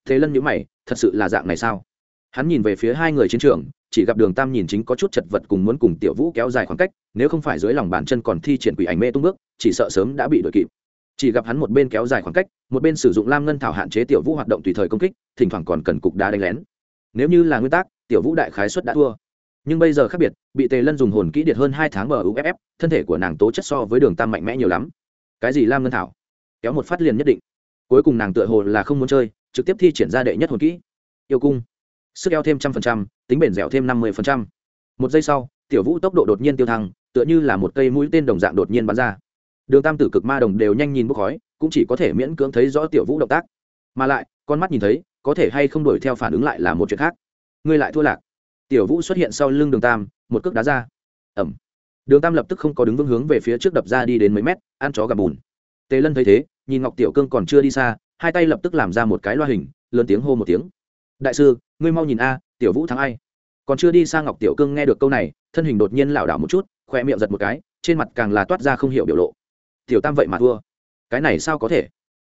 thế lân nhữ mày, thật sự là dạng này sao? Hắn nhìn về phía hai người chiến trường, chỉ gặp đường tam nhìn chính có chút chật vật cùng muốn cùng tiểu vũ kéo dài khoảng cách, nếu không phải dưới lòng bàn chân còn thi triển quỷ ảnh mê tung bước, chỉ sợ sớm đã bị đuổi kịp. Chỉ gặp hắn một bên kéo dài khoảng cách, một bên sử dụng lam ngân thảo hạn chế tiểu vũ hoạt động tùy thời công kích, thỉnh thoảng còn cần cục đá đánh lén. Nếu như là nguyên tắc, tiểu vũ đại khái xuất đã thua. Nhưng bây giờ khác biệt, bị tề lân dùng hồn kỹ điệt hơn hai tháng bờ uff thân thể của nàng tố chất so với đường tam mạnh mẽ nhiều lắm. Cái gì lam ngân thảo? Kéo một phát liền nhất định. Cuối cùng nàng tựa hồ là không muốn chơi trực tiếp thi triển ra đệ nhất hồn kỹ. Yêu cung. Sức eo thêm trăm phần trăm, tính bền dẻo thêm năm mươi phần trăm. Một giây sau, tiểu vũ tốc độ đột nhiên tiêu thăng, tựa như là một cây mũi tên đồng dạng đột nhiên bắn ra. Đường tam tử cực ma đồng đều nhanh nhìn bốc khói, cũng chỉ có thể miễn cưỡng thấy rõ tiểu vũ động tác. Mà lại, con mắt nhìn thấy, có thể hay không đổi theo phản ứng lại là một chuyện khác. Ngươi lại thua lạc. Tiểu vũ xuất hiện sau lưng đường tam, một cước đá ra. Ẩm. Đường tam lập tức không có đứng vững hướng về phía trước đập ra đi đến mấy mét, ăn chó gặp bùn. Tề lân thấy thế, nhìn ngọc tiểu cương còn chưa đi xa hai tay lập tức làm ra một cái loa hình, lớn tiếng hô một tiếng. Đại sư, ngươi mau nhìn a, tiểu vũ thắng ai? Còn chưa đi sang ngọc tiểu cương nghe được câu này, thân hình đột nhiên lảo đảo một chút khoe miệng giật một cái, trên mặt càng là toát ra không hiểu biểu lộ. Tiểu tam vậy mà thua. Cái này sao có thể?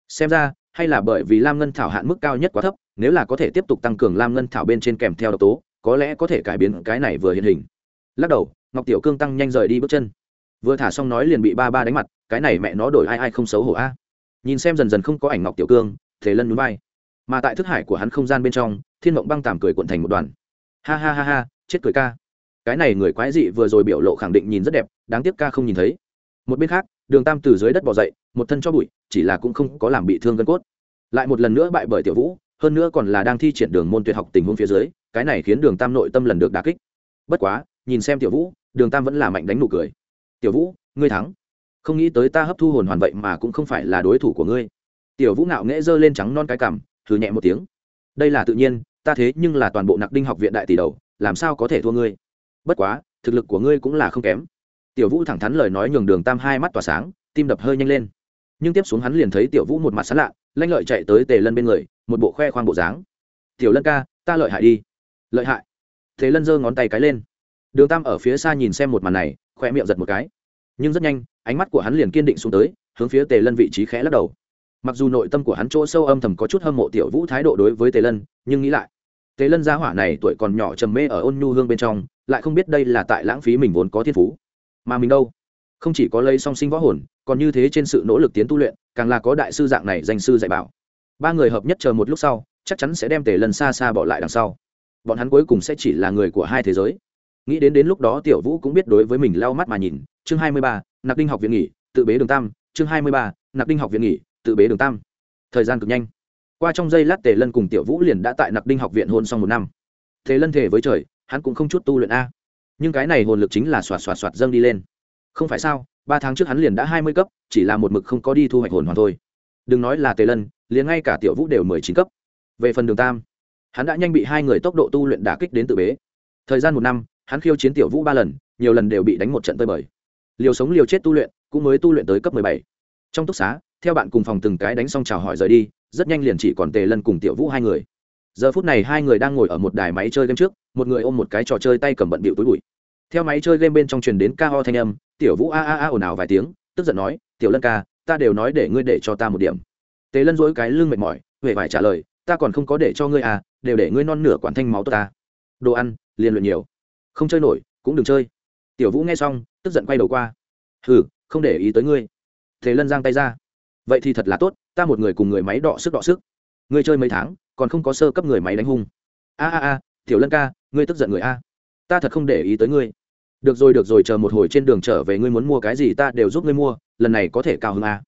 Xem ra, hay là bởi vì lam ngân thảo hạn mức cao nhất quá thấp, nếu là có thể tiếp tục tăng cường lam ngân thảo bên trên kèm theo độc tố, có lẽ có thể cải biến cái này vừa hiện hình. Lắc đầu, ngọc tiểu cương tăng nhanh rời đi bước chân. Vừa thả xong nói liền bị ba ba đánh mặt, cái này mẹ nó đổi ai ai không xấu hổ a nhìn xem dần dần không có ảnh ngọc tiểu cương, thế lân núi bay mà tại thức hải của hắn không gian bên trong, thiên mộng băng tàm cười cuộn thành một đoàn. Ha ha ha ha, chết cười ca. Cái này người quái dị vừa rồi biểu lộ khẳng định nhìn rất đẹp, đáng tiếc ca không nhìn thấy. Một bên khác, đường tam từ dưới đất bỏ dậy, một thân cho bụi, chỉ là cũng không có làm bị thương gân cốt. Lại một lần nữa bại bởi tiểu vũ, hơn nữa còn là đang thi triển đường môn tuyệt học tình huống phía dưới, cái này khiến đường tam nội tâm lần được đà kích. Bất quá, nhìn xem tiểu vũ, đường tam vẫn là mạnh đánh nụ cười. Tiểu vũ, ngươi thắng không nghĩ tới ta hấp thu hồn hoàn vậy mà cũng không phải là đối thủ của ngươi. Tiểu vũ ngạo nghễ giơ lên trắng non cái cằm thử nhẹ một tiếng. Đây là tự nhiên, ta thế nhưng là toàn bộ nặc đinh học viện đại tỷ đầu, làm sao có thể thua ngươi? Bất quá, thực lực của ngươi cũng là không kém. Tiểu vũ thẳng thắn lời nói nhường đường tam hai mắt tỏa sáng, tim đập hơi nhanh lên. Nhưng tiếp xuống hắn liền thấy tiểu vũ một mặt sán lạ, lanh lợi chạy tới tề lân bên người, một bộ khoe khoang bộ dáng. Tiểu lân ca, ta lợi hại đi. Lợi hại? Thế lân giơ ngón tay cái lên. Đường tam ở phía xa nhìn xem một màn này, khoe miệng giật một cái. Nhưng rất nhanh ánh mắt của hắn liền kiên định xuống tới, hướng phía tề lân vị trí khẽ lắc đầu. Mặc dù nội tâm của hắn chỗ sâu âm thầm có chút hâm mộ tiểu vũ thái độ đối với tề lân, nhưng nghĩ lại, tề lân gia hỏa này tuổi còn nhỏ trầm mê ở ôn nhu hương bên trong, lại không biết đây là tại lãng phí mình vốn có thiên phú. Mà mình đâu? Không chỉ có lấy song sinh võ hồn, còn như thế trên sự nỗ lực tiến tu luyện, càng là có đại sư dạng này danh sư dạy bảo. Ba người hợp nhất chờ một lúc sau, chắc chắn sẽ đem tề Lân xa xa bỏ lại đằng sau. Bọn hắn cuối cùng sẽ chỉ là người của hai thế giới. Nghĩ đến đến lúc đó tiểu vũ cũng biết đối với mình lau mắt mà nhìn, chương hai mươi ba nạp đinh học viện nghỉ, tự bế đường tam, chương hai mươi ba, nạp đinh học viện nghỉ, tự bế đường tam. Thời gian cực nhanh. Qua trong giây lát tề lân cùng tiểu vũ liền đã tại nặc đinh học viện hôn xong một năm. Thế lân thể với trời, hắn cũng không chút tu luyện a. Nhưng cái này hồn lực chính là xoạt xoạt xoạt dâng đi lên. Không phải sao, ba tháng trước hắn liền đã hai mươi cấp, chỉ là một mực không có đi thu hoạch hồn hoàn thôi. Đừng nói là tề lân, liền ngay cả tiểu vũ đều mười chín cấp. Về phần đường tam, hắn đã nhanh bị hai người tốc độ tu luyện đả kích đến tự bế. Thời gian một năm, hắn khiêu chiến tiểu vũ ba lần, nhiều lần đều bị đánh một trận tơi bời liều sống liều chết tu luyện, cũng mới tu luyện tới cấp mười bảy. Trong túc xá, theo bạn cùng phòng từng cái đánh xong chào hỏi rời đi, rất nhanh liền chỉ còn tề lân cùng tiểu vũ hai người. Giờ phút này hai người đang ngồi ở một đài máy chơi game trước, một người ôm một cái trò chơi tay cầm bận bịu túi bụi. Theo máy chơi game bên trong truyền đến ca ho thanh âm, tiểu vũ a a a ồn ào vài tiếng, tức giận nói, tiểu lân ca, ta đều nói để ngươi để cho ta một điểm. Tề lân dỗi cái lưng mệt mỏi huệ vải trả lời, ta còn không có để cho ngươi à đều để ngươi non nửa quản thanh máu tốt ta. Đồ ăn, liền luyện nhiều. Không chơi nổi, cũng đừng chơi tiểu vũ nghe xong, tức giận quay đầu qua. Hừ, không để ý tới ngươi. Thế lân giang tay ra. Vậy thì thật là tốt, ta một người cùng người máy đọ sức đọ sức. Ngươi chơi mấy tháng, còn không có sơ cấp người máy đánh hung. A a a, tiểu lân ca, ngươi tức giận người a. Ta thật không để ý tới ngươi. Được rồi được rồi, chờ một hồi trên đường trở về ngươi muốn mua cái gì ta đều giúp ngươi mua, lần này có thể cao hơn a.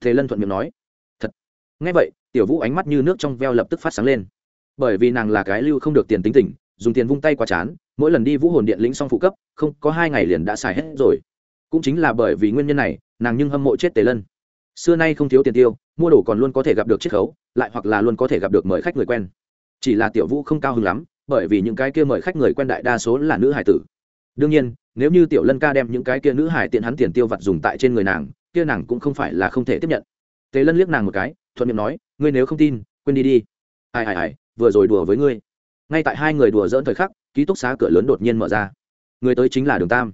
Thế lân thuận miệng nói. Thật. Ngay vậy, tiểu vũ ánh mắt như nước trong veo lập tức phát sáng lên. Bởi vì nàng là cái lưu không được tiền tính tình dùng tiền vung tay qua chán mỗi lần đi vũ hồn điện lĩnh xong phụ cấp, không, có hai ngày liền đã xài hết rồi. Cũng chính là bởi vì nguyên nhân này, nàng nhưng hâm mộ chết tề lân. Xưa nay không thiếu tiền tiêu, mua đồ còn luôn có thể gặp được chiết khấu, lại hoặc là luôn có thể gặp được mời khách người quen. Chỉ là tiểu vũ không cao hứng lắm, bởi vì những cái kia mời khách người quen đại đa số là nữ hải tử. Đương nhiên, nếu như tiểu lân ca đem những cái kia nữ hải tiện hắn tiền tiêu vặt dùng tại trên người nàng, kia nàng cũng không phải là không thể tiếp nhận. Tề lân liếc nàng một cái, thuận miệng nói, ngươi nếu không tin, quên đi đi. Ai ai ai, vừa rồi đùa với ngươi. Ngay tại hai người đùa dỡn thời khắc ký túc xá cửa lớn đột nhiên mở ra. Người tới chính là đường tam.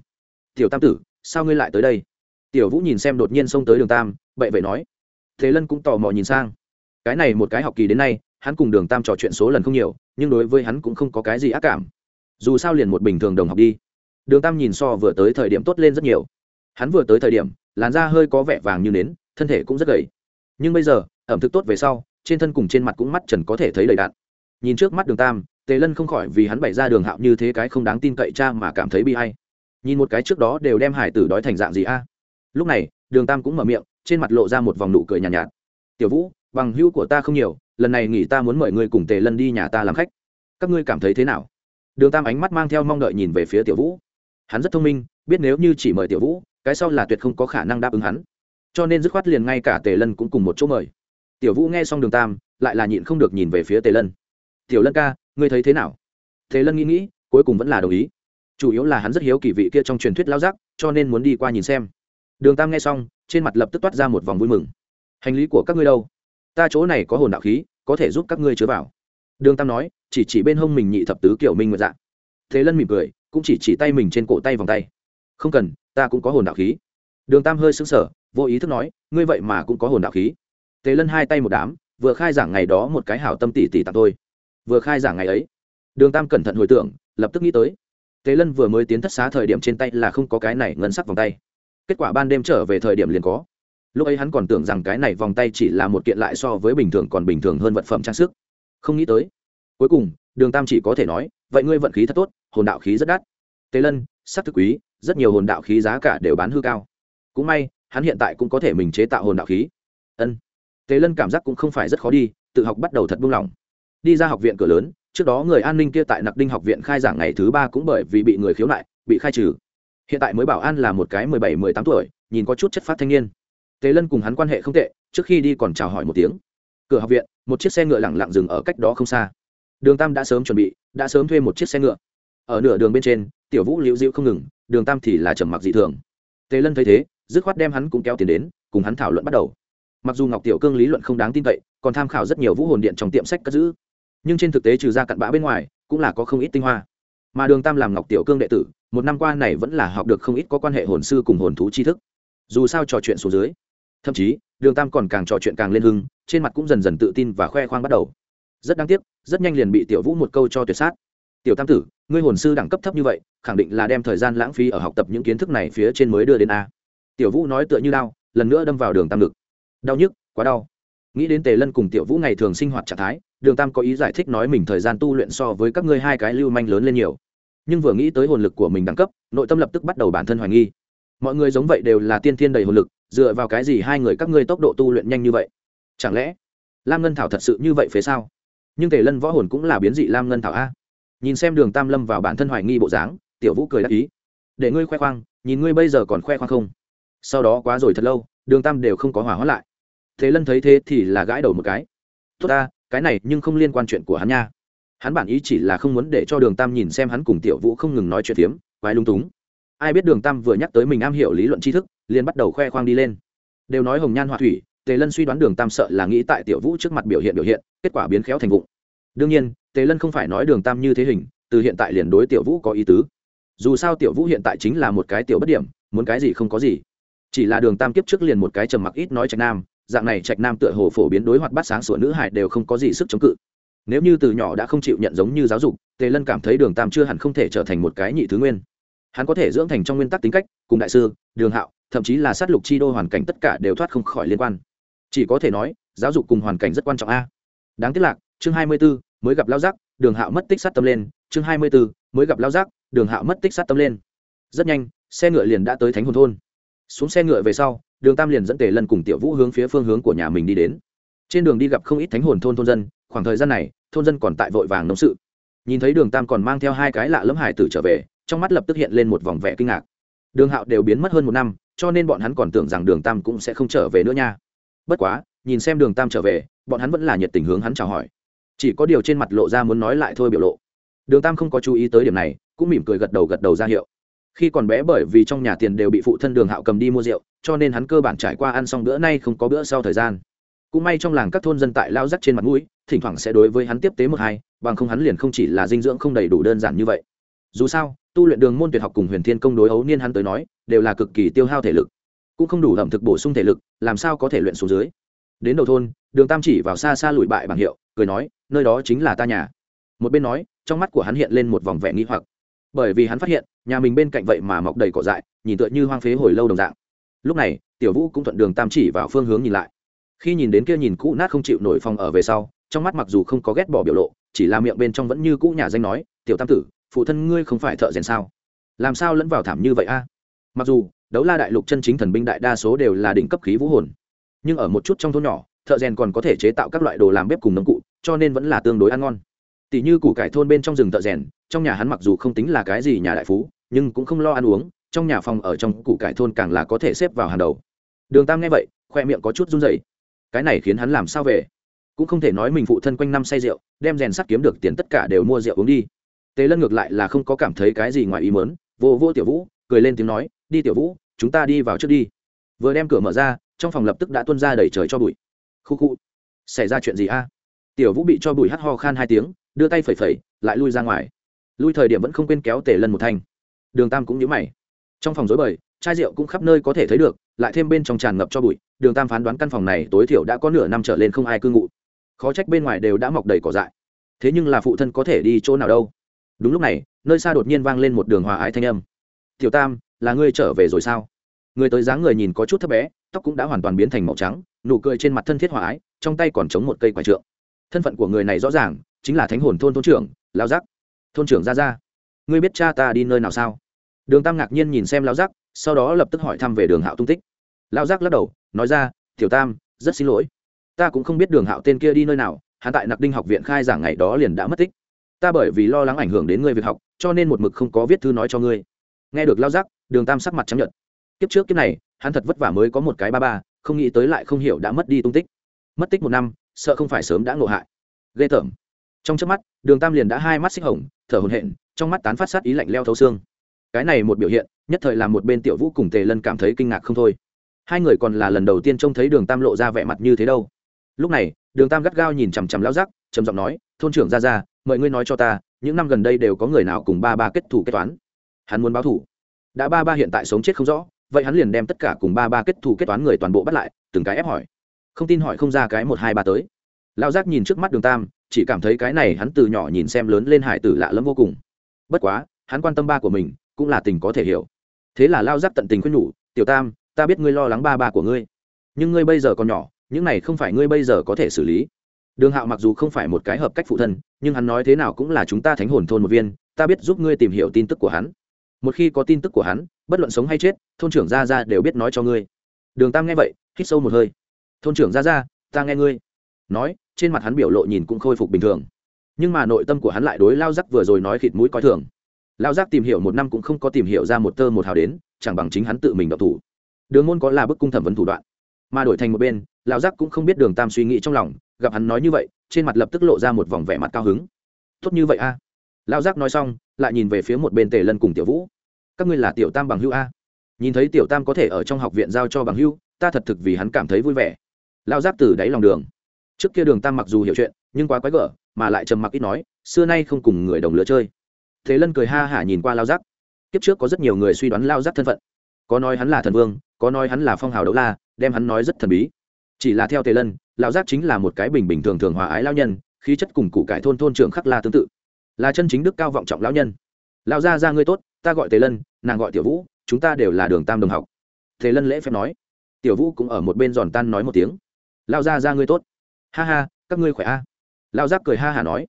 Tiểu tam tử, sao ngươi lại tới đây? Tiểu vũ nhìn xem đột nhiên xông tới đường tam bậy vậy nói. Thế lân cũng tò mò nhìn sang. Cái này một cái học kỳ đến nay, hắn cùng đường tam trò chuyện số lần không nhiều, nhưng đối với hắn cũng không có cái gì ác cảm. Dù sao liền một bình thường đồng học đi. Đường tam nhìn so vừa tới thời điểm tốt lên rất nhiều. Hắn vừa tới thời điểm, làn da hơi có vẻ vàng như nến, thân thể cũng rất gầy. Nhưng bây giờ, ẩm thực tốt về sau, trên thân cùng trên mặt cũng mắt trần có thể thấy đầy đạn nhìn trước mắt đường tam tề lân không khỏi vì hắn bày ra đường hạo như thế cái không đáng tin cậy cha mà cảm thấy bi hay nhìn một cái trước đó đều đem hải tử đói thành dạng gì a? Lúc này đường tam cũng mở miệng trên mặt lộ ra một vòng nụ cười nhàn nhạt, nhạt. Tiểu vũ bằng hữu của ta không nhiều lần này nghỉ ta muốn mời ngươi cùng tề lân đi nhà ta làm khách. Các ngươi cảm thấy thế nào? Đường tam ánh mắt mang theo mong đợi nhìn về phía tiểu vũ. Hắn rất thông minh biết nếu như chỉ mời tiểu vũ cái sau là tuyệt không có khả năng đáp ứng hắn. Cho nên dứt khoát liền ngay cả tề lân cũng cùng một chỗ mời. Tiểu vũ nghe xong đường tam lại là nhịn không được nhìn về phía tề lân. Tiểu lân ca ngươi thấy thế nào? Thế lân nghĩ nghĩ, cuối cùng vẫn là đồng ý. Chủ yếu là hắn rất hiếu kỳ vị kia trong truyền thuyết lao giác, cho nên muốn đi qua nhìn xem. Đường tam nghe xong, trên mặt lập tức toát ra một vòng vui mừng. Hành lý của các ngươi đâu? Ta chỗ này có hồn đạo khí, có thể giúp các ngươi chứa vào. Đường tam nói, chỉ chỉ bên hông mình nhị thập tứ kiểu minh nguyện dạng thế lân mỉm cười, cũng chỉ chỉ tay mình trên cổ tay vòng tay. Không cần, ta cũng có hồn đạo khí. Đường tam hơi xứng sờ, vô ý thức nói, ngươi vậy mà cũng có hồn đạo khí. Thế lân hai tay một đám, vừa khai giảng ngày đó một cái hảo tâm tỷ tỷ tặng tôi vừa khai giảng ngày ấy. Đường tam cẩn thận hồi tưởng, lập tức nghĩ tới. Tế lân vừa mới tiến thất xá thời điểm trên tay là không có cái này ngân sắc vòng tay. Kết quả ban đêm trở về thời điểm liền có. Lúc ấy hắn còn tưởng rằng cái này vòng tay chỉ là một kiện lại so với bình thường còn bình thường hơn vật phẩm trang sức. Không nghĩ tới. Cuối cùng, đường tam chỉ có thể nói, vậy ngươi vận khí thật tốt, hồn đạo khí rất đắt. Tế lân, sắc thực quý, rất nhiều hồn đạo khí giá cả đều bán hư cao. Cũng may, hắn hiện tại cũng có thể mình chế tạo hồn đạo khí. Ân. Tế lân cảm giác cũng không phải rất khó đi, tự học bắt đầu thật buông lỏng đi ra học viện cửa lớn, trước đó người an ninh kia tại nặc đinh học viện khai giảng ngày thứ ba cũng bởi vì bị người khiếu nại, bị khai trừ. Hiện tại mới bảo an là một cái mười bảy, mười tám tuổi, nhìn có chút chất phát thanh niên. Tề lân cùng hắn quan hệ không tệ, trước khi đi còn chào hỏi một tiếng. Cửa học viện, một chiếc xe ngựa lẳng lặng dừng ở cách đó không xa. Đường tam đã sớm chuẩn bị, đã sớm thuê một chiếc xe ngựa. Ở nửa đường bên trên, tiểu vũ liễu dịu không ngừng, đường tam thì là trầm mặc dị thường. Tề lân thấy thế, dứt khoát đem hắn cũng kéo tiền đến, cùng hắn thảo luận bắt đầu. Mặc dù ngọc tiểu cương lý luận không đáng tin cậy, còn tham khảo rất nhiều vũ hồn điện trong tiệm sách cất giữ nhưng trên thực tế trừ ra cặn bã bên ngoài, cũng là có không ít tinh hoa. Mà đường tam làm ngọc tiểu cương đệ tử, một năm qua này vẫn là học được không ít có quan hệ hồn sư cùng hồn thú tri thức. Dù sao trò chuyện xuống dưới, thậm chí, đường tam còn càng trò chuyện càng lên hưng, trên mặt cũng dần dần tự tin và khoe khoang bắt đầu. Rất đáng tiếc, rất nhanh liền bị tiểu vũ một câu cho tuyệt sát. Tiểu tam tử, ngươi hồn sư đẳng cấp thấp như vậy, khẳng định là đem thời gian lãng phí ở học tập những kiến thức này phía trên mới đưa đến a. Tiểu vũ nói tựa như đau lần nữa đâm vào đường tam ngực. Đau nhức, quá đau nghĩ đến tề lân cùng tiểu vũ ngày thường sinh hoạt trạng thái, đường tam có ý giải thích nói mình thời gian tu luyện so với các ngươi hai cái lưu manh lớn lên nhiều. Nhưng vừa nghĩ tới hồn lực của mình đẳng cấp, nội tâm lập tức bắt đầu bản thân hoài nghi. Mọi người giống vậy đều là tiên thiên đầy hồn lực, dựa vào cái gì hai người các ngươi tốc độ tu luyện nhanh như vậy? Chẳng lẽ lam ngân thảo thật sự như vậy phía sao? Nhưng tề lân võ hồn cũng là biến dị lam ngân thảo a. Nhìn xem đường tam lâm vào bản thân hoài nghi bộ dáng, tiểu vũ cười đáp ý. Để ngươi khoe khoang, nhìn ngươi bây giờ còn khoe khoang không? Sau đó quá rồi thật lâu, đường tam đều không có hỏa hóa lại thế lân thấy thế thì là gãi đầu một cái. Tốt ta cái này nhưng không liên quan chuyện của hắn nha. Hắn bản ý chỉ là không muốn để cho đường tam nhìn xem hắn cùng tiểu vũ không ngừng nói chuyện tiếm, quái lung túng. Ai biết đường tam vừa nhắc tới mình am hiểu lý luận tri thức liền bắt đầu khoe khoang đi lên. Đều nói hồng nhan họa thủy tề lân suy đoán đường tam sợ là nghĩ tại tiểu vũ trước mặt biểu hiện biểu hiện kết quả biến khéo thành vụng. Đương nhiên tề lân không phải nói đường tam như thế hình từ hiện tại liền đối tiểu vũ có ý tứ. Dù sao tiểu vũ hiện tại chính là một cái tiểu bất điểm muốn cái gì không có gì. Chỉ là đường tam kiếp trước liền một cái trầm mặc ít nói trạch nam dạng này trạch nam tựa hồ phổ biến đối hoạt bát sáng sủa nữ hải đều không có gì sức chống cự. Nếu như từ nhỏ đã không chịu nhận giống như giáo dục, tề lân cảm thấy đường tam chưa hẳn không thể trở thành một cái nhị thứ nguyên. Hắn có thể dưỡng thành trong nguyên tắc tính cách, cùng đại sư, đường hạo, thậm chí là sát lục chi đô hoàn cảnh tất cả đều thoát không khỏi liên quan. Chỉ có thể nói, giáo dục cùng hoàn cảnh rất quan trọng a. Đáng tiếc lạc chương hai mươi b ố mới gặp lao giác, đường hạo mất tích sát tâm lên. Chương hai mươi b ố mới gặp lao giác, đường hạo mất tích sát tâm lên. Rất nhanh, xe ngựa liền đã tới thánh hồn thôn. Xuống xe ngựa về sau đường tam liền dẫn tề lân cùng tiểu vũ hướng phía phương hướng của nhà mình đi đến. Trên đường đi gặp không ít thánh hồn thôn thôn dân, khoảng thời gian này, thôn dân còn tại vội vàng nông sự. Nhìn thấy đường tam còn mang theo hai cái lạ lẫm hải tử trở về, trong mắt lập tức hiện lên một vòng vẻ kinh ngạc. Đường hạo đều biến mất hơn một năm, cho nên bọn hắn còn tưởng rằng đường tam cũng sẽ không trở về nữa nha. Bất quá, nhìn xem đường tam trở về, bọn hắn vẫn là nhiệt tình hướng hắn chào hỏi. Chỉ có điều trên mặt lộ ra muốn nói lại thôi biểu lộ. Đường tam không có chú ý tới điểm này, cũng mỉm cười gật đầu gật đầu ra hiệu khi còn bé bởi vì trong nhà tiền đều bị phụ thân đường hạo cầm đi mua rượu, cho nên hắn cơ bản trải qua ăn xong bữa nay không có bữa sau thời gian. Cũng may trong làng các thôn dân tại lao rắc trên mặt mũi, thỉnh thoảng sẽ đối với hắn tiếp tế một hai, bằng không hắn liền không chỉ là dinh dưỡng không đầy đủ đơn giản như vậy. Dù sao, tu luyện đường môn tuyệt học cùng huyền thiên công đối ấu niên hắn tới nói, đều là cực kỳ tiêu hao thể lực. Cũng không đủ ẩm thực bổ sung thể lực, làm sao có thể luyện xuống dưới. Đến đầu thôn, đường tam chỉ vào xa xa lùi bại bảng hiệu, cười nói, nơi đó chính là ta nhà. Một bên nói, trong mắt của hắn hiện lên một vòng vẻ nghi hoặc. Bởi vì hắn phát hiện nhà mình bên cạnh vậy mà mọc đầy cỏ dại, nhìn tựa như hoang phế hồi lâu đồng dạng. Lúc này, tiểu vũ cũng thuận đường tam chỉ vào phương hướng nhìn lại. Khi nhìn đến kia nhìn cũ nát không chịu nổi phòng ở về sau, trong mắt mặc dù không có ghét bỏ biểu lộ, chỉ là miệng bên trong vẫn như cũ nhà danh nói, tiểu tam tử, phụ thân ngươi không phải thợ rèn sao? Làm sao lẫn vào thảm như vậy a? Mặc dù, đấu la đại lục chân chính thần binh đại đa số đều là đỉnh cấp khí vũ hồn, nhưng ở một chút trong thôn nhỏ, thợ rèn còn có thể chế tạo các loại đồ làm bếp cùng nấm cụ, cho nên vẫn là tương đối ăn ngon. Tỷ như củ cải thôn bên trong rừng thợ rèn, trong nhà hắn mặc dù không tính là cái gì nhà đại phú nhưng cũng không lo ăn uống, trong nhà phòng ở trong củ cải thôn càng là có thể xếp vào hàng đầu. Đường tam nghe vậy, khoe miệng có chút run rẩy. Cái này khiến hắn làm sao về? Cũng không thể nói mình phụ thân quanh năm say rượu, đem rèn sắt kiếm được tiền tất cả đều mua rượu uống đi. Tề lân ngược lại là không có cảm thấy cái gì ngoài ý mớn vô vô tiểu vũ, cười lên tiếng nói, đi tiểu vũ, chúng ta đi vào trước đi. Vừa đem cửa mở ra, trong phòng lập tức đã tuân ra đẩy trời cho bụi. Khu khu, xảy ra chuyện gì a? Tiểu vũ bị cho bụi hắt ho khan hai tiếng, đưa tay phẩy phẩy, lại lui ra ngoài. Lui thời điểm vẫn không quên kéo tề lân một thanh đường tam cũng nhớ mày. Trong phòng rối bời, chai rượu cũng khắp nơi có thể thấy được, lại thêm bên trong tràn ngập cho bụi, đường tam phán đoán căn phòng này tối thiểu đã có nửa năm trở lên không ai cư ngụ. Khó trách bên ngoài đều đã mọc đầy cỏ dại. Thế nhưng là phụ thân có thể đi chỗ nào đâu? Đúng lúc này, nơi xa đột nhiên vang lên một đường hòa ái thanh âm. Tiểu tam, là ngươi trở về rồi sao? Người tới dáng người nhìn có chút thấp bé, tóc cũng đã hoàn toàn biến thành màu trắng, nụ cười trên mặt thân thiết hòa ái, trong tay còn chống một cây quả trượng. Thân phận của người này rõ ràng, chính là thánh hồn thôn thôn trưởng lao giác. Thôn trưởng ra ra, ngươi biết cha ta đi nơi nào sao? Đường tam ngạc nhiên nhìn xem lao giác, sau đó lập tức hỏi thăm về đường hạo tung tích. Lao giác lắc đầu, nói ra, tiểu tam, rất xin lỗi. Ta cũng không biết đường hạo tên kia đi nơi nào, hắn tại nặc đinh học viện khai giảng ngày đó liền đã mất tích. Ta bởi vì lo lắng ảnh hưởng đến ngươi việc học, cho nên một mực không có viết thư nói cho ngươi. Nghe được lao giác, đường tam sắc mặt chấp nhận kiếp trước kiếp này, hắn thật vất vả mới có một cái ba ba, không nghĩ tới lại không hiểu đã mất đi tung tích. Mất tích một năm, sợ không phải sớm đã ngộ hại. Ghê tởm. Trong trước mắt, đường tam liền đã hai mắt xích hồng, thở hồn hện trong mắt tán phát sát ý lạnh leo thấu xương cái này một biểu hiện, nhất thời làm một bên tiểu vũ cùng tề lân cảm thấy kinh ngạc không thôi. Hai người còn là lần đầu tiên trông thấy đường tam lộ ra vẻ mặt như thế đâu. Lúc này, đường tam gắt gao nhìn chằm chằm lao rắc trầm giọng nói, thôn trưởng ra ra mời ngươi nói cho ta, những năm gần đây đều có người nào cùng ba ba kết thủ kết toán? Hắn muốn báo thủ đã ba ba hiện tại sống chết không rõ, vậy hắn liền đem tất cả cùng ba ba kết thủ kết toán người toàn bộ bắt lại, từng cái ép hỏi. Không tin hỏi không ra cái một hai ba tới. Lao giác nhìn trước mắt đường tam, chỉ cảm thấy cái này hắn từ nhỏ nhìn xem lớn lên hải tử lạ lẫm vô cùng. Bất quá, hắn quan tâm ba của mình cũng là tình có thể hiểu. Thế là lao giác tận tình khuyên nhủ, tiểu tam, ta biết ngươi lo lắng ba ba của ngươi, nhưng ngươi bây giờ còn nhỏ, những này không phải ngươi bây giờ có thể xử lý. Đường hạo mặc dù không phải một cái hợp cách phụ thân, nhưng hắn nói thế nào cũng là chúng ta thánh hồn thôn một viên, ta biết giúp ngươi tìm hiểu tin tức của hắn. Một khi có tin tức của hắn, bất luận sống hay chết, thôn trưởng gia gia đều biết nói cho ngươi. Đường tam nghe vậy, hít sâu một hơi. Thôn trưởng gia gia, ta nghe ngươi. Nói, trên mặt hắn biểu lộ nhìn cũng khôi phục bình thường. Nhưng mà nội tâm của hắn lại đối lao giác vừa rồi nói khịt mũi coi thường lao giác tìm hiểu một năm cũng không có tìm hiểu ra một tơ một hào đến, chẳng bằng chính hắn tự mình độc thủ. Đường môn có là bức cung thẩm vấn thủ đoạn, mà đổi thành một bên lao giác cũng không biết đường tam suy nghĩ trong lòng, gặp hắn nói như vậy, trên mặt lập tức lộ ra một vòng vẻ mặt cao hứng. Tốt như vậy a. À? lao giác nói xong, lại nhìn về phía một bên tề lân cùng tiểu vũ. Các ngươi là tiểu tam bằng hưu a? Nhìn thấy tiểu tam có thể ở trong học viện giao cho bằng hưu ta thật thực vì hắn cảm thấy vui vẻ. Lao giác từ đáy lòng đường. Trước kia đường tam mặc dù hiểu chuyện, nhưng quá quái gở, mà lại trầm mặc ít nói, xưa nay không cùng người đồng lứa chơi thế lân cười ha hả nhìn qua lao giác. Kiếp trước có rất nhiều người suy đoán lao giác thân phận. Có nói hắn là thần vương, có nói hắn là phong hào đấu la, đem hắn nói rất thần bí. Chỉ là theo tề lân lão giác chính là một cái bình bình thường thường hòa ái lao nhân, khí chất cùng cụ cải thôn thôn trưởng khắc la tương tự. Là chân chính đức cao vọng trọng lão nhân. Lão gia ra ngươi tốt, ta gọi tề lân, nàng gọi tiểu vũ, chúng ta đều là đường tam đồng học. Tề lân lễ phép nói. Tiểu vũ cũng ở một bên giòn tan nói một tiếng. Lão gia ra ngươi tốt. Ha ha, các ngươi khỏe a. Lão giác cười ha hả nói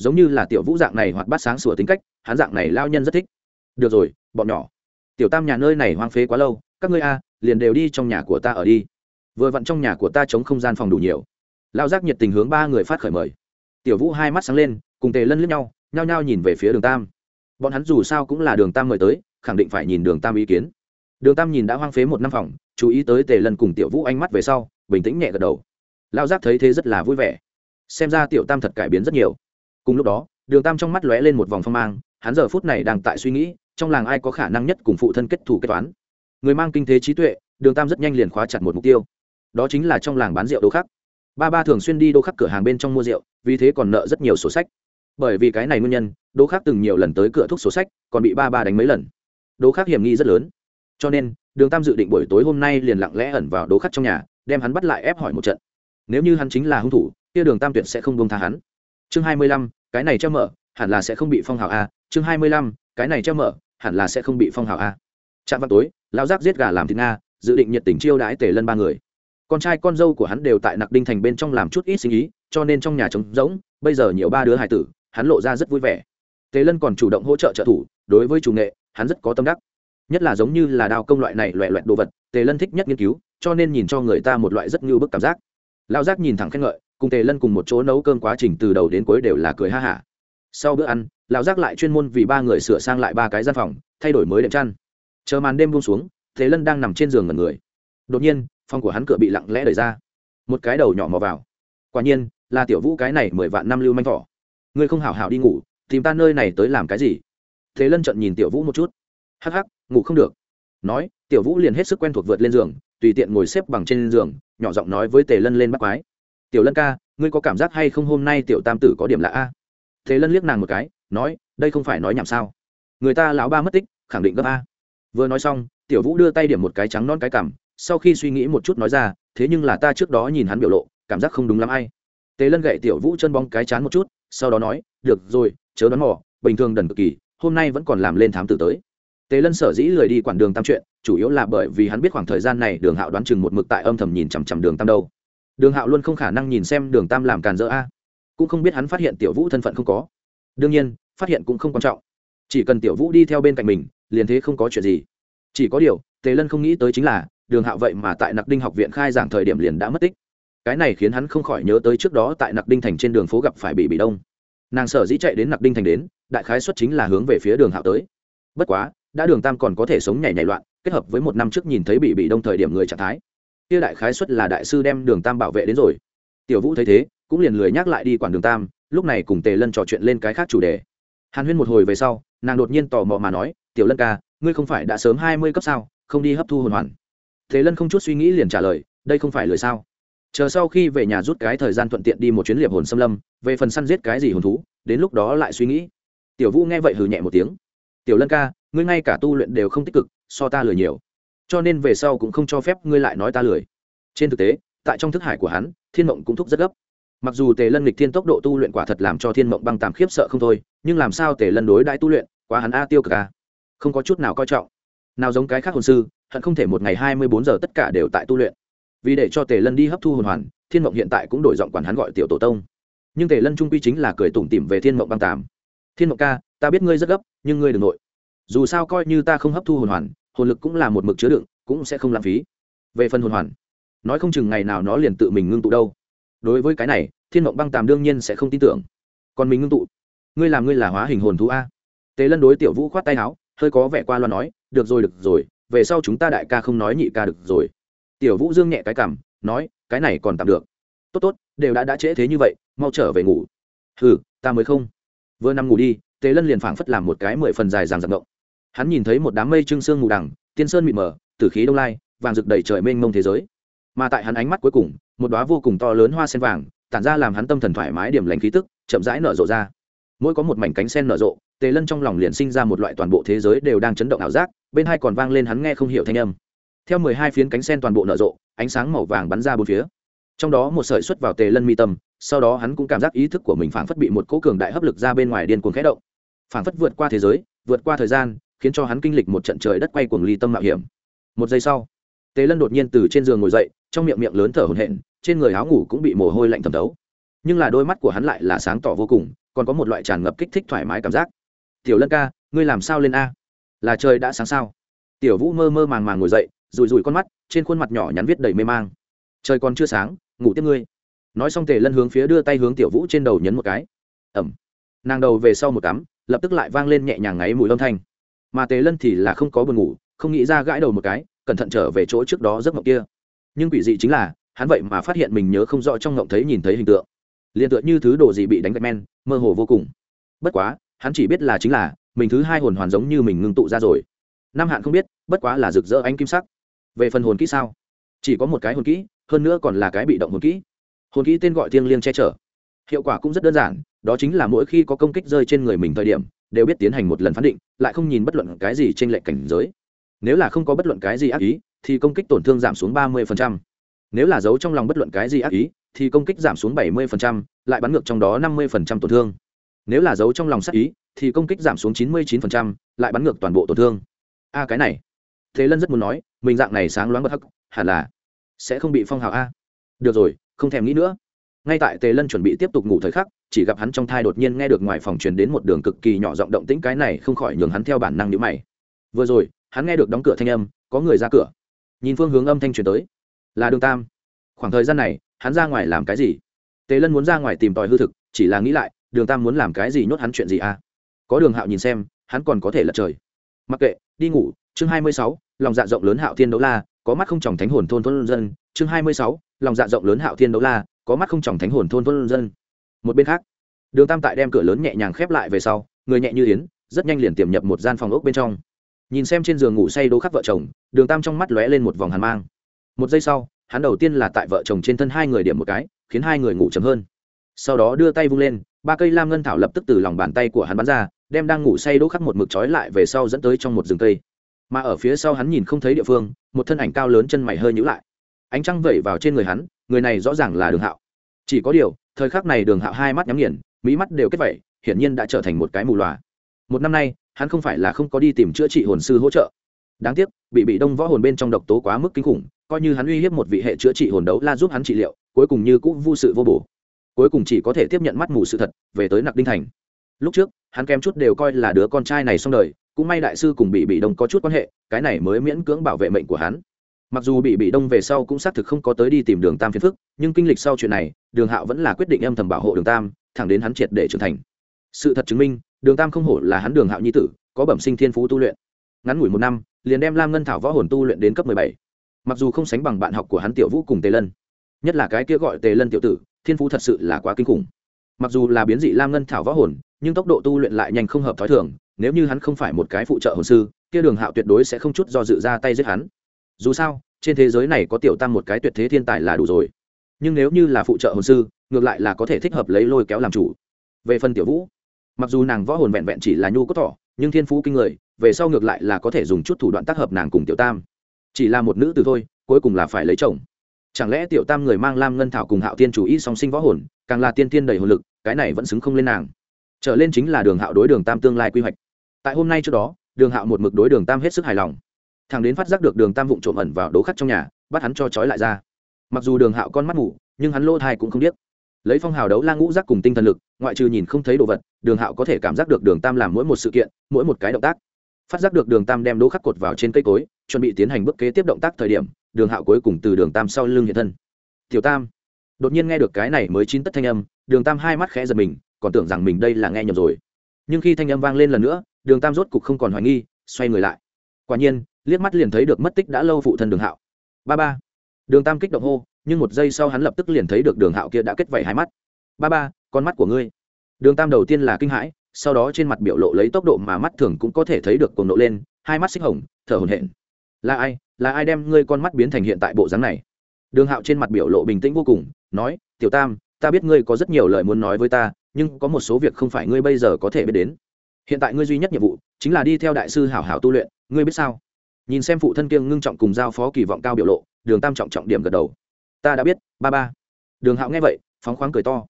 giống như là tiểu vũ dạng này hoặc bát sáng sủa tính cách, hắn dạng này lao nhân rất thích. Được rồi, bọn nhỏ. Tiểu tam nhà nơi này hoang phế quá lâu, các ngươi a, liền đều đi trong nhà của ta ở đi. Vừa vặn trong nhà của ta chống không gian phòng đủ nhiều. Lao giác nhiệt tình hướng ba người phát khởi mời. Tiểu vũ hai mắt sáng lên, cùng tề lân lướt nhau, nhao nhao nhìn về phía đường tam. Bọn hắn dù sao cũng là đường tam mời tới, khẳng định phải nhìn đường tam ý kiến. Đường tam nhìn đã hoang phế một năm phòng, chú ý tới tề lân cùng tiểu vũ ánh mắt về sau, bình tĩnh nhẹ gật đầu. Lao giác thấy thế rất là vui vẻ. Xem ra tiểu tam thật cải biến rất nhiều cùng lúc đó, đường tam trong mắt lóe lên một vòng phong mang, hắn giờ phút này đang tại suy nghĩ, trong làng ai có khả năng nhất cùng phụ thân kết thủ kết toán. Người mang kinh thế trí tuệ, đường tam rất nhanh liền khóa chặt một mục tiêu. Đó chính là trong làng bán rượu đô khắc. Ba ba thường xuyên đi đô khắc cửa hàng bên trong mua rượu, vì thế còn nợ rất nhiều sổ sách. Bởi vì cái này nguyên nhân đô khắc từng nhiều lần tới cửa thuốc sổ sách, còn bị ba ba đánh mấy lần. Đô khắc hiểm nghi rất lớn. Cho nên, đường tam dự định buổi tối hôm nay liền lặng lẽ ẩn vào đô khắc trong nhà, đem hắn bắt lại ép hỏi một trận. Nếu như hắn chính là hung thủ, kia đường tam tuyệt sẽ không bông tha hắn chương hai mươi lăm, cái này treo mở, hẳn là sẽ không bị phong hào a. Chương hai mươi lăm, cái này treo mở, hẳn là sẽ không bị phong hào a. Trạm vào tối lao giác giết gà làm thịt nga, dự định nhiệt tình chiêu đãi tề lân ba người. Con trai con dâu của hắn đều tại nặc đinh thành bên trong làm chút ít sinh ý, cho nên trong nhà trống rỗng, bây giờ nhiều ba đứa hài tử, hắn lộ ra rất vui vẻ. Tề lân còn chủ động hỗ trợ trợ thủ, đối với chủ nghệ, hắn rất có tâm đắc. Nhất là giống như là đao công loại này loẹ loẹt đồ vật, tề lân thích nhất nghiên cứu, cho nên nhìn cho người ta một loại rất như bức cảm giác. Lao giác nhìn thẳng khen ngợi cùng tề lân cùng một chỗ nấu cơm quá trình từ đầu đến cuối đều là cười ha hả. Sau bữa ăn, lão giác lại chuyên môn vì ba người sửa sang lại ba cái gian phòng, thay đổi mới đệm chăn. Chờ màn đêm buông xuống thế lân đang nằm trên giường ngẩn người. Đột nhiên, phòng của hắn cửa bị lặng lẽ đẩy ra. Một cái đầu nhỏ mò vào. Quả nhiên, là tiểu vũ cái này mười vạn năm lưu manh thỏ. Ngươi không hảo hảo đi ngủ, tìm ta nơi này tới làm cái gì? Thế lân trận nhìn tiểu vũ một chút. Hắc hắc, ngủ không được. Nói, tiểu vũ liền hết sức quen thuộc vượt lên giường, tùy tiện ngồi xếp bằng trên giường, nhỏ giọng nói với tề lân lên bắt quái tiểu lân ca, ngươi có cảm giác hay không hôm nay tiểu tam tử có điểm lạ a? Thế lân liếc nàng một cái, nói, đây không phải nói nhảm sao? Người ta lão ba mất tích, khẳng định gấp a. Vừa nói xong, tiểu vũ đưa tay điểm một cái trắng non cái cảm, sau khi suy nghĩ một chút nói ra, thế nhưng là ta trước đó nhìn hắn biểu lộ, cảm giác không đúng lắm ai. Tế lân gậy tiểu vũ chân bóng cái chán một chút, sau đó nói, được rồi, chớ đoán mò, bình thường đần cực kỳ, hôm nay vẫn còn làm lên thám tử tới. Tế lân sở dĩ lười đi quản đường tam chuyện, chủ yếu là bởi vì hắn biết khoảng thời gian này đường hạo đoán chừng một mực tại âm thầm nhìn chằm chằm đường tam đâu đường hạo luôn không khả năng nhìn xem đường tam làm càn dỡ a. Cũng không biết hắn phát hiện tiểu vũ thân phận không có. Đương nhiên, phát hiện cũng không quan trọng. Chỉ cần tiểu vũ đi theo bên cạnh mình, liền thế không có chuyện gì. Chỉ có điều, tề lân không nghĩ tới chính là, đường hạo vậy mà tại nặc đinh học viện khai giảng thời điểm liền đã mất tích. Cái này khiến hắn không khỏi nhớ tới trước đó tại nặc đinh thành trên đường phố gặp phải bị bị đông. Nàng sở dĩ chạy đến nặc đinh thành đến, đại khái xuất chính là hướng về phía đường hạo tới. Bất quá, đã đường tam còn có thể sống nhảy nhảy loạn, kết hợp với một năm trước nhìn thấy bị bị đông thời điểm người trạng thái kia đại khái xuất là đại sư đem đường tam bảo vệ đến rồi. Tiểu vũ thấy thế, cũng liền lười nhắc lại đi quản đường tam, lúc này cùng tề lân trò chuyện lên cái khác chủ đề. Hàn huyên một hồi về sau, nàng đột nhiên tò mò mà nói, tiểu lân ca, ngươi không phải đã sớm hai mươi cấp sao, không đi hấp thu hồn hoàn? Tề lân không chút suy nghĩ liền trả lời, đây không phải lời sao? Chờ sau khi về nhà rút cái thời gian thuận tiện đi một chuyến liệp hồn xâm lâm, về phần săn giết cái gì hồn thú, đến lúc đó lại suy nghĩ. Tiểu vũ nghe vậy hừ nhẹ một tiếng, tiểu lân ca, ngươi ngay cả tu luyện đều không tích cực, so ta lười nhiều cho nên về sau cũng không cho phép ngươi lại nói ta lười. Trên thực tế, tại trong thức hải của hắn, thiên mộng cũng thúc rất gấp. Mặc dù tề lân lịch thiên tốc độ tu luyện quả thật làm cho thiên mộng băng tàm khiếp sợ không thôi, nhưng làm sao tề lân đối đãi tu luyện, quá hắn a tiêu cực a. Không có chút nào coi trọng. Nào giống cái khác hồn sư, hận không thể một ngày hai mươi bốn giờ tất cả đều tại tu luyện. Vì để cho tề lân đi hấp thu hồn hoàn, thiên mộng hiện tại cũng đổi giọng quản hắn gọi tiểu tổ tông. Nhưng tề lân trung quy chính là cười tủm tỉm về thiên mộng băng tàm. Thiên mộng ca, ta biết ngươi rất gấp, nhưng ngươi đ ừ n g nội. Dù sao coi như ta không hấp thu hồn hoàn hồn lực cũng là một mực chứa đựng, cũng sẽ không lãng phí. Về phần hồn hoàn, nói không chừng ngày nào nó liền tự mình ngưng tụ đâu. Đối với cái này, thiên mộng băng tàm đương nhiên sẽ không tin tưởng. Còn mình ngưng tụ, ngươi làm ngươi là hóa hình hồn thú a. Tế lân đối tiểu vũ khoát tay áo, hơi có vẻ qua loa nói, được rồi được rồi, về sau chúng ta đại ca không nói nhị ca được rồi. Tiểu vũ dương nhẹ cái cảm, nói, cái này còn tạm được. Tốt tốt, đều đã đã trễ thế như vậy, mau trở về ngủ. Ừ ta mới không. Vừa nằm ngủ đi. Tế lân liền phảng phất làm một cái mười phần dài ràng giặc ngộng hắn nhìn thấy một đám mây trưng sương mù đằng, tiên sơn mịt mờ, tử khí đông lai, vàng rực đầy trời mênh mông thế giới. Mà tại hắn ánh mắt cuối cùng, một đoá vô cùng to lớn hoa sen vàng, tản ra làm hắn tâm thần thoải mái điểm lành khí tức, chậm rãi nở rộ ra. Mỗi có một mảnh cánh sen nở rộ, tề lân trong lòng liền sinh ra một loại toàn bộ thế giới đều đang chấn động ảo giác, bên hai còn vang lên hắn nghe không hiểu thanh âm. Theo mười hai phiến cánh sen toàn bộ nở rộ, ánh sáng màu vàng bắn ra bốn phía. Trong đó một sợi xuất vào tề lân mi tâm, sau đó hắn cũng cảm giác ý thức của mình phảng phất bị một cỗ cường đại hấp lực ra bên ngoài điên cuồng khẽ động. Phảng phất vượt qua thế giới, vượt qua thời gian khiến cho hắn kinh lịch một trận trời đất quay cuồng ly tâm mạo hiểm. Một giây sau, tề lân đột nhiên từ trên giường ngồi dậy, trong miệng miệng lớn thở hổn hển, trên người áo ngủ cũng bị mồ hôi lạnh thẩm thấu. Nhưng là đôi mắt của hắn lại là sáng tỏ vô cùng, còn có một loại tràn ngập kích thích thoải mái cảm giác. Tiểu lân ca, ngươi làm sao lên a? Là trời đã sáng sao? Tiểu vũ mơ mơ màng màng ngồi dậy rùi rùi con mắt, trên khuôn mặt nhỏ nhắn viết đầy mê mang. Trời còn chưa sáng, ngủ tiếp ngươi. Nói xong tề lân hướng phía đưa tay hướng tiểu vũ trên đầu nhấn một cái. Ẩm. Nàng đầu về sau một cắm, lập tức lại vang lên nhẹ nhàng ngáy mùi âm thanh mà tề lân thì là không có buồn ngủ, không nghĩ ra gãi đầu một cái, cẩn thận trở về chỗ trước đó giấc mộng kia. Nhưng quỷ dị chính là, hắn vậy mà phát hiện mình nhớ không rõ trong ngộng thấy nhìn thấy hình tượng. Liền tựa như thứ đồ gì bị đánh gạch men, mơ hồ vô cùng. Bất quá, hắn chỉ biết là chính là, mình thứ hai hồn hoàn giống như mình ngưng tụ ra rồi. Nam hạn không biết, bất quá là rực rỡ ánh kim sắc. Về phần hồn kỹ sao? Chỉ có một cái hồn kỹ, hơn nữa còn là cái bị động hồn kỹ. Hồn kỹ tên gọi thiêng liêng che chở. Hiệu quả cũng rất đơn giản, đó chính là mỗi khi có công kích rơi trên người mình thời điểm đều biết tiến hành một lần phán định, lại không nhìn bất luận cái gì trên lệnh cảnh giới. Nếu là không có bất luận cái gì ác ý, thì công kích tổn thương giảm xuống ba mươi nếu là giấu trong lòng bất luận cái gì ác ý, thì công kích giảm xuống bảy mươi lại bắn ngược trong đó năm mươi tổn thương. Nếu là giấu trong lòng sát ý, thì công kích giảm xuống chín mươi chín lại bắn ngược toàn bộ tổn thương. A, cái này. Thế lân rất muốn nói, mình dạng này sáng loáng bất hắc, hẳn là sẽ không bị phong hào a. Được rồi, không thèm nghĩ nữa ngay tại tề lân chuẩn bị tiếp tục ngủ thời khắc, chỉ gặp hắn trong thai đột nhiên nghe được ngoài phòng truyền đến một đường cực kỳ nhỏ giọng động tĩnh cái này không khỏi nhường hắn theo bản năng nhữ mày. Vừa rồi, hắn nghe được đóng cửa thanh âm, có người ra cửa. Nhìn phương hướng âm thanh truyền tới. Là đường tam. Khoảng thời gian này, hắn ra ngoài làm cái gì? Tề lân muốn ra ngoài tìm tòi hư thực, chỉ là nghĩ lại, đường tam muốn làm cái gì nhốt hắn chuyện gì à? Có đường hạo nhìn xem, hắn còn có thể lật trời. Mặc kệ, đi ngủ, chương hai mươi sáu, lòng dạ rộng lớn hạo thiên đấu la, có mắt không tròng thánh hồn thôn thôn dân, chương hai mươi sáu, lòng dạ rộng lớn hạo thiên đấu la có mắt không tròng thánh hồn thôn thôn dân. Một bên khác, đường tam tại đem cửa lớn nhẹ nhàng khép lại về sau, người nhẹ như yến, rất nhanh liền tiềm nhập một gian phòng ốc bên trong. Nhìn xem trên giường ngủ say đố khắc vợ chồng, đường tam trong mắt lóe lên một vòng hàn mang. Một giây sau, hắn đầu tiên là tại vợ chồng trên thân hai người điểm một cái, khiến hai người ngủ chấm hơn. Sau đó đưa tay vung lên, ba cây lam ngân thảo lập tức từ lòng bàn tay của hắn bắn ra, đem đang ngủ say đỗ khắc một mực trói lại về sau dẫn tới trong một rừng cây. Mà ở phía sau hắn nhìn không thấy địa phương, một thân ảnh cao lớn chân mày hơi nhữ lại ánh trăng vẩy vào trên người hắn, người này rõ ràng là đường hạo. Chỉ có điều, thời khắc này đường hạo hai mắt nhắm nghiền, mỹ mắt đều kết vẩy, hiển nhiên đã trở thành một cái mù loà. Một năm nay, hắn không phải là không có đi tìm chữa trị hồn sư hỗ trợ. Đáng tiếc, bị bị đông võ hồn bên trong độc tố quá mức kinh khủng, coi như hắn uy hiếp một vị hệ chữa trị hồn đấu la giúp hắn trị liệu, cuối cùng như cũng vô sự vô bổ. Cuối cùng chỉ có thể tiếp nhận mắt mù sự thật, về tới nặc đinh thành. Lúc trước, hắn kém chút đều coi là đứa con trai này xong đời, cũng may đại sư cùng bị bị đông có chút quan hệ, cái này mới miễn cưỡng bảo vệ mệnh của hắn mặc dù bị bị đông về sau cũng xác thực không có tới đi tìm đường tam phiền phức, nhưng kinh lịch sau chuyện này, đường hạo vẫn là quyết định âm thầm bảo hộ đường tam, thẳng đến hắn triệt để trưởng thành. Sự thật chứng minh, đường tam không hổ là hắn đường hạo nhi tử, có bẩm sinh thiên phú tu luyện. Ngắn ngủi một năm, liền đem lam ngân thảo võ hồn tu luyện đến cấp mười bảy. Mặc dù không sánh bằng bạn học của hắn tiểu vũ cùng tề lân, nhất là cái kia gọi tề lân tiểu tử, thiên phú thật sự là quá kinh khủng. Mặc dù là biến dị lam ngân thảo võ hồn, nhưng tốc độ tu luyện lại nhanh không hợp t h ó i thường, nếu như hắn không phải một cái phụ trợ hồn sư, kia đường hạo tuyệt đối sẽ không chút do dự ra tay giết hắn dù sao, trên thế giới này có tiểu tam một cái tuyệt thế thiên tài là đủ rồi. Nhưng nếu như là phụ trợ hồn sư, ngược lại là có thể thích hợp lấy lôi kéo làm chủ. Về phần tiểu vũ, mặc dù nàng võ hồn vẹn vẹn chỉ là nhu cốt thỏ nhưng thiên phú kinh người, về sau ngược lại là có thể dùng chút thủ đoạn tác hợp nàng cùng tiểu tam. Chỉ là một nữ từ thôi, cuối cùng là phải lấy chồng. Chẳng lẽ tiểu tam người mang lam ngân thảo cùng hạo tiên chủ ý song sinh võ hồn, càng là tiên tiên đầy hồn lực, cái này vẫn xứng không lên nàng. Trở lên chính là đường hạo đối đường tam tương lai quy hoạch. Tại hôm nay trước đó, đường hạo một mực đối đường tam hết sức hài lòng thằng đến phát giác được đường tam vụng trộm ẩn vào đố khắc trong nhà, bắt hắn cho trói lại ra. Mặc dù đường hạo con mắt ngủ nhưng hắn lô thai cũng không biết lấy phong hào đấu la ngũ giác cùng tinh thần lực, ngoại trừ nhìn không thấy đồ vật, đường hạo có thể cảm giác được đường tam làm mỗi một sự kiện, mỗi một cái động tác. Phát giác được đường tam đem đố khắc cột vào trên cây cối, chuẩn bị tiến hành bước kế tiếp động tác thời điểm, đường hạo cuối cùng từ đường tam sau lưng hiện thân. Tiểu tam. Đột nhiên nghe được cái này mới chín tất thanh âm, đường tam hai mắt khẽ giật mình, còn tưởng rằng mình đây là nghe nhầm rồi. Nhưng khi thanh âm vang lên lần nữa, đường tam rốt cục không còn hoài nghi, xoay người lại. Quả nhiên liếc mắt liền thấy được mất tích đã lâu phụ thân đường hạo. Ba ba. Đường tam kích động hô, nhưng một giây sau hắn lập tức liền thấy được đường hạo kia đã kết vẩy hai mắt. Ba ba, con mắt của ngươi. Đường tam đầu tiên là kinh hãi, sau đó trên mặt biểu lộ lấy tốc độ mà mắt thường cũng có thể thấy được cuồng nộ lên, hai mắt xích hồng, thở hổn hển. Là ai là ai đem ngươi con mắt biến thành hiện tại bộ dáng này? Đường hạo trên mặt biểu lộ bình tĩnh vô cùng, nói, tiểu tam, ta biết ngươi có rất nhiều lời muốn nói với ta, nhưng có một số việc không phải ngươi bây giờ có thể biết đến. Hiện tại ngươi duy nhất nhiệm vụ chính là đi theo đại sư hảo hảo tu luyện, ngươi biết sao? Nhìn xem phụ thân kiêng ngưng trọng cùng giao phó kỳ vọng cao biểu lộ, đường tam trọng trọng điểm gật đầu. Ta đã biết, ba ba. Đường hạo nghe vậy, phóng khoáng cười to.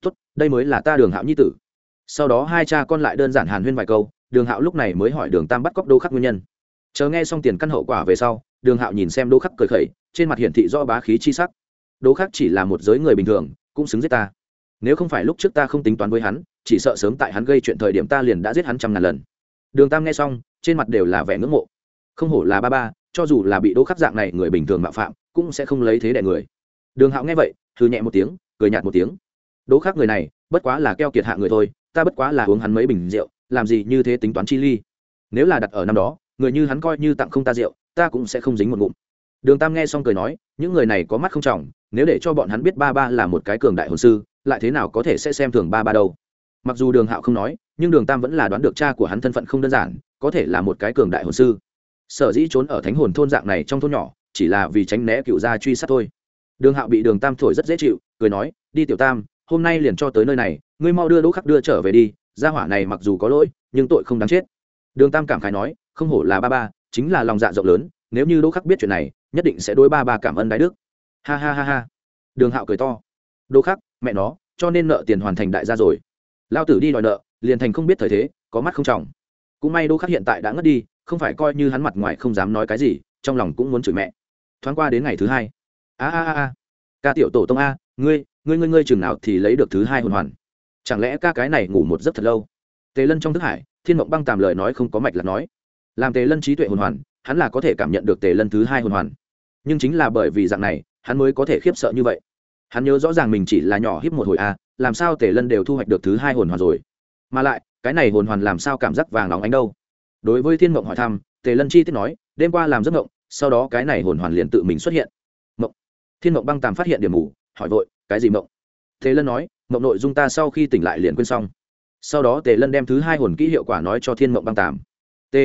Tốt, đây mới là ta đường hạo nhi tử. Sau đó hai cha con lại đơn giản hàn huyên vài câu, đường hạo lúc này mới hỏi đường tam bắt cóc đô khắc nguyên nhân. Chờ nghe xong tiền căn hậu quả về sau, đường hạo nhìn xem đỗ khắc cười khẩy, trên mặt hiển thị do bá khí chi sắc. Đỗ khắc chỉ là một giới người bình thường, cũng xứng giết ta. Nếu không phải lúc trước ta không tính toán với hắn, chỉ sợ sớm tại hắn gây chuyện thời điểm ta liền đã giết hắn trăm ngàn lần. Đường tam nghe xong, trên mặt đều là vẻ ngưỡng mộ không hổ là ba ba, cho dù là bị đỗ khắc dạng này, người bình thường mạo phạm, cũng sẽ không lấy thế đại người. Đường hạo nghe vậy thư nhẹ một tiếng, cười nhạt một tiếng. Đỗ khắc người này, bất quá là keo kiệt hạ người thôi, ta bất quá là uống hắn mấy bình rượu, làm gì như thế tính toán chi ly. Nếu là đặt ở năm đó, người như hắn coi như tặng không ta rượu, ta cũng sẽ không dính một ngụm. Đường tam nghe xong cười nói, những người này có mắt không trọng, nếu để cho bọn hắn biết ba ba là một cái cường đại hồn sư, lại thế nào có thể sẽ xem thường ba ba đâu? Mặc dù đường hạo không nói, nhưng đường tam vẫn là đoán được cha của hắn thân phận không đơn giản, có thể là một cái cường đại hồn sư sở dĩ trốn ở thánh hồn thôn dạng này trong thôn nhỏ, chỉ là vì tránh né cựu gia truy sát thôi. Đường hạo bị đường tam thổi rất dễ chịu, cười nói, đi tiểu tam, hôm nay liền cho tới nơi này, ngươi mau đưa đỗ khắc đưa trở về đi, gia hỏa này mặc dù có lỗi, nhưng tội không đáng chết. Đường tam cảm khái nói, không hổ là ba ba, chính là lòng dạ rộng lớn, nếu như đỗ khắc biết chuyện này, nhất định sẽ đối ba ba cảm ơn đái đức. Ha ha ha ha. Đường hạo cười to, đỗ khắc, mẹ nó, cho nên nợ tiền hoàn thành đại gia rồi. Lao tử đi đòi nợ, liền thành không biết thời thế, có mắt không trọng. Cũng may đỗ khắc hiện tại đã ngất đi không phải coi như hắn mặt ngoài không dám nói cái gì, trong lòng cũng muốn chửi mẹ. Thoáng qua đến ngày thứ hai. A a a a. Ca tiểu tổ tông a, ngươi ngươi ngươi ngươi chừng nào thì lấy được thứ hai hồn hoàn? Chẳng lẽ ca cái này ngủ một giấc thật lâu? Tề lân trong thức hải, thiên mộng băng tàm lời nói không có mạch là nói. Làm tề lân trí tuệ hồn hoàn, hắn là có thể cảm nhận được tề lân thứ hai hồn hoàn. Nhưng chính là bởi vì dạng này, hắn mới có thể khiếp sợ như vậy. Hắn nhớ rõ ràng mình chỉ là nhỏ hiếp một hồi a, làm sao tề lân đều thu hoạch được thứ hai hồn hoàn rồi? Mà lại, cái này hồn hoàn làm sao cảm giác vàng nóng ánh đâu? Đối với thiên mộng hỏi thăm, tề lân chi tiết nói, đêm qua làm giấc mộng, sau đó cái này hồn hoàn liền tự mình xuất hiện. Mộng. Thiên mộng băng tàm phát hiện điểm mù, hỏi vội, cái gì mộng? Tề lân nói, mộng nội dung ta sau khi tỉnh lại liền quên xong. Sau đó tề lân đem thứ hai hồn kỹ hiệu quả nói cho thiên mộng băng tàm. T,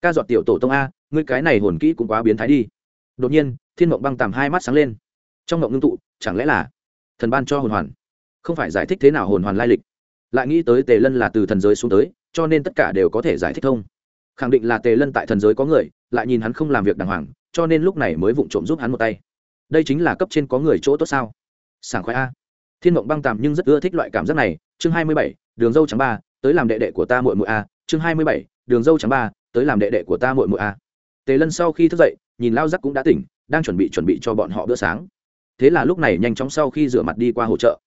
ca dọn tiểu tổ tông a, ngươi cái này hồn kỹ cũng quá biến thái đi. Đột nhiên, thiên mộng băng tàm hai mắt sáng lên. Trong mộng ngưng tụ, chẳng lẽ là thần ban cho hồn hoàn? Không phải giải thích thế nào hồn hoàn lai lịch. Lại nghĩ tới tề lân là từ thần giới xuống tới, cho nên tất cả đều có thể giải thích thông khẳng định là tề lân tại thần giới có người, lại nhìn hắn không làm việc đàng hoàng, cho nên lúc này mới vụng trộm giúp hắn một tay. Đây chính là cấp trên có người chỗ tốt sao? Sảng khoái a. Thiên mộng băng tàm nhưng rất ưa thích loại cảm giác này. Chương hai mươi bảy, đường dâu trắng ba, tới làm đệ đệ của ta muội muội a. Chương hai mươi bảy, đường dâu trắng ba, tới làm đệ đệ của ta muội muội a. Tề lân sau khi thức dậy, nhìn lao giắc cũng đã tỉnh, đang chuẩn bị chuẩn bị cho bọn họ bữa sáng. Thế là lúc này nhanh chóng sau khi rửa mặt đi qua hỗ trợ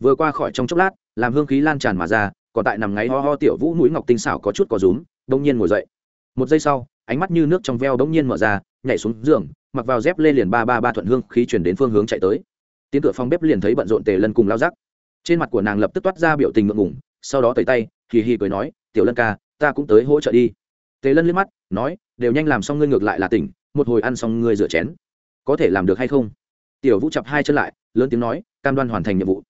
vừa qua khỏi trong chốc lát, làm hương khí lan tràn mà ra, còn tại nằm ngáy ho ho tiểu vũ mũi ngọc tinh xảo có chút có rúm, đông nhiên ngồi dậy một giây sau, ánh mắt như nước trong veo bỗng nhiên mở ra, nhảy xuống giường, mặc vào dép lê liền ba ba ba thuận hương khí chuyển đến phương hướng chạy tới. Tiến cửa phòng bếp liền thấy bận rộn tề lân cùng lao rắc trên mặt của nàng lập tức toát ra biểu tình ngượng ngủng sau đó tẩy tay, hì hì cười nói, tiểu lân ca, ta cũng tới hỗ trợ đi. Tề lân liếc mắt, nói, đều nhanh làm xong ngươi ngược lại là tỉnh, một hồi ăn xong ngươi rửa chén. Có thể làm được hay không? Tiểu vũ chập hai chân lại, lớn tiếng nói, cam đoan hoàn thành nhiệm vụ.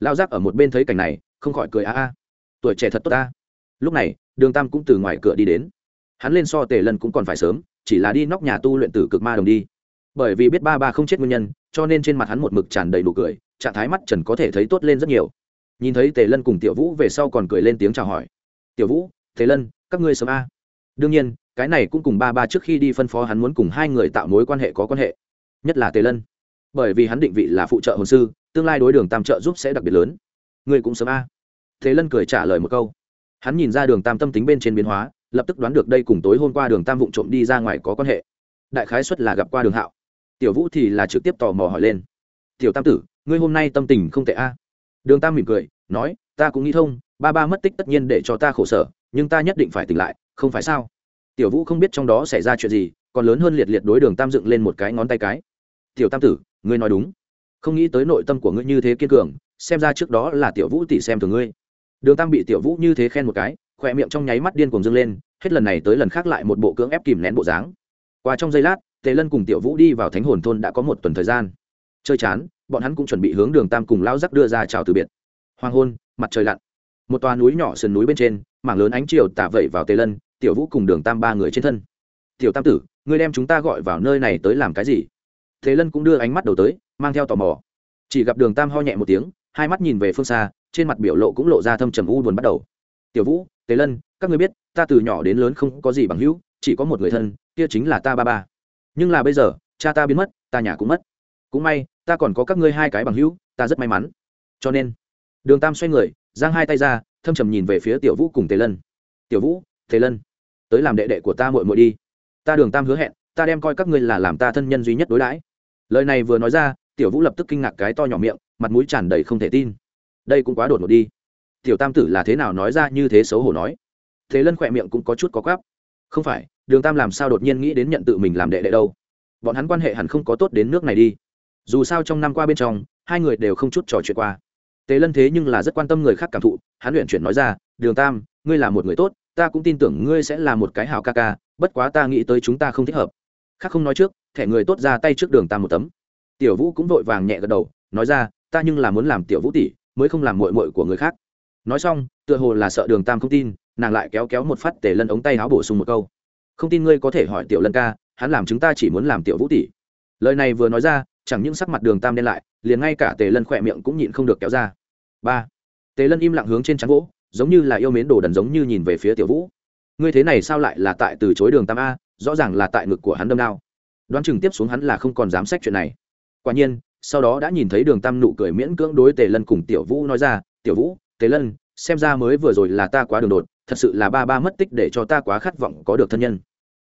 Lao giác ở một bên thấy cảnh này, không khỏi cười a a. Tuổi trẻ thật tốt ta. Lúc này, đường tam cũng từ ngoài cửa đi đến hắn lên so tề lân cũng còn phải sớm, chỉ là đi nóc nhà tu luyện tử cực ma đồng đi. Bởi vì biết ba ba không chết nguyên nhân, cho nên trên mặt hắn một mực tràn đầy đủ cười, trạng thái mắt trần có thể thấy tốt lên rất nhiều. Nhìn thấy tề lân cùng tiểu vũ về sau còn cười lên tiếng chào hỏi. Tiểu vũ, tề lân các ngươi sớm a. Đương nhiên, cái này cũng cùng ba ba trước khi đi phân phó hắn muốn cùng hai người tạo mối quan hệ có quan hệ. Nhất là tề lân bởi vì hắn định vị là phụ trợ hồn sư, tương lai đối đường tam trợ giúp sẽ đặc biệt lớn. Ngươi cũng sớm a. Tề lân cười trả lời một câu. Hắn nhìn ra đường tam tâm tính bên trên biến hóa lập tức đoán được đây cùng tối hôm qua đường tam vụng trộm đi ra ngoài có quan hệ. Đại khái xuất là gặp qua đường hạo. Tiểu vũ thì là trực tiếp tò mò hỏi lên. Tiểu tam tử, ngươi hôm nay tâm tình không tệ a? Đường tam mỉm cười, nói, ta cũng nghĩ thông, ba ba mất tích tất nhiên để cho ta khổ sở, nhưng ta nhất định phải tỉnh lại, không phải sao? Tiểu vũ không biết trong đó xảy ra chuyện gì, còn lớn hơn liệt liệt đối đường tam dựng lên một cái ngón tay cái. Tiểu tam tử, ngươi nói đúng. Không nghĩ tới nội tâm của ngươi như thế kiên cường, xem ra trước đó là tiểu vũ tỷ xem thường ngươi. Đường tam bị tiểu vũ như thế khen một cái khỏe miệng trong nháy mắt điên cuồng dâng lên, hết lần này tới lần khác lại một bộ cưỡng ép kìm nén bộ dáng. Qua trong giây lát, tề lân cùng tiểu vũ đi vào thánh hồn thôn đã có một tuần thời gian. Chơi chán, bọn hắn cũng chuẩn bị hướng đường tam cùng lao rắc đưa ra chào từ biệt. Hoàng hôn, mặt trời lặn. Một toà núi nhỏ sườn núi bên trên, mảng lớn ánh chiều tả vẩy vào tề lân, tiểu vũ cùng đường tam ba người trên thân. Tiểu tam tử, ngươi đem chúng ta gọi vào nơi này tới làm cái gì? Thế lân cũng đưa ánh mắt đầu tới, mang theo tò mò. Chỉ gặp đường tam ho nhẹ một tiếng, hai mắt nhìn về phương xa, trên mặt biểu lộ cũng lộ ra thâm trầm u buồn bắt đầu. Tiểu vũ tế lân, các ngươi biết, ta từ nhỏ đến lớn không có gì bằng hữu, chỉ có một người thân, kia chính là ta ba ba. Nhưng là bây giờ, cha ta biến mất, ta nhà cũng mất. Cũng may, ta còn có các ngươi hai cái bằng hữu, ta rất may mắn. Cho nên, đường tam xoay người, giang hai tay ra, thâm trầm nhìn về phía tiểu vũ cùng tề lân. Tiểu vũ, tề lân, tới làm đệ đệ của ta muội muội đi. Ta đường tam hứa hẹn, ta đem coi các ngươi là làm ta thân nhân duy nhất đối đãi. Lời này vừa nói ra, tiểu vũ lập tức kinh ngạc cái to nhỏ miệng, mặt mũi tràn đầy không thể tin. Đây cũng quá đột ngột đi tiểu tam tử là thế nào nói ra như thế xấu hổ nói? Thế lân khỏe miệng cũng có chút có quáp. Không phải, đường tam làm sao đột nhiên nghĩ đến nhận tự mình làm đệ đệ đâu? Bọn hắn quan hệ hẳn không có tốt đến nước này đi. Dù sao trong năm qua bên trong, hai người đều không chút trò chuyện qua. Tế lân thế nhưng là rất quan tâm người khác cảm thụ, hắn luyện chuyển nói ra, đường tam, ngươi là một người tốt, ta cũng tin tưởng ngươi sẽ là một cái hào ca ca, bất quá ta nghĩ tới chúng ta không thích hợp. Khác không nói trước, thẻ người tốt ra tay trước đường tam một tấm. Tiểu vũ cũng vội vàng nhẹ gật đầu, nói ra, ta nhưng là muốn làm tiểu vũ tỷ, mới không làm mội mội của người khác nói xong, tựa hồ là sợ đường tam không tin, nàng lại kéo kéo một phát tề lân ống tay áo bổ sung một câu. Không tin ngươi có thể hỏi tiểu lân ca, hắn làm chúng ta chỉ muốn làm tiểu vũ tỷ. Lời này vừa nói ra, chẳng những sắc mặt đường tam đen lại, liền ngay cả tề lân khỏe miệng cũng nhịn không được kéo ra. Ba. Tề lân im lặng hướng trên trắng gỗ, giống như là yêu mến đồ đần giống như nhìn về phía tiểu vũ. Ngươi thế này sao lại là tại từ chối đường tam a, rõ ràng là tại ngực của hắn đâm đao. Đoán chừng tiếp xuống hắn là không còn dám xét chuyện này. Quả nhiên, sau đó đã nhìn thấy đường tam nụ cười miễn cưỡng đối tề lân cùng tiểu vũ nói ra, tiểu vũ Tế lân, xem ra mới vừa rồi là ta quá đường đột, thật sự là ba ba mất tích để cho ta quá khát vọng có được thân nhân.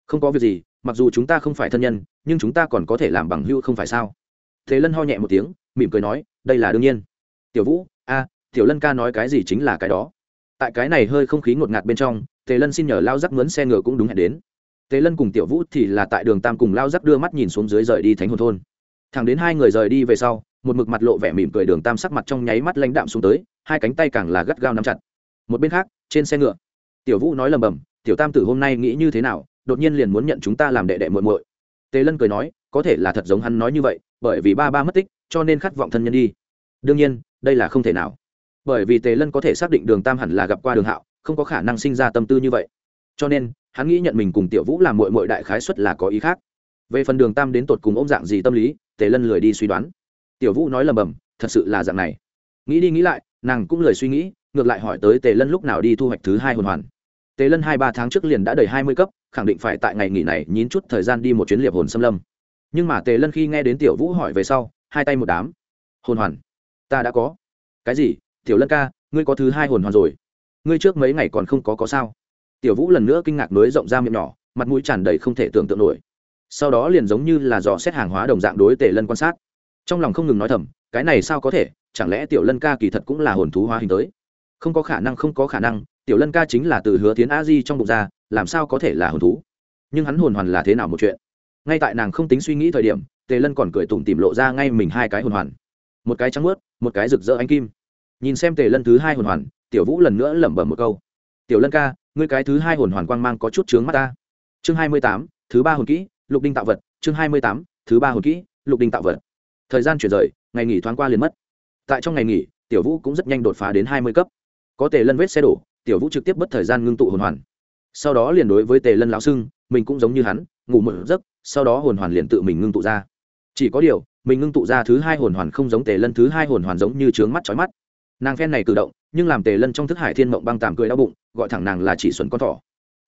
Không có việc gì, mặc dù chúng ta không phải thân nhân, nhưng chúng ta còn có thể làm bằng hữu không phải sao? Thế lân ho nhẹ một tiếng, mỉm cười nói, đây là đương nhiên. Tiểu vũ, a, tiểu lân ca nói cái gì chính là cái đó. Tại cái này hơi không khí ngột ngạt bên trong, tề lân xin nhờ lao dắt mướn xe ngựa cũng đúng hẹn đến. Tề lân cùng tiểu vũ thì là tại đường tam cùng lao dắt đưa mắt nhìn xuống dưới rời đi thánh hồn thôn. Thẳng đến hai người rời đi về sau, một mực mặt lộ vẻ mỉm cười đường tam sắc mặt trong nháy mắt lãnh đạm xuống tới hai cánh tay càng là gắt gao nắm chặt. Một bên khác, trên xe ngựa, tiểu vũ nói lầm bầm, tiểu tam tử hôm nay nghĩ như thế nào, đột nhiên liền muốn nhận chúng ta làm đệ đệ muội muội. Tề lân cười nói, có thể là thật giống hắn nói như vậy, bởi vì ba ba mất tích, cho nên khát vọng thân nhân đi. Đương nhiên, đây là không thể nào. Bởi vì tề lân có thể xác định đường tam hẳn là gặp qua đường hạo, không có khả năng sinh ra tâm tư như vậy. Cho nên, hắn nghĩ nhận mình cùng tiểu vũ làm mội mội đại khái xuất là có ý khác. Về phần đường tam đến tột cùng ôm dạng gì tâm lý, tề lân lười đi suy đoán. Tiểu vũ nói lầm bầm, thật sự là dạng này. Nghĩ đi nghĩ lại nàng cũng lười suy nghĩ, ngược lại hỏi tới tề lân lúc nào đi thu hoạch thứ hai hồn hoàn. Tề lân hai ba tháng trước liền đã đầy hai mươi cấp, khẳng định phải tại ngày nghỉ này nhín chút thời gian đi một chuyến liệp hồn xâm lâm. Nhưng mà tề lân khi nghe đến tiểu vũ hỏi về sau, hai tay một đám. Hồn hoàn? Ta đã có. Cái gì? Tiểu lân ca, ngươi có thứ hai hồn hoàn rồi. Ngươi trước mấy ngày còn không có có sao? Tiểu vũ lần nữa kinh ngạc nối rộng ra miệng nhỏ, mặt mũi tràn đầy không thể tưởng tượng nổi. Sau đó liền giống như là dò xét hàng hóa đồng dạng đối tề lân quan sát. Trong lòng không ngừng nói thầm, cái này sao có thể? Chẳng lẽ tiểu lân ca kỳ thật cũng là hồn thú hóa hình tới? Không có khả năng, không có khả năng, tiểu lân ca chính là từ hứa tiến a di trong bụng ra, làm sao có thể là hồn thú? Nhưng hắn hồn hoàn là thế nào một chuyện? Ngay tại nàng không tính suy nghĩ thời điểm, tề lân còn cười tủm tìm lộ ra ngay mình hai cái hồn hoàn. Một cái trắng ướt một cái rực rỡ ánh kim. Nhìn xem tề lân thứ hai hồn hoàn, tiểu vũ lần nữa lẩm bẩm một câu. Tiểu lân ca, ngươi cái thứ hai hồn hoàn quang mang có chút trướng mắt ta. Chương hai mươi tám, thứ ba hồn kỹ, lục đinh tạo vật. Chương hai mươi tám, thứ ba hồn kỹ, lục đinh tạo vật. Thời gian chuyển rời, ngày nghỉ thoáng qua liền mất tại trong ngày nghỉ, tiểu vũ cũng rất nhanh đột phá đến hai mươi cấp. Có tề lân vết xe đổ, tiểu vũ trực tiếp bất thời gian ngưng tụ hồn hoàn. Sau đó liền đối với tề lân lão sưng, mình cũng giống như hắn, ngủ một giấc, sau đó hồn hoàn liền tự mình ngưng tụ ra. Chỉ có điều, mình ngưng tụ ra thứ hai hồn hoàn không giống tề lân, thứ hai hồn hoàn giống như trướng mắt trói mắt. Nàng phen này cử động, nhưng làm tề lân trong thức hải thiên mộng băng tàm cười đau bụng, gọi thẳng nàng là chỉ xuẩn con thỏ.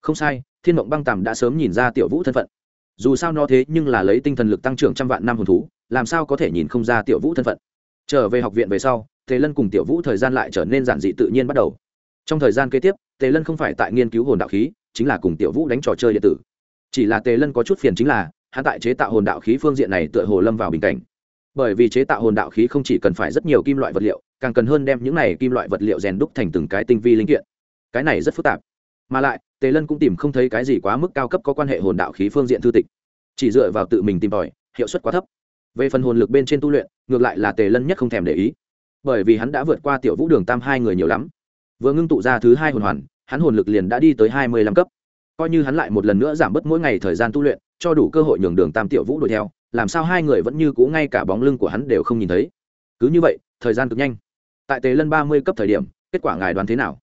Không sai, thiên mộng băng tàm đã sớm nhìn ra tiểu vũ thân phận. Dù sao nó thế nhưng là lấy tinh thần lực tăng trưởng trăm vạn năm hồn thú, làm sao có thể nhìn không ra tiểu vũ thân phận? Trở về học viện về sau, tề lân cùng tiểu vũ thời gian lại trở nên giản dị tự nhiên bắt đầu. Trong thời gian kế tiếp, tề lân không phải tại nghiên cứu hồn đạo khí, chính là cùng tiểu vũ đánh trò chơi điện tử. Chỉ là tề lân có chút phiền chính là, hắn tại chế tạo hồn đạo khí phương diện này tựa hồ lâm vào bình cảnh. Bởi vì chế tạo hồn đạo khí không chỉ cần phải rất nhiều kim loại vật liệu, càng cần hơn đem những này kim loại vật liệu rèn đúc thành từng cái tinh vi linh kiện. Cái này rất phức tạp. Mà lại, tề lân cũng tìm không thấy cái gì quá mức cao cấp có quan hệ hồn đạo khí phương diện thư tịch. Chỉ dựa vào tự mình tìm tòi, hiệu suất quá thấp. Về phần hồn lực bên trên tu luyện ngược lại là tề lân nhất không thèm để ý. Bởi vì hắn đã vượt qua tiểu vũ đường tam hai người nhiều lắm. Vừa ngưng tụ ra thứ hai hồn hoàn, hắn hồn lực liền đã đi tới hai mươi lăm cấp. Coi như hắn lại một lần nữa giảm bớt mỗi ngày thời gian tu luyện, cho đủ cơ hội nhường đường tam tiểu vũ đuổi theo, làm sao hai người vẫn như cũ ngay cả bóng lưng của hắn đều không nhìn thấy. Cứ như vậy, thời gian cực nhanh. Tại tề lân ba mươi cấp thời điểm, kết quả ngài đoán thế nào?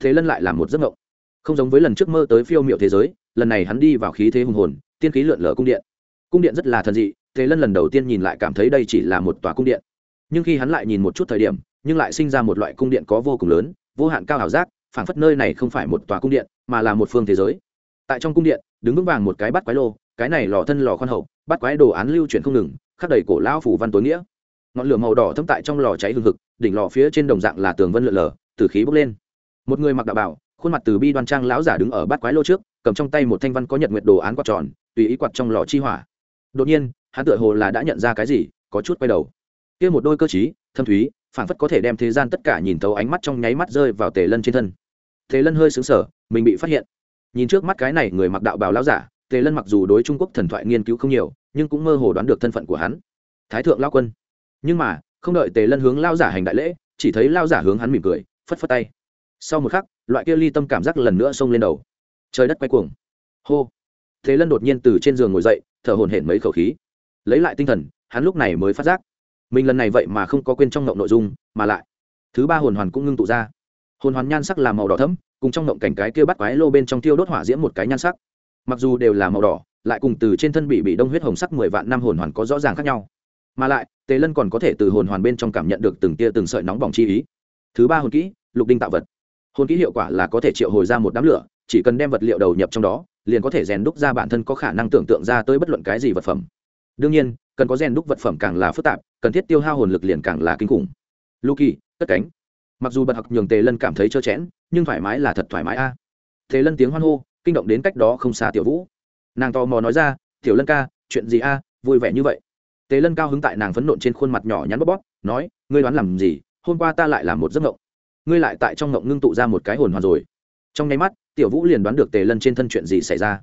Thế lân lại là một giấc mộng. Không giống với lần trước mơ tới phiêu m i ệ u thế giới, lần này hắn đi vào khí thế hùng hồn, tiên khí lượn lờ cung điện. Cung điện rất là thần dị Tề lân lần đầu tiên nhìn lại cảm thấy đây chỉ là một tòa cung điện. Nhưng khi hắn lại nhìn một chút thời điểm, nhưng lại sinh ra một loại cung điện có vô cùng lớn, vô hạn cao ảo giác, phảng phất nơi này không phải một tòa cung điện, mà là một phương thế giới. Tại trong cung điện, đứng vững vàng một cái bắt quái lô, cái này lò thân lò khoan hậu bắt quái đồ án lưu chuyển không ngừng, khắc đầy cổ lão phủ văn tối nghĩa. Ngọn lửa màu đỏ thấm tại trong lò cháy hừng hực, đỉnh lò phía trên đồng dạng là tường vân lượn lờ từ khí bốc lên. Một người mặc đạo bảo, khuôn mặt từ bi đoan trang lão giả đứng ở bát quái lô trước, cầm trong tay một thanh văn có nhật nguyệt đồ án quạt tròn, tùy ý quạt trong lò chi hỏa. Đột nhiên hắn tựa hồ là đã nhận ra cái gì, có chút quay đầu. Kia một đôi cơ chí thâm thúy, phảng phất có thể đem thế gian tất cả nhìn thấu ánh mắt trong nháy mắt rơi vào tề lân trên thân. Tề lân hơi sững sờ, mình bị phát hiện. Nhìn trước mắt cái này người mặc đạo bào lão giả, tề lân mặc dù đối trung quốc thần thoại nghiên cứu không nhiều, nhưng cũng mơ hồ đoán được thân phận của hắn. Thái thượng lao quân. Nhưng mà, không đợi tề lân hướng lao giả hành đại lễ, chỉ thấy lao giả hướng hắn mỉm cười, phất phất tay. Sau một khắc, loại kia ly tâm cảm giác lần nữa xông lên đầu. Trời đất quay cuồng. Hô. Thế lân đột nhiên từ trên giường ngồi dậy, thở hổn hển mấy khẩu khí lấy lại tinh thần, hắn lúc này mới phát giác. Mình lần này vậy mà không có quên trong ngộng nội dung, mà lại, thứ ba hồn hoàn cũng ngưng tụ ra. Hồn hoàn nhan sắc là màu đỏ thấm cùng trong ngộng cảnh cái kia bắt quái lô bên trong tiêu đốt hỏa diễm một cái nhan sắc. Mặc dù đều là màu đỏ, lại cùng từ trên thân bị bị đông huyết hồng sắc mười vạn năm hồn hoàn có rõ ràng khác nhau. Mà lại, tề lân còn có thể từ hồn hoàn bên trong cảm nhận được từng tia từng sợi nóng bỏng chi ý. Thứ ba hồn kỹ, lục đinh tạo vật. Hồn kỹ hiệu quả là có thể triệu hồi ra một đám lửa, chỉ cần đem vật liệu đầu nhập trong đó, liền có thể rèn đúc ra bản thân có khả năng tưởng tượng ra tới bất luận cái gì vật phẩm đương nhiên, cần có rèn đúc vật phẩm càng là phức tạp, cần thiết tiêu hao hồn lực liền càng là kinh khủng. Luki cất cánh. Mặc dù bật học nhường tề lân cảm thấy trơ chẽn, nhưng thoải mái là thật thoải mái a. À. tề lân tiếng hoan hô, kinh động đến cách đó không xa tiểu vũ. Nàng tò mò nói ra, tiểu lân ca, chuyện gì a? Vui vẻ như vậy. Tề lân cao hứng tại nàng phấn nộn trên khuôn mặt nhỏ nhắn bóp bóp, nói, ngươi đoán làm gì? Hôm qua ta lại làm một giấc ngộng ngươi lại tại trong ngộng ngưng tụ ra một cái hồn hoàn rồi. Trong nháy mắt, tiểu vũ liền đoán được tề lân trên thân chuyện gì xảy ra.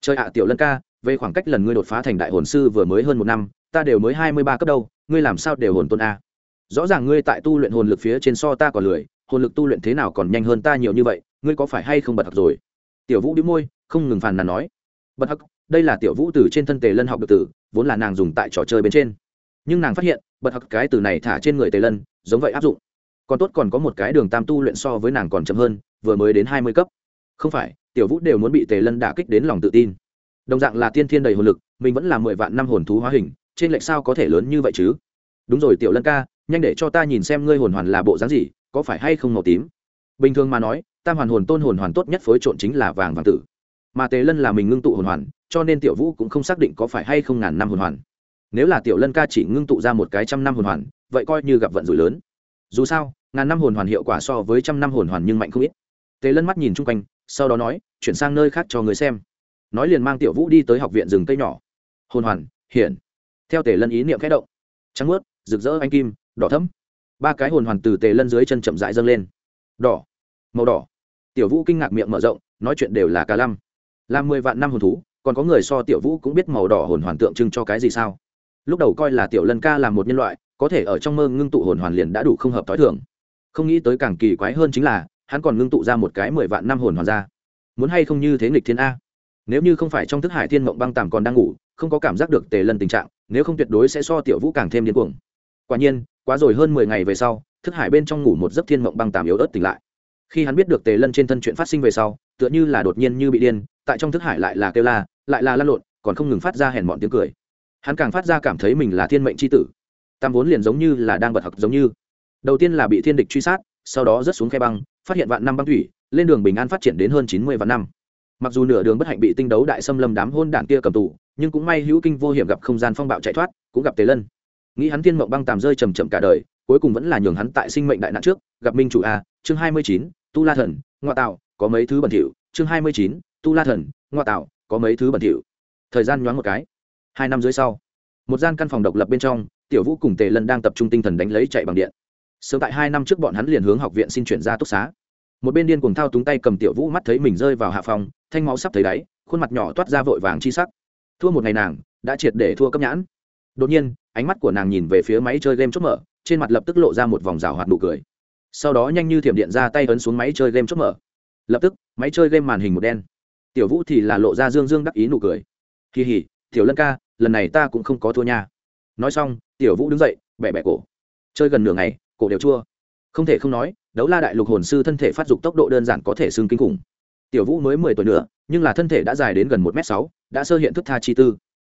Chơi ạ, tiểu lân ca về khoảng cách lần ngươi đột phá thành đại hồn sư vừa mới hơn một năm, ta đều mới hai mươi ba cấp đâu, ngươi làm sao đều hồn tôn a? Rõ ràng ngươi tại tu luyện hồn lực phía trên so ta còn lười, hồn lực tu luyện thế nào còn nhanh hơn ta nhiều như vậy, ngươi có phải hay không bật học rồi? Tiểu vũ đĩu môi, không ngừng phàn nàn nói. Bật hắc đây là tiểu vũ từ trên thân tề lân học được từ, vốn là nàng dùng tại trò chơi bên trên. Nhưng nàng phát hiện, bật hắc cái từ này thả trên người tề lân, giống vậy áp dụng. Còn tốt còn có một cái đường tam tu luyện so với nàng còn chậm hơn, vừa mới đến hai mươi cấp. Không phải, tiểu vũ đều muốn bị tề lân đả kích đến lòng tự tin đồng dạng là tiên thiên đầy hồn lực, mình vẫn là mười vạn năm hồn thú hóa hình, trên lệch sao có thể lớn như vậy chứ? Đúng rồi, tiểu lân ca, nhanh để cho ta nhìn xem ngươi hồn hoàn là bộ dáng gì, có phải hay không màu tím? Bình thường mà nói, tam hoàn hồn tôn hồn hoàn tốt nhất phối trộn chính là vàng vàng tử. Mà tề lân là mình ngưng tụ hồn hoàn, cho nên tiểu vũ cũng không xác định có phải hay không ngàn năm hồn hoàn. Nếu là tiểu lân ca chỉ ngưng tụ ra một cái trăm năm hồn hoàn, vậy coi như gặp vận rủi lớn. Dù sao, ngàn năm hồn hoàn hiệu quả so với trăm năm hồn hoàn nhưng mạnh không ít. Tề lân mắt nhìn chung quanh, sau đó nói, chuyển sang nơi khác cho người xem nói liền mang tiểu vũ đi tới học viện rừng cây nhỏ. Hồn hoàn, hiển. Theo tề lân ý niệm khẽ động. Trắng ướt rực rỡ anh kim, đỏ thấm ba cái hồn hoàn từ tề lân dưới chân chậm rãi dâng lên. Đỏ, màu đỏ. Tiểu vũ kinh ngạc miệng mở rộng, nói chuyện đều là cả lăm. Làm mười vạn năm hồn thú, còn có người so tiểu vũ cũng biết màu đỏ hồn hoàn tượng trưng cho cái gì sao? Lúc đầu coi là tiểu lân ca là một nhân loại, có thể ở trong mơ ngưng tụ hồn hoàn liền đã đủ không hợp t h o i thường. Không nghĩ tới càng kỳ quái hơn chính là, hắn còn ngưng tụ ra một cái mười vạn năm hồn hoàn ra. Muốn hay không như thế nghịch thiên a? Nếu như không phải trong thức hải thiên mộng băng tàm còn đang ngủ, không có cảm giác được tề lân tình trạng, nếu không tuyệt đối sẽ so tiểu vũ càng thêm điên cuồng. Quả nhiên, quá rồi hơn mười ngày về sau, thức hải bên trong ngủ một giấc thiên mộng băng tàm yếu ớt tỉnh lại. Khi hắn biết được tề lân trên thân chuyện phát sinh về sau, tựa như là đột nhiên như bị điên, tại trong thức hải lại là kêu la, lại là lăn lộn, còn không ngừng phát ra hèn mọn tiếng cười. Hắn càng phát ra cảm thấy mình là thiên mệnh c h i tử. Tam vốn liền giống như là đang bật học giống như. Đầu tiên là bị thiên địch truy sát, sau đó rớt xuống khe băng, phát hiện vạn năm băng thủy, lên đường bình an phát triển đến hơn chín mươi vạn năm mặc dù nửa đường bất hạnh bị tinh đấu đại xâm lâm đám hôn đản kia cầm tù, nhưng cũng may hữu kinh vô hiểm gặp không gian phong bạo chạy thoát, cũng gặp tề lân. Nghĩ hắn thiên mộng băng tàm rơi trầm trầm cả đời, cuối cùng vẫn là nhường hắn tại sinh mệnh đại nạn trước, gặp minh chủ a, chương hai mươi chín, tu la thần ngoại tạo, có mấy thứ bẩn thỉu, chương hai mươi chín, tu la thần ngoại tạo, có mấy thứ bẩn thỉu. Thời gian nhoáng một cái, hai năm dưới sau, một gian căn phòng độc lập bên trong, tiểu vũ cùng tề lân đang tập trung tinh thần đánh lấy chạy bằng điện. Sớm tại hai năm trước bọn hắn liền hướng học viện xin chuyển ra túc xá một bên điên cuồng thao túng tay cầm tiểu vũ mắt thấy mình rơi vào hạ phòng, thanh máu sắp thấy đáy, khuôn mặt nhỏ toát ra vội vàng chi sắc. Thua một ngày nàng, đã triệt để thua cấp nhãn. Đột nhiên, ánh mắt của nàng nhìn về phía máy chơi game chốt mở, trên mặt lập tức lộ ra một vòng rào hoạt nụ cười. Sau đó nhanh như thiểm điện ra tay ấn xuống máy chơi game chốt mở. Lập tức, máy chơi game màn hình một đen. Tiểu vũ thì là lộ ra dương dương đắc ý nụ cười. Kỳ hỉ, tiểu lân ca, lần này ta cũng không có thua nha. Nói xong, tiểu vũ đứng dậy bẹ bẹ cổ. Chơi gần nửa ngày, cổ đều chua. Không thể không nói đấu la đại lục hồn sư thân thể phát dục tốc độ đơn giản có thể xương kinh khủng. Tiểu vũ mới mười tuổi nữa, nhưng là thân thể đã dài đến gần một m sáu, đã sơ hiện thức tha chi tư.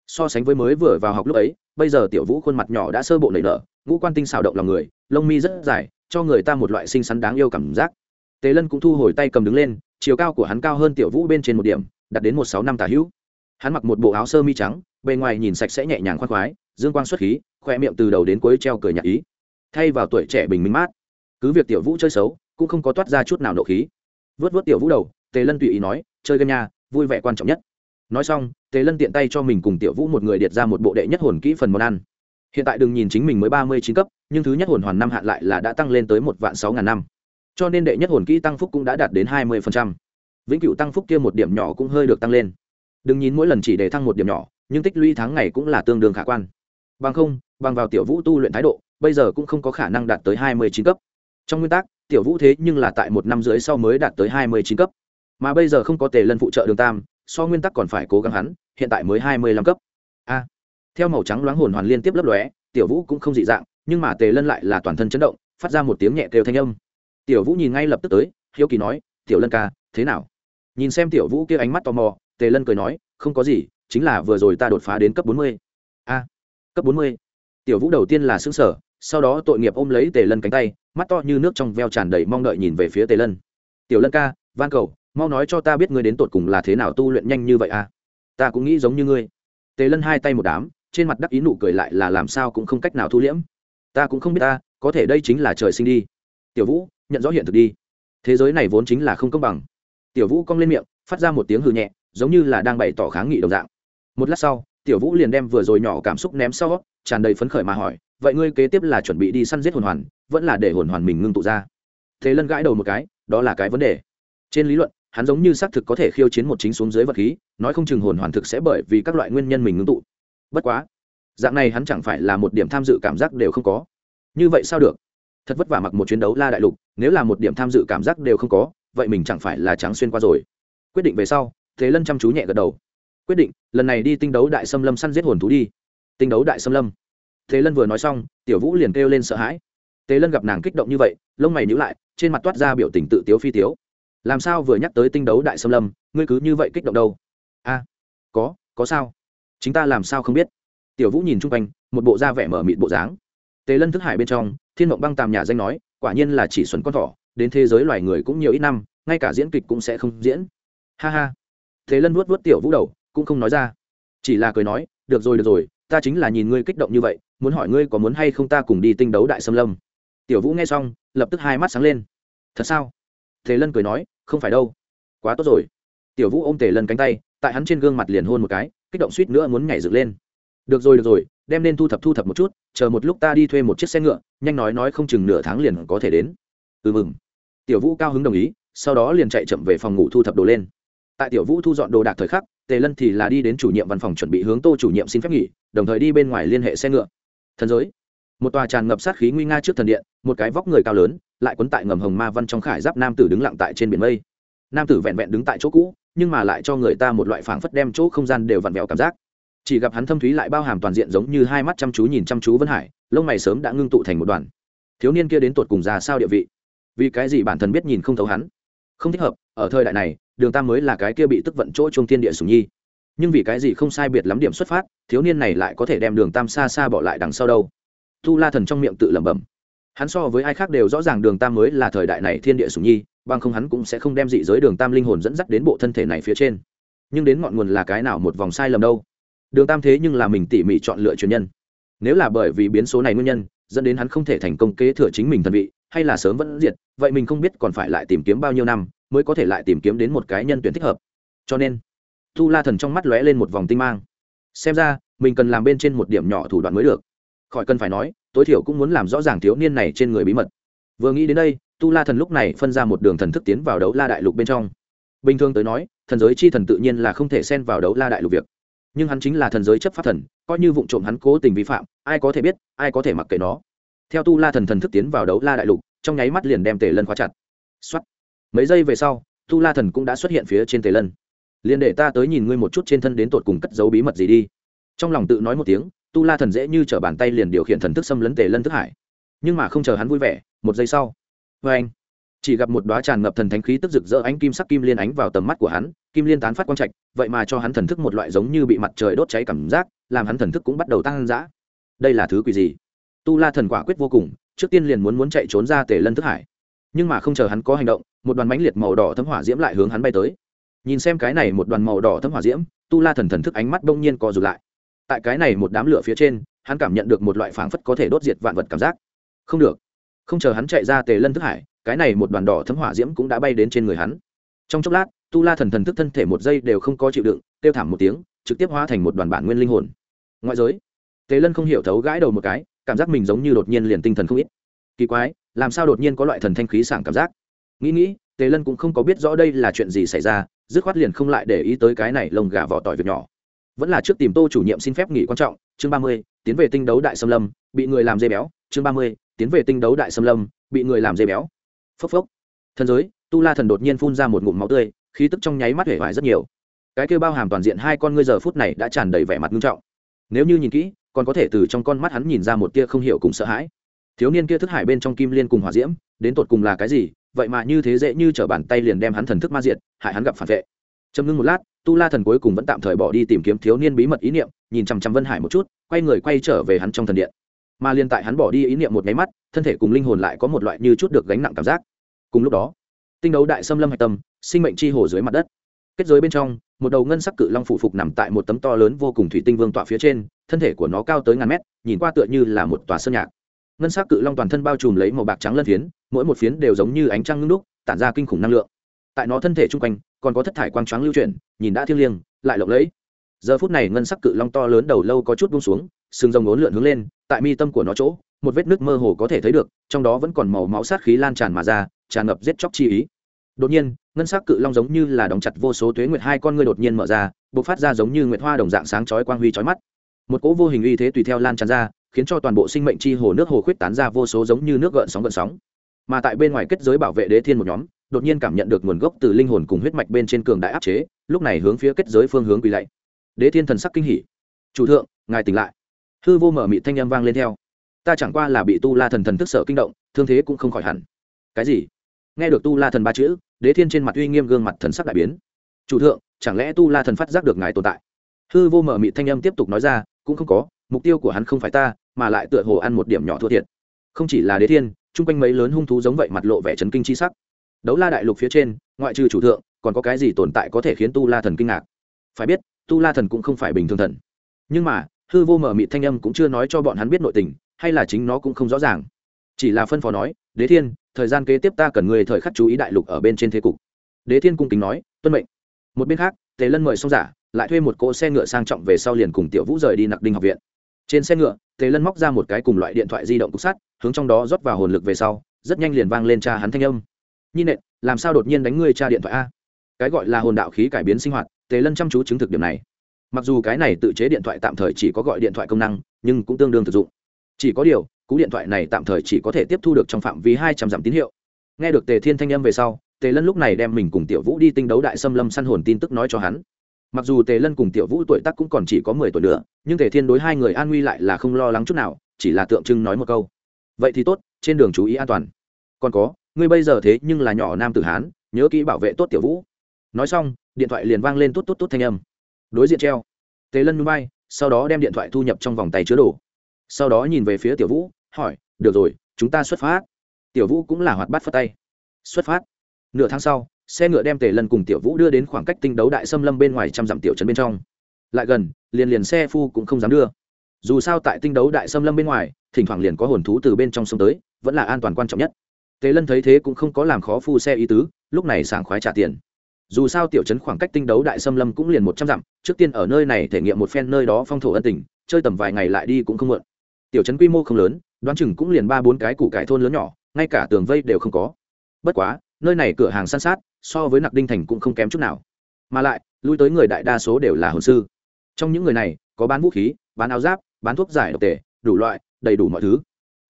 So sánh với mới vừa vào học lúc ấy, bây giờ tiểu vũ khuôn mặt nhỏ đã sơ bộ nảy nở, ngũ quan tinh xào động lòng người, lông mi rất dài, cho người ta một loại xinh xắn đáng yêu cảm giác. Tế lân cũng thu hồi tay cầm đứng lên, chiều cao của hắn cao hơn tiểu vũ bên trên một điểm, đạt đến một sáu năm tả hữu. Hắn mặc một bộ áo sơ mi trắng, bề ngoài nhìn sạch sẽ nhẹ nhàng khoác khoái, dương quang xuất khí, khoe miệng từ đầu đến cuối treo cười nhạc ý. Thay vào tuổi trẻ bình minh mát cứ việc tiểu vũ chơi xấu, cũng không có toát ra chút nào nộ khí. Vớt vớt tiểu vũ đầu, tề lân tùy ý nói, chơi game nha, vui vẻ quan trọng nhất. Nói xong, tề lân tiện tay cho mình cùng tiểu vũ một người điệt ra một bộ đệ nhất hồn kỹ phần món ăn. Hiện tại đừng nhìn chính mình mới ba mươi chín cấp, nhưng thứ nhất hồn hoàn năm hạn lại là đã tăng lên tới một vạn sáu ngàn năm. Cho nên đệ nhất hồn kỹ tăng phúc cũng đã đạt đến hai mươi vĩnh cửu tăng phúc kia một điểm nhỏ cũng hơi được tăng lên. Đừng nhìn mỗi lần chỉ để thăng một điểm nhỏ, nhưng tích lũy tháng ngày cũng là tương đương khả quan. Bằng không, bằng vào tiểu vũ tu luyện thái độ, bây giờ cũng không có khả năng đạt tới hai mươi chín cấp trong nguyên tắc, tiểu vũ thế nhưng là tại một năm dưới sau mới đạt tới hai mươi chín cấp. Mà bây giờ không có tề lân phụ trợ đường tam, so nguyên tắc còn phải cố gắng hắn, hiện tại mới hai mươi lăm cấp. A. Theo màu trắng loáng hồn hoàn liên tiếp lấp lóe, tiểu vũ cũng không dị dạng, nhưng mà tề lân lại là toàn thân chấn động, phát ra một tiếng nhẹ kêu thanh âm. Tiểu vũ nhìn ngay lập tức tới, hiếu kỳ nói, tiểu lân ca, thế nào? Nhìn xem tiểu vũ kia ánh mắt tò mò, tề lân cười nói, không có gì, chính là vừa rồi ta đột phá đến cấp bốn mươi. A. Cấp bốn mươi. Tiểu vũ đầu tiên là xứng sở sau đó tội nghiệp ôm lấy tề lân cánh tay mắt to như nước trong veo tràn đầy mong đợi nhìn về phía tề lân. Tiểu lân ca van cầu, mau nói cho ta biết ngươi đến tột cùng là thế nào tu luyện nhanh như vậy à? Ta cũng nghĩ giống như ngươi. Tề lân hai tay một đám, trên mặt đắc ý nụ cười lại là làm sao cũng không cách nào thu liễm. Ta cũng không biết ta, có thể đây chính là trời sinh đi. Tiểu vũ, nhận rõ hiện thực đi. Thế giới này vốn chính là không công bằng. Tiểu vũ cong lên miệng, phát ra một tiếng hư nhẹ, giống như là đang bày tỏ kháng nghị đồng dạng. Một lát sau, tiểu vũ liền đem vừa rồi nhỏ cảm xúc ném sau, tràn đầy phấn khởi mà hỏi vậy ngươi kế tiếp là chuẩn bị đi săn giết hồn hoàn, vẫn là để hồn hoàn mình ngưng tụ ra. Thế lân gãi đầu một cái, đó là cái vấn đề. Trên lý luận, hắn giống như xác thực có thể khiêu chiến một chính xuống dưới vật khí, nói không chừng hồn hoàn thực sẽ bởi vì các loại nguyên nhân mình ngưng tụ. Bất quá, dạng này hắn chẳng phải là một điểm tham dự cảm giác đều không có. Như vậy sao được? Thật vất vả mặc một chuyến đấu la đại lục, nếu là một điểm tham dự cảm giác đều không có, vậy mình chẳng phải là trắng xuyên qua rồi. Quyết định về sau, thế lân chăm chú nhẹ gật đầu. Quyết định, lần này đi tinh đấu đại xâm lâm săn giết hồn thú đi. Tinh đấu đại xâm lâm thế lân vừa nói xong, tiểu vũ liền kêu lên sợ hãi. Tề lân gặp nàng kích động như vậy, lông mày nhíu lại, trên mặt toát ra biểu tình tự tiếu phi tiếu. Làm sao vừa nhắc tới tinh đấu đại xâm lâm, ngươi cứ như vậy kích động đâu? A, có có sao? Chính ta làm sao không biết? Tiểu vũ nhìn chung quanh, một bộ da vẻ mở mịt bộ dáng. Tề lân thức hải bên trong, thiên mộng băng tàm nhà danh nói, quả nhiên là chỉ xuẩn con thỏ, đến thế giới loài người cũng nhiều ít năm, ngay cả diễn kịch cũng sẽ không diễn. Ha ha. Thế lân vuốt vuốt tiểu vũ đầu, cũng không nói ra. Chỉ là cười nói, được rồi được rồi ta chính là nhìn ngươi kích động như vậy, muốn hỏi ngươi có muốn hay không ta cùng đi tinh đấu đại xâm lâm. Tiểu vũ nghe xong, lập tức hai mắt sáng lên. Thật sao? Thế lân cười nói, không phải đâu. Quá tốt rồi. Tiểu vũ ôm tề lân cánh tay, tại hắn trên gương mặt liền hôn một cái, kích động suýt nữa muốn nhảy dựng lên. Được rồi được rồi, đem nên thu thập thu thập một chút, chờ một lúc ta đi thuê một chiếc xe ngựa, nhanh nói nói không chừng nửa tháng liền có thể đến. Ừ mừng. Tiểu vũ cao hứng đồng ý, sau đó liền chạy chậm về phòng ngủ thu thập đồ lên. Tại tiểu vũ thu dọn đồ đạc thời khắc tề lân thì là đi đến chủ nhiệm văn phòng chuẩn bị hướng tô chủ nhiệm xin phép nghỉ, đồng thời đi bên ngoài liên hệ xe ngựa. Thần giới. Một tòa tràn ngập sát khí nguy nga trước thần điện, một cái vóc người cao lớn, lại quấn tại ngầm hồng ma văn trong khải giáp nam tử đứng lặng tại trên biển mây. Nam tử vẹn vẹn đứng tại chỗ cũ, nhưng mà lại cho người ta một loại phảng phất đem chỗ không gian đều vặn vẹo cảm giác. Chỉ gặp hắn thâm thúy lại bao hàm toàn diện giống như hai mắt chăm chú nhìn chăm chú vân hải, lông mày sớm đã ngưng tụ thành một đoàn. Thiếu niên kia đến tột cùng ra sao địa vị? Vì cái gì bản thân biết nhìn không thấu hắn? Không thích hợp, ở thời đại này đường tam mới là cái kia bị tức vận chỗ trung thiên địa sùng nhi. Nhưng vì cái gì không sai biệt lắm điểm xuất phát, thiếu niên này lại có thể đem đường tam xa xa bỏ lại đằng sau đâu. Tu la thần trong miệng tự lẩm bẩm. Hắn so với ai khác đều rõ ràng đường tam mới là thời đại này thiên địa sùng nhi, bằng không hắn cũng sẽ không đem dị giới đường tam linh hồn dẫn dắt đến bộ thân thể này phía trên. Nhưng đến ngọn nguồn là cái nào một vòng sai lầm đâu. Đường tam thế nhưng là mình tỉ mỉ chọn lựa truyền nhân. Nếu là bởi vì biến số này nguyên nhân, dẫn đến hắn không thể thành công kế thừa chính mình thần vị, hay là sớm vẫn diệt, vậy mình không biết còn phải lại tìm kiếm bao nhiêu năm mới có thể lại tìm kiếm đến một cái nhân tuyển thích hợp. Cho nên tu la thần trong mắt lóe lên một vòng tinh mang. Xem ra, mình cần làm bên trên một điểm nhỏ thủ đoạn mới được. Khỏi cần phải nói, tối thiểu cũng muốn làm rõ ràng thiếu niên này trên người bí mật. Vừa nghĩ đến đây tu la thần lúc này phân ra một đường thần thức tiến vào đấu la đại lục bên trong. Bình thường tới nói, thần giới chi thần tự nhiên là không thể xen vào đấu la đại lục việc. Nhưng hắn chính là thần giới chấp pháp thần, coi như vụ trộm hắn cố tình vi phạm, ai có thể biết, ai có thể mặc kệ nó. Theo tu la thần thần thức tiến vào đấu la đại lục, trong nháy mắt liền đem tề lân khóa chặt. X mấy giây về sau tu la thần cũng đã xuất hiện phía trên tề lân. Liền để ta tới nhìn ngươi một chút trên thân đến tột cùng cất giấu bí mật gì đi. Trong lòng tự nói một tiếng tu la thần dễ như t r ở bàn tay liền điều khiển thần thức xâm lấn tề lân thức hải. Nhưng mà không chờ hắn vui vẻ, một giây sau vê anh. Chỉ gặp một đoá tràn ngập thần thánh khí tức rực rỡ ánh kim sắc kim liên ánh vào tầm mắt của hắn, kim liên tán phát quang trạch, vậy mà cho hắn thần thức một loại giống như bị mặt trời đốt cháy cảm giác, làm hắn thần thức cũng bắt đầu tăng dã. Đây là thứ quỷ gì? Tu la thần quả quyết vô cùng, trước tiên liền muốn muốn chạy trốn ra tề lân thức hải nhưng mà không chờ hắn có hành động, một đoàn mãnh liệt màu đỏ thấm hỏa diễm lại hướng hắn bay tới. Nhìn xem cái này một đoàn màu đỏ thấm hỏa diễm, tu la thần thần thức ánh mắt đông nhiên co rụt lại. Tại cái này một đám lửa phía trên, hắn cảm nhận được một loại phảng phất có thể đốt diệt vạn vật cảm giác. Không được. Không chờ hắn chạy ra tề lân thức hải, cái này một đoàn đỏ thấm hỏa diễm cũng đã bay đến trên người hắn. Trong chốc lát, tu la thần thần thức thân thể một giây đều không có chịu đựng, kêu thảm một tiếng, trực tiếp hóa thành một đoàn bản nguyên linh hồn. Ngoại giới, tề lân không hiểu thấu gãi đầu một cái, cảm giác mình giống như đột nhiên liền tinh thần không ít. Kỳ quái làm sao đột nhiên có loại thần thanh khí sảng cảm giác? Nghĩ nghĩ, tề lân cũng không có biết rõ đây là chuyện gì xảy ra, dứt khoát liền không lại để ý tới cái này lồng gà vỏ tỏi việc nhỏ. Vẫn là trước tìm tô chủ nhiệm xin phép nghỉ quan trọng, chương ba mươi, tiến về tinh đấu đại xâm lâm, bị người làm dây béo, chương ba mươi, tiến về tinh đấu đại xâm lâm, bị người làm dây béo. Phốc phốc. Thần giới, tu la thần đột nhiên phun ra một ngụm máu tươi, khí tức trong nháy mắt hể vải rất nhiều. Cái kêu bao hàm toàn diện hai con ngươi giờ phút này đã tràn đầy vẻ mặt nghiêm trọng. Nếu như nhìn kỹ, còn có thể từ trong con mắt hắn nhìn ra một tia không hiểu cùng sợ hãi thiếu niên kia thức hải bên trong kim liên cùng hỏa diễm, đến tột cùng là cái gì? Vậy mà như thế dễ như t r ở bàn tay liền đem hắn thần thức ma diệt, hại hắn gặp phản vệ. Châm ngưng một lát, tu la thần cuối cùng vẫn tạm thời bỏ đi tìm kiếm thiếu niên bí mật ý niệm, nhìn chằm chằm vân hải một chút, quay người quay trở về hắn trong thần điện. Mà liên tại hắn bỏ đi ý niệm một máy mắt, thân thể cùng linh hồn lại có một loại như chút được gánh nặng cảm giác. Cùng lúc đó, tinh đấu đại xâm lâm hạch tâm, sinh mệnh chi hồ dưới mặt đất. Kết giới bên trong, một đầu ngân sắc cự long phủ phục nằm tại một tấm to lớn vô cùng thủy tinh vương tọa phía trên, thân thể của nó cao tới ngàn mét, nhìn qua tựa như là một tòa sơn nhạc ngân sắc cự long toàn thân bao trùm lấy màu bạc trắng lân phiến, mỗi một phiến đều giống như ánh trăng ngưng đúc, tản ra kinh khủng năng lượng. Tại nó thân thể chung quanh, còn có thất thải quang tráng lưu chuyển, nhìn đã thiêng liêng, lại lộng lẫy. Giờ phút này ngân sắc cự long to lớn đầu lâu có chút buông xuống, sừng rồng ốn lượn hướng lên, tại mi tâm của nó chỗ, một vết nước mơ hồ có thể thấy được, trong đó vẫn còn màu máu sát khí lan tràn mà ra, tràn ngập giết chóc chi ý. Đột nhiên, ngân sắc cự long giống như là đóng chặt vô số tuế nguyệt hai con ngươi đột nhiên mở ra b ộ c phát ra giống như nguyệt hoa đồng dạng sáng chói quang huy chói mắt. Một cỗ vô hình uy thế tùy theo lan tràn ra khiến cho toàn bộ sinh mệnh chi hồ nước hồ khuyết tán ra vô số giống như nước gợn sóng gợn sóng. Mà tại bên ngoài kết giới bảo vệ đế thiên một nhóm, đột nhiên cảm nhận được nguồn gốc từ linh hồn cùng huyết mạch bên trên cường đại áp chế, lúc này hướng phía kết giới phương hướng quỳ lạy. Đế thiên thần sắc kinh hỉ. Chủ thượng, ngài tỉnh lại. Hư vô mở mị thanh â m vang lên theo. Ta chẳng qua là bị tu la thần thần thức sợ kinh động, thương thế cũng không khỏi hẳn. Cái gì? Nghe được tu la thần ba chữ, đế thiên trên mặt uy nghiêm gương mặt thần sắc đại biến. Chủ thượng, chẳng lẽ tu la thần phát giác được ngài tồn tại? Hư vô mở mị thanh âm tiếp tục nói ra, cũng không có, mục tiêu của hắn không phải ta mà lại tựa hồ ăn một điểm nhỏ thua thiệt. Không chỉ là đế thiên, chung quanh mấy lớn hung thú giống vậy mặt lộ vẻ chấn kinh chi sắc. Đấu la đại lục phía trên, ngoại trừ chủ thượng, còn có cái gì tồn tại có thể khiến tu la thần kinh ngạc? Phải biết, tu la thần cũng không phải bình thường thần. Nhưng mà, hư vô mở mịt thanh âm cũng chưa nói cho bọn hắn biết nội tình, hay là chính nó cũng không rõ ràng. Chỉ là phân phó nói, đế thiên, thời gian kế tiếp ta cần người thời khắc chú ý đại lục ở bên trên thế cục. Đế thiên cung kính nói, tuân mệnh. Một bên khác, tề lân mời xong giả, lại thuê một cỗ xe ngựa sang trọng về sau liền cùng tiểu vũ rời đi nặc đinh học viện. Trên xe ngựa tề lân móc ra một cái cùng loại điện thoại di động cục sắt, hướng trong đó rót vào hồn lực về sau, rất nhanh liền vang lên cha hắn thanh âm. Nhi nện, làm sao đột nhiên đánh ngươi cha điện thoại a? Cái gọi là hồn đạo khí cải biến sinh hoạt, tề lân chăm chú chứng thực điểm này. Mặc dù cái này tự chế điện thoại tạm thời chỉ có gọi điện thoại công năng, nhưng cũng tương đương thực dụng. Chỉ có điều, cú điện thoại này tạm thời chỉ có thể tiếp thu được trong phạm vi hai trăm dặm tín hiệu. Nghe được tề thiên thanh âm về sau, tề lân lúc này đem mình cùng tiểu vũ đi tinh đấu đại xâm lâm săn hồn tin tức nói cho hắn mặc dù tề lân cùng tiểu vũ tuổi tác cũng còn chỉ có mười tuổi nữa, nhưng tề thiên đối hai người an nguy lại là không lo lắng chút nào, chỉ là tượng trưng nói một câu. Vậy thì tốt, trên đường chú ý an toàn. Còn có, ngươi bây giờ thế nhưng là nhỏ nam tử hán, nhớ kỹ bảo vệ tốt tiểu vũ. Nói xong, điện thoại liền vang lên tốt tốt tốt thanh âm. Đối diện treo. Tề lân núi bay sau đó đem điện thoại thu nhập trong vòng tay chứa đồ. Sau đó nhìn về phía tiểu vũ, hỏi, được rồi, chúng ta xuất phát. Tiểu vũ cũng là hoạt bát phất tay. Xuất phát. Nửa tháng sau xe ngựa đem tề lân cùng tiểu vũ đưa đến khoảng cách tinh đấu đại xâm lâm bên ngoài trăm dặm tiểu trấn bên trong. Lại gần, liền liền xe phu cũng không dám đưa. Dù sao tại tinh đấu đại xâm lâm bên ngoài, thỉnh thoảng liền có hồn thú từ bên trong sông tới, vẫn là an toàn quan trọng nhất. Tề lân thấy thế cũng không có làm khó phu xe ý tứ, lúc này sảng khoái trả tiền. Dù sao tiểu trấn khoảng cách tinh đấu đại xâm lâm cũng liền một trăm dặm, trước tiên ở nơi này thể nghiệm một phen nơi đó phong thổ ân tình, chơi tầm vài ngày lại đi cũng không mượn. Tiểu trấn quy mô không lớn, đoán chừng cũng liền ba bốn cái củ cải thôn lớn nhỏ, ngay cả tường vây đều không có. Bất quá, nơi này cửa hàng san sát so với nặc đinh thành cũng không kém chút nào. Mà lại, lui tới người đại đa số đều là hồn sư. Trong những người này, có bán vũ khí, bán áo giáp, bán thuốc giải độc tề đủ loại, đầy đủ mọi thứ.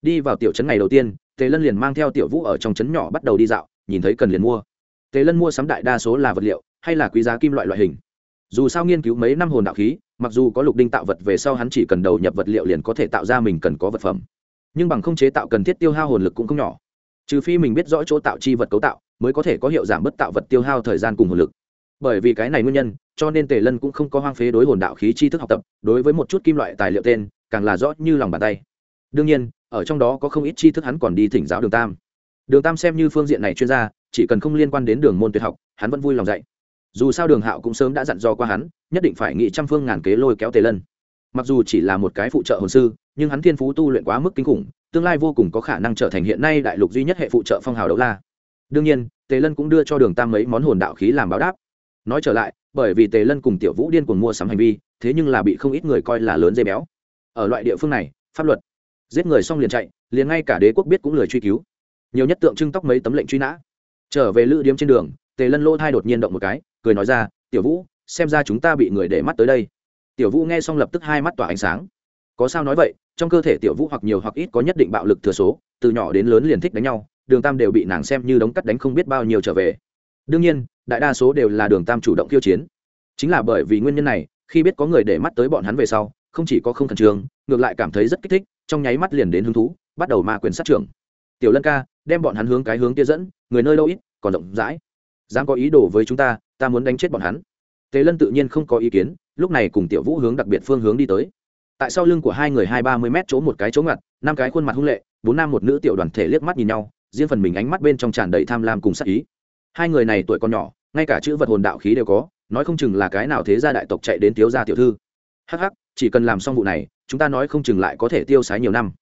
Đi vào tiểu trấn ngày đầu tiên, tề lân liền mang theo tiểu vũ ở trong trấn nhỏ bắt đầu đi dạo, nhìn thấy cần liền mua. Tề lân mua sắm đại đa số là vật liệu, hay là quý giá kim loại loại hình. Dù sao nghiên cứu mấy năm hồn đạo khí, mặc dù có lục đinh tạo vật về sau hắn chỉ cần đầu nhập vật liệu liền có thể tạo ra mình cần có vật phẩm. Nhưng bằng không chế tạo cần thiết tiêu hao hồn lực cũng không nhỏ. Trừ phi mình biết rõ chỗ tạo chi vật cấu tạo mới có thể có hiệu giảm bất tạo vật tiêu hao thời gian cùng hồn lực. Bởi vì cái này nguyên nhân, cho nên tề lân cũng không có hoang phế đối hồn đạo khí tri thức học tập, đối với một chút kim loại tài liệu tên, càng là rõ như lòng bàn tay. Đương nhiên, ở trong đó có không ít tri thức hắn còn đi thỉnh giáo đường tam. Đường tam xem như phương diện này chuyên gia, chỉ cần không liên quan đến đường môn tuyệt học, hắn vẫn vui lòng dạy. Dù sao đường hạo cũng sớm đã dặn dò qua hắn, nhất định phải nghị trăm phương ngàn kế lôi kéo tề lân. Mặc dù chỉ là một cái phụ trợ hồn sư, nhưng hắn thiên phú tu luyện quá mức kinh khủng, tương lai vô cùng có khả năng trở thành hiện nay đại lục duy nhất hệ phụ trợ phong hào đấu la đương nhiên, tề lân cũng đưa cho đường tam mấy món hồn đạo khí làm báo đáp. Nói trở lại, bởi vì tề lân cùng tiểu vũ điên cùng mua sắm hành vi, thế nhưng là bị không ít người coi là lớn dây béo. Ở loại địa phương này, pháp luật, giết người xong liền chạy, liền ngay cả đế quốc biết cũng lười truy cứu. Nhiều nhất tượng trưng tóc mấy tấm lệnh truy nã. Trở về lữ điếm trên đường, tề lân lỗ thai đột nhiên động một cái, cười nói ra, tiểu vũ, xem ra chúng ta bị người để mắt tới đây. Tiểu vũ nghe xong lập tức hai mắt tỏa ánh sáng. Có sao nói vậy, trong cơ thể tiểu vũ hoặc nhiều hoặc ít có nhất định bạo lực thừa số, từ nhỏ đến lớn liền thích đánh nhau đường tam đều bị nàng xem như đống cắt đánh không biết bao nhiêu trở về. Đương nhiên, đại đa số đều là đường tam chủ động khiêu chiến. Chính là bởi vì nguyên nhân này, khi biết có người để mắt tới bọn hắn về sau, không chỉ có không khẩn trương, ngược lại cảm thấy rất kích thích, trong nháy mắt liền đến hứng thú, bắt đầu ma quyền sát trưởng. Tiểu lân ca, đem bọn hắn hướng cái hướng kia dẫn, người nơi đâu ít, còn rộng rãi. Dám có ý đồ với chúng ta ta muốn đánh chết bọn hắn. Tề lân tự nhiên không có ý kiến, lúc này cùng tiểu vũ hướng đặc biệt phương hướng đi tới. Tại sau lưng của hai người hai ba mươi mét chỗ một cái chỗ ngặt năm cái khuôn mặt hung lệ, bốn nam một nữ tiểu đoàn thể liếc mắt nhìn nhau riêng phần mình ánh mắt bên trong tràn đầy tham lam cùng sắc ý. Hai người này tuổi còn nhỏ, ngay cả chữ vật hồn đạo khí đều có, nói không chừng là cái nào thế gia đại tộc chạy đến thiếu gia tiểu thư. Hắc hắc, chỉ cần làm xong vụ này, chúng ta nói không chừng lại có thể tiêu sái nhiều năm.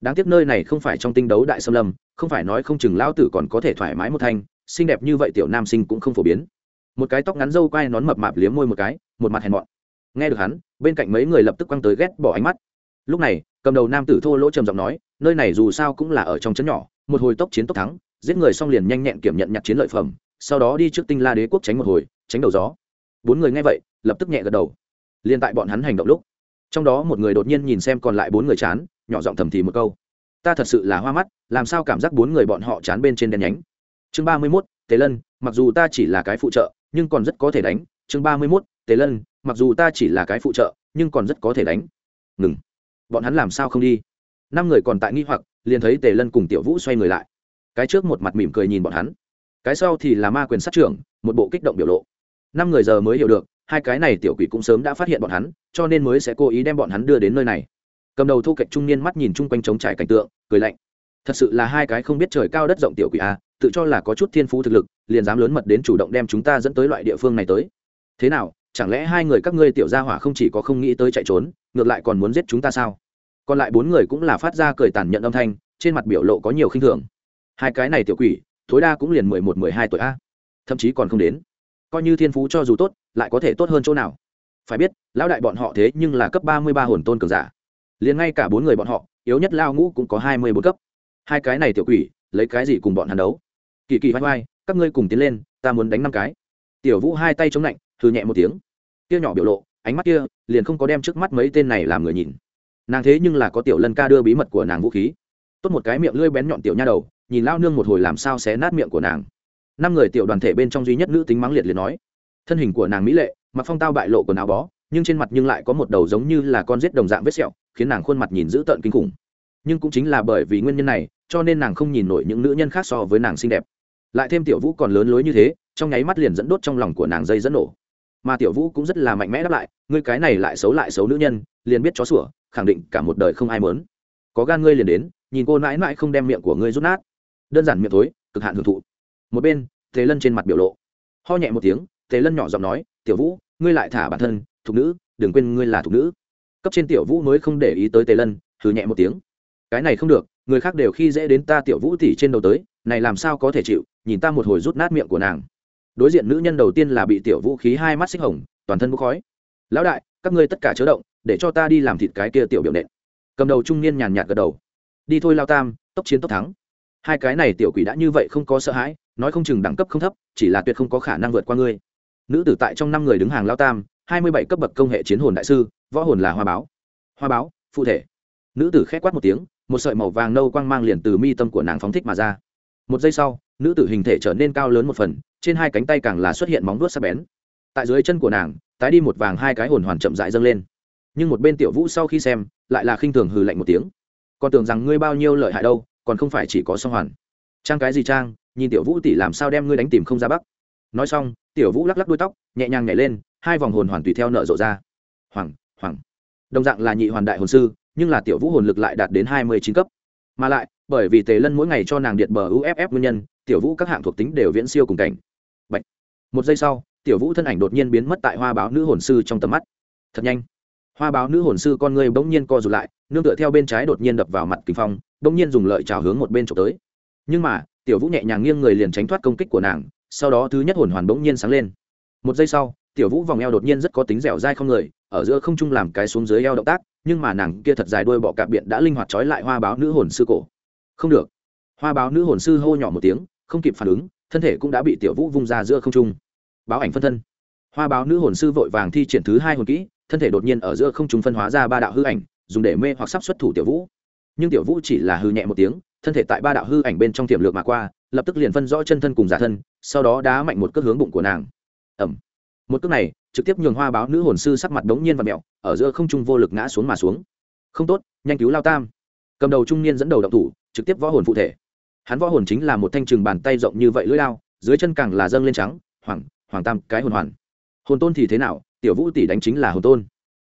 Đáng tiếc nơi này không phải trong tinh đấu đại xâm lâm, không phải nói không chừng lão tử còn có thể thoải mái một thanh, xinh đẹp như vậy tiểu nam sinh cũng không phổ biến. Một cái tóc ngắn râu quai nón mập mạp liếm môi một cái, một mặt hèn mọn. Nghe được hắn, bên cạnh mấy người lập tức quăng tới ghét bỏ ánh mắt. Lúc này, cầm đầu nam tử thô lỗ trầm giọng nói, nơi này dù sao cũng là ở trong trấn nhỏ một hồi tốc chiến tốc thắng, giết người xong liền nhanh nhẹn kiểm nhận nhặt chiến lợi phẩm, sau đó đi trước tinh la đế quốc tránh một hồi, tránh đầu gió. Bốn người nghe vậy, lập tức nhẹ gật đầu. Liền tại bọn hắn hành động lúc, trong đó một người đột nhiên nhìn xem còn lại bốn người chán, nhỏ giọng thầm thì một câu. Ta thật sự là hoa mắt, làm sao cảm giác bốn người bọn họ chán bên trên đèn nhánh? Chương ba mươi mốt, tề lân, mặc dù ta chỉ là cái phụ trợ, nhưng còn rất có thể đánh. Chương ba mươi mốt, tề lân, mặc dù ta chỉ là cái phụ trợ, nhưng còn rất có thể đánh. Ngừng. Bọn hắn làm sao không đi? Năm người còn tại nghi hoặc liền thấy tề lân cùng tiểu vũ xoay người lại. Cái trước một mặt mỉm cười nhìn bọn hắn, cái sau thì là ma quyền sát trưởng, một bộ kích động biểu lộ. Năm người giờ mới hiểu được, hai cái này tiểu quỷ cũng sớm đã phát hiện bọn hắn, cho nên mới sẽ cố ý đem bọn hắn đưa đến nơi này. Cầm đầu thu kệch trung niên mắt nhìn chung quanh trống trải cảnh tượng, cười lạnh. Thật sự là hai cái không biết trời cao đất rộng tiểu quỷ a tự cho là có chút thiên phú thực lực, liền dám lớn mật đến chủ động đem chúng ta dẫn tới loại địa phương này tới. Thế nào, chẳng lẽ hai người các ngươi tiểu gia hỏa không chỉ có không nghĩ tới chạy trốn, ngược lại còn muốn giết chúng ta sao? Còn lại bốn người cũng là phát ra cười tàn nhận âm thanh, trên mặt biểu lộ có nhiều khinh thường. Hai cái này tiểu quỷ, tối đa cũng liền mười một, mười hai tuổi a. Thậm chí còn không đến. Coi như thiên phú cho dù tốt, lại có thể tốt hơn chỗ nào? Phải biết, lão đại bọn họ thế nhưng là cấp ba mươi ba hồn tôn cường giả. Liền ngay cả bốn người bọn họ, yếu nhất lao ngũ cũng có hai mươi bốn cấp. Hai cái này tiểu quỷ, lấy cái gì cùng bọn hắn đấu? Kỳ kỳ vai vai, các ngươi cùng tiến lên, ta muốn đánh năm cái. Tiểu vũ hai tay chống lạnh thư nhẹ một tiếng. Kia nhỏ biểu lộ, ánh mắt kia, liền không có đem trước mắt mấy tên này làm người nhìn nàng thế nhưng là có tiểu lân ca đưa bí mật của nàng vũ khí. Tốt một cái miệng lưỡi bén nhọn tiểu nha đầu, nhìn lao nương một hồi làm sao xé nát miệng của nàng. Năm người tiểu đoàn thể bên trong duy nhất nữ tính mắng liệt liệt nói, thân hình của nàng mỹ lệ, mặc phong tao bại lộ quần áo bó, nhưng trên mặt nhưng lại có một đầu giống như là con rết đồng dạng vết sẹo, khiến nàng khuôn mặt nhìn dữ tợn kinh khủng. Nhưng cũng chính là bởi vì nguyên nhân này, cho nên nàng không nhìn nổi những nữ nhân khác so với nàng xinh đẹp. Lại thêm tiểu vũ còn lớn lối như thế, trong nháy mắt liền dẫn đốt trong lòng của nàng dây dẫn nổ. Mà tiểu vũ cũng rất là mạnh mẽ đáp lại, ngươi cái này lại xấu lại xấu nữ nhân, liền biết chó sủa khẳng định cả một đời không ai mớn có gan ngươi liền đến, nhìn cô mãi mãi không đem miệng của ngươi rút nát. Đơn giản miệng thối, cực hạn hưởng thụ. Một bên thế lân trên mặt biểu lộ. Ho nhẹ một tiếng thế lân nhỏ giọng nói, tiểu vũ, ngươi lại thả bản thân, thục nữ, đừng quên ngươi là thục nữ. Cấp trên tiểu vũ mới không để ý tới tề lân thử nhẹ một tiếng. Cái này không được, người khác đều khi dễ đến ta tiểu vũ tỉ trên đầu tới, này làm sao có thể chịu, nhìn ta một hồi rút nát miệng của nàng. Đối diện nữ nhân đầu tiên là bị tiểu vũ khí hai mắt xích hồng, toàn thân bốc khói. Lão đại, các ngươi tất cả chớ động để cho ta đi làm thịt cái kia tiểu biểu nện. Cầm đầu trung niên nhàn nhạt gật đầu. Đi thôi lao tam, tốc chiến tốc thắng. Hai cái này tiểu quỷ đã như vậy không có sợ hãi, nói không chừng đẳng cấp không thấp, chỉ là tuyệt không có khả năng vượt qua ngươi. Nữ tử tại trong năm người đứng hàng lao tam, hai mươi bảy cấp bậc công hệ chiến hồn đại sư, võ hồn là hoa báo. Hoa báo, phụ thể. Nữ tử khét quát một tiếng, một sợi màu vàng nâu quang mang liền từ mi tâm của nàng phóng thích mà ra. Một giây sau, nữ tử hình thể trở nên cao lớn một phần, trên hai cánh tay càng là xuất hiện móng vuốt sắc bén. Tại dưới chân của nàng, tái đi một vàng hai cái hồn hoàn chậm rãi dâng lên nhưng một bên tiểu vũ sau khi xem, lại là khinh thường hừ lạnh một tiếng. Còn tưởng rằng ngươi bao nhiêu lợi hại đâu, còn không phải chỉ có song hoàn. Trang cái gì trang, nhìn tiểu vũ tỷ làm sao đem ngươi đánh tìm không ra bắc. Nói xong, tiểu vũ lắc lắc đuôi tóc, nhẹ nhàng nhảy lên, hai vòng hồn hoàn tùy theo nợ rộ ra. Hoàng hoàng. Đồng dạng là nhị hoàn đại hồn sư, nhưng là tiểu vũ hồn lực lại đạt đến hai mươi chín cấp. Mà lại, bởi vì tề lân mỗi ngày cho nàng điện bờ uff nguyên nhân, tiểu vũ các hạng thuộc tính đều viễn siêu cùng cảnh. Bạch. một giây sau, tiểu vũ thân ảnh đột nhiên biến mất tại hoa báo nữ hồn sư trong tầm mắt. Thật nhanh hoa báo nữ hồn sư con người bỗng nhiên co rụt lại, nương tựa theo bên trái đột nhiên đập vào mặt kinh phong, bỗng nhiên dùng lợi trào hướng một bên trộm tới. Nhưng mà, tiểu vũ nhẹ nhàng nghiêng người liền tránh thoát công kích của nàng, sau đó thứ nhất hồn hoàn bỗng nhiên sáng lên. Một giây sau, tiểu vũ vòng eo đột nhiên rất có tính dẻo dai không người, ở giữa không trung làm cái xuống dưới eo động tác, nhưng mà nàng kia thật dài đuôi bọ cạp biện đã linh hoạt trói lại hoa báo nữ hồn sư cổ. Không được. Hoa báo nữ hồn sư hô nhỏ một tiếng, không kịp phản ứng, thân thể cũng đã bị tiểu vũ vung ra giữa không trung. Báo ảnh phân thân. Hoa báo nữ hồn sư vội vàng thi triển thứ hai hồn kỹ thân thể đột nhiên ở giữa không trung phân hóa ra ba đạo hư ảnh, dùng để mê hoặc sắp xuất thủ tiểu vũ. Nhưng tiểu vũ chỉ là hư nhẹ một tiếng, thân thể tại ba đạo hư ảnh bên trong tiềm lược mà qua, lập tức liền phân rõ chân thân cùng giả thân, sau đó đá mạnh một cước hướng bụng của nàng. Ẩm một cước này, trực tiếp nhường hoa báo nữ hồn sư sắc mặt đống nhiên và mẹo, ở giữa không trung vô lực ngã xuống mà xuống. Không tốt, nhanh cứu lao tam. Cầm đầu trung niên dẫn đầu động thủ, trực tiếp võ hồn phụ thể. Hắn võ hồn chính là một thanh trừng bàn tay rộng như vậy lưỡi lao dưới chân càng là dâng lên trắng hoàng hoàng tam cái hồn hoàn. Hồn tôn thì thế nào tiểu vũ tỷ đánh chính là hồn tôn.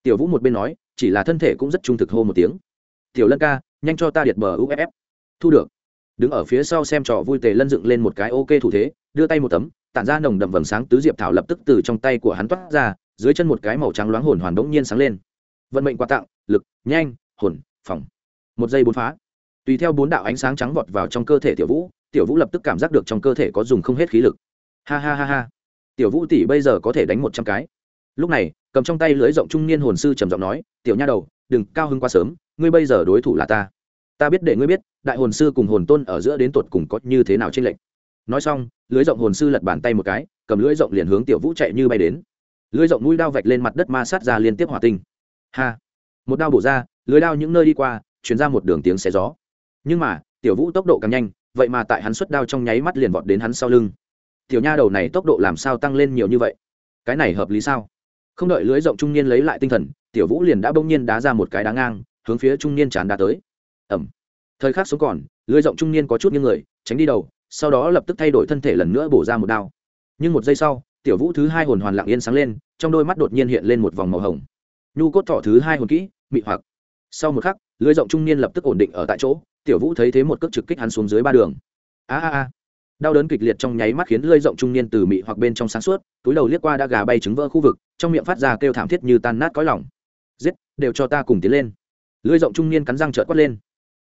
Tiểu vũ một bên nói, chỉ là thân thể cũng rất trung thực hô một tiếng. Tiểu lân ca, nhanh cho ta điệt bờ uff thu được. Đứng ở phía sau xem trò vui tề lân dựng lên một cái ok thủ thế, đưa tay một tấm, tản ra nồng đậm vầng sáng tứ diệp thảo lập tức từ trong tay của hắn toát ra, dưới chân một cái màu trắng loáng hồn hoàn đ ỗ n g nhiên sáng lên. Vận mệnh quà tặng, lực, nhanh, hồn, phòng. Một giây bốn phá. Tùy theo bốn đạo ánh sáng trắng vọt vào trong cơ thể tiểu vũ tiểu vũ lập tức cảm giác được trong cơ thể có dùng không hết khí lực. Ha ha ha ha. Tiểu vũ tỷ bây giờ có thể đánh một trăm cái lúc này, cầm trong tay lưới rộng trung niên hồn sư trầm giọng nói, tiểu nha đầu, đừng cao hứng quá sớm, ngươi bây giờ đối thủ là ta. Ta biết để ngươi biết, đại hồn sư cùng hồn tôn ở giữa đến tột cùng có như thế nào trên lệnh nói xong lưới rộng hồn sư lật bàn tay một cái, cầm lưới rộng liền hướng tiểu vũ chạy như bay đến. Lưới rộng mũi đao vạch lên mặt đất ma sát ra liên tiếp hỏa tinh. Ha! Một đao bổ ra lưới đao những nơi đi qua chuyển ra một đường tiếng xé gió. Nhưng mà, tiểu vũ tốc độ càng nhanh, vậy mà tại hắn xuất đao trong nháy mắt liền vọt đến hắn sau lưng. Tiểu nha đầu này tốc độ làm sao tăng lên nhiều như vậy? Cái này hợp lý sao? Không đợi lưới rộng trung niên lấy lại tinh thần, tiểu vũ liền đã bỗng nhiên đá ra một cái đá ngang, hướng phía trung niên chán đá tới. Ẩm thời khắc sống còn, lưới rộng trung niên có chút như người, tránh đi đầu, sau đó lập tức thay đổi thân thể lần nữa bổ ra một đao. Nhưng một giây sau, tiểu vũ thứ hai hồn hoàn lặng yên sáng lên, trong đôi mắt đột nhiên hiện lên một vòng màu hồng. Nhu cốt thọ thứ hai hồn kỹ, mị hoặc. Sau một khắc, lưới rộng trung niên lập tức ổn định ở tại chỗ, tiểu vũ thấy thế một cước trực kích hắn xuống dưới ba đường. A a a. Đau đớn kịch liệt trong nháy mắt khiến lưới rộng trung niên từ mị hoặc bên trong sáng suốt, túi đầu liếc qua đã gà bay trứng vỡ khu vực trong miệng phát ra kêu thảm thiết như tan nát cõi lòng. Giết, đều cho ta cùng tiến lên. Lưỡi rộng trung niên cắn răng trợn quát lên.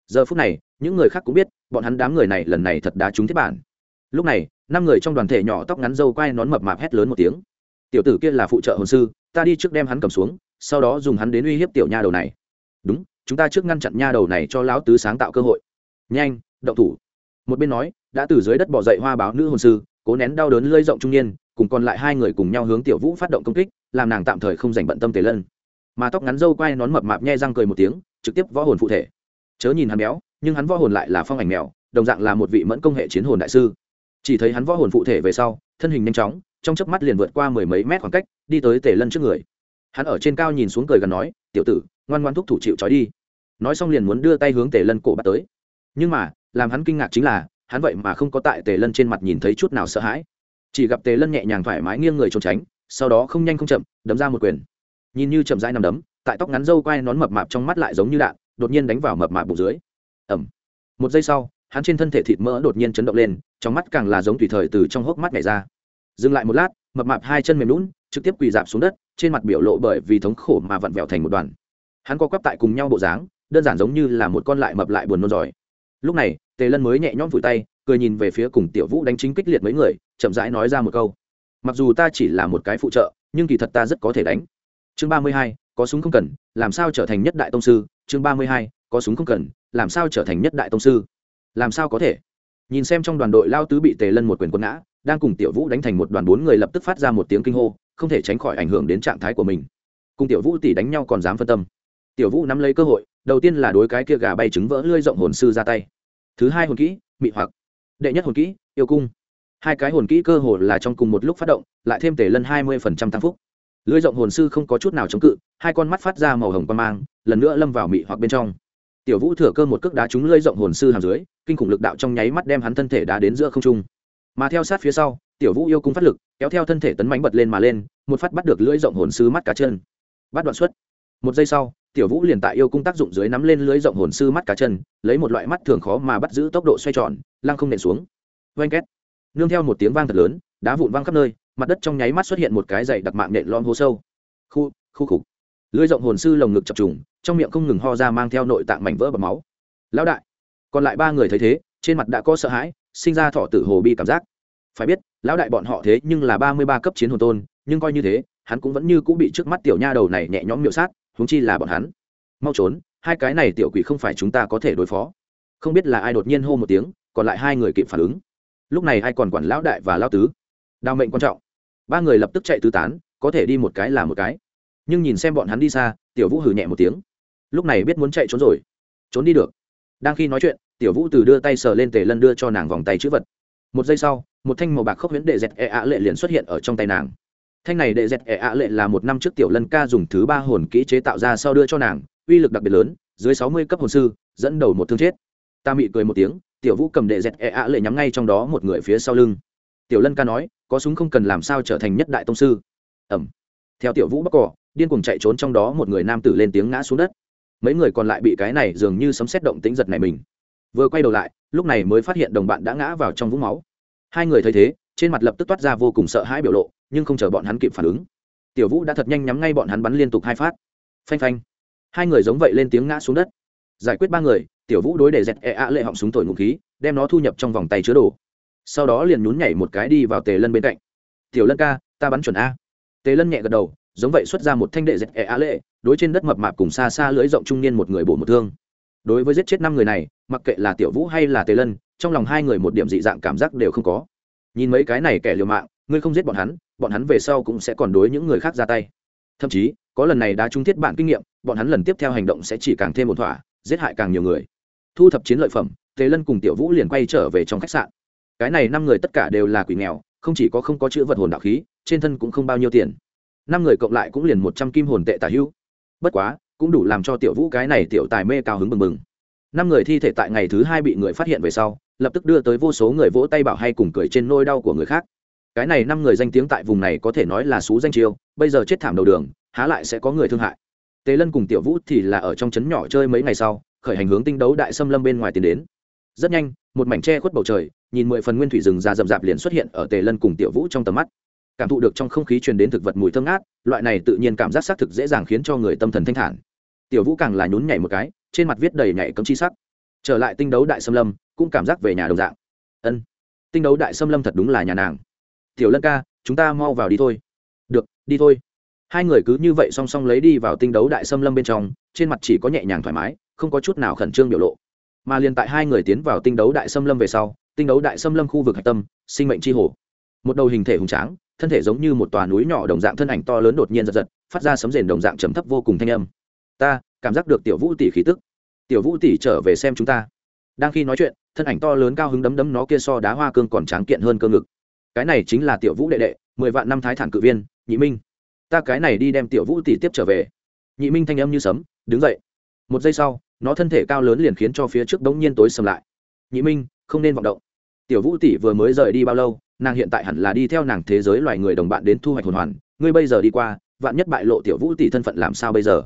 Giờ phút này, những người khác cũng biết, bọn hắn đám người này lần này thật đá trúng thiết bản. Lúc này, năm người trong đoàn thể nhỏ tóc ngắn dâu quai nón mập mạp hét lớn một tiếng. Tiểu tử kia là phụ trợ hồn sư, ta đi trước đem hắn cầm xuống, sau đó dùng hắn đến uy hiếp tiểu nha đầu này. Đúng, chúng ta trước ngăn chặn nha đầu này cho lão tứ sáng tạo cơ hội. Nhanh, động thủ. Một bên nói, đã từ dưới đất bỏ dậy hoa báo nữ hồn sư, cố nén đau đớn lơi rộng trung niên, cùng còn lại hai người cùng nhau hướng tiểu vũ phát động công kích làm nàng tạm thời không dành bận tâm tề lân. Mà tóc ngắn dâu quai nón mập mạp nhe răng cười một tiếng, trực tiếp võ hồn phụ thể. Chớ nhìn hắn béo, nhưng hắn võ hồn lại là phong ảnh mèo, đồng dạng là một vị mẫn công hệ chiến hồn đại sư. Chỉ thấy hắn võ hồn phụ thể về sau, thân hình nhanh chóng, trong chớp mắt liền vượt qua mười mấy mét khoảng cách, đi tới tề lân trước người. Hắn ở trên cao nhìn xuống cười gần nói, tiểu tử, ngoan ngoan thúc thủ chịu trói đi. Nói xong liền muốn đưa tay hướng tề lân cổ bắt tới. Nhưng mà, làm hắn kinh ngạc chính là, hắn vậy mà không có tại tề lân trên mặt nhìn thấy chút nào sợ hãi. Chỉ gặp tề lân nhẹ nhàng thoải mái nghiêng người trốn tránh sau đó không nhanh không chậm, đấm ra một quyền. Nhìn như chậm rãi nằm đấm, tại tóc ngắn dâu quai nón mập mạp trong mắt lại giống như đạn, đột nhiên đánh vào mập mạp bụng dưới. Ẩm một giây sau, hắn trên thân thể thịt mỡ đột nhiên chấn động lên, trong mắt càng là giống tùy thời từ trong hốc mắt nhảy ra. Dừng lại một lát, mập mạp hai chân mềm lún trực tiếp quỳ dạp xuống đất, trên mặt biểu lộ bởi vì thống khổ mà vặn vẹo thành một đoàn. Hắn co quắp tại cùng nhau bộ dáng, đơn giản giống như là một con lại mập lại buồn nôn giỏi. Lúc này, tề lân mới nhẹ nhõm vùi tay, cười nhìn về phía cùng tiểu vũ đánh chính kích liệt mấy người, chậm rãi nói ra một câu mặc dù ta chỉ là một cái phụ trợ, nhưng kỳ thật ta rất có thể đánh. Chương ba mươi hai, có súng không cần, làm sao trở thành nhất đại tông sư? Chương ba mươi hai, có súng không cần, làm sao trở thành nhất đại tông sư? Làm sao có thể? Nhìn xem trong đoàn đội lao tứ bị tề lân một quyền quân ngã, đang cùng tiểu vũ đánh thành một đoàn bốn người lập tức phát ra một tiếng kinh hô, không thể tránh khỏi ảnh hưởng đến trạng thái của mình. Cùng tiểu vũ tỷ đánh nhau còn dám phân tâm. Tiểu vũ nắm lấy cơ hội, đầu tiên là đối cái kia gà bay trứng vỡ lơi rộng hồn sư ra tay. Thứ hai hồn kỹ, mị hoặc. Đệ nhất hồn kỹ, yêu cung hai cái hồn kỹ cơ hồ là trong cùng một lúc phát động, lại thêm tể lân hai mươi phần trăm tăng phúc. Lưới rộng hồn sư không có chút nào chống cự, hai con mắt phát ra màu hồng quan mang, lần nữa lâm vào mị hoặc bên trong. Tiểu vũ thừa cơ một cước đá trúng lưới rộng hồn sư hàm dưới, kinh khủng lực đạo trong nháy mắt đem hắn thân thể đá đến giữa không trung. Mà theo sát phía sau, tiểu vũ yêu cung phát lực, kéo theo thân thể tấn mánh bật lên mà lên, một phát bắt được lưỡi rộng hồn sư mắt cá chân. Bắt đoạn xuất. Một giây sau, tiểu vũ liền tại yêu cung tác dụng dưới nắm lên lưới rộng hồn sư mắt cá chân, lấy một loại mắt thường khó mà bắt giữ tốc độ xoay tròn, lăng không nện xuống. Oanh két nương theo một tiếng vang thật lớn, đá vụn vang khắp nơi, mặt đất trong nháy mắt xuất hiện một cái dày đặc mạng nện lon hố sâu. Khu khu khục. Lưới rộng hồn sư lồng ngực chập trùng, trong miệng không ngừng ho ra mang theo nội tạng mảnh vỡ và máu. Lão đại, còn lại ba người thấy thế, trên mặt đã có sợ hãi, sinh ra thọ tử hồ bi cảm giác. Phải biết, lão đại bọn họ thế nhưng là ba mươi ba cấp chiến hồn tôn, nhưng coi như thế, hắn cũng vẫn như cũng bị trước mắt tiểu nha đầu này nhẹ nhõm miệu sát, huống chi là bọn hắn. Mau trốn, hai cái này tiểu quỷ không phải chúng ta có thể đối phó. Không biết là ai đột nhiên hô một tiếng, còn lại hai người kịp phản ứng lúc này ai còn quản lão đại và lão tứ? Đao mệnh quan trọng. Ba người lập tức chạy tứ tán, có thể đi một cái là một cái. Nhưng nhìn xem bọn hắn đi xa, tiểu vũ hừ nhẹ một tiếng. Lúc này biết muốn chạy trốn rồi. Trốn đi được. Đang khi nói chuyện, tiểu vũ từ đưa tay sờ lên tề lân đưa cho nàng vòng tay chữ vật. Một giây sau, một thanh màu bạc khốc huyễn đệ dẹt e ạ lệ liền xuất hiện ở trong tay nàng. Thanh này đệ dẹt e ạ lệ là một năm trước tiểu lân ca dùng thứ ba hồn kỹ chế tạo ra sau đưa cho nàng, uy lực đặc biệt lớn, dưới sáu mươi cấp hồn sư, dẫn đầu một thương chết. Ta mị cười một tiếng tiểu vũ cầm đệ dẹt e ạ lệ nhắm ngay trong đó một người phía sau lưng. Tiểu lân ca nói, có súng không cần làm sao trở thành nhất đại tông sư? Ẩm. Theo tiểu vũ bắc cỏ, điên cuồng chạy trốn trong đó một người nam tử lên tiếng ngã xuống đất. Mấy người còn lại bị cái này dường như sấm xét động tính giật này mình. Vừa quay đầu lại, lúc này mới phát hiện đồng bạn đã ngã vào trong vũng máu. Hai người thấy thế, trên mặt lập tức toát ra vô cùng sợ hãi biểu lộ, nhưng không chờ bọn hắn kịp phản ứng. Tiểu vũ đã thật nhanh nhắm ngay bọn hắn bắn liên tục hai phát. Phanh phanh. Hai người giống vậy lên tiếng ngã xuống đất. Giải quyết ba người tiểu vũ đối để dẹt e ạ lệ họng súng thổi ngụ khí, đem nó thu nhập trong vòng tay chứa đồ. Sau đó liền nhún nhảy một cái đi vào tề lân bên cạnh. Tiểu lân ca, ta bắn chuẩn a. Tề lân nhẹ gật đầu, giống vậy xuất ra một thanh đệ dẹt e ạ lệ, đối trên đất mập mạp cùng xa xa lưỡi rộng trung niên một người bổ một thương. Đối với giết chết năm người này, mặc kệ là tiểu vũ hay là tề lân, trong lòng hai người một điểm dị dạng cảm giác đều không có. Nhìn mấy cái này kẻ liều mạng, ngươi không giết bọn hắn bọn hắn về sau cũng sẽ còn đối những người khác ra tay. Thậm chí, có lần này đã trung thiết bản kinh nghiệm, bọn hắn lần tiếp theo hành động sẽ chỉ càng thêm một thỏa, giết hại càng nhiều người thu thập chiến lợi phẩm, tề lân cùng tiểu vũ liền quay trở về trong khách sạn. Cái này năm người tất cả đều là quỷ nghèo, không chỉ có không có chữ vật hồn đạo khí, trên thân cũng không bao nhiêu tiền. Năm người cộng lại cũng liền một trăm kim hồn tệ tả hữu. Bất quá, cũng đủ làm cho tiểu vũ cái này tiểu tài mê cao hứng bừng bừng. Năm người thi thể tại ngày thứ hai bị người phát hiện về sau, lập tức đưa tới vô số người vỗ tay bảo hay cùng cười trên nôi đau của người khác. Cái này năm người danh tiếng tại vùng này có thể nói là xú danh chiêu bây giờ chết thảm đầu đường, há lại sẽ có người thương hại. Tề lân cùng tiểu vũ thì là ở trong trấn nhỏ chơi mấy ngày sau khởi hành hướng tinh đấu đại xâm lâm bên ngoài tiến đến. Rất nhanh, một mảnh tre khuất bầu trời, nhìn mười phần nguyên thủy rừng già rậm rạp liền xuất hiện ở tề lân cùng tiểu vũ trong tầm mắt. Cảm thụ được trong không khí truyền đến thực vật mùi thơm ngát, loại này tự nhiên cảm giác xác thực dễ dàng khiến cho người tâm thần thanh thản. Tiểu vũ càng là nhún nhảy một cái, trên mặt viết đầy nhảy cấm chi sắc. Trở lại tinh đấu đại xâm lâm, cũng cảm giác về nhà đồng dạng. Ân, tinh đấu đại xâm lâm thật đúng là nhà nàng. Tiểu lân ca, chúng ta mau vào đi thôi. Được, đi thôi. Hai người cứ như vậy song song lấy đi vào tinh đấu đại xâm lâm bên trong, trên mặt chỉ có nhẹ nhàng thoải mái không có chút nào khẩn trương biểu lộ. Mà liền tại hai người tiến vào tinh đấu đại xâm lâm về sau, tinh đấu đại xâm lâm khu vực hạch tâm, sinh mệnh c h i hồ. Một đầu hình thể hùng tráng, thân thể giống như một tòa núi nhỏ đồng dạng thân ảnh to lớn đột nhiên giật giật, phát ra sấm rền đồng dạng trầm thấp vô cùng thanh âm. Ta, cảm giác được tiểu vũ tỷ khí tức. Tiểu vũ tỷ trở về xem chúng ta. Đang khi nói chuyện, thân ảnh to lớn cao hứng đấm đấm nó kia so đá hoa cương còn tráng kiện hơn cơ ngực. Cái này chính là tiểu vũ đệ đệ, mười vạn năm thái thản cự viên, nhị minh. Ta cái này đi đem tiểu vũ tỷ tiếp trở về. Nhị minh thanh âm như sấm, đứng dậy một giây sau, nó thân thể cao lớn liền khiến cho phía trước đống nhiên tối sầm lại. Nhị minh, không nên vọng động. Tiểu vũ tỷ vừa mới rời đi bao lâu, nàng hiện tại hẳn là đi theo nàng thế giới loài người đồng bạn đến thu hoạch hồn hoàn. Ngươi bây giờ đi qua, vạn nhất bại lộ tiểu vũ tỷ thân phận làm sao bây giờ?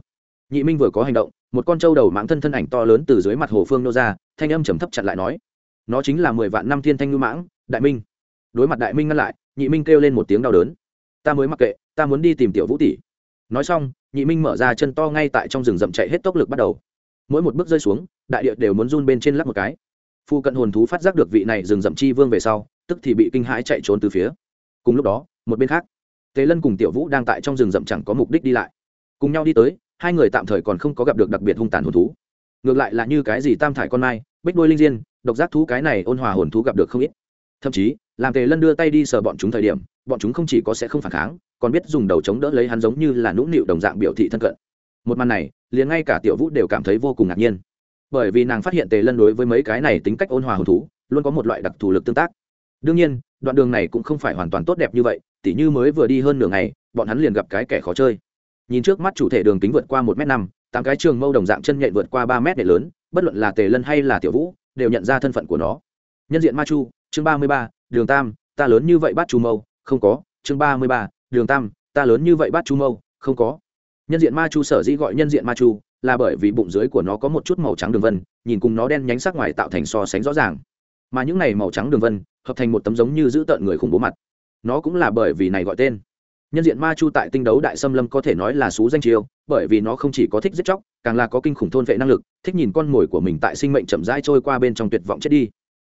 Nhị minh vừa có hành động, một con trâu đầu mãng thân thân ảnh to lớn từ dưới mặt hồ phương nô ra, thanh âm trầm thấp chặn lại nói, nó chính là mười vạn năm thiên thanh ngư mãng, đại minh. Đối mặt đại minh ngăn lại, nhị minh kêu lên một tiếng đau đớn, ta mới mặc kệ, ta muốn đi tìm tiểu vũ tỷ nói xong, nhị minh mở ra chân to ngay tại trong rừng rậm chạy hết tốc lực bắt đầu. Mỗi một bước rơi xuống, đại địa đều muốn run bên trên lắp một cái. Phu cận hồn thú phát giác được vị này rừng rậm chi vương về sau, tức thì bị kinh hãi chạy trốn từ phía. Cùng lúc đó, một bên khác, tề lân cùng tiểu vũ đang tại trong rừng rậm chẳng có mục đích đi lại. Cùng nhau đi tới, hai người tạm thời còn không có gặp được đặc biệt hung tàn hồn thú. Ngược lại là như cái gì tam thải con mai, bích đôi linh diên, độc giác thú cái này ôn hòa hồn thú gặp được không ít. Thậm chí, làm tề lân đưa tay đi sờ bọn chúng thời điểm bọn chúng không chỉ có sẽ không phản kháng, còn biết dùng đầu chống đỡ lấy hắn giống như là nũng nịu đồng dạng biểu thị thân cận. Một màn này, liền ngay cả tiểu vũ đều cảm thấy vô cùng ngạc nhiên. Bởi vì nàng phát hiện tề lân đối với mấy cái này tính cách ôn hòa hồn thú, luôn có một loại đặc thù lực tương tác. Đương nhiên, đoạn đường này cũng không phải hoàn toàn tốt đẹp như vậy, tỉ như mới vừa đi hơn nửa ngày, bọn hắn liền gặp cái kẻ khó chơi. Nhìn trước mắt chủ thể đường kính vượt qua một m năm, tám cái trường mâu đồng dạng chân nhện vượt qua ba m nhện lớn, bất luận là tề lân hay là tiểu vũ, đều nhận ra thân phận của nó. Nhân diện ma chu, chương ba mươi ba, đường tam, ta lớn như vậy bắt chu mâu không có, chương ba mươi ba, đường tam, ta lớn như vậy bắt chu mâu, không có. Nhân diện ma chu sở dĩ gọi nhân diện ma chu, là bởi vì bụng dưới của nó có một chút màu trắng đường vân, nhìn cùng nó đen nhánh sắc ngoài tạo thành so sánh rõ ràng. Mà những này màu trắng đường vân, hợp thành một tấm giống như giữ tợn người khủng bố mặt. Nó cũng là bởi vì này gọi tên. Nhân diện ma chu tại tinh đấu đại xâm lâm có thể nói là xú danh chiêu bởi vì nó không chỉ có thích giết chóc, càng là có kinh khủng thôn vệ năng lực, thích nhìn con mồi của mình tại sinh mệnh chậm rãi trôi qua bên trong tuyệt vọng chết đi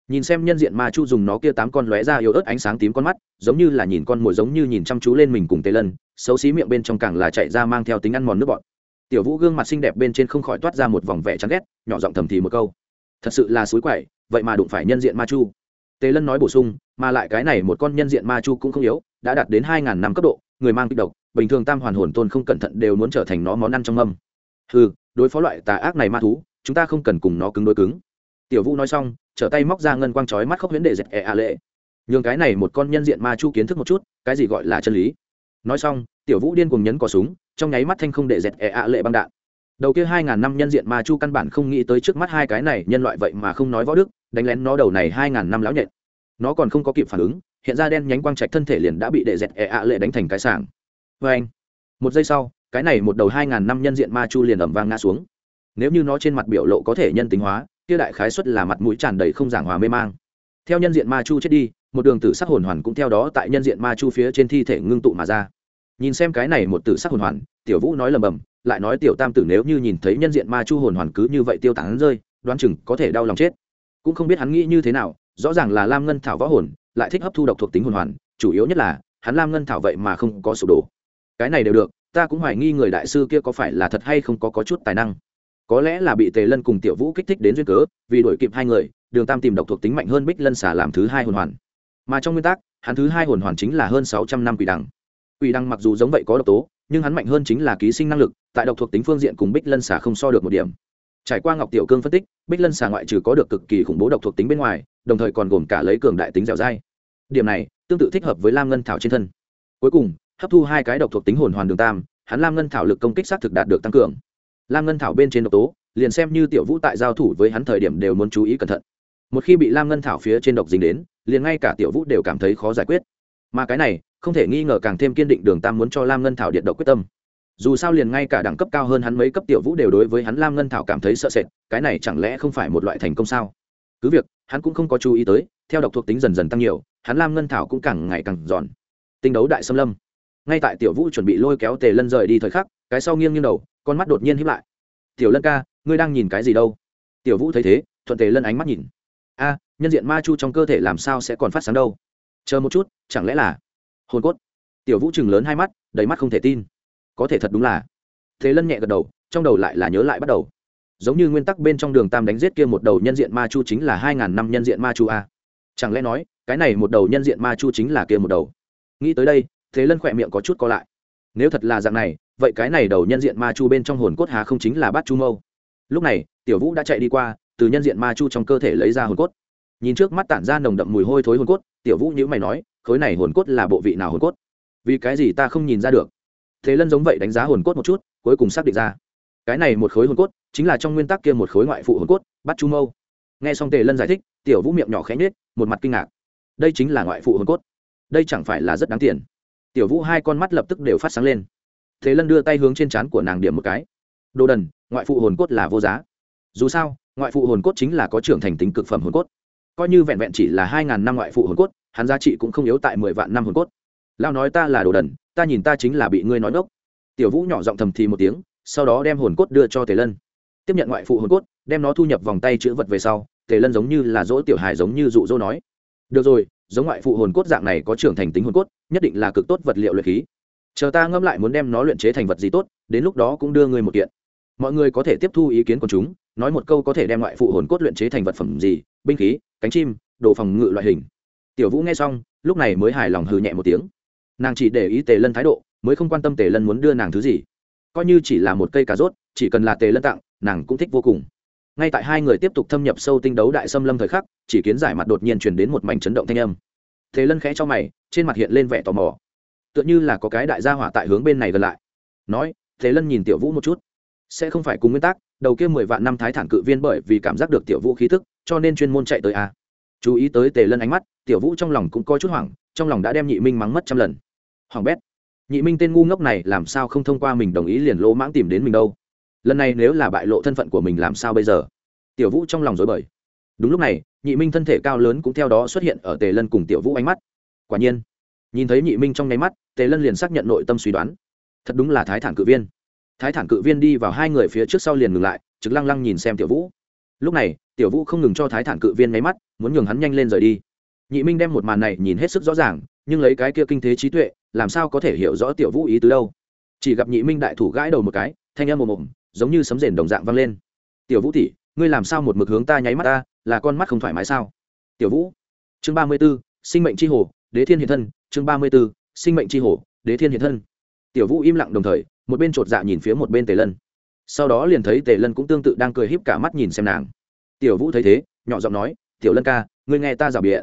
nhìn xem nhân diện ma chu dùng nó kia tám con lóe ra yếu ớt ánh sáng tím con mắt, giống như là nhìn con mồi giống như nhìn chăm chú lên mình cùng tê lân, xấu xí miệng bên trong càng là chạy ra mang theo tính ăn mòn nước bọt. Tiểu vũ gương mặt xinh đẹp bên trên không khỏi toát ra một vòng vẻ chán ghét, nhỏ giọng thầm thì một câu. Thật sự là suối quậy, vậy mà đụng phải nhân diện ma chu. Tề lân nói bổ sung, mà lại cái này một con nhân diện ma chu cũng không yếu, đã đạt đến hai ngàn năm cấp độ, người mang kích độc, bình thường tam hoàn hồn tôn không cẩn thận đều muốn trở thành nó món ăn trong mâm. Ừ đối phó loại tà ác này ma thú, chúng ta không cần cùng nó cứng đối cứng. Tiểu vũ nói xong trở tay móc ra ngân quang chói mắt khóc huyễn để dẹp e a lệ. Nhường cái này một con nhân diện ma chu kiến thức một chút, cái gì gọi là chân lý? Nói xong, tiểu vũ điên cùng nhấn cò súng, trong nháy mắt thanh không để dẹp e a lệ băng đạn. Đầu kia hai ngàn năm nhân diện ma chu căn bản không nghĩ tới trước mắt hai cái này nhân loại vậy mà không nói võ đức, đánh lén nó đầu này hai ngàn năm lão nhện. Nó còn không có kịp phản ứng, hiện ra đen nhánh quang trạch thân thể liền đã bị đệ dẹt e ạ lệ đánh thành cái sảng. Vê anh, một giây sau, cái này một đầu hai ngàn năm nhân diện ma chu liền ẩm vang ngã xuống. Nếu như nó trên mặt biểu lộ có thể nhân tính hóa kia đại khái xuất là mặt mũi tràn đầy không giảng hòa mê mang. Theo nhân diện ma chu chết đi một đường tử sắc hồn hoàn cũng theo đó tại nhân diện ma chu phía trên thi thể ngưng tụ mà ra. Nhìn xem cái này một tử sắc hồn hoàn tiểu vũ nói lầm bầm lại nói tiểu tam tử nếu như nhìn thấy nhân diện ma chu hồn hoàn cứ như vậy tiêu tán rơi đoán chừng có thể đau lòng chết. Cũng không biết hắn nghĩ như thế nào rõ ràng là lam ngân thảo võ hồn lại thích hấp thu độc thuộc tính hồn hoàn chủ yếu nhất là hắn lam ngân thảo vậy mà không có sụp đổ. Cái này đều được ta cũng hoài nghi người đại sư kia có phải là thật hay không có, có chút tài năng có lẽ là bị tề lân cùng tiểu vũ kích thích đến duyên cớ, vì đổi kịp hai người, đường tam tìm độc thuộc tính mạnh hơn bích lân xả làm thứ hai hồn hoàn. Mà trong nguyên tắc, hắn thứ hai hồn hoàn chính là hơn sáu trăm năm quỷ đằng quỷ đằng mặc dù giống vậy có độc tố, nhưng hắn mạnh hơn chính là ký sinh năng lực, tại độc thuộc tính phương diện cùng bích lân xả không so được một điểm. Trải qua ngọc tiểu cương phân tích, bích lân xả ngoại trừ có được cực kỳ khủng bố độc thuộc tính bên ngoài, đồng thời còn gồm cả lấy cường đại tính dẻo dai. Điểm này, tương tự thích hợp với lam ngân thảo trên thân. Cuối cùng, hấp thu hai cái độc thuộc tính hồn hoàn đường tam, hắn lam ngân thảo lực công kích xác thực đạt được tăng cường lam ngân thảo bên trên độc tố, liền xem như tiểu vũ tại giao thủ với hắn thời điểm đều muốn chú ý cẩn thận. Một khi bị lam ngân thảo phía trên độc dính đến, liền ngay cả tiểu vũ đều cảm thấy khó giải quyết. Mà cái này, không thể nghi ngờ càng thêm kiên định đường tam muốn cho lam ngân thảo điện độc quyết tâm. Dù sao liền ngay cả đẳng cấp cao hơn hắn mấy cấp tiểu vũ đều đối với hắn lam ngân thảo cảm thấy sợ sệt, cái này chẳng lẽ không phải một loại thành công sao? Cứ việc, hắn cũng không có chú ý tới, theo độc thuộc tính dần dần tăng nhiều, hắn lam ngân thảo cũng càng ngày càng giòn. Tinh đấu đại xâm lâm. Ngay tại tiểu vũ chuẩn bị lôi kéo tề lân rời đi thời khắc, cái sau nghiêng nghiêng đầu con mắt đột nhiên hiếp lại. Tiểu lân ca, ngươi đang nhìn cái gì đâu? Tiểu vũ thấy thế, thuận tề lân ánh mắt nhìn. A, nhân diện ma chu trong cơ thể làm sao sẽ còn phát sáng đâu? Chờ một chút, chẳng lẽ là hồn cốt? Tiểu vũ chừng lớn hai mắt, đầy mắt không thể tin. Có thể thật đúng là. Thế lân nhẹ gật đầu, trong đầu lại là nhớ lại bắt đầu. Giống như nguyên tắc bên trong đường tam đánh giết kia một đầu nhân diện ma chu chính là hai ngàn năm nhân diện ma chu a. Chẳng lẽ nói, cái này một đầu nhân diện ma chu chính là kia một đầu? Nghĩ tới đây, thế lân khỏe miệng có chút co lại. Nếu thật là dạng này vậy cái này đầu nhân diện ma chu bên trong hồn cốt há không chính là bát chu mâu? Lúc này, tiểu vũ đã chạy đi qua, từ nhân diện ma chu trong cơ thể lấy ra hồn cốt. Nhìn trước mắt tản ra nồng đậm mùi hôi thối hồn cốt, tiểu vũ nhữ mày nói, khối này hồn cốt là bộ vị nào hồn cốt? Vì cái gì ta không nhìn ra được? Thế lân giống vậy đánh giá hồn cốt một chút, cuối cùng xác định ra, cái này một khối hồn cốt chính là trong nguyên tắc kia một khối ngoại phụ hồn cốt bắt chu mâu. Nghe xong tề lân giải thích, tiểu vũ miệng nhỏ khẽ nhết một mặt kinh ngạc. Đây chính là ngoại phụ hồn cốt. Đây chẳng phải là rất đáng tiền. Tiểu vũ hai con mắt lập tức đều phát sáng lên thế lân đưa tay hướng trên trán của nàng điểm một cái. Đồ đần, ngoại phụ hồn cốt là vô giá. Dù sao, ngoại phụ hồn cốt chính là có trưởng thành tính cực phẩm hồn cốt. Coi như vẹn vẹn chỉ là hai ngàn năm ngoại phụ hồn cốt, hắn giá trị cũng không yếu tại mười vạn năm hồn cốt. Lao nói ta là đồ đần, ta nhìn ta chính là bị ngươi nói ngốc. Tiểu vũ nhỏ giọng thầm thì một tiếng, sau đó đem hồn cốt đưa cho tề lân. Tiếp nhận ngoại phụ hồn cốt, đem nó thu nhập vòng tay chữ vật về sau, tề lân giống như là dỗ tiểu hài giống như dụ dỗ nói. Được rồi, giống ngoại phụ hồn cốt dạng này có trưởng thành tính hồn cốt, nhất định là cực tốt vật liệu luyện khí chờ ta ngâm lại muốn đem nó luyện chế thành vật gì tốt, đến lúc đó cũng đưa ngươi một kiện. Mọi người có thể tiếp thu ý kiến của chúng, nói một câu có thể đem ngoại phụ hồn cốt luyện chế thành vật phẩm gì, binh khí, cánh chim, đồ phòng ngự loại hình. Tiểu vũ nghe xong, lúc này mới hài lòng hừ nhẹ một tiếng. Nàng chỉ để ý tề lân thái độ, mới không quan tâm tề lân muốn đưa nàng thứ gì. Coi như chỉ là một cây cà rốt, chỉ cần là tề lân tặng, nàng cũng thích vô cùng. Ngay tại hai người tiếp tục thâm nhập sâu tinh đấu đại xâm lâm thời khắc, chỉ kiến giải mặt đột nhiên chuyển đến một mảnh chấn động thanh âm. Tề lân khẽ cho mày, trên mặt hiện lên vẻ tò mò tựa như là có cái đại gia hỏa tại hướng bên này gần lại. Nói tề lân nhìn tiểu vũ một chút. Sẽ không phải cùng nguyên tắc, đầu kia mười vạn năm thái thản cự viên bởi vì cảm giác được tiểu vũ khí thức, cho nên chuyên môn chạy tới a chú ý tới tề lân ánh mắt, tiểu vũ trong lòng cũng coi chút hoảng, trong lòng đã đem nhị minh mắng mất trăm lần. Hoàng bét. Nhị minh tên ngu ngốc này làm sao không thông qua mình đồng ý liền lỗ mãng tìm đến mình đâu. Lần này nếu là bại lộ thân phận của mình làm sao bây giờ? Tiểu vũ trong lòng dối bời. Đúng lúc này, nhị minh thân thể cao lớn cũng theo đó xuất hiện ở tề lân cùng tiểu vũ ánh mắt. Quả nhiên nhìn thấy nhị minh trong nháy mắt, tề lân liền xác nhận nội tâm suy đoán. Thật đúng là thái thản cự viên. Thái thản cự viên đi vào hai người phía trước sau liền ngừng lại, trực lăng lăng nhìn xem tiểu vũ. Lúc này, tiểu vũ không ngừng cho thái thản cự viên nháy mắt, muốn nhường hắn nhanh lên rời đi. Nhị minh đem một màn này nhìn hết sức rõ ràng, nhưng lấy cái kia kinh thế trí tuệ, làm sao có thể hiểu rõ tiểu vũ ý tứ đâu? Chỉ gặp nhị minh đại thủ gãi đầu một cái, thanh âm mồm mồm giống như sấm rền đồng dạng vang lên. Tiểu vũ tỉ ngươi làm sao một mực hướng ta nháy mắt ta, là con mắt không thoải mái sao? Tiểu vũ. Chương ba mươi b ố sinh mệnh c h i hồ, đế thiên hiện thân chương ba mươi b ố sinh mệnh chi hổ, hồ đế thiên hiện thân. Tiểu vũ im lặng đồng thời một bên chột dạ nhìn phía một bên tề lân. Sau đó liền thấy tề lân cũng tương tự đang cười híp cả mắt nhìn xem nàng. Tiểu vũ thấy thế nhỏ giọng nói tiểu lân ca ngươi nghe ta rào bịa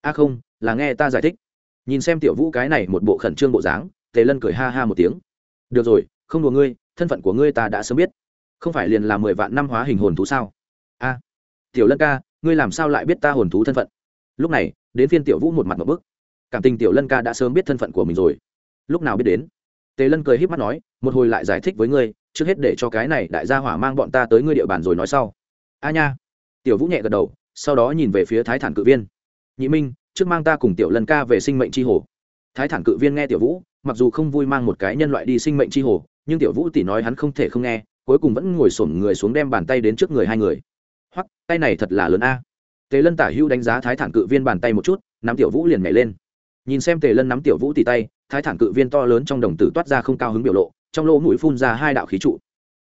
a không là nghe ta giải thích. Nhìn xem tiểu vũ cái này một bộ khẩn trương bộ dáng tề lân cười ha ha một tiếng. Được rồi không đùa ngươi thân phận của ngươi ta đã sớm biết. Không phải liền là mười vạn năm hóa hình hồn thú sao? A tiểu lân ca ngươi làm sao lại biết ta hồn thú thân phận? Lúc này đến phiên tiểu vũ một mặt một bức cảm tình tiểu lân ca đã sớm biết thân phận của mình rồi. Lúc nào biết đến? Tề lân cười h í p mắt nói, một hồi lại giải thích với ngươi, trước hết để cho cái này đại gia hỏa mang bọn ta tới ngươi địa bàn rồi nói sau. A nha. Tiểu vũ nhẹ gật đầu, sau đó nhìn về phía thái thản cự viên. Nhị minh, trước mang ta cùng tiểu lân ca về sinh mệnh tri hồ. Thái thản cự viên nghe tiểu vũ, mặc dù không vui mang một cái nhân loại đi sinh mệnh tri hồ, nhưng tiểu vũ tỷ nói hắn không thể không nghe, cuối cùng vẫn ngồi xổm người xuống đem bàn tay đến trước người hai người. Hoặc tay này thật là lớn a. Tề lân tả hưu đánh giá thái thản cự viên bàn tay một chút, nắm tiểu vũ liền nhảy lên nhìn xem tề lân nắm tiểu vũ tỉ tay, thái thản cự viên to lớn trong đồng tử toát ra không cao hứng biểu lộ, trong lỗ mũi phun ra hai đạo khí trụ.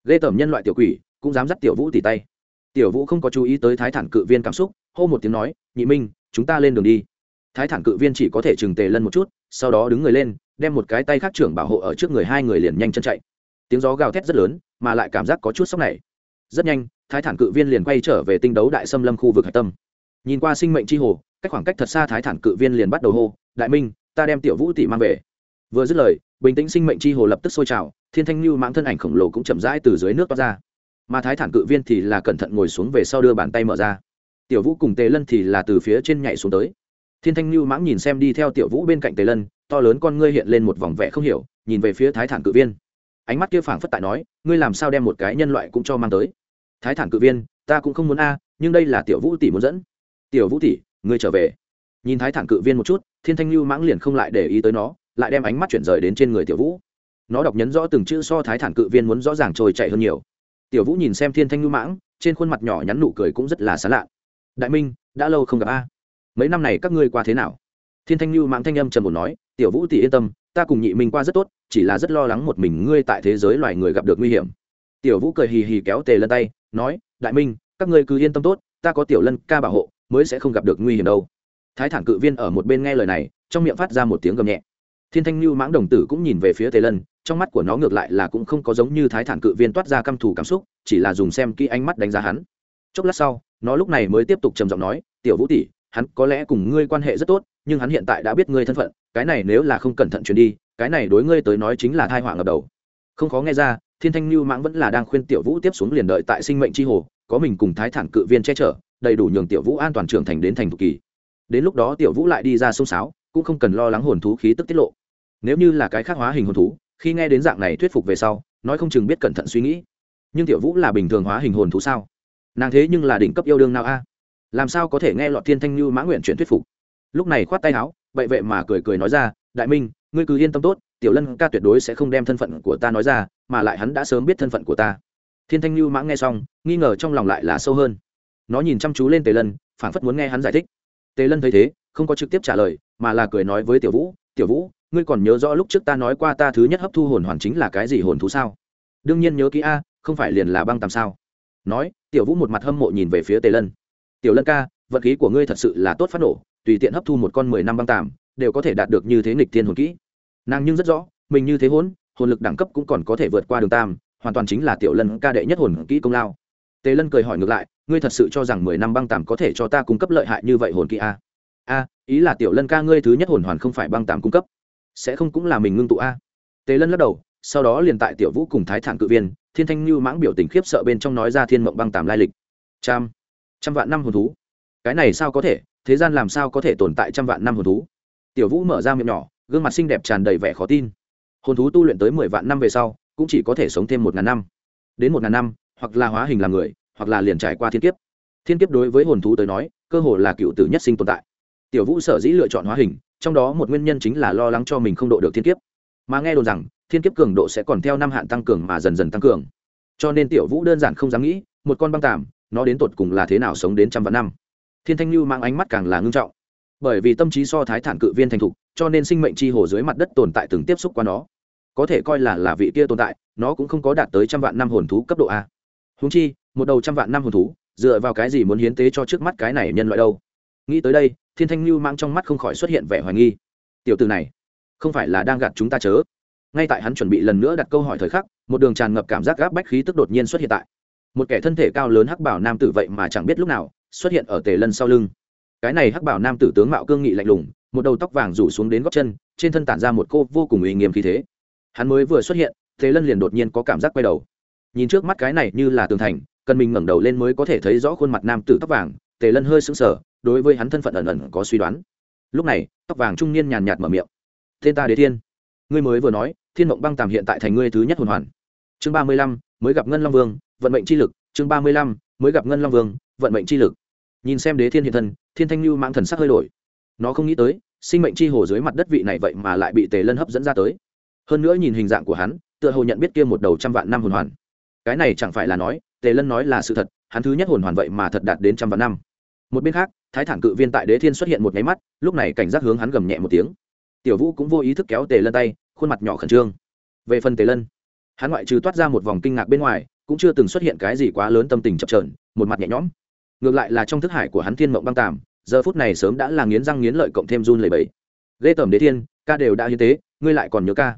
Ghê tởm nhân loại tiểu quỷ, cũng dám dắt tiểu vũ tỉ tay. Tiểu vũ không có chú ý tới thái thản cự viên cảm xúc, hô một tiếng nói, nhị minh, chúng ta lên đường đi. Thái thản cự viên chỉ có thể chừng tề lân một chút, sau đó đứng người lên, đem một cái tay khác trưởng bảo hộ ở trước người hai người liền nhanh chân chạy. Tiếng gió gào thét rất lớn, mà lại cảm giác có chút sốc này. Rất nhanh, thái thản cự viên liền quay trở về tinh đấu đại xâm lâm khu vực hạch tâm. Nhìn qua sinh mệnh tri hồ, cách khoảng cách thật xa thái thản cự viên liền bắt đầu hô đại minh, ta đem tiểu vũ tỷ mang về. Vừa dứt lời, bình tĩnh sinh mệnh c h i hồ lập tức sôi trào, thiên thanh lưu mãng thân ảnh khổng lồ cũng chậm rãi từ dưới nước toát ra. Mà thái thản cự viên thì là cẩn thận ngồi xuống về sau đưa bàn tay mở ra. Tiểu vũ cùng tề lân thì là từ phía trên nhảy xuống tới. Thiên thanh lưu mãng nhìn xem đi theo tiểu vũ bên cạnh tề lân, to lớn con ngươi hiện lên một vòng vẽ không hiểu, nhìn về phía thái thản cự viên. Ánh mắt kia phảng phất tại nói, ngươi làm sao đem một cái nhân loại cũng cho mang tới? Thái thản cự viên, ta cũng không muốn a, nhưng đây là tiểu vũ tỷ muốn dẫn. Tiểu vũ tỷ, ngươi trở về nhìn thái thản cự viên một chút, thiên thanh lưu mãng liền không lại để ý tới nó, lại đem ánh mắt chuyển rời đến trên người tiểu vũ. Nó đọc nhấn rõ từng chữ so thái thản cự viên muốn rõ ràng trôi chạy hơn nhiều. Tiểu vũ nhìn xem thiên thanh lưu mãng, trên khuôn mặt nhỏ nhắn nụ cười cũng rất là xa lạ. Đại minh, đã lâu không gặp a. Mấy năm này các ngươi qua thế nào? Thiên thanh lưu mãng thanh âm trầm một nói, tiểu vũ tỷ yên tâm, ta cùng nhị minh qua rất tốt, chỉ là rất lo lắng một mình ngươi tại thế giới loài người gặp được nguy hiểm. Tiểu vũ cười hì hì kéo tề lân tay, nói, đại minh, các ngươi cứ yên tâm tốt, ta có tiểu lân ca bảo hộ, mới sẽ không gặp được nguy hiểm đâu thái thản cự viên ở một bên nghe lời này, trong miệng phát ra một tiếng gầm nhẹ. Thiên thanh lưu mãng đồng tử cũng nhìn về phía tề lân, trong mắt của nó ngược lại là cũng không có giống như thái thản cự viên toát ra căm thù cảm xúc, chỉ là dùng xem kỹ ánh mắt đánh giá hắn. Chốc lát sau, nó lúc này mới tiếp tục trầm giọng nói, tiểu vũ tỷ, hắn có lẽ cùng ngươi quan hệ rất tốt, nhưng hắn hiện tại đã biết ngươi thân phận, cái này nếu là không cẩn thận chuyển đi, cái này đối ngươi tới nói chính là thai họa ngập đầu. Không khó nghe ra, thiên thanh lưu mãng vẫn là đang khuyên tiểu vũ tiếp xuống liền đợi tại sinh mệnh tri hồ, có mình cùng thái thản cự viên che chở, đầy đủ nhường tiểu vũ an toàn trưởng thành đến thành thục kỳ đến lúc đó tiểu vũ lại đi ra sông sáo, cũng không cần lo lắng hồn thú khí tức tiết lộ. Nếu như là cái khác hóa hình hồn thú, khi nghe đến dạng này thuyết phục về sau, nói không chừng biết cẩn thận suy nghĩ. Nhưng tiểu vũ là bình thường hóa hình hồn thú sao? Nàng thế nhưng là đỉnh cấp yêu đương nào a? Làm sao có thể nghe lọt thiên thanh như mã nguyện chuyển thuyết phục? Lúc này khoát tay áo vậy vậy mà cười cười nói ra, đại minh, ngươi cứ yên tâm tốt, tiểu lân ca tuyệt đối sẽ không đem thân phận của ta nói ra, mà lại hắn đã sớm biết thân phận của ta. Thiên thanh như mã nghe xong, nghi ngờ trong lòng lại là sâu hơn. Nó nhìn chăm chú lên tề lân, phảng phất muốn nghe hắn giải thích tề lân thấy thế, không có trực tiếp trả lời, mà là cười nói với tiểu vũ tiểu vũ, ngươi còn nhớ rõ lúc trước ta nói qua ta thứ nhất hấp thu hồn hoàn chính là cái gì hồn thú sao? Đương nhiên nhớ kỹ a, không phải liền là băng tàm sao? Nói, tiểu vũ một mặt hâm mộ nhìn về phía tề lân. Tiểu lân ca vật khí của ngươi thật sự là tốt phát nổ, tùy tiện hấp thu một con mười năm băng tàm, đều có thể đạt được như thế nghịch thiên hồn kỹ. Nàng nhưng rất rõ, mình như thế hỗn, hồn lực đẳng cấp cũng còn có thể vượt qua đường tam, hoàn toàn chính là tiểu lân ca đệ nhất hồn kỹ công lao. Tề lân cười hỏi ngược lại ngươi thật sự cho rằng mười năm băng tàm có thể cho ta cung cấp lợi hại như vậy hồn kỹ a? A, ý là tiểu lân ca ngươi thứ nhất hồn hoàn không phải băng tàm cung cấp. Sẽ không cũng là mình ngưng tụ a? Tề lân lắc đầu, sau đó liền tại tiểu vũ cùng thái thản cự viên, thiên thanh như mãng biểu tình khiếp sợ bên trong nói ra thiên mộng băng tàm lai lịch. Trăm trăm vạn năm hồn thú. Cái này sao có thể? Thế gian làm sao có thể tồn tại trăm vạn năm hồn thú? Tiểu vũ mở ra miệng nhỏ, gương mặt xinh đẹp tràn đầy vẻ khó tin. Hồn thú tu luyện tới mười vạn năm về sau, cũng chỉ có thể sống thêm một ngàn năm. Đến một ngàn năm, hoặc là hóa hình làm người hoặc là liền trải qua thiên kiếp. Thiên kiếp đối với hồn thú tới nói, cơ hồ là cựu tử nhất sinh tồn tại. Tiểu vũ sở dĩ lựa chọn hóa hình, trong đó một nguyên nhân chính là lo lắng cho mình không độ được thiên kiếp. Mà nghe đồn rằng, thiên kiếp cường độ sẽ còn theo năm hạn tăng cường mà dần dần tăng cường. Cho nên tiểu vũ đơn giản không dám nghĩ, một con băng tàm, nó đến tột cùng là thế nào sống đến trăm vạn năm? Thiên thanh lưu mang ánh mắt càng là ngưng trọng. Bởi vì tâm trí so thái thản cự viên thành thục, cho nên sinh mệnh chi hồ dưới mặt đất tồn tại từng tiếp xúc qua nó. Có thể coi là là vị kia tồn tại, nó cũng không có đạt tới trăm vạn năm hồn thú cấp độ a húng chi, một đầu trăm vạn năm hồn thú, dựa vào cái gì muốn hiến tế cho trước mắt cái này nhân loại đâu? Nghĩ tới đây, thiên thanh lưu mang trong mắt không khỏi xuất hiện vẻ hoài nghi. Tiểu từ này, không phải là đang gạt chúng ta chớ? Ngay tại hắn chuẩn bị lần nữa đặt câu hỏi thời khắc, một đường tràn ngập cảm giác gáp bách khí tức đột nhiên xuất hiện tại. Một kẻ thân thể cao lớn hắc bảo nam tử vậy mà chẳng biết lúc nào, xuất hiện ở tề lân sau lưng. Cái này hắc bảo nam tử tướng mạo cương nghị lạnh lùng, một đầu tóc vàng rủ xuống đến góc chân, trên thân tản ra một cô vô cùng uy nghiêm khí thế. Hắn mới vừa xuất hiện, tề lân liền đột nhiên có cảm giác quay đầu nhìn trước mắt cái này như là tường thành, cần mình ngẩng đầu lên mới có thể thấy rõ khuôn mặt nam tử tóc vàng, tề lân hơi sững sờ, đối với hắn thân phận ẩn ẩn có suy đoán. Lúc này, tóc vàng trung niên nhàn nhạt mở miệng. Tên ta đế thiên, ngươi mới vừa nói, thiên mộng băng tàm hiện tại thành ngươi thứ nhất hồn hoàn. Chương ba mươi lăm, mới gặp ngân long vương, vận mệnh chi lực. Chương ba mươi lăm, mới gặp ngân long vương, vận mệnh chi lực. Nhìn xem đế thiên hiện thân, thiên thanh lưu mãng thần sắc hơi đổi. Nó không nghĩ tới, sinh mệnh chi hồ dưới mặt đất vị này vậy mà lại bị tề lân hấp dẫn ra tới. Hơn nữa nhìn hình dạng của hắn, tựa hồ nhận biết kia một đầu trăm vạn năm hồn hoàn cái này chẳng phải là nói, tề lân nói là sự thật, hắn thứ nhất hồn hoàn vậy mà thật đạt đến trăm vạn năm. Một bên khác, thái thản cự viên tại đế thiên xuất hiện một nháy mắt, lúc này cảnh giác hướng hắn gầm nhẹ một tiếng. Tiểu vũ cũng vô ý thức kéo tề lân tay, khuôn mặt nhỏ khẩn trương. Về phần tề lân, hắn ngoại trừ toát ra một vòng kinh ngạc bên ngoài, cũng chưa từng xuất hiện cái gì quá lớn tâm tình chập trờn một mặt nhẹ nhõm. Ngược lại là trong thức hải của hắn thiên mộng băng tàm, giờ phút này sớm đã là nghiến răng nghiến lợi cộng thêm run lầy bẫy ghê tởm đế thiên, ca đều đã hiến tế, ngươi lại còn nhớ ca?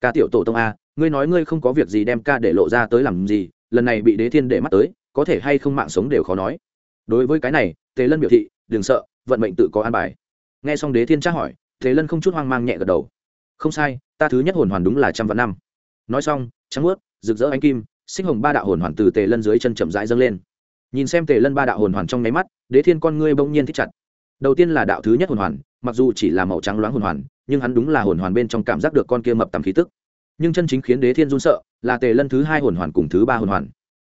Ca tiểu tổ tông a ngươi nói ngươi không có việc gì đem ca để lộ ra tới làm gì, lần này bị đế thiên để mắt tới, có thể hay không mạng sống đều khó nói. Đối với cái này, tề lân biểu thị, đừng sợ, vận mệnh tự có an bài. Nghe xong đế thiên tra hỏi, tề lân không chút hoang mang nhẹ gật đầu. Không sai, ta thứ nhất hồn hoàn đúng là trăm vạn năm. Nói xong, trắng ướt rực rỡ ánh kim sinh hồng ba đạo hồn hoàn từ tề lân dưới chân chậm rãi dâng lên. Nhìn xem tề lân ba đạo hồn hoàn trong nháy mắt, đế thiên con ngươi bỗng nhiên thích chặt. Đầu tiên là đạo thứ nhất hồn hoàn, mặc dù chỉ là màu trắng loáng hồn hoàn, nhưng hắn đúng là hồn hoàn bên trong cảm giác được con kia mập tầm khí tức nhưng chân chính khiến đế thiên run sợ là tề lân thứ hai hồn hoàn cùng thứ ba hồn hoàn.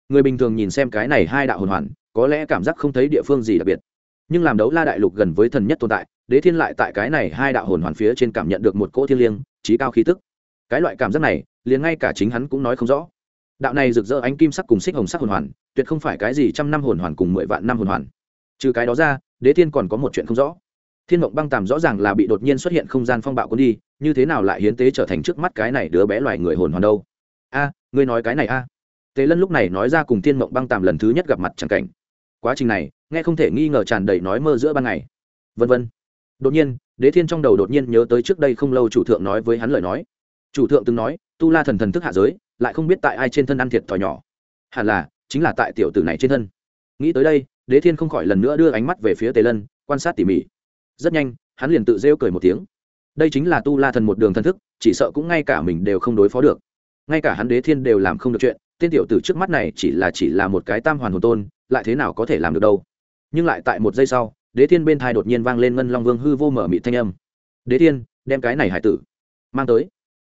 Người bình thường nhìn xem cái này hai đạo hồn hoàn, có lẽ cảm giác không thấy địa phương gì đặc biệt. Nhưng làm đấu la đại lục gần với thần nhất tồn tại, đế thiên lại tại cái này hai đạo hồn hoàn phía trên cảm nhận được một cỗ thiên liêng trí cao khí tức. Cái loại cảm giác này, liền ngay cả chính hắn cũng nói không rõ. Đạo này rực rỡ ánh kim sắc cùng xích hồng sắc hồn hoàn, tuyệt không phải cái gì trăm năm hồn hoàn cùng mười vạn năm hồn hoàn. Trừ cái đó ra, đế thiên còn có một chuyện không rõ thiên mộng băng tàm rõ ràng là bị đột nhiên xuất hiện không gian phong bạo cuốn đi, như thế nào lại hiến tế trở thành trước mắt cái này đứa bé loài người hồn hoàn đâu? A, ngươi nói cái này a. Tề lân lúc này nói ra cùng thiên mộng băng tàm lần thứ nhất gặp mặt c cảnh. Quá trình này, nghe không thể nghi ngờ tràn đầy nói mơ giữa ban ngày. Vân vân. Đột nhiên, đế thiên trong đầu đột nhiên nhớ tới trước đây không lâu chủ thượng nói với hắn lời nói. Chủ thượng từng nói, tu la thần thần thức hạ giới, lại không biết tại ai trên thân ăn thiệt thòi nhỏ. Hẳn là, chính là tại tiểu tử này trên thân. Nghĩ tới đây, đế thiên không khỏi lần nữa đưa ánh mắt về phía tề lân, quan sát tỉ mỉ rất nhanh, hắn liền tự rêu cười một tiếng. Đây chính là tu la thần một đường thần thức, chỉ sợ cũng ngay cả mình đều không đối phó được. Ngay cả hắn đế thiên đều làm không được chuyện, tên tiểu tử trước mắt này chỉ là chỉ là một cái tam hoàn hồn tôn, lại thế nào có thể làm được đâu? Nhưng lại tại một giây sau, đế thiên bên thai đột nhiên vang lên ngân long vương hư vô mở mị thanh âm. Đế thiên, đem cái này hải tử mang tới.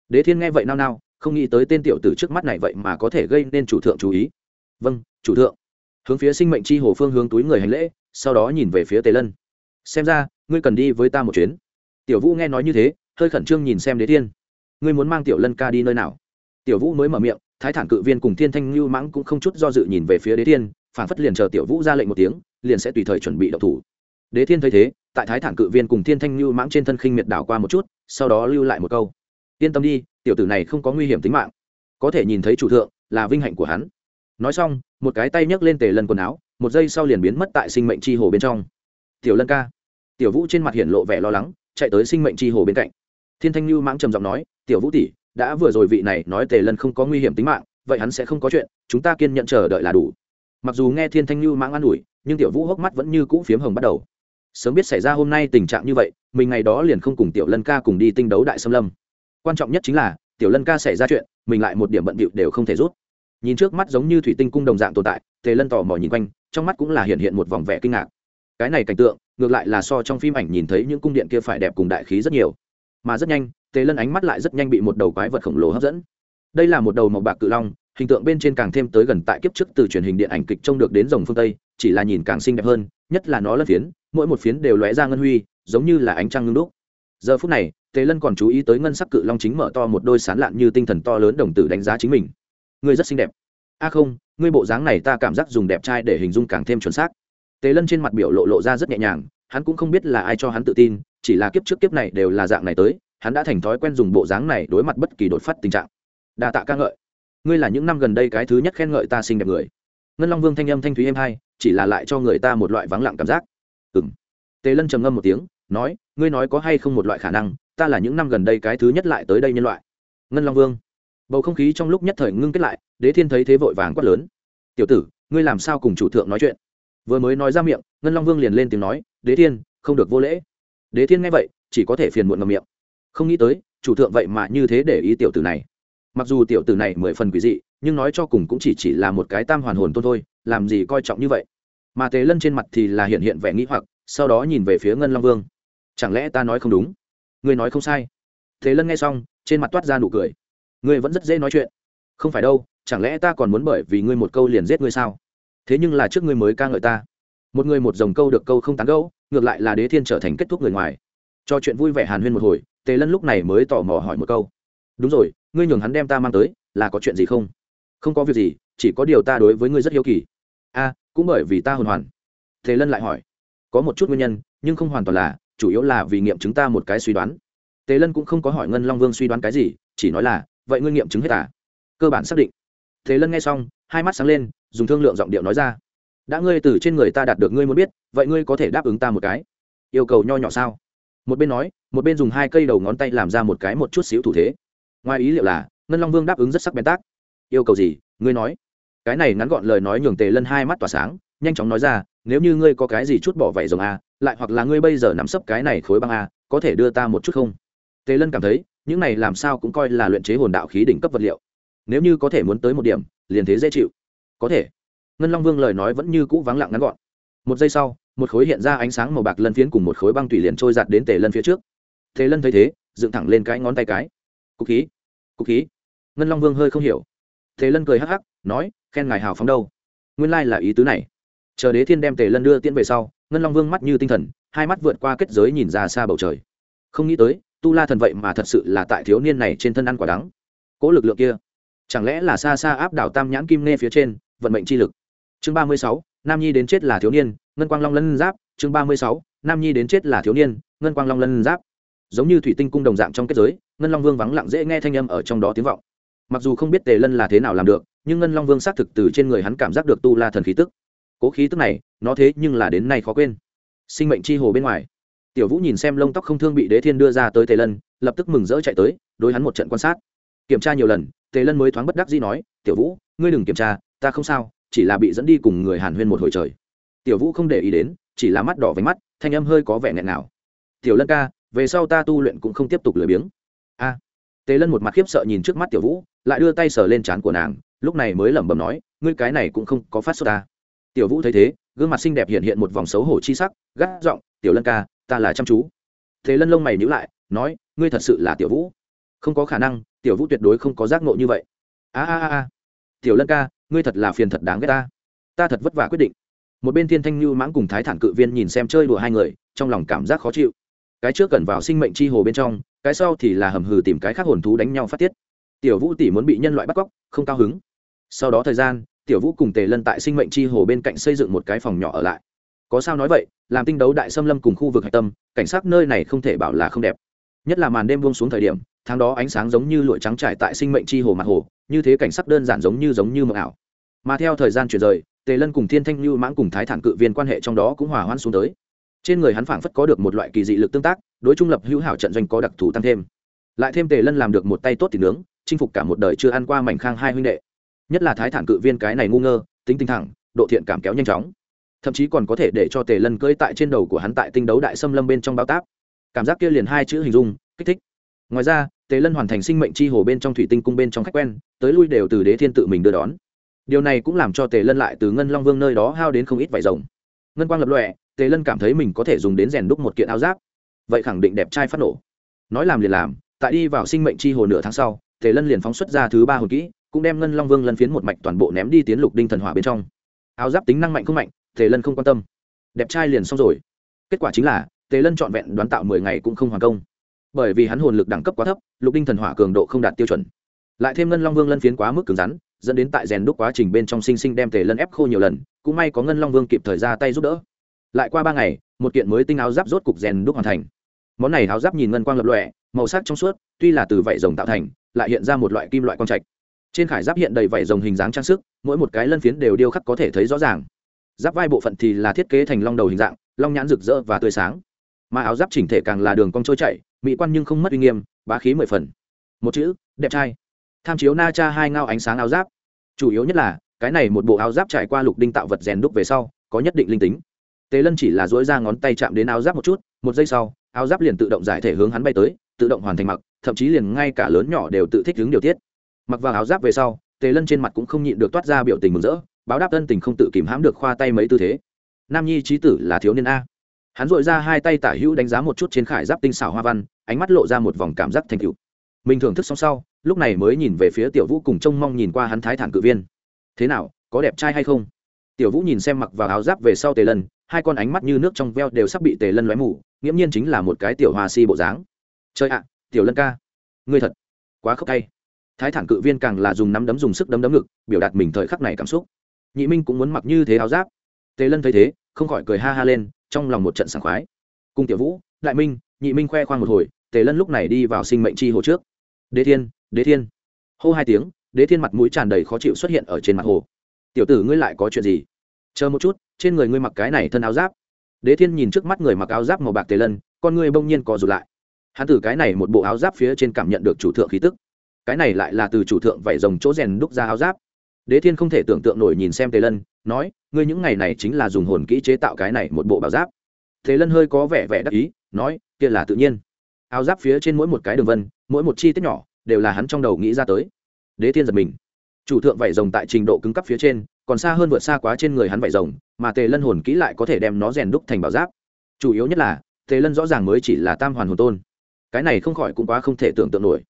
Đế thiên nghe vậy nao nao, không nghĩ tới tên tiểu tử trước mắt này vậy mà có thể gây nên chủ thượng chú ý. Vâng chủ thượng. Hướng phía sinh mệnh chi hồ phương hướng túi người hành lễ, sau đó nhìn về phía tề lân xem ra, ngươi cần đi với ta một chuyến. Tiểu vũ nghe nói như thế, hơi khẩn trương nhìn xem đế thiên. Ngươi muốn mang tiểu lân ca đi nơi nào? Tiểu vũ mới mở miệng, thái thản cự viên cùng thiên thanh lưu mãng cũng không chút do dự nhìn về phía đế thiên, phản phất liền chờ tiểu vũ ra lệnh một tiếng, liền sẽ tùy thời chuẩn bị đậu thủ. Đế thiên thấy thế, tại thái thản cự viên cùng thiên thanh lưu mãng trên thân khinh miệt đảo qua một chút, sau đó lưu lại một câu. Yên tâm đi, tiểu tử này không có nguy hiểm tính mạng. Có thể nhìn thấy chủ thượng, là vinh hạnh của hắn. Nói xong, một cái tay nhấc lên tề lân quần áo, một giây sau liền biến mất tại sinh mệnh chi hồ bên trong tiểu lân ca. Tiểu vũ trên mặt hiện lộ vẻ lo lắng, chạy tới sinh mệnh chi hồ bên cạnh. Thiên thanh lưu mãng trầm giọng nói, tiểu vũ tỷ, đã vừa rồi vị này nói tề lân không có nguy hiểm tính mạng, vậy hắn sẽ không có chuyện, chúng ta kiên nhận chờ đợi là đủ. Mặc dù nghe thiên thanh lưu mãng an ủi, nhưng tiểu vũ hốc mắt vẫn như cũ phiếm hồng bắt đầu. Sớm biết xảy ra hôm nay tình trạng như vậy, mình ngày đó liền không cùng tiểu lân ca cùng đi tinh đấu đại xâm lâm. Quan trọng nhất chính là, tiểu lân ca xảy ra chuyện, mình lại một điểm bận bịu đều không thể rút. Nhìn trước mắt giống như thủy tinh cung đồng dạng tồn tại, tề lân tò mò nhìn quanh, trong mắt cũng là hiện hiện một vòng vẻ kinh ngạc cái này cảnh tượng, ngược lại là so trong phim ảnh nhìn thấy những cung điện kia phải đẹp cùng đại khí rất nhiều. Mà rất nhanh, tề lân ánh mắt lại rất nhanh bị một đầu quái vật khổng lồ hấp dẫn. Đây là một đầu màu bạc cự long, hình tượng bên trên càng thêm tới gần tại kiếp trước từ truyền hình điện ảnh kịch trông được đến rồng phương tây, chỉ là nhìn càng xinh đẹp hơn, nhất là nó lân phiến, mỗi một phiến đều lóe ra ngân huy, giống như là ánh trăng ngưng đúc. Giờ phút này, tề lân còn chú ý tới ngân sắc cự long chính mở to một đôi sán lạn như tinh thần to lớn đồng tử đánh giá chính mình. Ngươi rất xinh đẹp. A không, ngươi bộ dáng này ta cảm giác dùng đẹp trai để hình dung càng thêm chuẩn xác tề lân trên mặt biểu lộ lộ ra rất nhẹ nhàng, hắn cũng không biết là ai cho hắn tự tin, chỉ là kiếp trước kiếp này đều là dạng này tới, hắn đã thành thói quen dùng bộ dáng này đối mặt bất kỳ đột phát tình trạng. Đa tạ ca ngợi. Ngươi là những năm gần đây cái thứ nhất khen ngợi ta xinh đẹp người. Ngân long vương thanh âm thanh thúy êm hai, chỉ là lại cho người ta một loại vắng lặng cảm giác. Ừ m tề lân trầm ngâm một tiếng, nói, ngươi nói có hay không một loại khả năng, ta là những năm gần đây cái thứ nhất lại tới đây nhân loại. Ngân long vương. Bầu không khí trong lúc nhất thời ngưng kết lại, đế thiên thấy thế vội vàng quát lớn. Tiểu tử, ngươi làm sao cùng chủ thượng nói chuyện? Vừa mới nói ra miệng, ngân long vương liền lên tiếng nói, đế thiên, không được vô lễ. Đế thiên nghe vậy, chỉ có thể phiền muộn ngầm miệng. Không nghĩ tới, chủ thượng vậy mà như thế để ý tiểu tử này. Mặc dù tiểu tử này mười phần quỷ dị, nhưng nói cho cùng cũng chỉ chỉ là một cái tam hoàn hồn tôn thôi, làm gì coi trọng như vậy? Mà tề lân trên mặt thì là hiện hiện vẻ nghĩ hoặc, sau đó nhìn về phía ngân long vương. Chẳng lẽ ta nói không đúng? Ngươi nói không sai. Thế lân nghe xong, trên mặt toát ra nụ cười. Ngươi vẫn rất dễ nói chuyện. Không phải đâu, chẳng lẽ ta còn muốn bởi vì ngươi một câu liền giết ngươi sao? Thế nhưng là trước ngươi mới ca ngợi ta. Một người một dòng câu được câu không tán gẫu, ngược lại là đế thiên trở thành kết thúc người ngoài. Cho chuyện vui vẻ hàn huyên một hồi, tề lân lúc này mới tò mò hỏi một câu. Đúng rồi, ngươi nhường hắn đem ta mang tới, là có chuyện gì không? Không có việc gì, chỉ có điều ta đối với ngươi rất hiếu kỳ. A, cũng bởi vì ta hồn hoàn. Tề lân lại hỏi. Có một chút nguyên nhân, nhưng không hoàn toàn là, chủ yếu là vì nghiệm chứng ta một cái suy đoán. Tề lân cũng không có hỏi ngân long vương suy đoán cái gì, chỉ nói là, vậy ngươi nghiệm chứng hết à? Cơ bản xác định. Tề lân nghe xong, hai mắt sáng lên dùng thương lượng giọng điệu nói ra. Đã ngươi từ trên người ta đạt được ngươi muốn biết, vậy ngươi có thể đáp ứng ta một cái. Yêu cầu nho nhỏ sao? Một bên nói, một bên dùng hai cây đầu ngón tay làm ra một cái một chút xíu thủ thế. Ngoài ý liệu là, ngân long vương đáp ứng rất sắc bén tác. Yêu cầu gì? Ngươi nói. Cái này ngắn gọn lời nói nhường tề lân hai mắt tỏa sáng, nhanh chóng nói ra, nếu như ngươi có cái gì chút bỏ vảy rồng a, lại hoặc là ngươi bây giờ nắm sấp cái này khối băng a, có thể đưa ta một chút không? Tề lân cảm thấy, những này làm sao cũng coi là luyện chế hồn đạo khí đỉnh cấp vật liệu. Nếu như có thể muốn tới một điểm, liền thế dễ chịu có thể. Ngân long vương lời nói vẫn như cũ vắng lặng ngắn gọn. Một giây sau, một khối hiện ra ánh sáng màu bạc lân phiến cùng một khối băng tùy liền trôi giặt đến tề lân phía trước. Tề lân thấy thế, dựng thẳng lên cái ngón tay cái. Cục khí cục khí. Ngân long vương hơi không hiểu. Tề lân cười hắc hắc, nói, khen ngài hào phóng đâu? Nguyên lai là ý tứ này. Chờ đế thiên đem tề lân đưa tiễn về sau, ngân long vương mắt như tinh thần, hai mắt vượt qua kết giới nhìn ra xa bầu trời. Không nghĩ tới, tu la thần vậy mà thật sự là tại thiếu niên này trên thân ăn quả đắng. Cỗ lực lượng kia, chẳng lẽ là xa xa áp đảo tam nhãn kim nghe phía trên vận mệnh chi lực. Chương ba mươi sáu, nam nhi đến chết là thiếu niên, ngân quang long lân giáp. Chương ba mươi sáu, nam nhi đến chết là thiếu niên, ngân quang long lân giáp. Giống như thủy tinh cung đồng dạng trong kết giới, ngân long vương vắng lặng dễ nghe thanh âm ở trong đó tiếng vọng. Mặc dù không biết tề lân là thế nào làm được, nhưng ngân long vương xác thực từ trên người hắn cảm giác được tu la thần khí tức. Cố khí tức này, nó thế nhưng là đến nay khó quên. Sinh mệnh chi hồ bên ngoài. Tiểu vũ nhìn xem lông tóc không thương bị đế thiên đưa ra tới tề lân, lập tức mừng rỡ chạy tới, đối hắn một trận quan sát. Kiểm tra nhiều lần, tề lân mới thoáng bất đắc dĩ nói tiểu vũ, ngươi đừng kiểm tra, ta không sao, chỉ là bị dẫn đi cùng người hàn huyên một hồi trời. Tiểu vũ không để ý đến, chỉ là mắt đỏ váy mắt, thanh âm hơi có vẻ nghẹn nào tiểu lân ca, về sau ta tu luyện cũng không tiếp tục lười biếng. A. Tề lân một mặt khiếp sợ nhìn trước mắt tiểu vũ, lại đưa tay sờ lên trán của nàng, lúc này mới lẩm bẩm nói, ngươi cái này cũng không có phát xuất ta. Tiểu vũ thấy thế, gương mặt xinh đẹp hiện hiện một vòng xấu hổ chi sắc, gắt giọng, tiểu lân ca, ta là chăm chú. Thế lân lông mày nhữ lại, nói, ngươi thật sự là tiểu vũ. Không có khả năng, tiểu vũ tuyệt đối không có giác ngộ như vậy. A a a tiểu lân ca, ngươi thật là phiền thật đáng ghét ta. Ta thật vất vả quyết định. Một bên thiên thanh như mãng cùng thái thản cự viên nhìn xem chơi đùa hai người, trong lòng cảm giác khó chịu. Cái trước cần vào sinh mệnh chi hồ bên trong, cái sau thì là hầm hừ tìm cái khác hồn thú đánh nhau phát tiết. Tiểu vũ tỷ muốn bị nhân loại bắt cóc, không cao hứng. Sau đó thời gian, tiểu vũ cùng tề lân tại sinh mệnh chi hồ bên cạnh xây dựng một cái phòng nhỏ ở lại. Có sao nói vậy, làm tinh đấu đại xâm lâm cùng khu vực hạch tâm, cảnh sát nơi này không thể bảo là không đẹp. Nhất là màn đêm buông xuống thời điểm, tháng đó ánh sáng giống như lụa trắng trải tại sinh mệnh chi hồ mặt hồ như thế cảnh sắc đơn giản giống như giống như mờ ảo. Mà theo thời gian chuyển rời, tề lân cùng thiên thanh lưu mãng cùng thái thản cự viên quan hệ trong đó cũng hòa hoãn xuống tới. Trên người hắn phảng phất có được một loại kỳ dị lực tương tác, đối trung lập hữu hảo trận doanh có đặc thù tăng thêm. Lại thêm tề lân làm được một tay tốt thì nướng, chinh phục cả một đời chưa ăn qua mảnh khang hai huynh đệ. Nhất là thái thản cự viên cái này ngu ngơ, tính tinh thẳng, độ thiện cảm kéo nhanh chóng. Thậm chí còn có thể để cho tề lân cưỡi tại trên đầu của hắn tại tinh đấu đại xâm lâm bên trong bao táp. Cảm giác kia liền hai chữ hình dung, kích thích. Ngoài ra tề lân hoàn thành sinh mệnh chi hồ bên trong thủy tinh cung bên trong khách quen, tới lui đều từ đế thiên tự mình đưa đón. Điều này cũng làm cho tề lân lại từ ngân long vương nơi đó hao đến không ít vải rồng. Ngân quang lập lọe tề lân cảm thấy mình có thể dùng đến rèn đúc một kiện áo giáp. Vậy khẳng định đẹp trai phát nổ. Nói làm liền làm, tại đi vào sinh mệnh chi hồ nửa tháng sau, tề lân liền phóng xuất ra thứ ba hồn kỹ, cũng đem ngân long vương lân phiến một mạch toàn bộ ném đi tiến lục đinh thần hỏa bên trong. Áo giáp tính năng mạnh không mạnh, tề lân không quan tâm. Đẹp trai liền xong rồi. Kết quả chính là, tề lân trọn vẹn đoán tạo mười ngày cũng không hoàn công bởi vì hắn hồn lực đẳng cấp quá thấp, lục đinh thần hỏa cường độ không đạt tiêu chuẩn. Lại thêm ngân long vương lân phiến quá mức cứng rắn, dẫn đến tại rèn đúc quá trình bên trong sinh sinh đem tề lân ép khô nhiều lần, cũng may có ngân long vương kịp thời ra tay giúp đỡ. Lại qua ba ngày, một kiện mới tinh áo giáp rốt cục rèn đúc hoàn thành. Món này áo giáp nhìn ngân quang lập lọe màu sắc trong suốt, tuy là từ vảy rồng tạo thành, lại hiện ra một loại kim loại quang trạch. Trên khải giáp hiện đầy vảy rồng hình dáng trang sức, mỗi một cái lân phiến đều điêu khắc có thể thấy rõ ràng. Giáp vai bộ phận thì là thiết kế thành long đầu hình dạng, long nhãn rực rỡ và tươi sáng mà áo giáp chỉnh thể càng là đường cong trôi chảy, mỹ quan nhưng không mất uy nghiêm, bá khí mười phần. Một chữ, đẹp trai. Tham chiếu na cha hai ngao ánh sáng áo giáp. Chủ yếu nhất là, cái này một bộ áo giáp trải qua lục đinh tạo vật rèn đúc về sau, có nhất định linh tính. Tề lân chỉ là dối ra ngón tay chạm đến áo giáp một chút, một giây sau, áo giáp liền tự động giải thể hướng hắn bay tới, tự động hoàn thành mặc, thậm chí liền ngay cả lớn nhỏ đều tự thích hướng điều tiết. Mặc vào áo giáp về sau, tề lân trên mặt cũng không nhịn được toát ra biểu tình mừng rỡ, báo đáp ân tình không tự kìm hãm được khoa tay mấy tư thế. Nam nhi trí tử là thiếu niên a hắn dội ra hai tay tả hữu đánh giá một chút trên khải giáp tinh xảo hoa văn, ánh mắt lộ ra một vòng cảm giác thành cựu mình thưởng thức xong sau, lúc này mới nhìn về phía tiểu vũ cùng trông mong nhìn qua hắn thái thản cự viên. Thế nào, có đẹp trai hay không? Tiểu vũ nhìn xem mặc vào áo giáp về sau tề lân, hai con ánh mắt như nước trong veo đều sắp bị tề lân lóe mù, nghiễm nhiên chính là một cái tiểu hoa si bộ dáng. Chơi ạ, tiểu lân ca, ngươi thật quá khóc tay thái thản cự viên càng là dùng nắm đấm dùng sức đấm đấm ngực, biểu đạt mình thời khắc này cảm xúc. Nhị minh cũng muốn mặc như thế áo giáp. Tề lân thấy thế, không khỏi cười ha ha lên trong lòng một trận sảng khoái. Cùng tiểu vũ, đại minh, nhị minh khoe khoang một hồi, tề lân lúc này đi vào sinh mệnh chi hồ trước. Đế thiên đế thiên. Hô hai tiếng, đế thiên mặt mũi tràn đầy khó chịu xuất hiện ở trên mặt hồ. Tiểu tử ngươi lại có chuyện gì? Chờ một chút, trên người ngươi mặc cái này thân áo giáp. Đế thiên nhìn trước mắt người mặc áo giáp màu bạc tề lân, con ngươi bỗng nhiên co rụt lại. Hắn từ cái này một bộ áo giáp phía trên cảm nhận được chủ thượng khí tức. Cái này lại là từ chủ thượng vảy rồng chỗ rèn đúc ra áo giáp. Đế thiên không thể tưởng tượng nổi nhìn xem tề lân nói, ngươi những ngày này chính là dùng hồn kỹ chế tạo cái này một bộ bảo giáp. Tề lân hơi có vẻ vẻ đắc ý, nói, kia là tự nhiên. Áo giáp phía trên mỗi một cái đường vân, mỗi một chi tiết nhỏ, đều là hắn trong đầu nghĩ ra tới. Đế thiên giật mình. Chủ thượng vảy rồng tại trình độ cứng cấp phía trên, còn xa hơn vượt xa quá trên người hắn vảy rồng, mà tề lân hồn kỹ lại có thể đem nó rèn đúc thành bảo giáp. Chủ yếu nhất là, tề lân rõ ràng mới chỉ là tam hoàn hồn tôn. Cái này không khỏi cũng quá không thể tưởng tượng nổi.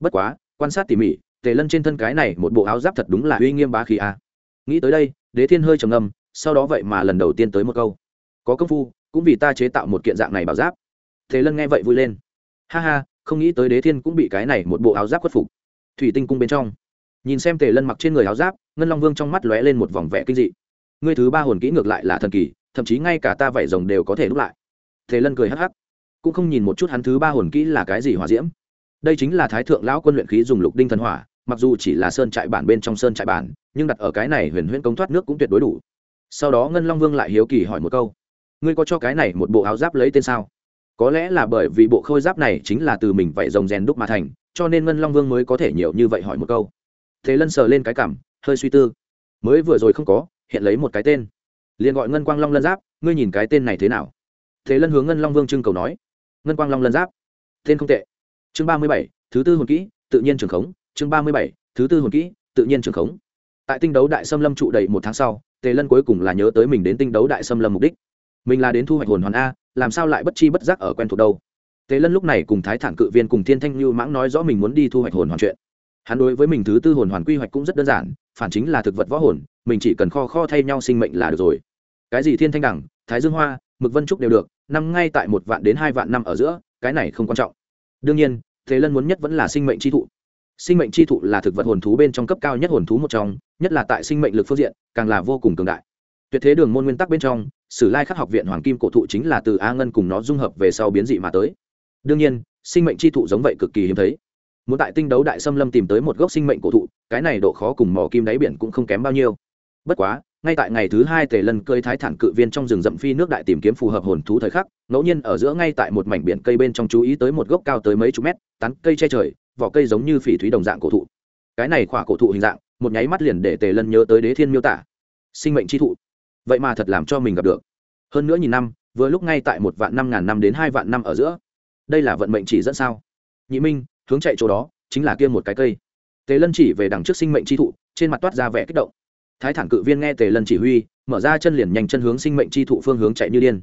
Bất quá, quan sát tỉ mỉ, tề lân trên thân cái này một bộ áo giáp thật đúng là uy nghiêm bá khí a. Nghĩ tới đây đế thiên hơi trầm ngâm, sau đó vậy mà lần đầu tiên tới một câu. Có công phu, cũng vì ta chế tạo một kiện dạng này bảo giáp. Thế lân nghe vậy vui lên. Ha ha, không nghĩ tới đế thiên cũng bị cái này một bộ áo giáp khuất phục. Thủy tinh cung bên trong. Nhìn xem tề lân mặc trên người áo giáp, ngân long vương trong mắt lóe lên một vòng vẽ kinh dị. Ngươi thứ ba hồn kỹ ngược lại là thần kỳ, thậm chí ngay cả ta vảy rồng đều có thể đúc lại. Tề lân cười hắc hắc. Cũng không nhìn một chút hắn thứ ba hồn kỹ là cái gì hỏa diễm. Đây chính là thái thượng lão quân luyện khí dùng lục đinh thần hỏa mặc dù chỉ là sơn trại bản bên trong sơn trại bản, nhưng đặt ở cái này huyền huyễn công thoát nước cũng tuyệt đối đủ. Sau đó ngân long vương lại hiếu kỳ hỏi một câu, ngươi có cho cái này một bộ áo giáp lấy tên sao? Có lẽ là bởi vì bộ khôi giáp này chính là từ mình vậy rồng rèn đúc mà thành, cho nên ngân long vương mới có thể nhiều như vậy hỏi một câu. Thế lân sờ lên cái cảm, hơi suy tư, mới vừa rồi không có, hiện lấy một cái tên. Liền gọi ngân quang long lân giáp, ngươi nhìn cái tên này thế nào? Thế lân hướng ngân long vương trưng cầu nói, ngân quang long lân giáp, tên không tệ. Chương ba mươi bảy, thứ tư hồn kỹ, tự nhiên trường khống chương ba mươi bảy, thứ tư hồn kỹ, tự nhiên trường khống. Tại tinh đấu đại xâm lâm trụ đầy một tháng sau, tề lân cuối cùng là nhớ tới mình đến tinh đấu đại xâm lâm mục đích. Mình là đến thu hoạch hồn hoàn a, làm sao lại bất chi bất giác ở quen thuộc đâu? Tề lân lúc này cùng thái thản cự viên cùng thiên thanh lưu mãng nói rõ mình muốn đi thu hoạch hồn hoàn chuyện. Hắn đối với mình thứ tư hồn hoàn quy hoạch cũng rất đơn giản, phản chính là thực vật võ hồn, mình chỉ cần kho kho thay nhau sinh mệnh là được rồi. Cái gì thiên thanh đẳng, thái dương hoa, mực vân trúc đều được, năm ngay tại một vạn đến hai vạn năm ở giữa, cái này không quan trọng. Đương nhiên thế lân muốn nhất vẫn là sinh mệnh chi thụ sinh mệnh chi thụ là thực vật hồn thú bên trong cấp cao nhất hồn thú một trong, nhất là tại sinh mệnh lực phương diện, càng là vô cùng cường đại. Tuyệt thế đường môn nguyên tắc bên trong, sử lai khắc học viện hoàng kim cổ thụ chính là từ a ngân cùng nó dung hợp về sau biến dị mà tới. Đương nhiên, sinh mệnh chi thụ giống vậy cực kỳ hiếm thấy. Muốn tại tinh đấu đại xâm lâm tìm tới một gốc sinh mệnh cổ thụ, cái này độ khó cùng mỏ kim đáy biển cũng không kém bao nhiêu. Bất quá ngay tại ngày thứ hai tề lân cơi thái thản cự viên trong rừng rậm phi nước đại tìm kiếm phù hợp hồn thú thời khắc, ngẫu nhiên ở giữa ngay tại một mảnh biển cây bên trong chú ý tới một gốc cao tới mấy chục mét, tán cây che trời, vỏ cây giống như phỉ thúy đồng dạng cổ thụ. Cái này khỏa cổ thụ hình dạng, một nháy mắt liền để tề lân nhớ tới đế thiên miêu tả. Sinh mệnh chi thụ. Vậy mà thật làm cho mình gặp được. Hơn nữa nhìn năm, vừa lúc ngay tại một vạn năm ngàn năm đến hai vạn năm ở giữa. Đây là vận mệnh chỉ dẫn sao? Nhị minh, hướng chạy chỗ đó, chính là kia một cái cây. Tề lân chỉ về đằng trước sinh mệnh chi thụ, trên mặt toát ra vẻ kích động thái thản cự viên nghe tề lân chỉ huy, mở ra chân liền nhanh chân hướng sinh mệnh chi thụ phương hướng chạy như điên.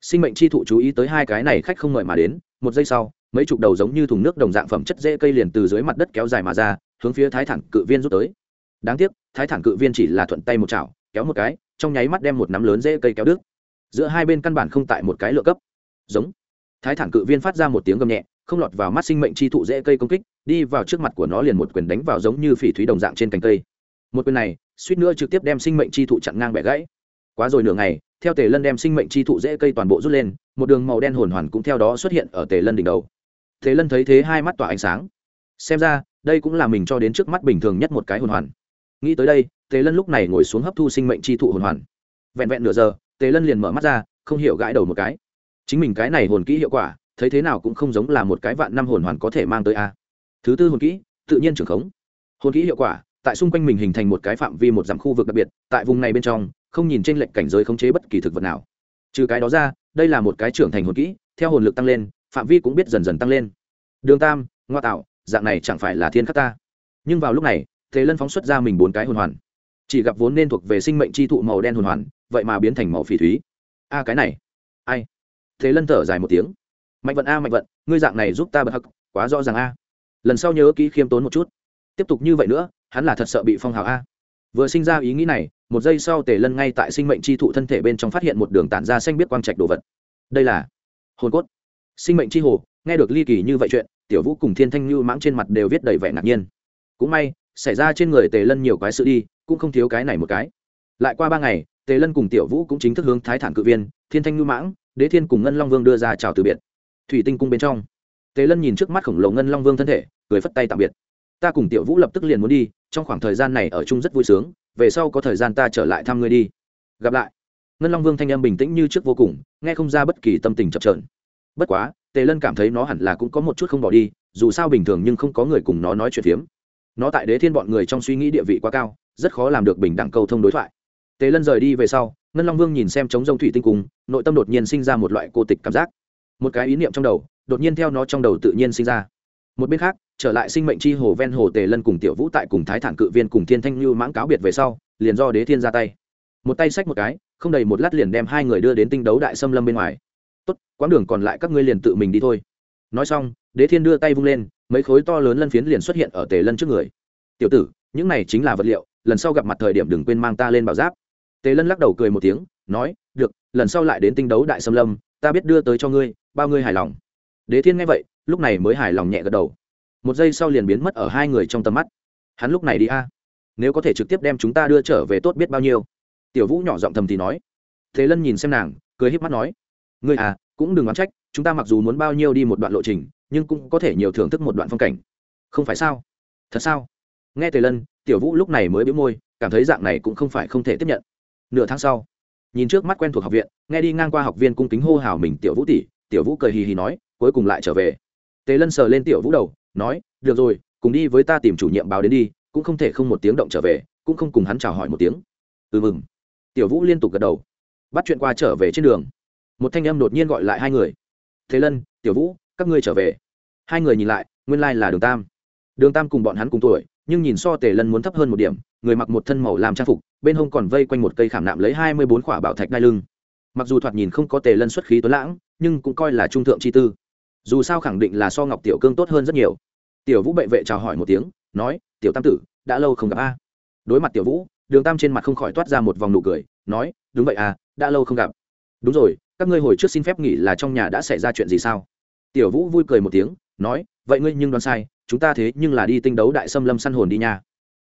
Sinh mệnh chi thụ chú ý tới hai cái này khách không mời mà đến, một giây sau, mấy chục đầu giống như thùng nước đồng dạng phẩm chất dễ cây liền từ dưới mặt đất kéo dài mà ra, hướng phía thái thản cự viên rút tới. Đáng tiếc, thái thản cự viên chỉ là thuận tay một chảo, kéo một cái, trong nháy mắt đem một nắm lớn dễ cây kéo đứt. Giữa hai bên căn bản không tại một cái lựa cấp. Giống. Thái thản cự viên phát ra một tiếng gầm nhẹ, không lọt vào mắt sinh mệnh chi thụ dễ cây công kích, đi vào trước mặt của nó liền một quyền đánh vào giống như phỉ thúy đồng dạng trên cành cây. Một quyền này suýt nữa trực tiếp đem sinh mệnh chi thụ chặn ngang bẻ gãy. Quá rồi nửa ngày, theo tề lân đem sinh mệnh chi thụ dễ cây toàn bộ rút lên, một đường màu đen hồn hoàn cũng theo đó xuất hiện ở tề lân đỉnh đầu. Tề lân thấy thế hai mắt tỏa ánh sáng. Xem ra, đây cũng là mình cho đến trước mắt bình thường nhất một cái hồn hoàn. Nghĩ tới đây, tề lân lúc này ngồi xuống hấp thu sinh mệnh chi thụ hồn hoàn. Vẹn vẹn nửa giờ, tề lân liền mở mắt ra, không hiểu gãi đầu một cái. Chính mình cái này hồn kỹ hiệu quả, thấy thế nào cũng không giống là một cái vạn năm hồn hoàn có thể mang tới a. Thứ tư hồn kỹ, tự nhiên trưởng khống. Hồn kỹ hiệu quả tại xung quanh mình hình thành một cái phạm vi một dặm khu vực đặc biệt, tại vùng này bên trong, không nhìn trên lệnh cảnh giới khống chế bất kỳ thực vật nào. Trừ cái đó ra, đây là một cái trưởng thành hồn kỹ, theo hồn lực tăng lên, phạm vi cũng biết dần dần tăng lên. Đường tam, ngoa tạo, dạng này chẳng phải là thiên khắc ta. Nhưng vào lúc này, thế lân phóng xuất ra mình bốn cái hồn hoàn. Chỉ gặp vốn nên thuộc về sinh mệnh chi thụ màu đen hồn hoàn, vậy mà biến thành màu phỉ thúy. A, cái này. Ai? Thế lân thở dài một tiếng. Mạnh vận a, mạnh vận, ngươi dạng này giúp ta bật hắc, quá rõ ràng a. Lần sau nhớ kỹ khiêm tốn một chút tiếp tục như vậy nữa, hắn là thật sợ bị phong hào a. Vừa sinh ra ý nghĩ này, một giây sau tề lân ngay tại sinh mệnh chi thụ thân thể bên trong phát hiện một đường tản ra xanh biết quang trạch đồ vật. Đây là hồn cốt. Sinh mệnh chi hồ, nghe được ly kỳ như vậy chuyện, tiểu vũ cùng thiên thanh như mãng trên mặt đều viết đầy vẻ ngạc nhiên. Cũng may, xảy ra trên người tề lân nhiều cái sự đi, cũng không thiếu cái này một cái. Lại qua ba ngày, tề lân cùng tiểu vũ cũng chính thức hướng thái thản cự viên, thiên thanh như mãng, đế thiên cùng ngân long vương đưa ra chào từ biệt. Thủy tinh cung bên trong, tề lân nhìn trước mắt khổng lồ ngân long vương thân thể, cười phất tay tạm biệt ta cùng tiểu vũ lập tức liền muốn đi trong khoảng thời gian này ở chung rất vui sướng về sau có thời gian ta trở lại thăm ngươi đi. Gặp lại. Ngân long vương thanh âm bình tĩnh như trước vô cùng nghe không ra bất kỳ tâm tình chập trờn bất quá tề lân cảm thấy nó hẳn là cũng có một chút không bỏ đi dù sao bình thường nhưng không có người cùng nó nói chuyện phiếm. Nó tại đế thiên bọn người trong suy nghĩ địa vị quá cao rất khó làm được bình đẳng câu thông đối thoại. Tề lân rời đi về sau ngân long vương nhìn xem trống rông thủy tinh cùng, nội tâm đột nhiên sinh ra một loại cô tịch cảm giác. Một cái ý niệm trong đầu đột nhiên theo nó trong đầu tự nhiên sinh ra. Một bên khác trở lại sinh mệnh chi hồ ven hồ tề lân cùng tiểu vũ tại cùng thái thản cự viên cùng thiên thanh như mãng cáo biệt về sau, liền do đế thiên ra tay. Một tay xách một cái, không đầy một lát liền đem hai người đưa đến tinh đấu đại xâm lâm bên ngoài. Tốt, quãng đường còn lại các ngươi liền tự mình đi thôi. Nói xong, đế thiên đưa tay vung lên, mấy khối to lớn lân phiến liền xuất hiện ở tề lân trước người. Tiểu tử, những này chính là vật liệu, lần sau gặp mặt thời điểm đừng quên mang ta lên bảo giáp. Tề lân lắc đầu cười một tiếng, nói, được, lần sau lại đến tinh đấu đại xâm lâm, ta biết đưa tới cho ngươi, bao ngươi hài lòng. Đế thiên nghe vậy, lúc này mới hài lòng nhẹ gật đầu một giây sau liền biến mất ở hai người trong tầm mắt. Hắn lúc này đi a. Nếu có thể trực tiếp đem chúng ta đưa trở về tốt biết bao nhiêu. Tiểu vũ nhỏ giọng thầm thì nói. Thế lân nhìn xem nàng, cười híp mắt nói. Ngươi à cũng đừng oán trách, chúng ta mặc dù muốn bao nhiêu đi một đoạn lộ trình, nhưng cũng có thể nhiều thưởng thức một đoạn phong cảnh. Không phải sao? Thật sao? Nghe tề lân, tiểu vũ lúc này mới biếu môi, cảm thấy dạng này cũng không phải không thể tiếp nhận. Nửa tháng sau, nhìn trước mắt quen thuộc học viện, nghe đi ngang qua học viên cung kính hô hào mình tiểu vũ tỷ, tiểu vũ cười hì hì nói, cuối cùng lại trở về. Tề lân sờ lên tiểu vũ đầu nói, được rồi, cùng đi với ta tìm chủ nhiệm báo đến đi, cũng không thể không một tiếng động trở về, cũng không cùng hắn chào hỏi một tiếng. Ừ mừng. Tiểu vũ liên tục gật đầu. Bắt chuyện qua trở về trên đường. Một thanh âm đột nhiên gọi lại hai người. Thế lân, tiểu vũ, các ngươi trở về. Hai người nhìn lại, nguyên lai là đường tam. Đường tam cùng bọn hắn cùng tuổi, nhưng nhìn so tề lân muốn thấp hơn một điểm, người mặc một thân màu làm trang phục, bên hông còn vây quanh một cây khảm nạm lấy hai mươi bốn khỏa bảo thạch đai lưng. Mặc dù thoạt nhìn không có tề lân xuất khí tuấn lãng, nhưng cũng coi là trung thượng chi tư dù sao khẳng định là so ngọc tiểu cương tốt hơn rất nhiều. Tiểu vũ bệ vệ chào hỏi một tiếng, nói, tiểu tam tử, đã lâu không gặp a. Đối mặt tiểu vũ, đường tam trên mặt không khỏi toát ra một vòng nụ cười, nói, đúng vậy à đã lâu không gặp. Đúng rồi, các ngươi hồi trước xin phép nghỉ là trong nhà đã xảy ra chuyện gì sao? Tiểu vũ vui cười một tiếng, nói, vậy ngươi nhưng đoán sai, chúng ta thế nhưng là đi tinh đấu đại xâm lâm săn hồn đi nha.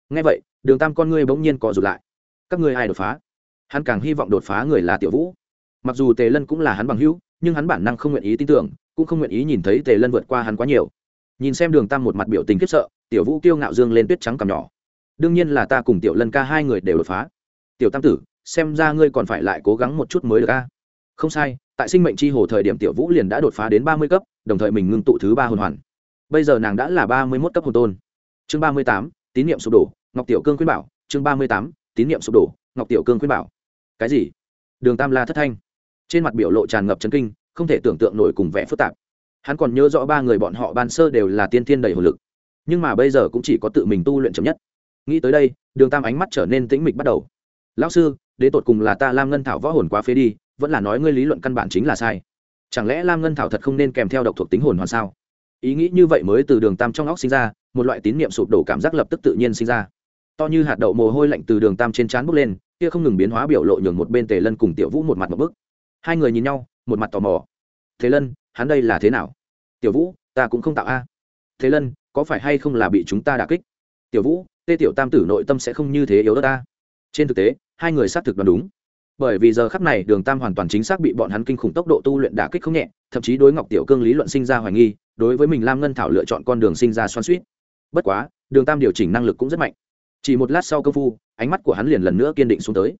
Nghe vậy, đường tam con ngươi bỗng nhiên cọ rụt lại. Các ngươi ai đột phá? Hắn càng hy vọng đột phá người là tiểu vũ. Mặc dù tề lân cũng là hắn bằng hữu, nhưng hắn bản năng không nguyện ý tin tưởng cũng không nguyện ý nhìn thấy tề lân vượt qua hắn quá nhiều. Nhìn xem đường tam một mặt biểu tình khiếp sợ, tiểu vũ kiêu ngạo dương lên tuyết trắng cằm nhỏ. Đương nhiên là ta cùng tiểu lân ca hai người đều đột phá. Tiểu tam tử, xem ra ngươi còn phải lại cố gắng một chút mới được a. Không sai, tại sinh mệnh c h i hồ thời điểm tiểu vũ liền đã đột phá đến ba mươi cấp, đồng thời mình ngưng tụ thứ ba hồn hoàn. Bây giờ nàng đã là ba mươi mốt cấp hồn tôn. Chương ba mươi tám, tín nhiệm sụp đổ, ngọc tiểu cương khuyên bảo. Chương ba mươi tám, tín nhiệm sụp đổ, ngọc tiểu cương khuyên bảo. Cái gì? Đường tam la thất thanh. Trên mặt biểu lộ tràn ngập chấn kinh không thể tưởng tượng nổi cùng vẻ phức tạp. Hắn còn nhớ rõ ba người bọn họ ban sơ đều là tiên thiên đầy hồn lực. Nhưng mà bây giờ cũng chỉ có tự mình tu luyện chậm nhất. Nghĩ tới đây, đường tam ánh mắt trở nên tĩnh mịch bắt đầu. Lão sư đến tột cùng là ta lam ngân thảo võ hồn quá phế đi, vẫn là nói ngươi lý luận căn bản chính là sai. Chẳng lẽ lam ngân thảo thật không nên kèm theo độc thuộc tính hồn hoàn sao? Ý nghĩ như vậy mới từ đường tam trong óc sinh ra, một loại tín niệm sụp đổ cảm giác lập tức tự nhiên sinh ra. To như hạt đậu mồ hôi lạnh từ đường tam trên trán bốc lên, kia không ngừng biến hóa biểu lộ nhường một bên tề lân cùng tiểu vũ một mặt một bức. Hai người nhìn nhau một mặt tò mò. Thế lân, hắn đây là thế nào? Tiểu vũ, ta cũng không tạo a. Thế lân, có phải hay không là bị chúng ta đà kích? Tiểu vũ, tê tiểu tam tử nội tâm sẽ không như thế yếu đất ta trên thực tế, hai người xác thực đoán đúng. Bởi vì giờ khắp này đường tam hoàn toàn chính xác bị bọn hắn kinh khủng tốc độ tu luyện đả kích không nhẹ, thậm chí đối ngọc tiểu cương lý luận sinh ra hoài nghi, đối với mình lam ngân thảo lựa chọn con đường sinh ra xoan suýt bất quá, đường tam điều chỉnh năng lực cũng rất mạnh. Chỉ một lát sau công phu, ánh mắt của hắn liền lần nữa kiên định xuống tới.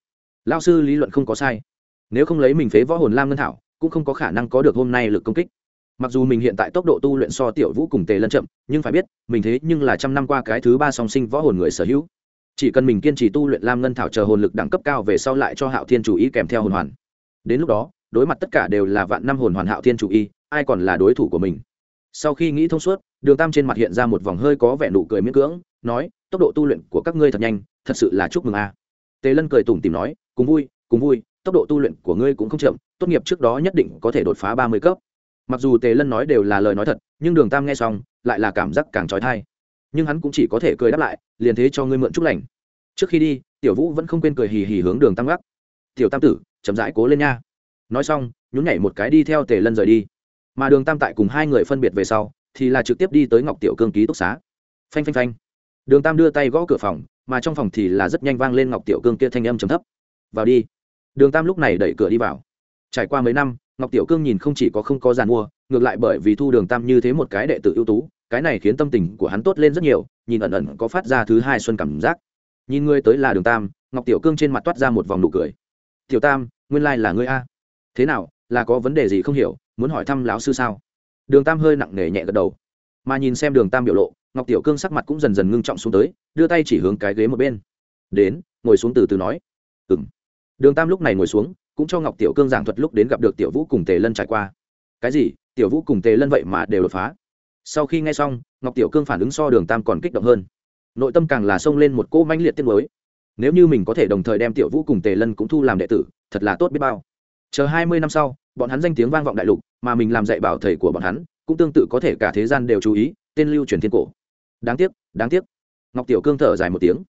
Lao sư lý luận không có sai. Nếu không lấy mình phế võ hồn lam ngân thảo cũng không có khả năng có được hôm nay lực công kích. Mặc dù mình hiện tại tốc độ tu luyện so tiểu vũ cùng tề lân chậm, nhưng phải biết, mình thế nhưng là trăm năm qua cái thứ ba song sinh võ hồn người sở hữu. Chỉ cần mình kiên trì tu luyện lam ngân thảo chờ hồn lực đẳng cấp cao về sau lại cho hạo thiên chủ ý kèm theo hồn hoàn. Đến lúc đó, đối mặt tất cả đều là vạn năm hồn hoàn hạo thiên chủ y ai còn là đối thủ của mình? Sau khi nghĩ thông suốt, đường tam trên mặt hiện ra một vòng hơi có vẻ nụ cười miễn cưỡng, nói, tốc độ tu luyện của các ngươi thật nhanh, thật sự là chúc mừng a. Tề lân cười tủm tìm nói, cùng vui cùng vui tốc độ tu luyện của ngươi cũng không chậm, tốt nghiệp trước đó nhất định có thể đột phá ba mươi cấp. Mặc dù tề lân nói đều là lời nói thật, nhưng đường tam nghe xong, lại là cảm giác càng trói thai. Nhưng hắn cũng chỉ có thể cười đáp lại, liền thế cho ngươi mượn chúc lành. Trước khi đi, tiểu vũ vẫn không quên cười hì hì hướng đường tam gác. Tiểu tam tử, chậm rãi cố lên nha. Nói xong, nhún nhảy một cái đi theo tề lân rời đi. Mà đường tam tại cùng hai người phân biệt về sau, thì là trực tiếp đi tới ngọc tiểu cương ký túc xá. Phanh phanh phanh. Đường tam đưa tay gõ cửa phòng, mà trong phòng thì là rất nhanh vang lên ngọc tiểu cương kia thanh âm chấm thấp. Vào đi đường tam lúc này đẩy cửa đi vào. Trải qua mấy năm, ngọc tiểu cương nhìn không chỉ có không có giàn mua, ngược lại bởi vì thu đường tam như thế một cái đệ tử ưu tú, cái này khiến tâm tình của hắn tốt lên rất nhiều, nhìn ẩn ẩn có phát ra thứ hai xuân cảm giác. Nhìn ngươi tới là đường tam, ngọc tiểu cương trên mặt toát ra một vòng nụ cười. Tiểu tam, nguyên lai là ngươi a. Thế nào, là có vấn đề gì không hiểu, muốn hỏi thăm lão sư sao? Đường tam hơi nặng nề nhẹ gật đầu. Mà nhìn xem đường tam biểu lộ, ngọc tiểu cương sắc mặt cũng dần dần ngưng trọng xuống tới, đưa tay chỉ hướng cái ghế một bên. Đến, ngồi xuống từ từ nói. Ừng đường tam lúc này ngồi xuống, cũng cho ngọc tiểu cương giảng thuật lúc đến gặp được tiểu vũ cùng tề lân trải qua. Cái gì? Tiểu vũ cùng tề lân vậy mà đều đột phá. Sau khi nghe xong, ngọc tiểu cương phản ứng so đường tam còn kích động hơn. Nội tâm càng là xông lên một cỗ manh liệt tiết mới nếu như mình có thể đồng thời đem tiểu vũ cùng tề lân cũng thu làm đệ tử, thật là tốt biết bao. Chờ hai mươi năm sau, bọn hắn danh tiếng vang vọng đại lục, mà mình làm dạy bảo thầy của bọn hắn, cũng tương tự có thể cả thế gian đều chú ý, tên lưu truyền thiên cổ. Đáng tiếc đáng tiếc. Ngọc tiểu cương thở dài một tiếng.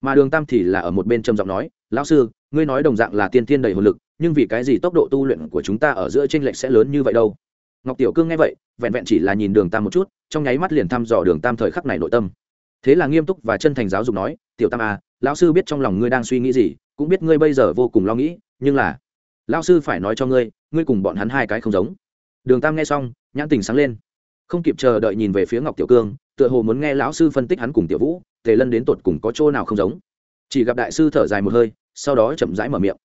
Mà đường tam thì là ở một bên trầm giọng nói lão sư, ngươi nói đồng dạng là tiên tiên đầy hồn lực, nhưng vì cái gì tốc độ tu luyện của chúng ta ở giữa tranh lệch sẽ lớn như vậy đâu? Ngọc tiểu cương nghe vậy, vẹn vẹn chỉ là nhìn đường tam một chút, trong nháy mắt liền thăm dò đường tam thời khắc này nội tâm. Thế là nghiêm túc và chân thành giáo dục nói, tiểu tam à lão sư biết trong lòng ngươi đang suy nghĩ gì, cũng biết ngươi bây giờ vô cùng lo nghĩ, nhưng là, lão sư phải nói cho ngươi ngươi cùng bọn hắn hai cái không giống. Đường tam nghe xong, nhãn tình sáng lên. Không kịp chờ đợi nhìn về phía ngọc tiểu cương, tựa hồ muốn nghe lão sư phân tích hắn cùng tiểu vũ, tề lân đến tột cùng có chỗ nào không giống chỉ gặp đại sư thở dài một hơi, sau đó chậm rãi mở miệng.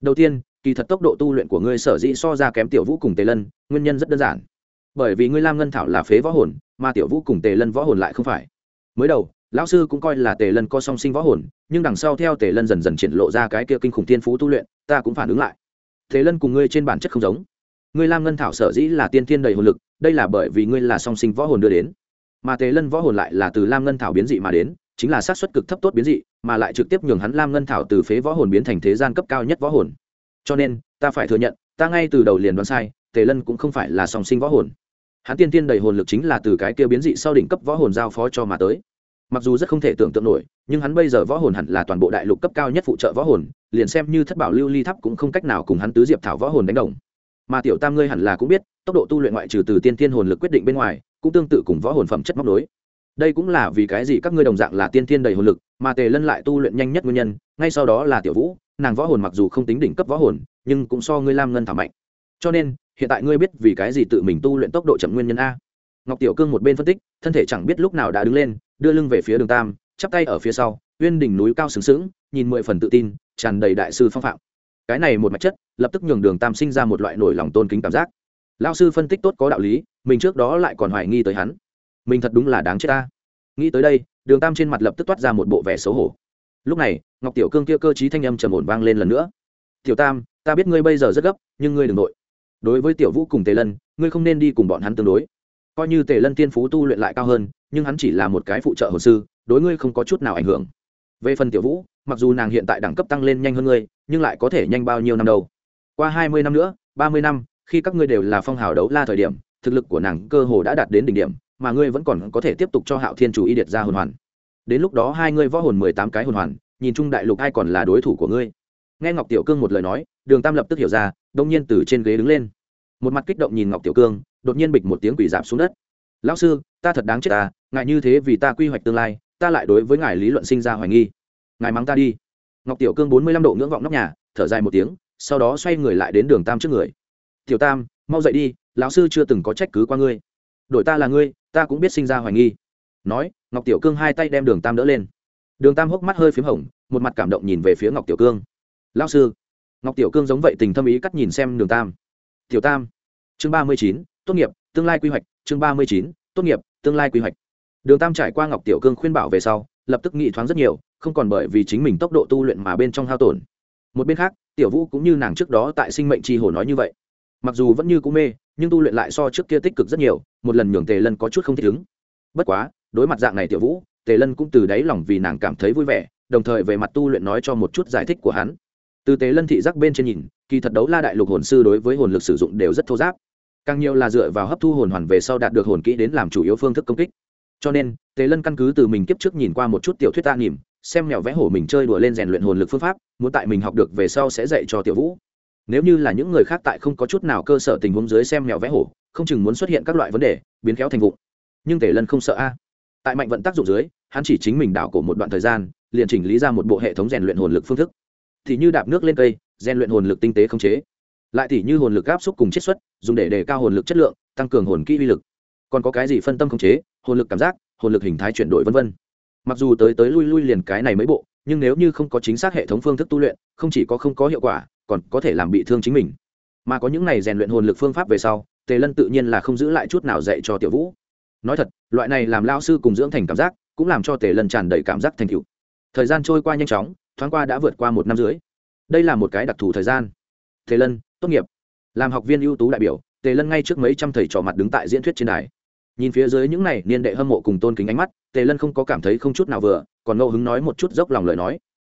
Đầu tiên, kỳ thật tốc độ tu luyện của ngươi sở dĩ so ra kém tiểu vũ cùng tề lân, nguyên nhân rất đơn giản. Bởi vì ngươi lam ngân thảo là phế võ hồn, mà tiểu vũ cùng tề lân võ hồn lại không phải. Mới đầu, lão sư cũng coi là tề lân có song sinh võ hồn, nhưng đằng sau theo tề lân dần dần triển lộ ra cái kia kinh khủng tiên phú tu luyện, ta cũng phản ứng lại. Tề lân cùng ngươi trên bản chất không giống. Ngươi lam ngân thảo sở dĩ là tiên thiên đầy hồn lực, đây là bởi vì ngươi là song sinh võ hồn đưa đến. Mà tề lân võ hồn lại là từ lam ngân thảo biến dị mà đến chính là sát suất cực thấp tốt biến dị, mà lại trực tiếp nhường hắn lam ngân thảo từ phế võ hồn biến thành thế gian cấp cao nhất võ hồn. Cho nên, ta phải thừa nhận, ta ngay từ đầu liền đoán sai, tề lân cũng không phải là song sinh võ hồn. Hắn tiên tiên đầy hồn lực chính là từ cái kia biến dị sau đỉnh cấp võ hồn giao phó cho mà tới. Mặc dù rất không thể tưởng tượng nổi, nhưng hắn bây giờ võ hồn hẳn là toàn bộ đại lục cấp cao nhất phụ trợ võ hồn, liền xem như thất bảo lưu ly tháp cũng không cách nào cùng hắn tứ diệp thảo võ hồn đánh đồng. Mà tiểu tam ngươi hẳn là cũng biết, tốc độ tu luyện ngoại trừ từ tiên tiên hồn lực quyết định bên ngoài, cũng tương tự cùng võ hồn phẩm chất móc đối đây cũng là vì cái gì các ngươi đồng dạng là tiên thiên đầy hồn lực, mà tề lân lại tu luyện nhanh nhất nguyên nhân, ngay sau đó là tiểu vũ, nàng võ hồn mặc dù không tính đỉnh cấp võ hồn, nhưng cũng so ngươi lam ngân thảo mạnh. Cho nên, hiện tại ngươi biết vì cái gì tự mình tu luyện tốc độ chậm nguyên nhân a. Ngọc tiểu cương một bên phân tích, thân thể chẳng biết lúc nào đã đứng lên, đưa lưng về phía đường tam, chắp tay ở phía sau, uyên đỉnh núi cao sừng sững, nhìn mười phần tự tin, tràn đầy đại sư phong phạm. Cái này một mạch chất, lập tức nhường đường tam sinh ra một loại nổi lòng tôn kính cảm giác. Lao sư phân tích tốt có đạo lý, mình trước đó lại còn hoài nghi tới hắn mình thật đúng là đáng chết ta. Nghĩ tới đây, đường tam trên mặt lập tức toát ra một bộ vẻ xấu hổ. Lúc này, ngọc tiểu cương kia cơ t thanh âm trầm ổn vang lên lần nữa. Tiểu tam, ta biết ngươi bây giờ rất gấp, nhưng ngươi đ ừ n g nội đối với tiểu vũ cùng tề lân, ngươi không nên đi cùng bọn hắn tương đối. Coi như tề lân tiên phú tu luyện lại cao hơn, nhưng hắn chỉ là một cái phụ trợ hồ sư, đối ngươi không có chút nào ảnh hưởng. Về phần tiểu vũ, mặc dù nàng hiện tại đẳng cấp tăng lên nhanh hơn ngươi, nhưng lại có thể nhanh bao nhiêu năm đâu? Qua hai mươi năm nữa, ba mươi năm, khi các ngươi đều là phong hào đấu la thời điểm, thực lực của nàng cơ hồ đã đạt đến đỉnh điểm mà ngươi vẫn còn có thể tiếp tục cho hạo thiên chủ y điệt ra hồn hoàn. Đến lúc đó hai ngươi võ hồn mười tám cái hồn hoàn, nhìn chung đại lục ai còn là đối thủ của ngươi. Nghe ngọc tiểu cương một lời nói, đường tam lập tức hiểu ra, đông nhiên từ trên ghế đứng lên. Một mặt kích động nhìn ngọc tiểu cương, đột nhiên bịch một tiếng quỷ giảm xuống đất. Lão sư, ta thật đáng chết ta ngại như thế vì ta quy hoạch tương lai, ta lại đối với ngài lý luận sinh ra hoài nghi. Ngài mắng ta đi. Ngọc tiểu cương bốn mươi lăm độ ngưỡng vọng nóc nhà, thở dài một tiếng, sau đó xoay người lại đến đường tam trước người. Tiểu tam, mau dậy đi, lão sư chưa từng có trách cứ qua ngươi. Đổi ta là ngươi ta cũng biết sinh ra hoài nghi. Nói, ngọc tiểu cương hai tay đem đường tam đỡ lên. Đường tam hốc mắt hơi p h í m hồng, một mặt cảm động nhìn về phía ngọc tiểu cương. Lão sư. Ngọc tiểu cương giống vậy tình thâm ý cắt nhìn xem đường tam. Tiểu tam. Chương ba mươi chín, tốt nghiệp, tương lai quy hoạch. Chương ba mươi chín, tốt nghiệp, tương lai quy hoạch. Đường tam trải qua ngọc tiểu cương khuyên bảo về sau, lập tức nghĩ thoáng rất nhiều, không còn bởi vì chính mình tốc độ tu luyện mà bên trong hao tổn. Một bên khác, tiểu vũ cũng như nàng trước đó tại sinh mệnh tri hồ nói như vậy. Mặc dù vẫn như cũ mê nhưng tu luyện lại so trước kia tích cực rất nhiều, một lần nhường tề lân có chút không thích ứng. Bất quá, đối mặt dạng này tiểu vũ, tề lân cũng từ đáy lòng vì nàng cảm thấy vui vẻ, đồng thời về mặt tu luyện nói cho một chút giải thích của hắn. Từ tề lân thị giác bên trên nhìn, kỳ thật đấu la đại lục hồn sư đối với hồn lực sử dụng đều rất thô giáp. Càng nhiều là dựa vào hấp thu hồn hoàn về sau đạt được hồn kỹ đến làm chủ yếu phương thức công kích. Cho nên, tề lân căn cứ từ mình kiếp trước nhìn qua một chút tiểu thuyết ta nhìm xem mèo vẽ hổ mình chơi đùa lên rèn luyện hồn lực phương pháp, muốn tại mình học được về sau sẽ dạy cho tiểu vũ nếu như là những người khác tại không có chút nào cơ sở tình huống dưới xem mèo vẽ hổ, không chừng muốn xuất hiện các loại vấn đề, biến khéo thành vụ nhưng tể lân không sợ a. Tại mạnh vận tác dụng dưới, hắn chỉ chính mình đảo cổ một đoạn thời gian, liền chỉnh lý ra một bộ hệ thống rèn luyện hồn lực phương thức. Thì như đạp nước lên cây, rèn luyện hồn lực tinh tế không chế. Lại thì như hồn lực áp xúc cùng chiết xuất, dùng để đề cao hồn lực chất lượng, tăng cường hồn kỹ uy lực. Còn có cái gì phân tâm không chế, hồn lực cảm giác, hồn lực hình thái chuyển đổi vân vân. Mặc dù tới tới lui lui liền cái này mấy bộ, nhưng nếu như không có chính xác hệ thống phương thức tu luyện, không chỉ có không có hiệu quả còn có thể làm bị thương chính mình. Mà có những này rèn luyện hồn lực phương pháp về sau, tề lân tự nhiên là không giữ lại chút nào dạy cho tiểu vũ. Nói thật, loại này làm lao sư cùng dưỡng thành cảm giác, cũng làm cho tề lân tràn đầy cảm giác thành cựu thời gian trôi qua nhanh chóng, thoáng qua đã vượt qua một năm dưới đây là một cái đặc thù thời gian. Tề lân, tốt nghiệp. Làm học viên ưu tú đại biểu, tề lân ngay trước mấy trăm thầy trò mặt đứng tại diễn thuyết trên đài. Nhìn phía dưới những này niên đệ hâm mộ cùng tôn kính ánh mắt, tề lân không có cảm thấy không chút nào vừa, còn ngẫu hứng nói một chút dốc lòng lời nói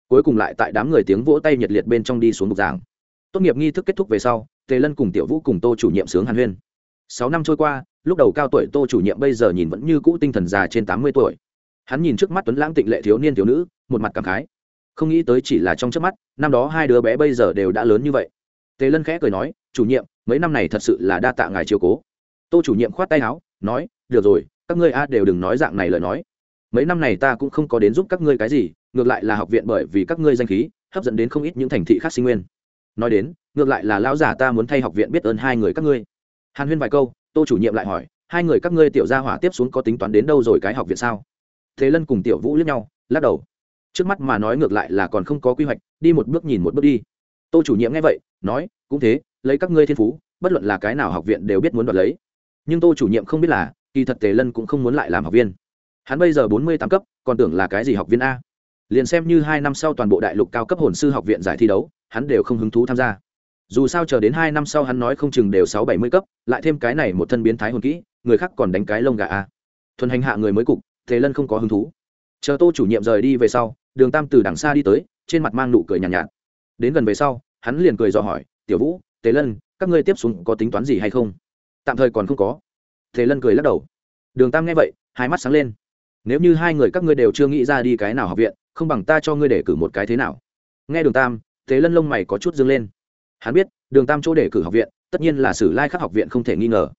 cuối cùng lại tại đám người tiếng vỗ tay nhiệt liệt bên trong đi xuống bục giảng. Tốt nghiệp nghi thức kết thúc về sau, tề lân cùng tiểu vũ cùng tô chủ nhiệm sướng hàn huyên. Sáu năm trôi qua, lúc đầu cao tuổi tô chủ nhiệm bây giờ nhìn vẫn như cũ tinh thần già trên tám mươi tuổi. Hắn nhìn trước mắt tuấn lãng tịnh lệ thiếu niên thiếu nữ, một mặt cảm khái. Không nghĩ tới chỉ là trong trước mắt, năm đó hai đứa bé bây giờ đều đã lớn như vậy. Tề lân khẽ cười nói, chủ nhiệm, mấy năm này thật sự là đa tạ ngài chiều cố. Tô chủ nhiệm khoát tay áo, nói, được rồi, các ngươi a đều đừng nói dạng này lời nói. Mấy năm này ta cũng không có đến giúp các ngươi cái gì ngược lại là học viện bởi vì các ngươi danh khí, hấp dẫn đến không ít những thành thị khác sinh nguyên. Nói đến, ngược lại là lão giả ta muốn thay học viện biết ơn hai người các ngươi. Hàn huyên vài câu, tô chủ nhiệm lại hỏi, hai người các ngươi tiểu gia hỏa tiếp xuống có tính toán đến đâu rồi cái học viện sao? Thế lân cùng tiểu vũ lướt nhau, lắc đầu. Trước mắt mà nói ngược lại là còn không có quy hoạch, đi một bước nhìn một bước đi. Tô chủ nhiệm nghe vậy, nói, cũng thế, lấy các ngươi thiên phú, bất luận là cái nào học viện đều biết muốn đoạt lấy. Nhưng tô chủ nhiệm không biết là, kỳ thật tề lân cũng không muốn lại làm học viên. Hắn bây giờ bốn mươi tám cấp, còn tưởng là cái gì học viên a? Liền xem như hai năm sau toàn bộ đại lục cao cấp hồn sư học viện giải thi đấu hắn đều không hứng thú tham gia. Dù sao chờ đến hai năm sau hắn nói không chừng đều sáu bảy mươi cấp lại thêm cái này một thân biến thái hồn kỹ người khác còn đánh cái lông gà a. Thuần hành hạ người mới cục thế lân không có hứng thú. Chờ tô chủ nhiệm rời đi về sau đường tam từ đằng xa đi tới trên mặt mang nụ cười nhàn nhạt, nhạt. Đến gần về sau hắn liền cười dò hỏi tiểu vũ thế lân các ngươi tiếp xuống có tính toán gì hay không? Tạm thời còn không có. Thế lân cười lắc đầu. Đường tam nghe vậy hai mắt sáng lên nếu như hai người các ngươi đều chưa nghĩ ra đi cái nào học viện, không bằng ta cho ngươi để cử một cái thế nào. Nghe đường tam thế lân lông mày có chút dâng lên. Hắn biết, đường tam chỗ để cử học viện, tất nhiên là sử lai khắc học viện không thể nghi ngờ.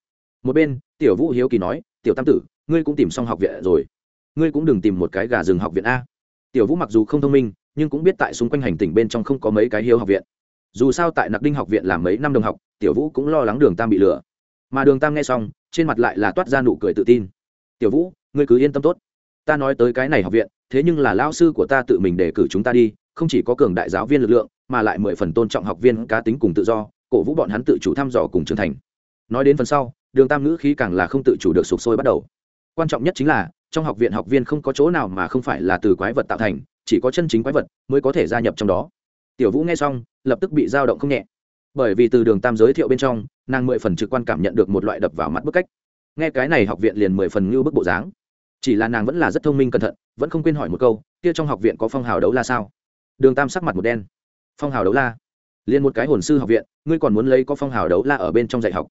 Một bên, tiểu vũ hiếu kỳ nói, tiểu tam tử, ngươi cũng tìm xong học viện rồi. Ngươi cũng đừng tìm một cái gà rừng học viện a. Tiểu vũ mặc dù không thông minh, nhưng cũng biết tại xung quanh hành tỉnh bên trong không có mấy cái hiếu học viện. Dù sao tại nặc đinh học viện làm mấy năm đồng học, tiểu vũ cũng lo lắng đường tam bị lừa. Mà đường tam nghe xong, trên mặt lại là toát ra nụ cười tự tin. Tiểu vũ, ngươi cứ yên tâm tốt ta nói tới cái này học viện, thế nhưng là lao sư của ta tự mình đề cử chúng ta đi, không chỉ có cường đại giáo viên lực lượng, mà lại mười phần tôn trọng học viên cá tính cùng tự do, cổ vũ bọn hắn tự chủ thăm dò cùng trưởng thành. Nói đến phần sau, đường tam ngữ khí càng là không tự chủ được sụp sôi bắt đầu. Quan trọng nhất chính là, trong học viện học viên không có chỗ nào mà không phải là từ quái vật tạo thành, chỉ có chân chính quái vật mới có thể gia nhập trong đó. Tiểu vũ nghe xong, lập tức bị dao động không nhẹ. Bởi vì từ đường tam giới thiệu bên trong, nàng mười phần trực quan cảm nhận được một loại đập vào mắt bức cách. Nghe cái này học viện liền mười phần như bức bộ dáng chỉ là nàng vẫn là rất thông minh cẩn thận, vẫn không quên hỏi một câu, kia trong học viện có phong hào đấu la sao? Đường tam sắc mặt một đen. Phong hào đấu la? Liền một cái hồn sư học viện, ngươi còn muốn lấy có phong hào đấu la ở bên trong dạy học?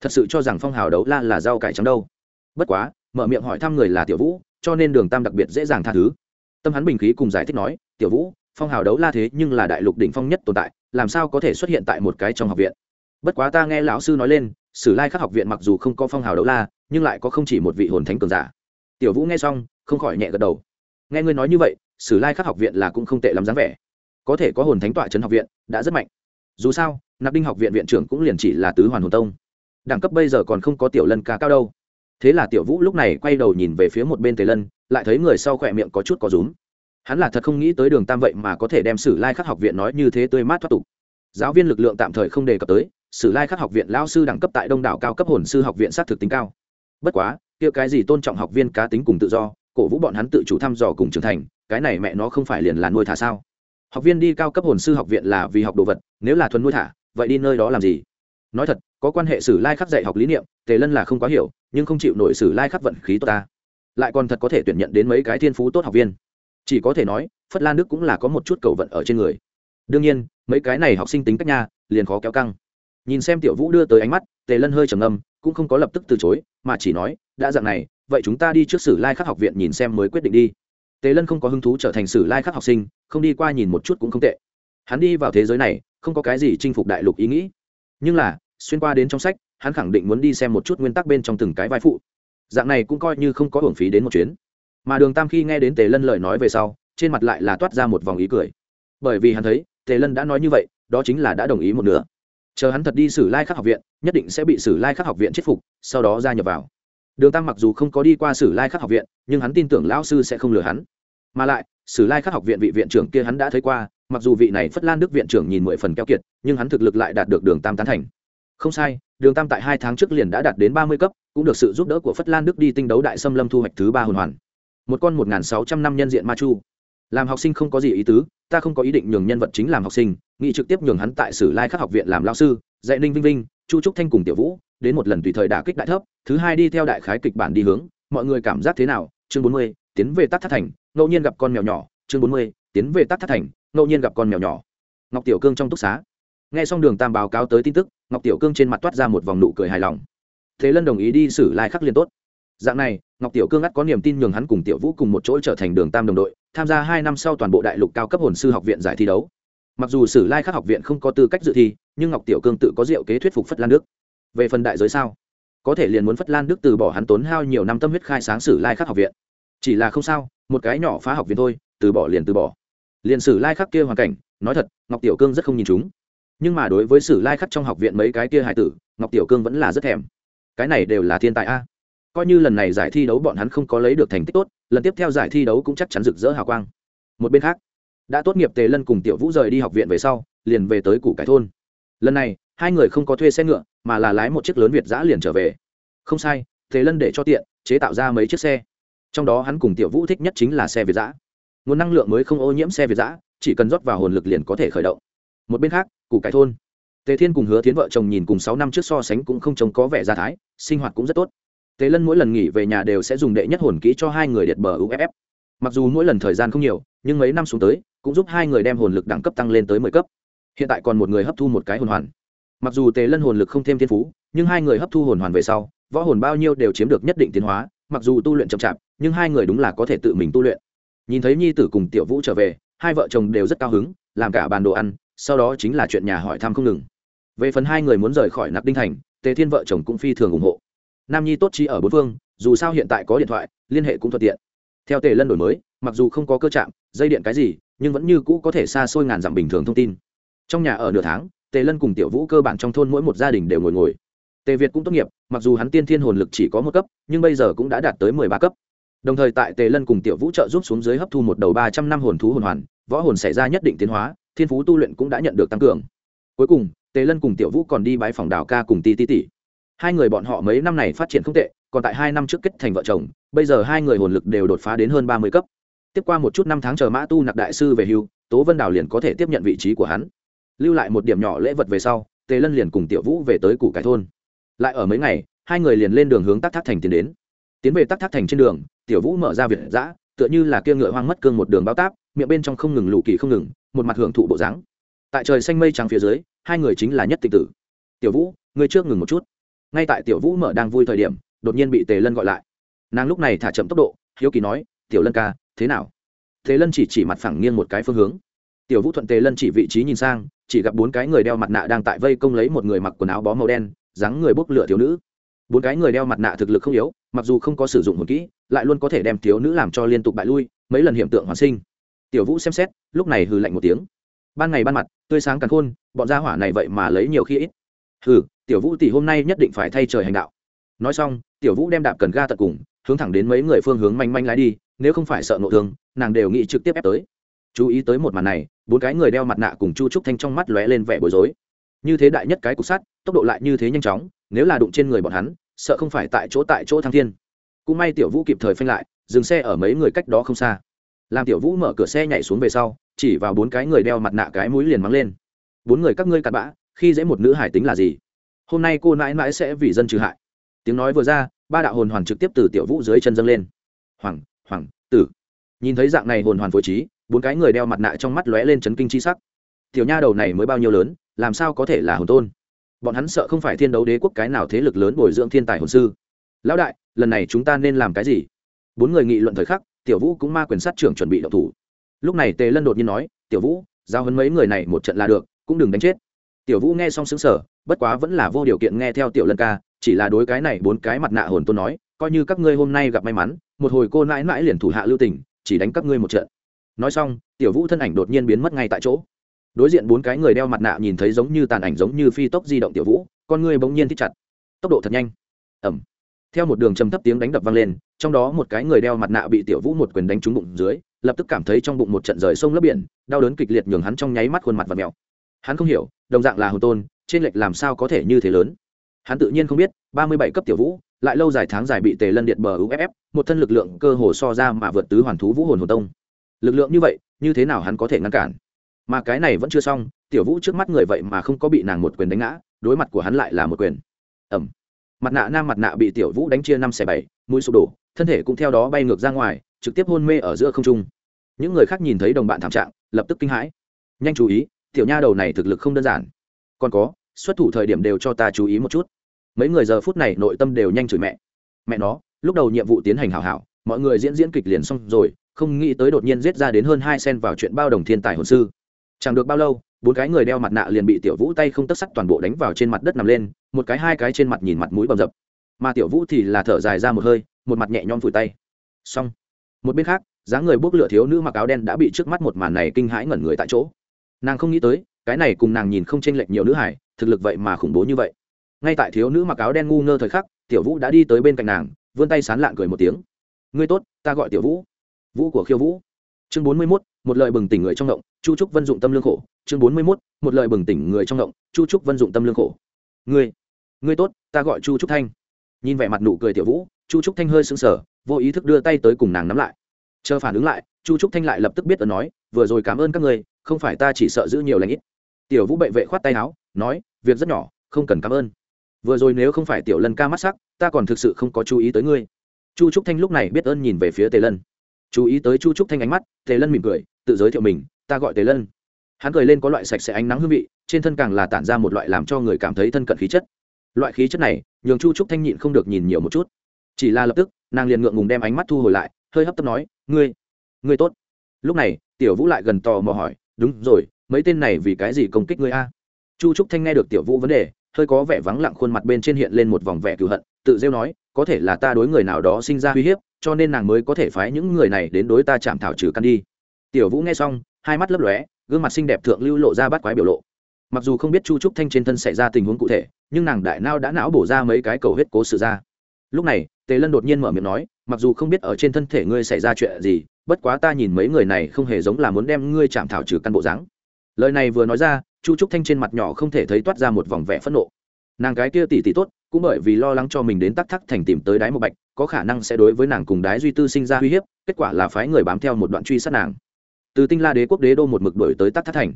Thật sự cho rằng phong hào đấu la là rau cải trắng đâu. Bất quá, mở miệng hỏi thăm người là tiểu vũ, cho nên đường tam đặc biệt dễ dàng tha thứ. Tâm hắn bình khí cùng giải thích nói, tiểu vũ, phong hào đấu la thế nhưng là đại lục đỉnh phong nhất tồn tại, làm sao có thể xuất hiện tại một cái trong học viện? Bất quá ta nghe lão sư nói lên, sử lai khắc học viện mặc dù không có phong hào đấu la, nhưng lại có không chỉ một vị hồn thánh cường giả tiểu vũ nghe xong, không khỏi nhẹ gật đầu. Nghe ngươi nói như vậy, sử lai khắc học viện là cũng không tệ lắm dáng vẻ. Có thể có hồn thánh tọa trấn học viện, đã rất mạnh. Dù sao, nạp đinh học viện viện trưởng cũng liền chỉ là tứ hoàn hồn tông. Đẳng cấp bây giờ còn không có tiểu lân ca cao đâu. Thế là tiểu vũ lúc này quay đầu nhìn về phía một bên tề lân, lại thấy người sau khỏe miệng có chút có rúm. Hắn là thật không nghĩ tới đường tam vậy mà có thể đem sử lai khắc học viện nói như thế tươi mát thoát tục. Giáo viên lực lượng tạm thời không đề cập tới, sử lai khắc học viện lao sư đẳng cấp tại đông đảo cao cấp hồn sư học viện sát thực tính cao. Bất quá kia cái gì tôn trọng học viên cá tính cùng tự do, cổ vũ bọn hắn tự chủ thăm dò cùng trưởng thành, cái này mẹ nó không phải liền là nuôi thả sao? Học viên đi cao cấp hồn sư học viện là vì học đồ vật, nếu là thuần nuôi thả, vậy đi nơi đó làm gì? Nói thật, có quan hệ sử lai khắc dạy học lý niệm, tề lân là không quá hiểu, nhưng không chịu nổi sử lai khắc vận khí tốt ta. Lại còn thật có thể tuyển nhận đến mấy cái thiên phú tốt học viên. Chỉ có thể nói, phất lan đức cũng là có một chút cầu vận ở trên người. Đương nhiên, mấy cái này học sinh tính cách nha, liền khó kéo căng. Nhìn xem tiểu vũ đưa tới ánh mắt, tề lân hơi trầm ngâm, cũng không có lập tức từ chối, mà chỉ nói đã dạng này, vậy chúng ta đi trước sử lai khắc học viện nhìn xem mới quyết định đi. Tề lân không có hứng thú trở thành sử lai khắc học sinh, không đi qua nhìn một chút cũng không tệ. Hắn đi vào thế giới này, không có cái gì chinh phục đại lục ý nghĩ. Nhưng là, xuyên qua đến trong sách, hắn khẳng định muốn đi xem một chút nguyên tắc bên trong từng cái vai phụ. Dạng này cũng coi như không có hưởng phí đến một chuyến. Mà đường tam khi nghe đến tề lân lời nói về sau, trên mặt lại là toát ra một vòng ý cười. Bởi vì hắn thấy, tề lân đã nói như vậy, đó chính là đã đồng ý một nửa. Chờ hắn thật đi sử lai khắc học viện, nhất định sẽ bị sử lai khắc học viện chết phục, sau đó gia nhập vào đường tam mặc dù không có đi qua sử lai khắc học viện, nhưng hắn tin tưởng lão sư sẽ không lừa hắn. Mà lại, sử lai khắc học viện vị viện trưởng kia hắn đã thấy qua, mặc dù vị này phất lan đức viện trưởng nhìn mười phần keo kiệt, nhưng hắn thực lực lại đạt được đường tam tán thành. Không sai, đường tam tại hai tháng trước liền đã đạt đến ba mươi cấp, cũng được sự giúp đỡ của phất lan đức đi tinh đấu đại xâm lâm thu hoạch thứ ba hồn hoàn. Một con một n g h n sáu trăm năm nhân diện ma chu. Làm học sinh không có gì ý tứ, ta không có ý định nhường nhân vật chính làm học sinh nghị trực tiếp nhường hắn tại sử lai khắc học viện làm lao sư, dạy ninh vinh vinh, chu trúc thanh cùng tiểu vũ đến một lần tùy thời đả kích đại thấp, thứ hai đi theo đại khái kịch bản đi hướng, mọi người cảm giác thế nào? Chương bốn mươi, tiến về tắc thất thành, ngẫu nhiên gặp con mèo nhỏ. Chương bốn mươi, tiến về tắc thất thành, ngẫu nhiên gặp con mèo nhỏ. Ngọc tiểu cương trong túc xá. Nghe xong đường tam báo cáo tới tin tức, ngọc tiểu cương trên mặt toát ra một vòng nụ cười hài lòng. Thế lân đồng ý đi xử lai khắc liên tốt. Dạng này, ngọc tiểu cương ắt có niềm tin nhường hắn cùng tiểu vũ cùng một chỗ trở thành đường tam đồng đội, tham gia hai năm sau toàn bộ đại lục cao cấp hồn sư học viện giải thi đấu. Mặc dù sử lai khắc học viện không có tư cách dự thi, nhưng ngọc tiểu cương tự có diệu kế thuyết phục phất lan đức về phần đại giới sao? Có thể liền muốn phất lan đức từ bỏ hắn tốn hao nhiều năm tâm huyết khai sáng sử lai khắc học viện. Chỉ là không sao, một cái nhỏ phá học viện thôi, từ bỏ liền từ bỏ. Liền sử lai khắc kia hoàn cảnh, nói thật, ngọc tiểu cương rất không nhìn chúng. Nhưng mà đối với sử lai khắc trong học viện mấy cái kia hải tử, ngọc tiểu cương vẫn là rất thèm. Cái này đều là thiên tài a. Coi như lần này giải thi đấu bọn hắn không có lấy được thành tích tốt, lần tiếp theo giải thi đấu cũng chắc chắn rực rỡ hào quang. Một bên khác, đã tốt nghiệp tề lân cùng tiểu vũ rời đi học viện về sau, liền về tới củ cải thôn. Lần này hai người không có thuê xe ngựa, mà là lái một chiếc lớn việt giã liền trở về. Không sai, thế lân để cho tiện, chế tạo ra mấy chiếc xe. Trong đó hắn cùng tiểu vũ thích nhất chính là xe việt giã nguồn năng lượng mới không ô nhiễm xe việt giã chỉ cần rót vào hồn lực liền có thể khởi động. Một bên khác, củ cải thôn. Tề thiên cùng hứa tiến vợ chồng nhìn cùng sáu năm trước so sánh cũng không trông có vẻ gia thái, sinh hoạt cũng rất tốt. Tề lân mỗi lần nghỉ về nhà đều sẽ dùng đệ nhất hồn kỹ cho hai người điện bờ uff mặc dù mỗi lần thời gian không nhiều, nhưng mấy năm xuống tới, cũng giúp hai người đem hồn lực đẳng cấp tăng lên tới mười cấp. Hiện tại còn một người hấp thu một cái hồn hoàn mặc dù tề lân hồn lực không thêm thiên phú, nhưng hai người hấp thu hồn hoàn về sau, võ hồn bao nhiêu đều chiếm được nhất định tiến hóa, mặc dù tu luyện chậm chạp, nhưng hai người đúng là có thể tự mình tu luyện. Nhìn thấy nhi tử cùng tiểu vũ trở về, hai vợ chồng đều rất cao hứng, làm cả bàn đồ ăn, sau đó chính là chuyện nhà hỏi thăm không ngừng. Về phần hai người muốn rời khỏi nặc đinh thành, tề thiên vợ chồng cũng phi thường ủng hộ. Nam nhi tốt chi ở bốn phương, dù sao hiện tại có điện thoại, liên hệ cũng thuận tiện. Theo tề lân đổi mới, mặc dù không có cơ chạm dây điện cái gì, nhưng vẫn như cũ có thể xa xôi ngàn dặm bình thường thông tin. Trong nhà ở nửa tháng tề lân cùng tiểu vũ cơ bản trong thôn mỗi một gia đình đều ngồi ngồi. Tề việt cũng tốt nghiệp, mặc dù hắn tiên thiên hồn lực chỉ có một cấp, nhưng bây giờ cũng đã đạt tới mười ba cấp. Đồng thời tại tề lân cùng tiểu vũ trợ giúp xuống dưới hấp thu một đầu ba trăm năm hồn thú hồn hoàn, võ hồn xảy ra nhất định tiến hóa, thiên phú tu luyện cũng đã nhận được tăng cường. Cuối cùng, tề lân cùng tiểu vũ còn đi bái phòng đào ca cùng ti ti tỷ hai người bọn họ mấy năm này phát triển không tệ, còn tại hai năm trước kết thành vợ chồng, bây giờ hai người hồn lực đều đột phá đến hơn ba mươi cấp. Tiếp qua một chút năm tháng chờ mã tu nặc đại sư về hưu, tố vân đào liền có thể tiếp nhận vị trí của hắn lưu lại một điểm nhỏ lễ vật về sau, tề lân liền cùng tiểu vũ về tới củ cải thôn. Lại ở mấy ngày, hai người liền lên đường hướng tắc thác thành tiến đến. Tiến về tắc thác thành trên đường, tiểu vũ mở ra việt giã tựa như là kia ngựa hoang mất cương một đường bao táp, miệng bên trong không ngừng lù kỳ không ngừng, một mặt hưởng thụ bộ dáng. Tại trời xanh mây trắng phía dưới, hai người chính là nhất tịch tử. Tiểu vũ, ngươi trước ngừng một chút. Ngay tại tiểu vũ mở đang vui thời điểm, đột nhiên bị tề lân gọi lại. Nàng lúc này thả chậm tốc độ, hiếu kỳ nói, tiểu lân ca, thế nào? Tề lân chỉ chỉ mặt phẳng nghiêng một cái phương hướng tiểu vũ thuận tề lân chỉ vị trí nhìn sang, chỉ gặp bốn cái người đeo mặt nạ đang tại vây công lấy một người mặc quần áo bó màu đen, dáng người bốc lửa thiếu nữ. Bốn cái người đeo mặt nạ thực lực không yếu, mặc dù không có sử dụng hồn kỹ, lại luôn có thể đem thiếu nữ làm cho liên tục bại lui, mấy lần hiện tượng hoàn sinh. Tiểu vũ xem xét, lúc này hừ lạnh một tiếng. Ban ngày ban mặt, tươi sáng càng khôn, bọn gia hỏa này vậy mà lấy nhiều khi ít. Hừ, tiểu vũ tỷ hôm nay nhất định phải thay trời hành đạo. Nói xong, tiểu vũ đem đạp cần ga tận cùng, hướng thẳng đến mấy người phương hướng manh manh lái đi, nếu không phải sợ nộ thương, nàng đều nghĩ trực tiếp ép tới chú ý tới một màn này, bốn cái người đeo mặt nạ cùng chu trúc thanh trong mắt lóe lên vẻ bối rối. Như thế đại nhất cái cục sắt, tốc độ lại như thế nhanh chóng, nếu là đụng trên người bọn hắn, sợ không phải tại chỗ tại chỗ thăng thiên. Cũng may tiểu vũ kịp thời phanh lại, dừng xe ở mấy người cách đó không xa. Làm tiểu vũ mở cửa xe nhảy xuống về sau, chỉ vào bốn cái người đeo mặt nạ cái mũi liền mắng lên. Bốn người các ngươi cặn bã, khi dễ một nữ hải tính là gì? Hôm nay cô mãi mãi sẽ vì dân trừ hại. Tiếng nói vừa ra, ba đạo hồn hoàn trực tiếp từ tiểu vũ dưới chân dâng lên. Hoàng hoàng, tử. Nhìn thấy dạng này hồn hoàn phối trí bốn cái người đeo mặt nạ trong mắt lóe lên chấn kinh chi sắc. Tiểu nha đầu này mới bao nhiêu lớn, làm sao có thể là hồn tôn? Bọn hắn sợ không phải thiên đấu đế quốc cái nào thế lực lớn bồi dưỡng thiên tài hồn sư. Lão đại, lần này chúng ta nên làm cái gì? Bốn người nghị luận thời khắc, tiểu vũ cũng ma quyền sát trưởng chuẩn bị đậu thủ. Lúc này tề lân đột nhiên nói, tiểu vũ, giao hấn mấy người này một trận là được, cũng đừng đánh chết. Tiểu vũ nghe xong xứng sở bất quá vẫn là vô điều kiện nghe theo tiểu lân ca, chỉ là đối cái này bốn cái mặt nạ hồn tôn nói, coi như các ngươi hôm nay gặp may mắn, một hồi cô nãi nãi liền thủ hạ lưu tình, chỉ đánh các ngươi một trận nói xong, tiểu vũ thân ảnh đột nhiên biến mất ngay tại chỗ. Đối diện bốn cái người đeo mặt nạ nhìn thấy giống như tàn ảnh giống như phi tốc di động tiểu vũ, con người bỗng nhiên thích chặt. Tốc độ thật nhanh. Ẩm theo một đường trầm thấp tiếng đánh đập vang lên, trong đó một cái người đeo mặt nạ bị tiểu vũ một quyền đánh trúng bụng dưới, lập tức cảm thấy trong bụng một trận rời sông lấp biển, đau đớn kịch liệt nhường hắn trong nháy mắt khuôn mặt và mèo. Hắn không hiểu, đồng dạng là hồn tôn, trên lệch làm sao có thể như thế lớn? Hắn tự nhiên không biết, ba mươi bảy cấp tiểu vũ, lại lâu dài tháng dài bị tề lân điện bờ uff một thân lực lượng cơ hồ so ra mà vượt tứ hoàn thú vũ hồn hồn tông lực lượng như vậy, như thế nào hắn có thể ngăn cản? Mà cái này vẫn chưa xong, tiểu vũ trước mắt người vậy mà không có bị nàng một quyền đánh ngã, đối mặt của hắn lại là một quyền. Ẩm mặt nạ nam mặt nạ bị tiểu vũ đánh chia năm xẻ bảy, mũi sụp đổ, thân thể cũng theo đó bay ngược ra ngoài, trực tiếp hôn mê ở giữa không trung. Những người khác nhìn thấy đồng bạn thảm trạng, lập tức kinh hãi. Nhanh chú ý, tiểu nha đầu này thực lực không đơn giản. Còn có, xuất thủ thời điểm đều cho ta chú ý một chút. Mấy người giờ phút này nội tâm đều nhanh chửi mẹ. Mẹ nó, lúc đầu nhiệm vụ tiến hành hảo hảo, mọi người diễn diễn kịch liền xong rồi không nghĩ tới đột nhiên giết ra đến hơn hai sen vào chuyện bao đồng thiên tài hồn sư. Chẳng được bao lâu, bốn cái người đeo mặt nạ liền bị tiểu vũ tay không tất sắc toàn bộ đánh vào trên mặt đất nằm lên, một cái hai cái trên mặt nhìn mặt mũi bầm dập. Mà tiểu vũ thì là thở dài ra một hơi, một mặt nhẹ nhõm vùi tay. Xong. Một bên khác, dáng người bốc lửa thiếu nữ mặc áo đen đã bị trước mắt một màn này kinh hãi ngẩn người tại chỗ. Nàng không nghĩ tới, cái này cùng nàng nhìn không chênh lệch nhiều nữ hải, thực lực vậy mà khủng bố như vậy. Ngay tại thiếu nữ mặc áo đen ngu ngơ thời khắc, tiểu vũ đã đi tới bên cạnh nàng, vươn tay sán lạng cười một tiếng. Ngươi tốt, ta gọi tiểu vũ vũ của khiêu vũ. Chương bốn mươi mốt, một lời bừng tỉnh người trong động, chu trúc vân dụng tâm lương khổ. Chương bốn mươi mốt, một lời bừng tỉnh người trong động, chu trúc vân dụng tâm lương khổ. Ngươi ngươi tốt, ta gọi chu trúc thanh. Nhìn vẻ mặt nụ cười tiểu vũ, chu trúc thanh hơi sững sờ, vô ý thức đưa tay tới cùng nàng nắm lại. Chờ phản ứng lại, chu trúc thanh lại lập tức biết ở nói, vừa rồi cảm ơn các ngươi, không phải ta chỉ sợ giữ nhiều lãnh ít. Tiểu vũ bệ vệ khoát tay áo, nói, việc rất nhỏ, không cần cảm ơn. Vừa rồi nếu không phải tiểu lân ca mắt sắc, ta còn thực sự không có chú ý tới ngươi. Chu trúc thanh lúc này biết ơn nhìn về phía tề lân chú ý tới chu trúc thanh ánh mắt, tề lân mỉm cười, tự giới thiệu mình, ta gọi tề lân. Hắn cười lên có loại sạch sẽ ánh nắng hương vị, trên thân càng là tản ra một loại làm cho người cảm thấy thân cận khí chất. Loại khí chất này, nhường chu trúc thanh nhịn không được nhìn nhiều một chút. Chỉ là lập tức, nàng liền ngượng ngùng đem ánh mắt thu hồi lại, hơi hấp tấp nói, ngươi ngươi tốt. Lúc này, tiểu vũ lại gần tò mò hỏi, đúng rồi, mấy tên này vì cái gì công kích ngươi a? Chu trúc thanh nghe được tiểu vũ vấn đề, hơi có vẻ vắng lặng khuôn mặt bên trên hiện lên một vòng vẻ cựu hận, tự rêu nói, có thể là ta đối người nào đó sinh ra uy hiếp cho nên nàng mới có thể phái những người này đến đối ta chạm thảo trừ căn đi. Tiểu vũ nghe xong, hai mắt lấp lóe, gương mặt xinh đẹp thượng lưu lộ ra bắt quái biểu lộ. Mặc dù không biết chu trúc thanh trên thân xảy ra tình huống cụ thể, nhưng nàng đại nao đã não bổ ra mấy cái cầu huyết cố sự ra. Lúc này, tề lân đột nhiên mở miệng nói, mặc dù không biết ở trên thân thể ngươi xảy ra chuyện gì, bất quá ta nhìn mấy người này không hề giống là muốn đem ngươi chạm thảo trừ căn bộ dáng. Lời này vừa nói ra, chu trúc thanh trên mặt nhỏ không thể thấy toát ra một vòng vẻ phẫn nộ. Nàng cái kia tỉ tỉ tốt, cũng bởi vì lo lắng cho mình đến tắc thắc thành tìm tới đáy một bạch có khả năng sẽ đối với nàng cùng đái duy tư sinh ra uy hiếp, kết quả là phái người bám theo một đoạn truy sát nàng. Từ tinh la đế quốc đế đô một mực đổi tới tắc thất thành.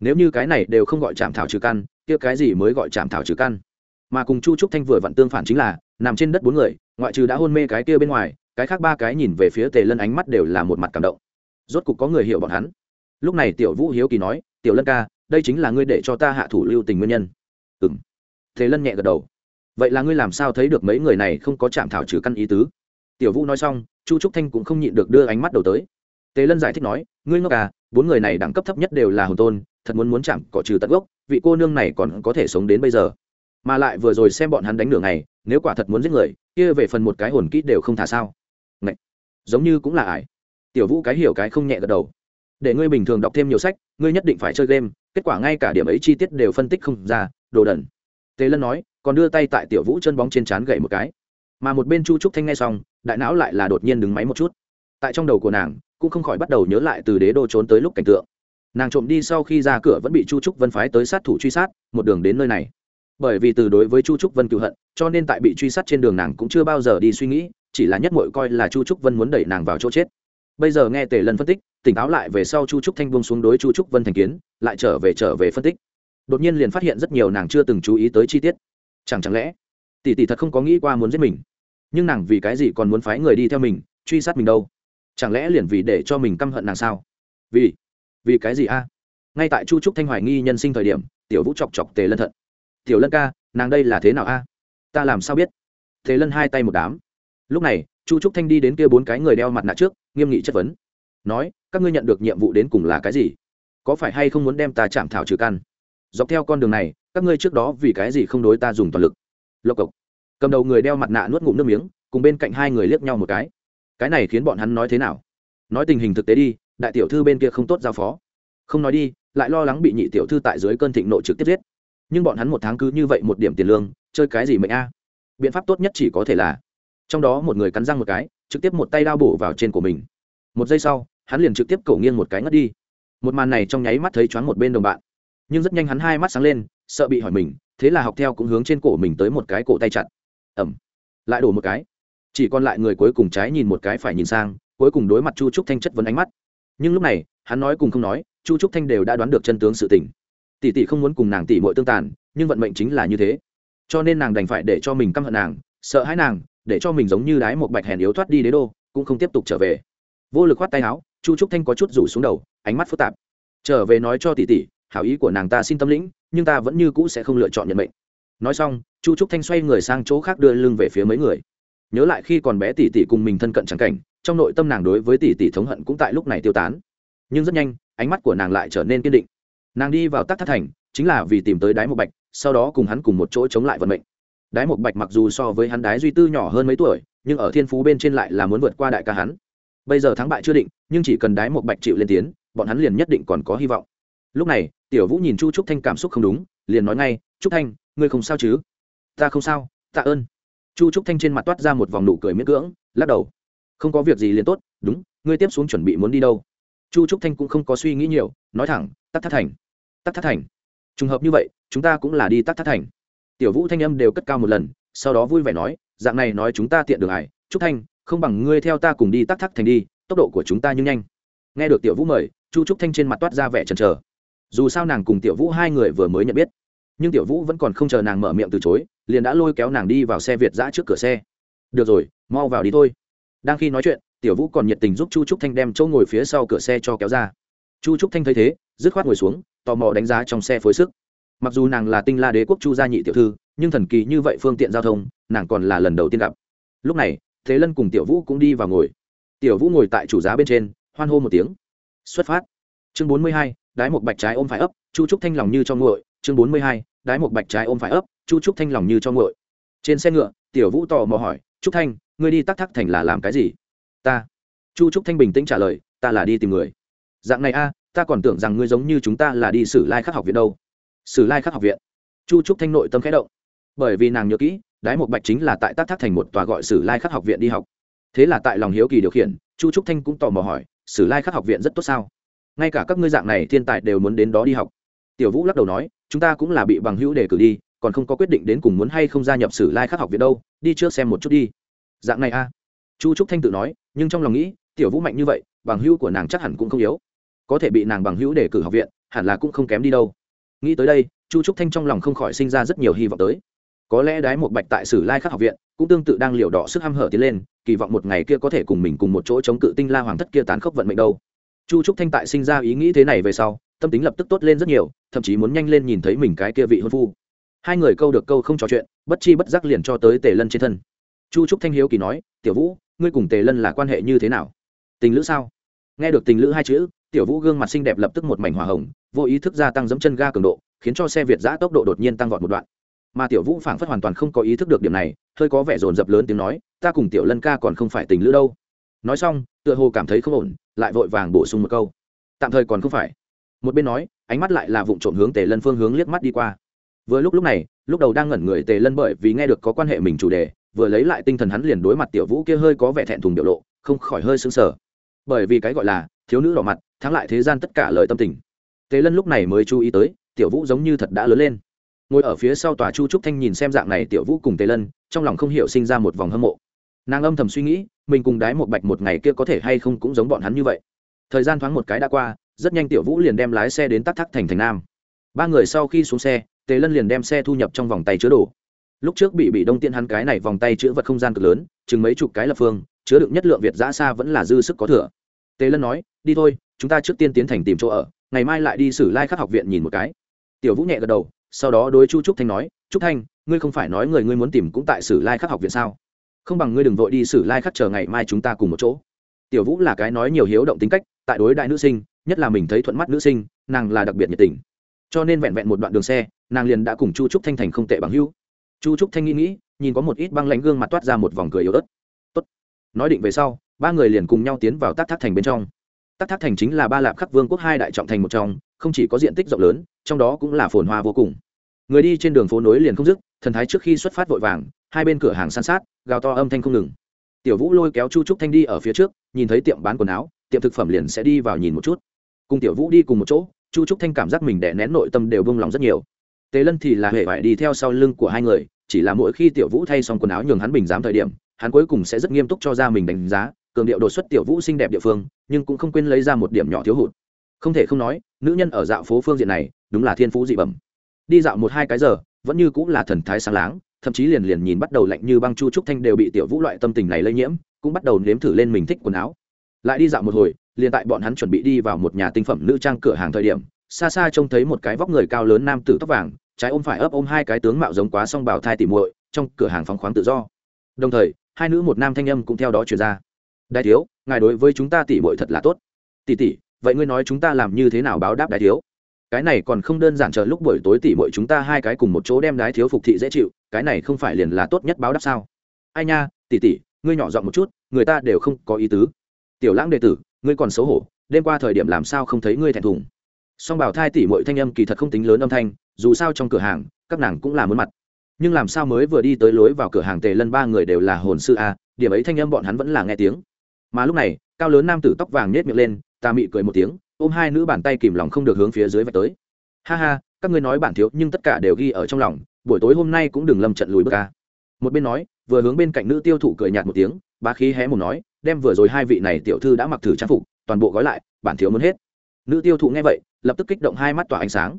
Nếu như cái này đều không gọi chạm thảo trừ căn, kia cái gì mới gọi chạm thảo trừ căn? Mà cùng chu trúc thanh vừa vặn tương phản chính là, nằm trên đất bốn người, ngoại trừ đã hôn mê cái kia bên ngoài, cái khác ba cái nhìn về phía tề lân ánh mắt đều là một mặt cảm động. Rốt cục có người hiểu bọn hắn. Lúc này tiểu vũ hiếu kỳ nói, tiểu lân ca, đây chính là ngươi để cho ta hạ thủ lưu tình nguyên nhân. Ừ m thế lân nhẹ gật đầu vậy là ngươi làm sao thấy được mấy người này không có chạm thảo trừ căn ý tứ? Tiểu vũ nói xong, chu trúc thanh cũng không nhịn được đưa ánh mắt đầu tới. Tề lân giải thích nói, ngươi ngốc à bốn người này đẳng cấp thấp nhất đều là hồn tôn, thật muốn muốn chạm cỏ trừ tận gốc, vị cô nương này còn có thể sống đến bây giờ. Mà lại vừa rồi xem bọn hắn đánh đường này nếu quả thật muốn giết người, kia về phần một cái hồn kỹ đều không thả sao. Ngậy! giống như cũng là ải tiểu vũ cái hiểu cái không nhẹ gật đầu. Để ngươi bình thường đọc thêm nhiều sách, ngươi nhất định phải chơi game, kết quả ngay cả điểm ấy chi tiết đều phân tích không ra, đồ đần. Tề lân nói còn đưa tay tại tiểu vũ chân bóng trên trán gậy một cái. Mà một bên chu trúc thanh nghe xong, đại não lại là đột nhiên đứng máy một chút. Tại trong đầu của nàng, cũng không khỏi bắt đầu nhớ lại từ đế đô trốn tới lúc cảnh tượng. Nàng trộm đi sau khi ra cửa vẫn bị chu trúc vân phái tới sát thủ truy sát, một đường đến nơi này. Bởi vì từ đối với chu trúc vân cựu hận, cho nên tại bị truy sát trên đường nàng cũng chưa bao giờ đi suy nghĩ, chỉ là nhất mội coi là chu trúc vân muốn đẩy nàng vào chỗ chết. Bây giờ nghe tề lân phân tích, tỉnh táo lại về sau chu trúc thanh buông xuống đối chu trúc vân thành kiến, lại trở về trở về phân tích. Đột nhiên liền phát hiện rất nhiều nàng chưa từng chú ý tới chi tiết chẳng chẳng lẽ, tỷ tỷ thật không có nghĩ qua muốn giết mình? Nhưng nàng vì cái gì còn muốn phái người đi theo mình, truy sát mình đâu? Chẳng lẽ liền vì để cho mình căm hận nàng sao? Vì vì cái gì a? Ngay tại chu trúc thanh hoài nghi nhân sinh thời điểm, tiểu vũ chọc chọc tề lân thận. Tiểu lân ca, nàng đây là thế nào a? Ta làm sao biết? Tề lân hai tay một đám. Lúc này, chu trúc thanh đi đến kia bốn cái người đeo mặt nạ trước, nghiêm nghị chất vấn. Nói, các ngươi nhận được nhiệm vụ đến cùng là cái gì? Có phải hay không muốn đem ta chạm thảo trừ căn? Dọc theo con đường này các ngươi trước đó vì cái gì không đối ta dùng toàn lực? Lộc cộc. Cầm đầu người đeo mặt nạ nuốt ngụm nước miếng, cùng bên cạnh hai người liếc nhau một cái. Cái này khiến bọn hắn nói thế nào? Nói tình hình thực tế đi, đại tiểu thư bên kia không tốt giao phó. Không nói đi, lại lo lắng bị nhị tiểu thư tại dưới cơn thịnh nộ trực tiếp giết. Nhưng bọn hắn một tháng cứ như vậy một điểm tiền lương, chơi cái gì mệnh a? Biện pháp tốt nhất chỉ có thể là, trong đó một người cắn răng một cái, trực tiếp một tay đao bổ vào trên của mình. Một giây sau, hắn liền trực tiếp cổ nghiêng một cái ngất đi. Một màn này trong nháy mắt thấy choáng một bên đồng bạn. Nhưng rất nhanh hắn hai mắt sáng lên sợ bị hỏi mình, thế là học theo cũng hướng trên cổ mình tới một cái cổ tay chặt. Ẩm lại đổ một cái. Chỉ còn lại người cuối cùng trái nhìn một cái phải nhìn sang, cuối cùng đối mặt chu trúc thanh chất vấn ánh mắt. Nhưng lúc này, hắn nói cùng không nói, chu trúc thanh đều đã đoán được chân tướng sự tình. Tỷ tỷ không muốn cùng nàng tỷ muội tương tàn, nhưng vận mệnh chính là như thế. Cho nên nàng đành phải để cho mình căm hận nàng, sợ hãi nàng, để cho mình giống như đái một bạch hèn yếu thoát đi đế đô, cũng không tiếp tục trở về. Vô lực khoát tay áo, chu trúc thanh có chút rủ xuống đầu, ánh mắt phức tạp. Trở về nói cho tỷ tỷ hảo ý của nàng ta xin tâm lĩnh, nhưng ta vẫn như cũ sẽ không lựa chọn nhận mệnh. Nói xong, chu trúc thanh xoay người sang chỗ khác đưa lưng về phía mấy người. Nhớ lại khi còn bé tỷ tỷ cùng mình thân cận chẳng cảnh, trong nội tâm nàng đối với tỷ tỷ thống hận cũng tại lúc này tiêu tán. Nhưng rất nhanh, ánh mắt của nàng lại trở nên kiên định. Nàng đi vào tắc thất thành, chính là vì tìm tới đái một bạch, sau đó cùng hắn cùng một chỗ chống lại vận mệnh. Đái một bạch mặc dù so với hắn đái duy tư nhỏ hơn mấy tuổi, nhưng ở thiên phú bên trên lại là muốn vượt qua đại ca hắn. Bây giờ thắng bại chưa định, nhưng chỉ cần đái một bạch chịu lên tiến, bọn hắn liền nhất định còn có hy vọng lúc này, tiểu vũ nhìn chu trúc thanh cảm xúc không đúng, liền nói ngay, trúc thanh, ngươi không sao chứ? Ta không sao, tạ ơn. Chu trúc thanh trên mặt toát ra một vòng nụ cười miễn cưỡng, lắc đầu. Không có việc gì liền tốt, đúng, ngươi tiếp xuống chuẩn bị muốn đi đâu? Chu trúc thanh cũng không có suy nghĩ nhiều, nói thẳng, tắc thất thành, tắc thất thành. Trùng hợp như vậy, chúng ta cũng là đi tắc thất thành. Tiểu vũ thanh âm đều cất cao một lần, sau đó vui vẻ nói, dạng này nói chúng ta tiện đường ải, trúc thanh, không bằng ngươi theo ta cùng đi tắc thất thành đi, tốc độ của chúng ta nhưng nhanh. Nghe được tiểu vũ mời, chu trúc thanh trên mặt toát ra vẻ chần chờ dù sao nàng cùng tiểu vũ hai người vừa mới nhận biết. Nhưng tiểu vũ vẫn còn không chờ nàng mở miệng từ chối, liền đã lôi kéo nàng đi vào xe việt giã trước cửa xe. Được rồi, mau vào đi thôi. Đang khi nói chuyện, tiểu vũ còn nhiệt tình giúp chu trúc thanh đem chỗ ngồi phía sau cửa xe cho kéo ra. Chu trúc thanh thấy thế, dứt khoát ngồi xuống, tò mò đánh giá trong xe phối sức. Mặc dù nàng là tinh la đế quốc chu gia nhị tiểu thư, nhưng thần kỳ như vậy phương tiện giao thông, nàng còn là lần đầu tiên gặp. Lúc này, thế lân cùng tiểu vũ cũng đi vào ngồi. Tiểu vũ ngồi tại chủ giá bên trên, hoan hô một tiếng. Xuất phát. Chương bốn mươi hai đái một bạch trái ôm phải ấp, chu trúc thanh lòng như cho nguội, chương bốn mươi hai, đái một bạch trái ôm phải ấp, chu trúc thanh lòng như cho nguội. Trên xe ngựa, tiểu vũ tò mò hỏi, trúc thanh, ngươi đi tắc thắc thành là làm cái gì? Ta. Chu trúc thanh bình tĩnh trả lời, ta là đi tìm người. Dạng này a, ta còn tưởng rằng ngươi giống như chúng ta là đi sử lai khắc học viện đâu. Sử lai khắc học viện? Chu trúc thanh nội tâm khẽ động. Bởi vì nàng nhớ kỹ, đái một bạch chính là tại tác thác thành một tòa gọi sử lai khắc học viện đi học. Thế là tại lòng hiếu kỳ điều khiển, chu trúc thanh cũng tò mò hỏi, sử lai khắc học viện rất tốt sao? Ngay cả các ngươi dạng này thiên tài đều muốn đến đó đi học. Tiểu vũ lắc đầu nói, chúng ta cũng là bị bằng hữu đề cử đi, còn không có quyết định đến cùng muốn hay không gia nhập sử lai khắc học viện đâu, đi trước xem một chút đi. Dạng này a chu trúc thanh tự nói, nhưng trong lòng nghĩ, tiểu vũ mạnh như vậy, bằng hữu của nàng chắc hẳn cũng không yếu. Có thể bị nàng bằng hữu đề cử học viện, hẳn là cũng không kém đi đâu. Nghĩ tới đây, chu trúc thanh trong lòng không khỏi sinh ra rất nhiều hy vọng tới. Có lẽ đái một bạch tại sử lai khắc học viện, cũng tương tự đang liều đỏ sức h a m hở tiến lên, kỳ vọng một ngày kia có thể cùng mình cùng một chỗ chống cự tinh la hoàng thất kia tán khốc vận mệnh đâu chu trúc thanh tại sinh ra ý nghĩ thế này về sau, tâm tính lập tức tốt lên rất nhiều, thậm chí muốn nhanh lên nhìn thấy mình cái kia vị hôn phu. Hai người câu được câu không trò chuyện, bất chi bất giác liền cho tới tề lân trên thân. Chu trúc thanh hiếu kỳ nói, tiểu vũ, ngươi cùng tề lân là quan hệ như thế nào? Tình lữ sao? Nghe được tình lữ hai chữ, tiểu vũ gương mặt xinh đẹp lập tức một mảnh hỏa hồng, vô ý thức gia tăng dẫm chân ga cường độ, khiến cho xe việt giã tốc độ đột nhiên tăng vọt một đoạn. Mà tiểu vũ phảng phất hoàn toàn không có ý thức được điểm này, hơi có vẻ rồn rập lớn tiếng nói, ta cùng tiểu lân ca còn không phải tình lữ đâu nói xong, tựa hồ cảm thấy không ổn, lại vội vàng bổ sung một câu. Tạm thời còn không phải. Một bên nói, ánh mắt lại là vụ trộm hướng tề lân phương hướng liếc mắt đi qua. Vừa lúc lúc này, lúc đầu đang ngẩn người tề lân bởi vì nghe được có quan hệ mình chủ đề, vừa lấy lại tinh thần hắn liền đối mặt tiểu vũ kia hơi có vẻ thẹn thùng biểu lộ, không khỏi hơi sững sờ. Bởi vì cái gọi là thiếu nữ đỏ mặt, thắng lại thế gian tất cả lời tâm tình. Tề lân lúc này mới chú ý tới, tiểu vũ giống như thật đã lớn lên. Ngồi ở phía sau tòa chu trúc thanh nhìn xem dạng này tiểu vũ cùng tề lân, trong lòng không hiểu sinh ra một vòng hâm mộ. Nàng âm thầm suy nghĩ mình cùng đái một bạch một ngày kia có thể hay không cũng giống bọn hắn như vậy. Thời gian thoáng một cái đã qua, rất nhanh tiểu vũ liền đem lái xe đến tắc thắc thành thành nam. Ba người sau khi xuống xe, tề lân liền đem xe thu nhập trong vòng tay chứa đồ. Lúc trước bị bị đông tiên hắn cái này vòng tay chứa vật không gian cực lớn, chừng mấy chục cái lập phương, chứa đựng nhất lượng việt giã xa vẫn là dư sức có thừa. Tề lân nói, đi thôi, chúng ta trước tiên tiến thành tìm chỗ ở, ngày mai lại đi sử lai khắc học viện nhìn một cái. Tiểu vũ nhẹ gật đầu, sau đó đối chu trúc thanh nói, trúc thanh, ngươi không phải nói người ngươi muốn tìm cũng tại sử lai khắc học viện sao? Không bằng ngươi đừng vội đi xử lai khắc chờ ngày mai chúng ta cùng một chỗ. Tiểu vũ là cái nói nhiều hiếu động tính cách, tại đối đại nữ sinh, nhất là mình thấy thuận mắt nữ sinh, nàng là đặc biệt nhiệt tình. Cho nên vẹn vẹn một đoạn đường xe, nàng liền đã cùng chu trúc thanh thành không tệ bằng hữu. Chu trúc thanh nghĩ nghĩ, nhìn có một ít băng lánh gương mặt toát ra một vòng cười yếu ớt. Tốt. nói định về sau, ba người liền cùng nhau tiến vào tác thác thành bên trong. Tác thác thành chính là ba lạp khắc vương quốc hai đại trọng thành một trong, không chỉ có diện tích rộng lớn, trong đó cũng là phồn hoa vô cùng. Người đi trên đường phố nối liền không dứt thần thái trước khi xuất phát vội vàng, hai bên cửa hàng san sát, gào to âm thanh không ngừng. Tiểu vũ lôi kéo chu trúc thanh đi ở phía trước, nhìn thấy tiệm bán quần áo, tiệm thực phẩm liền sẽ đi vào nhìn một chút. Cùng tiểu vũ đi cùng một chỗ, chu trúc thanh cảm giác mình đè nén nội tâm đều bông lòng rất nhiều. Tề lân thì là hệ phải đi theo sau lưng của hai người, chỉ là mỗi khi tiểu vũ thay xong quần áo nhường hắn bình giám thời điểm, hắn cuối cùng sẽ rất nghiêm túc cho ra mình đánh giá, cường điệu đột xuất tiểu vũ xinh đẹp địa phương, nhưng cũng không quên lấy ra một điểm nhỏ thiếu hụt. Không thể không nói, nữ nhân ở dạo phố phương diện này, đúng là thiên phú dị bẩm. Đi dạo một hai cái giờ vẫn như cũng là thần thái sáng láng, thậm chí liền liền nhìn bắt đầu lạnh như băng chu trúc thanh đều bị tiểu vũ loại tâm tình này lây nhiễm, cũng bắt đầu nếm thử lên mình thích quần áo. Lại đi dạo một hồi, liền tại bọn hắn chuẩn bị đi vào một nhà tinh phẩm nữ trang cửa hàng thời điểm, xa xa trông thấy một cái vóc người cao lớn nam tử tóc vàng, trái ôm phải ấp ôm hai cái tướng mạo giống quá song bào thai tỉ muội, trong cửa hàng phóng khoáng tự do. Đồng thời, hai nữ một nam thanh âm cũng theo đó truyền ra. Đại thiếu, ngài đối với chúng ta tỉ muội thật là tốt. Tỷ tỷ, vậy ngươi nói chúng ta làm như thế nào báo đáp đại thiếu? Cái này còn không đơn giản chờ lúc buổi tối tỉ muội chúng ta hai cái cùng một chỗ đem đái thiếu phục thị dễ chịu, cái này không phải liền là tốt nhất báo đáp sao? Ai nha tỷ tỷ ngươi nhỏ giọng một chút, người ta đều không có ý tứ. Tiểu lãng đệ tử, ngươi còn xấu hổ, đêm qua thời điểm làm sao không thấy ngươi thẹn thùng? Song bảo thai tỷ mọi thanh âm kỳ thật không tính lớn âm thanh, dù sao trong cửa hàng, các nàng cũng là muốn mặt. Nhưng làm sao mới vừa đi tới lối vào cửa hàng tề lân ba người đều là hồn sư a, điểm ấy thanh âm bọn hắn vẫn là nghe tiếng. Mà lúc này, cao lớn nam tử tóc vàng nhét miệng lên, ta mị cười một tiếng ôm hai nữ bàn tay kìm lòng không được hướng phía dưới vạch tới. Ha ha, các ngươi nói bản thiếu nhưng tất cả đều ghi ở trong lòng, buổi tối hôm nay cũng đừng lâm trận lùi bước ca một bên nói, vừa hướng bên cạnh nữ tiêu thụ cười nhạt một tiếng, bá khí hé một nói, đem vừa rồi hai vị này tiểu thư đã mặc thử trang phục, toàn bộ gói lại, bản thiếu muốn hết. Nữ tiêu thụ nghe vậy, lập tức kích động hai mắt tỏa ánh sáng.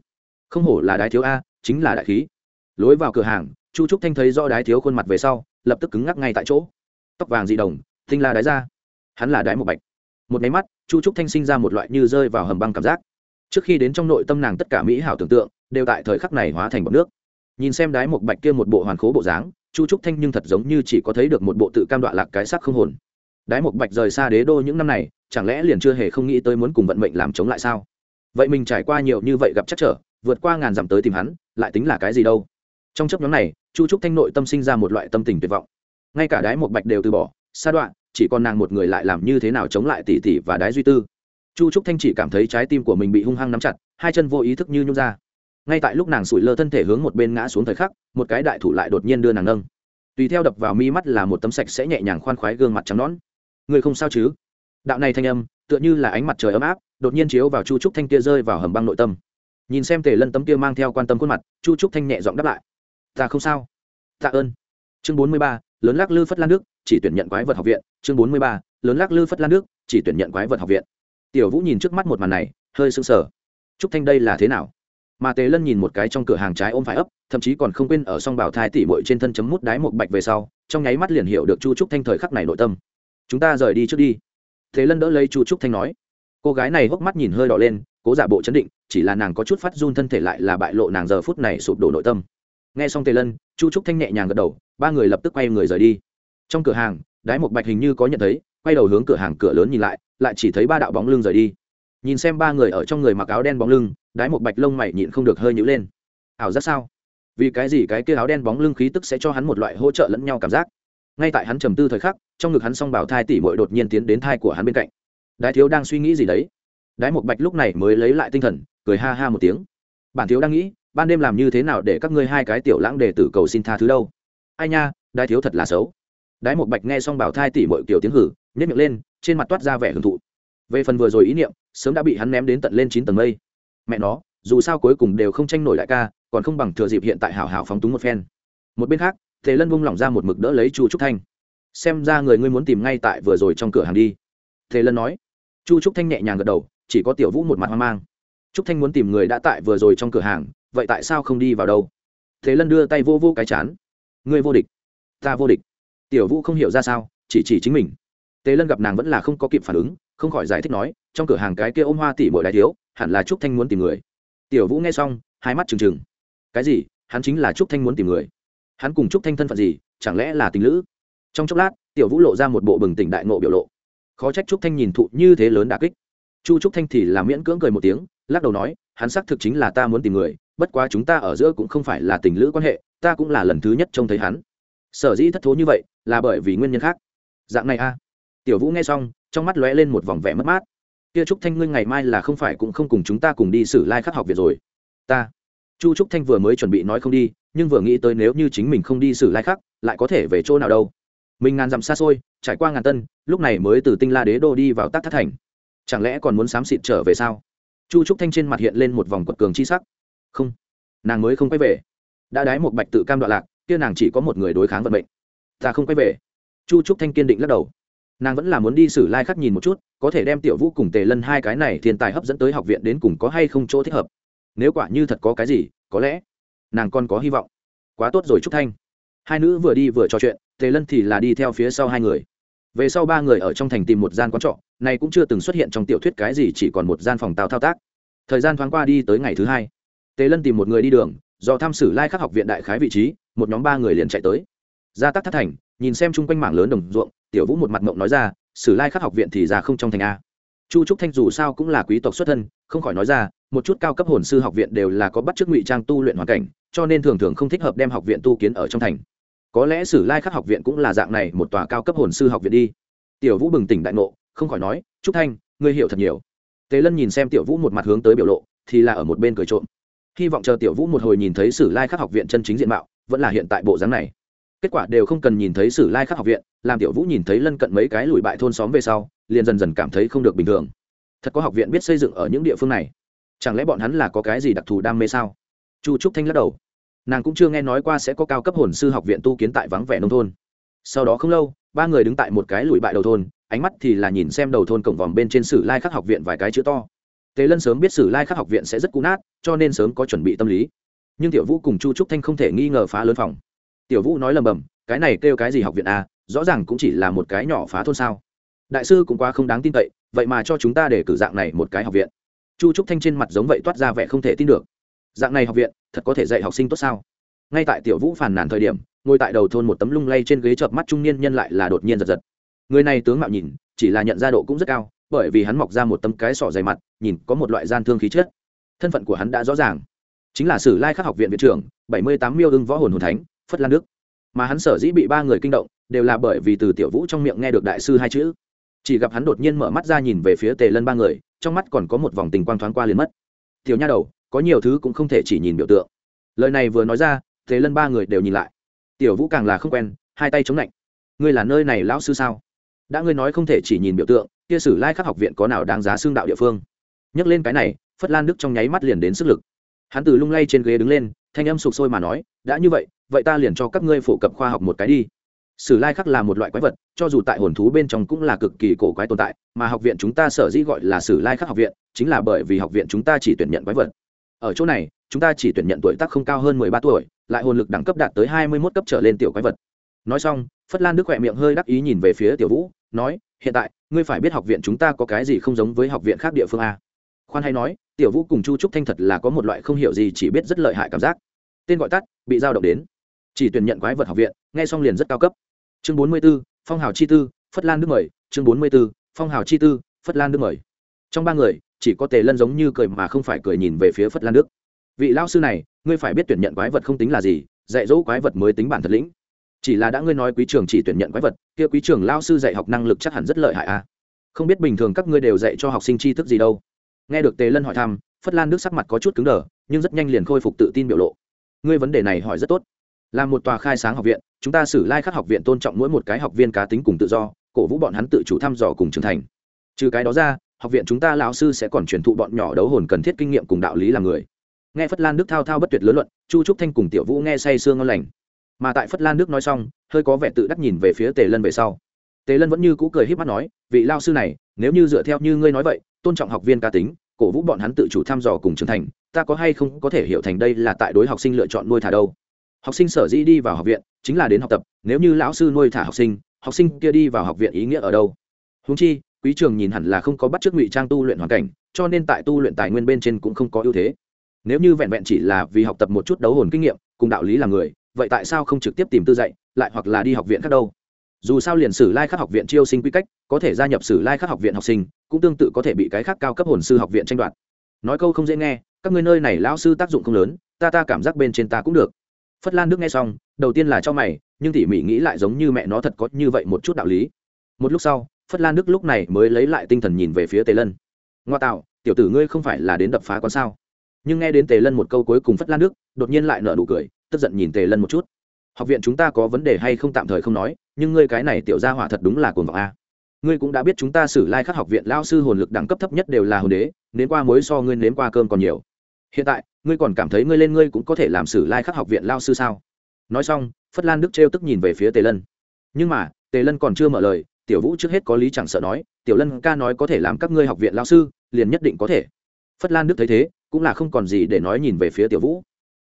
Không hổ là đái thiếu a, chính là đại khí. Lối vào cửa hàng, chu trúc thanh thấy do đái thiếu khuôn mặt về sau, lập tức cứng ngắc ngay tại chỗ. Tóc vàng dị đồng tinh la đái ra. Hắn là đái một bạch một máy mắt, chu trúc thanh sinh ra một loại như rơi vào hầm băng cảm giác. Trước khi đến trong nội tâm nàng tất cả mỹ hảo tưởng tượng, đều tại thời khắc này hóa thành bọc nước. Nhìn xem đái một bạch kia một bộ hoàn khố bộ dáng, chu trúc thanh nhưng thật giống như chỉ có thấy được một bộ tự cam đoạn lạc cái sắc không hồn. Đái một bạch rời xa đế đô những năm này, chẳng lẽ liền chưa hề không nghĩ tới muốn cùng vận mệnh làm chống lại sao? Vậy mình trải qua nhiều như vậy gặp chắc trở, vượt qua ngàn dặm tới tìm hắn, lại tính là cái gì đâu? Trong chấp nhóm này, chu trúc thanh nội tâm sinh ra một loại tâm tình tuyệt vọng. Ngay cả đái một bạch đều từ bỏ, sa đoạn chỉ còn nàng một người lại làm như thế nào chống lại tỷ tỷ và đái duy tư. Chu trúc thanh chỉ cảm thấy trái tim của mình bị hung hăng nắm chặt, hai chân vô ý thức như nhung ra. Ngay tại lúc nàng sủi lơ thân thể hướng một bên ngã xuống thời khắc, một cái đại thủ lại đột nhiên đưa nàng nâng. Tùy theo đập vào mi mắt là một tấm sạch sẽ nhẹ nhàng khoan khoái gương mặt trắng nón người không sao chứ? Đạo này thanh âm, tựa như là ánh mặt trời ấm áp, đột nhiên chiếu vào chu trúc thanh kia rơi vào hầm băng nội tâm. Nhìn xem tề lân tấm kia mang theo quan tâm khuôn mặt, chu trúc thanh nhẹ giọng đáp lại. Ta không sao. Tạ ơn. Chương bốn mươi ba, lớn lắc lư phất lan nước chỉ tuyển nhận quái vật học viện, chương bốn mươi ba, lớn lắc lư phất lan nước, chỉ tuyển nhận quái vật học viện. Tiểu vũ nhìn trước mắt một màn này, hơi sưng sờ. Trúc thanh đây là thế nào? Mà tề lân nhìn một cái trong cửa hàng trái ôm phải ấp, thậm chí còn không quên ở song bảo thai tỉ bội trên thân chấm mút đái một bạch về sau, trong nháy mắt liền hiểu được chu trúc thanh thời khắc này nội tâm. Chúng ta rời đi trước đi. Thế lân đỡ lấy chu trúc thanh nói. Cô gái này hốc mắt nhìn hơi đỏ lên, cố giả bộ chấn định, chỉ là nàng có chút phát run thân thể lại là bại lộ nàng giờ phút này sụp đổ nội tâm. Nghe xong tề lân, chu trúc thanh nhẹ nhàng gật đầu, ba người lập tức quay người rời đi trong cửa hàng, đái một bạch hình như có nhận thấy, quay đầu hướng cửa hàng cửa lớn nhìn lại lại chỉ thấy ba đạo bóng lưng rời đi. Nhìn xem ba người ở trong người mặc áo đen bóng lưng, đái một bạch lông mày nhịn không được hơi nhữ lên. Ảo giác sao? Vì cái gì cái kia áo đen bóng lưng khí tức sẽ cho hắn một loại hỗ trợ lẫn nhau cảm giác? Ngay tại hắn trầm tư thời khắc, trong ngực hắn s o n g bảo thai tỉ mội đột nhiên tiến đến thai của hắn bên cạnh. Đái thiếu đang suy nghĩ gì đấy? Đái một bạch lúc này mới lấy lại tinh thần, cười ha ha một tiếng. Bản thiếu đang nghĩ, ban đêm làm như thế nào để các ngươi hai cái tiểu lãng đề tử cầu xin tha thứ đâu? Ai nha, đái thiếu thật là xấu đái một bạch nghe xong bảo thai tỉ mọi kiểu tiếng hử nhét miệng lên, trên mặt toát ra vẻ hưởng thụ. Về phần vừa rồi ý niệm, sớm đã bị hắn ném đến tận lên chín tầng mây. Mẹ nó, dù sao cuối cùng đều không tranh nổi đại ca, còn không bằng thừa dịp hiện tại hảo hảo phóng túng một phen. Một bên khác thế lân vung lỏng ra một mực đỡ lấy chu trúc thanh. Xem ra người ngươi muốn tìm ngay tại vừa rồi trong cửa hàng đi. Thế lân nói. Chu trúc thanh nhẹ nhàng gật đầu, chỉ có tiểu vũ một mặt hoang mang. Trúc thanh muốn tìm người đã tại vừa rồi trong cửa hàng, vậy tại sao không đi vào đâu? Thế lân đưa tay vô vô cái chán. Ngươi vô địch. Ta vô địch tiểu vũ không hiểu ra sao, chỉ chỉ chính mình. Tề lân gặp nàng vẫn là không có kịp phản ứng, không khỏi giải thích nói, trong cửa hàng cái kia ôm hoa tỷ bội đại thiếu, hẳn là trúc thanh muốn tìm người. Tiểu vũ nghe xong, hai mắt trừng trừng. Cái gì? Hắn chính là trúc thanh muốn tìm người. Hắn cùng trúc thanh thân phận gì? Chẳng lẽ là tình lữ? Trong chốc lát, tiểu vũ lộ ra một bộ bừng tỉnh đại ngộ biểu lộ. Khó trách trúc thanh nhìn thụ như thế lớn đà kích. Chu trúc thanh thì là miễn cưỡng cười một tiếng, lắc đầu nói, hắn xác thực chính là ta muốn tìm người, bất quá chúng ta ở giữa cũng không phải là tình lữ quan hệ, ta cũng là lần thứ nhất trông thấy hắn sở dĩ thất thố như vậy là bởi vì nguyên nhân khác. Dạng này a. Tiểu vũ nghe xong, trong mắt lóe lên một vòng vẻ mất mát. Kia trúc thanh ngươi ngày mai là không phải cũng không cùng chúng ta cùng đi xử lai học việc rồi. Ta. Chu trúc thanh vừa mới chuẩn bị nói không đi, nhưng vừa nghĩ tới nếu như chính mình không đi xử lai lại có thể về chỗ nào đâu. Mình ngàn dặm xa xôi, trải qua ngàn tân, lúc này mới từ tinh la đế đô đi vào tác thất thành. Chẳng lẽ còn muốn xám xịt trở về sao? Chu trúc thanh trên mặt hiện lên một vòng quật cường chi sắc. Không, nàng mới không quay về. Đã đái một bạch tự cam đoạn lạc kia nàng chỉ có một người đối kháng vận mệnh. Ta không quay về. Chu trúc thanh kiên định lắc đầu. Nàng vẫn là muốn đi xử lai khắc nhìn một chút, có thể đem tiểu vũ cùng tề lân hai cái này thiên tài hấp dẫn tới học viện đến cùng có hay không chỗ thích hợp. Nếu quả như thật có cái gì, có lẽ nàng còn có hy vọng. Quá tốt rồi trúc thanh. Hai nữ vừa đi vừa trò chuyện, tề lân thì là đi theo phía sau hai người. Về sau ba người ở trong thành tìm một gian quán trọ, này cũng chưa từng xuất hiện trong tiểu thuyết cái gì, chỉ còn một gian phòng tàu thao tác. Thời gian thoáng qua đi tới ngày thứ hai, tề lân tìm một người đi đường, do tham sử lai khắc học viện đại khái vị trí một nhóm ba người liền chạy tới. Ra tắc thất thành, nhìn xem chung quanh mảng lớn đồng ruộng, tiểu vũ một mặt mộng nói ra, sử lai khắc học viện thì ra không trong thành a. Chu trúc thanh dù sao cũng là quý tộc xuất thân, không khỏi nói ra, một chút cao cấp hồn sư học viện đều là có bắt chước ngụy trang tu luyện hoàn cảnh, cho nên thường thường không thích hợp đem học viện tu kiến ở trong thành. Có lẽ sử lai khắc học viện cũng là dạng này một tòa cao cấp hồn sư học viện đi. Tiểu vũ bừng tỉnh đại ngộ, không khỏi nói, trúc thanh, ngươi hiểu thật nhiều. Tề lân nhìn xem tiểu vũ một mặt hướng tới biểu lộ, thì là ở một bên cười trộm. Hy vọng chờ tiểu vũ một hồi nhìn thấy sử lai khắc học viện chân chính diện mạo vẫn là hiện tại bộ dáng này. Kết quả đều không cần nhìn thấy sử lai khắc học viện, làm tiểu vũ nhìn thấy lân cận mấy cái lùi bại thôn xóm về sau, liền dần dần cảm thấy không được bình thường. Thật có học viện biết xây dựng ở những địa phương này. Chẳng lẽ bọn hắn là có cái gì đặc thù đam mê sao? Chu trúc thanh lắc đầu. Nàng cũng chưa nghe nói qua sẽ có cao cấp hồn sư học viện tu kiến tại vắng vẻ nông thôn. Sau đó không lâu, ba người đứng tại một cái lùi bại đầu thôn, ánh mắt thì là nhìn xem đầu thôn cổng vòm bên trên sử lai khắc học viện vài cái chữ to. Tề lân sớm biết sử lai khắc học viện sẽ rất cú nát, cho nên sớm có chuẩn bị tâm lý nhưng tiểu vũ cùng chu trúc thanh không thể nghi ngờ phá lớn phòng. tiểu vũ nói lầm bầm cái này kêu cái gì học viện a à, rõ ràng cũng chỉ là một cái nhỏ phá thôn sao. đại sư cũng quá không đáng tin cậy vậy mà cho chúng ta để cử dạng này một cái học viện. chu trúc thanh trên mặt giống vậy toát ra vẻ không thể tin được. dạng này học viện thật có thể dạy học sinh tốt sao? ngay tại tiểu vũ phàn nàn thời điểm ngồi tại đầu thôn một tấm lung lay trên ghế chợp mắt trung niên nhân lại là đột nhiên giật giật. người này tướng mạo nhìn chỉ là nhận ra độ cũng rất cao bởi vì hắn mọc ra một tấm cái sỏ dày mặt nhìn có một loại gian thương khí chất. thân phận của hắn đã rõ ràng chính là sử lai khắc học viện viện trưởng, bảy mươi tám miêu ưng võ hồn hồn thánh, phất lan đức. Mà hắn sở dĩ bị ba người kinh động, đều là bởi vì từ tiểu vũ trong miệng nghe được đại sư hai chữ. Chỉ gặp hắn đột nhiên mở mắt ra nhìn về phía tề lân ba người, trong mắt còn có một vòng tình quang thoáng qua liền mất. Tiểu nha đầu, có nhiều thứ cũng không thể chỉ nhìn biểu tượng. Lời này vừa nói ra, tề lân ba người đều nhìn lại. Tiểu vũ càng là không quen, hai tay chống lạnh. Ngươi là nơi này lão sư sao? Đã ngươi nói không thể chỉ nhìn biểu tượng, kia sử lai khắc học viện có nào đáng giá xương đạo địa phương? Nhắc lên cái này, phất lan đức trong nháy mắt liền đến sức lực hắn từ lung lay trên ghế đứng lên, thanh âm sụp sôi mà nói, đã như vậy vậy ta liền cho các ngươi phổ cập khoa học một cái đi. Sử lai khắc là một loại quái vật, cho dù tại hồn thú bên trong cũng là cực kỳ cổ quái tồn tại, mà học viện chúng ta sở dĩ gọi là sử lai khắc học viện, chính là bởi vì học viện chúng ta chỉ tuyển nhận quái vật. Ở chỗ này, chúng ta chỉ tuyển nhận tuổi tác không cao hơn mười ba tuổi, lại hồn lực đẳng cấp đạt tới hai mươi mốt cấp trở lên tiểu quái vật. Nói xong, phất lan đức khỏe miệng hơi đắc ý nhìn về phía tiểu vũ, nói, hiện tại, ngươi phải biết học viện chúng ta có cái gì không giống với học viện khác địa phương a khoan hay nói, tiểu vũ cùng chu trúc thanh thật là có một loại không hiểu gì, chỉ biết rất lợi hại cảm giác. Tên gọi tắt, bị giao động đến. Chỉ tuyển nhận quái vật học viện, nghe xong liền rất cao cấp. Chương bốn mươi b ố phong hào chi tư, phất lan đức mời. Chương bốn mươi b ố phong hào chi tư, phất lan đức mời. Trong ba người, chỉ có tề lân giống như cười mà không phải cười nhìn về phía phất lan đức. Vị lao sư này, ngươi phải biết tuyển nhận quái vật không tính là gì, dạy dỗ quái vật mới tính bản thật lĩnh. Chỉ là đã ngươi nói quý trường chỉ tuyển nhận quái vật, kia quý trường lao sư dạy học năng lực chắc hẳn rất lợi hại à không biết bình thường các ngươi đều dạy cho học sinh tri thức gì đâu nghe được tề lân hỏi thăm, phất lan đức sắc mặt có chút cứng đờ, nhưng rất nhanh liền khôi phục tự tin biểu lộ. Ngươi vấn đề này hỏi rất tốt. Là một tòa khai sáng học viện, chúng ta xử lai khắc học viện tôn trọng mỗi một cái học viên cá tính cùng tự do, cổ vũ bọn hắn tự chủ thăm dò cùng trưởng thành. Trừ cái đó ra, học viện chúng ta lão sư sẽ còn truyền thụ bọn nhỏ đấu hồn cần thiết kinh nghiệm cùng đạo lý làm người. Nghe phất lan đức thao thao bất tuyệt lớn luận, chu trúc thanh cùng tiểu vũ nghe say sương ngon lành. Mà tại phất lan đức nói xong, hơi có vẻ tự đắc nhìn về phía tề lân về sau. Tề lân vẫn như cũ cười h í p mắt nói, vị lao sư này, nếu như dựa theo như ngươi nói vậy tôn trọng học viên cá tính, cổ vũ bọn hắn tự chủ thăm dò cùng trưởng thành, ta có hay không có thể hiểu thành đây là tại đối học sinh lựa chọn nuôi thả đâu? Học sinh sở dĩ đi vào học viện, chính là đến học tập, nếu như lão sư nuôi thả học sinh học sinh kia đi vào học viện ý nghĩa ở đâu? Húng chi, quý trường nhìn hẳn là không có bắt chước ngụy trang tu luyện hoàn cảnh, cho nên tại tu luyện tài nguyên bên trên cũng không có ưu thế. Nếu như vẹn vẹn chỉ là vì học tập một chút đấu hồn kinh nghiệm, cùng đạo lý làm người, vậy tại sao không trực tiếp tìm tư dạy, lại hoặc là đi học viện khác đâu? Dù sao liền sử lai khắc học viện chiêu sinh quy cách có thể gia nhập sử lai khắc học viện học sinh cũng tương tự có thể bị cái khác cao cấp hồn sư học viện tranh đoạt. Nói câu không dễ nghe các ngươi nơi này lão sư tác dụng không lớn ta ta cảm giác bên trên ta cũng được. Phất lan đức nghe xong đầu tiên là cho mày nhưng tỉ mỉ nghĩ lại giống như mẹ nó thật có như vậy một chút đạo lý. Một lúc sau phất lan đức lúc này mới lấy lại tinh thần nhìn về phía tề lân. Ngoa tạo tiểu tử ngươi không phải là đến đập phá con sao? Nhưng nghe đến tề lân một câu cuối cùng phất lan Đức, đột nhiên lại nở nụ cười tức giận nhìn tề lân một chút. Học viện chúng ta có vấn đề hay không tạm thời không nói nhưng ngươi cái này tiểu gia hỏa thật đúng là cuồng vọng a. Ngươi cũng đã biết chúng ta sử lai khắc học viện lao sư hồn lực đẳng cấp thấp nhất đều là hồn đế, nếm qua mối so ngươi nếm qua cơm còn nhiều. Hiện tại, ngươi còn cảm thấy ngươi lên ngươi cũng có thể làm sử lai khắc học viện lao sư sao? Nói xong, phất lan đức trêu tức nhìn về phía tề lân. Nhưng mà, tề lân còn chưa mở lời, tiểu vũ trước hết có lý chẳng sợ nói, tiểu lân ca nói có thể làm các ngươi học viện lao sư, liền nhất định có thể. Phất lan đức thấy thế, cũng là không còn gì để nói nhìn về phía tiểu vũ.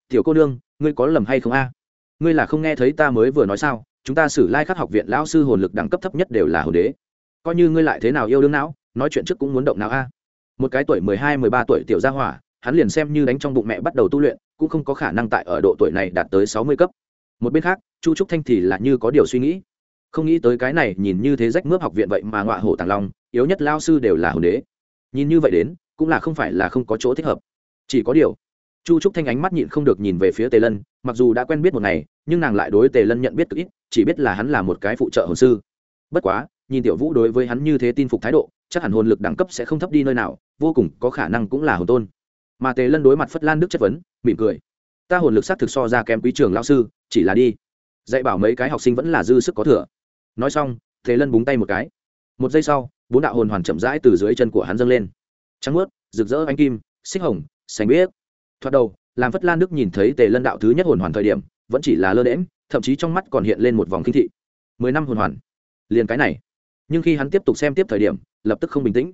Tiểu cô nương, ngươi có lầm hay không a? Ngươi là không nghe thấy ta mới vừa nói sao? Chúng ta xử lai khắc học viện lão sư hồn lực đẳng cấp thấp nhất đều là hồn đế. Coi như ngươi lại thế nào yêu đương não, nói chuyện trước cũng muốn động não a. Một cái tuổi mười hai, mười ba tuổi tiểu gia hỏa, hắn liền xem như đánh trong bụng mẹ bắt đầu tu luyện, cũng không có khả năng tại ở độ tuổi này đạt tới sáu mươi cấp. Một bên khác, chu trúc thanh thì là như có điều suy nghĩ. Không nghĩ tới cái này nhìn như thế rách mướp học viện vậy mà ngọa hổ tàng long, yếu nhất lao sư đều là hồn đế. Nhìn như vậy đến, cũng là không phải là không có chỗ thích hợp. Chỉ có điều, chu trúc thanh ánh mắt nhịn không được nhìn về phía tề lân, mặc dù đã quen biết một ngày nhưng nàng lại đối tề lân nhận biết cực ít, chỉ biết là hắn là một cái phụ trợ hồn sư. Bất quá, nhìn tiểu vũ đối với hắn như thế tin phục thái độ, chắc hẳn hồn lực đẳng cấp sẽ không thấp đi nơi nào, vô cùng có khả năng cũng là hồn tôn. Mà tề lân đối mặt phất lan đức chất vấn, mỉm cười. Ta hồn lực s á c thực so ra kém quý trường lao sư, chỉ là đi. Dạy bảo mấy cái học sinh vẫn là dư sức có thừa. Nói xong, tề lân búng tay một cái. Một giây sau, bốn đạo hồn hoàn chậm rãi từ dưới chân của hắn dâng lên. Trắng ướt rực rỡ anh kim, xích hồng, xanh biếc. thoạt đầu, làm phất lan đức nhìn thấy tề lân đạo thứ nhất hồn hoàn thời điểm vẫn chỉ là lơ đễm thậm chí trong mắt còn hiện lên một vòng kinh thị. Mười năm hồn hoàn. Liền cái này. Nhưng khi hắn tiếp tục xem tiếp thời điểm lập tức không bình tĩnh.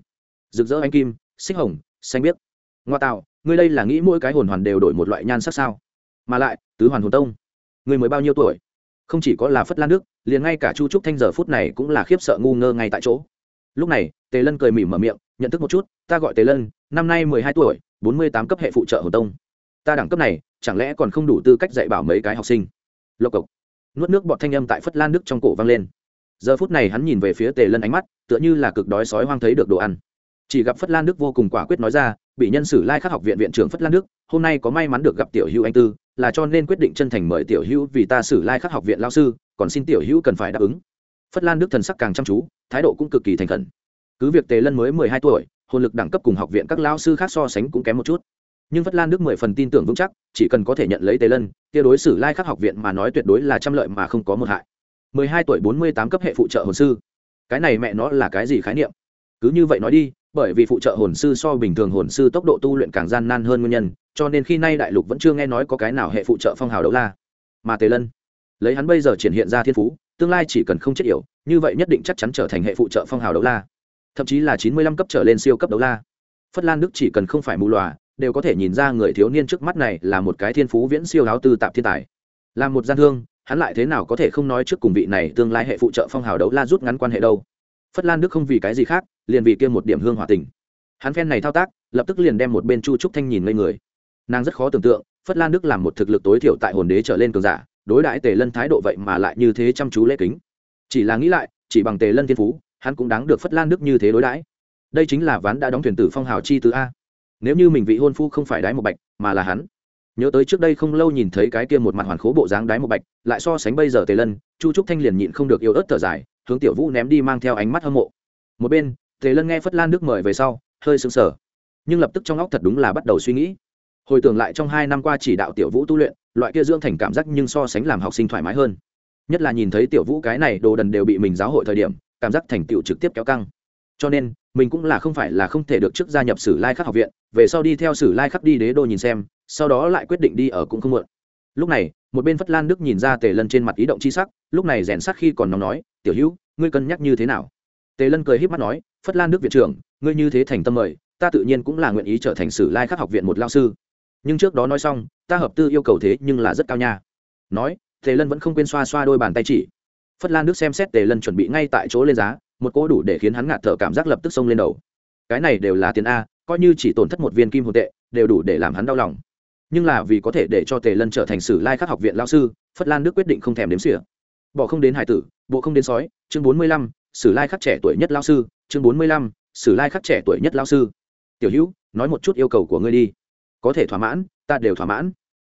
Rực rỡ anh kim xích hồng xanh biếc. Ngoa tạo ngươi đây là nghĩ mỗi cái hồn hoàn đều đổi một loại nhan sắc sao? Mà lại tứ hoàn hồn tông. Ngươi mới bao nhiêu tuổi? Không chỉ có là phất lan nước, liền ngay cả chu trúc thanh giờ phút này cũng là khiếp sợ ngu ngơ ngay tại chỗ. Lúc này tề lân cười mỉm mở miệng nhận thức một chút ta gọi tề lân năm nay mười hai tuổi bốn mươi tám cấp hệ phụ trợ hồn tông. Ta đẳng cấp này chẳng lẽ còn không đủ tư cách dạy bảo mấy cái học sinh? Lộc cộc. Nuốt nước bọt thanh âm tại phất lan đức trong cổ vang lên. Giờ phút này hắn nhìn về phía tề lân ánh mắt, tựa như là cực đói sói hoang thấy được đồ ăn. Chỉ gặp phất lan đức vô cùng quả quyết nói ra, bị nhân sử lai khắc học viện viện trưởng phất lan đức hôm nay có may mắn được gặp tiểu hữu anh tư, là cho nên quyết định chân thành mời tiểu hữu vì ta sử lai khắc học viện lao sư, còn xin tiểu hữu cần phải đáp ứng. Phất lan đức thần sắc càng chăm chú, thái độ cũng cực kỳ thành khẩn. Cứ việc tề lân mới mười hai tuổi, hồn lực đẳng cấp cùng học viện các lao sư khác so sánh cũng kém một chút nhưng phất lan đức mười phần tin tưởng vững chắc, chỉ cần có thể nhận lấy tề lân tia đối xử lai khắc học viện mà nói tuyệt đối là trăm lợi mà không có một hại. Mười hai tuổi bốn mươi tám cấp hệ phụ trợ hồn sư. Cái này mẹ nó là cái gì khái niệm? Cứ như vậy nói đi, bởi vì phụ trợ hồn sư so bình thường hồn sư tốc độ tu luyện càng gian nan hơn nguyên nhân, cho nên khi nay đại lục vẫn chưa nghe nói có cái nào hệ phụ trợ phong hào đấu la. Mà tề lân, lấy hắn bây giờ triển hiện ra thiên phú, tương lai chỉ cần không chết yểu, như vậy nhất định chắc chắn trở thành hệ phụ trợ phong hào đấu la. Thậm chí là chín mươi lăm cấp trở lên siêu cấp đấu la. Phất lan đức chỉ cần không phải mù lòa đều có thể nhìn ra người thiếu niên trước mắt này là một cái thiên phú viễn siêu áo tư tạp thiên tài. Là một gian thương, hắn lại thế nào có thể không nói trước cùng vị này tương lai hệ phụ trợ phong hào đấu la rút ngắn quan hệ đâu. Phất lan đức không vì cái gì khác, liền vì kia một điểm hương hòa tình. Hắn phen này thao tác, lập tức liền đem một bên chu trúc thanh nhìn ngây người. Nàng rất khó tưởng tượng, phất lan đức làm một thực lực tối thiểu tại hồn đế trở lên cường giả, đối đãi tề lân thái độ vậy mà lại như thế chăm chú lễ kính. Chỉ là nghĩ lại, chỉ bằng tề lân thiên phú, hắn cũng đáng được phất lan đức như thế đối đãi. Đây chính là ván đã đóng thuyền tử phong hào chi tứ a nếu như mình vị hôn phu không phải đái một bạch, mà là hắn. Nhớ tới trước đây không lâu nhìn thấy cái kia một mặt hoàn khố bộ dáng đái một bạch, lại so sánh bây giờ tề lân, chu trúc thanh liền nhịn không được yêu ớt thở dài, hướng tiểu vũ ném đi mang theo ánh mắt hâm mộ. Một bên, tề lân nghe phất lan nước mời về sau, hơi sững sờ. Nhưng lập tức trong óc thật đúng là bắt đầu suy nghĩ. Hồi tưởng lại trong hai năm qua chỉ đạo tiểu vũ tu luyện, loại kia dưỡng thành cảm giác nhưng so sánh làm học sinh thoải mái hơn. Nhất là nhìn thấy tiểu vũ cái này đồ đần đều bị mình giáo hội thời điểm, cảm giác thành tựu trực tiếp kéo căng. Cho nên mình cũng là không phải là không thể được trước gia nhập sử lai khắc học viện, về sau đi theo sử lai khắc đi đế đô nhìn xem, sau đó lại quyết định đi ở cũng không muộn. Lúc này, một bên phất lan đức nhìn ra tề lân trên mặt ý động c h i sắc, lúc này rèn sắc khi còn nóng nói, tiểu hữu, ngươi cân nhắc như thế nào? Tề lân cười h í p mắt nói, phất lan đức viện trưởng, ngươi như thế thành tâm mời, ta tự nhiên cũng là nguyện ý trở thành sử lai khắc học viện một lao sư. Nhưng trước đó nói xong, ta hợp tư yêu cầu thế nhưng là rất cao nha. Nói, tề lân vẫn không quên xoa xoa đôi bàn tay chỉ. Phất lan đức xem xét tề lân chuẩn bị ngay tại chỗ lên giá một cỗ đủ để khiến hắn ngạt thở cảm giác lập tức xông lên đầu. Cái này đều là tiền a, coi như chỉ tổn thất một viên kim hồn tệ, đều đủ để làm hắn đau lòng. Nhưng là vì có thể để cho tề lân trở thành sử lai khắc học viện lao sư, phất lan đức quyết định không thèm đếm xỉa. Bỏ không đến hải tử, bộ không đến sói, chương bốn mươi lăm, sử lai khắc trẻ tuổi nhất lao sư, chương bốn mươi lăm, sử lai khắc trẻ tuổi nhất lao sư. Tiểu hữu, nói một chút yêu cầu của ngươi đi. Có thể thỏa mãn, ta đều thỏa mãn.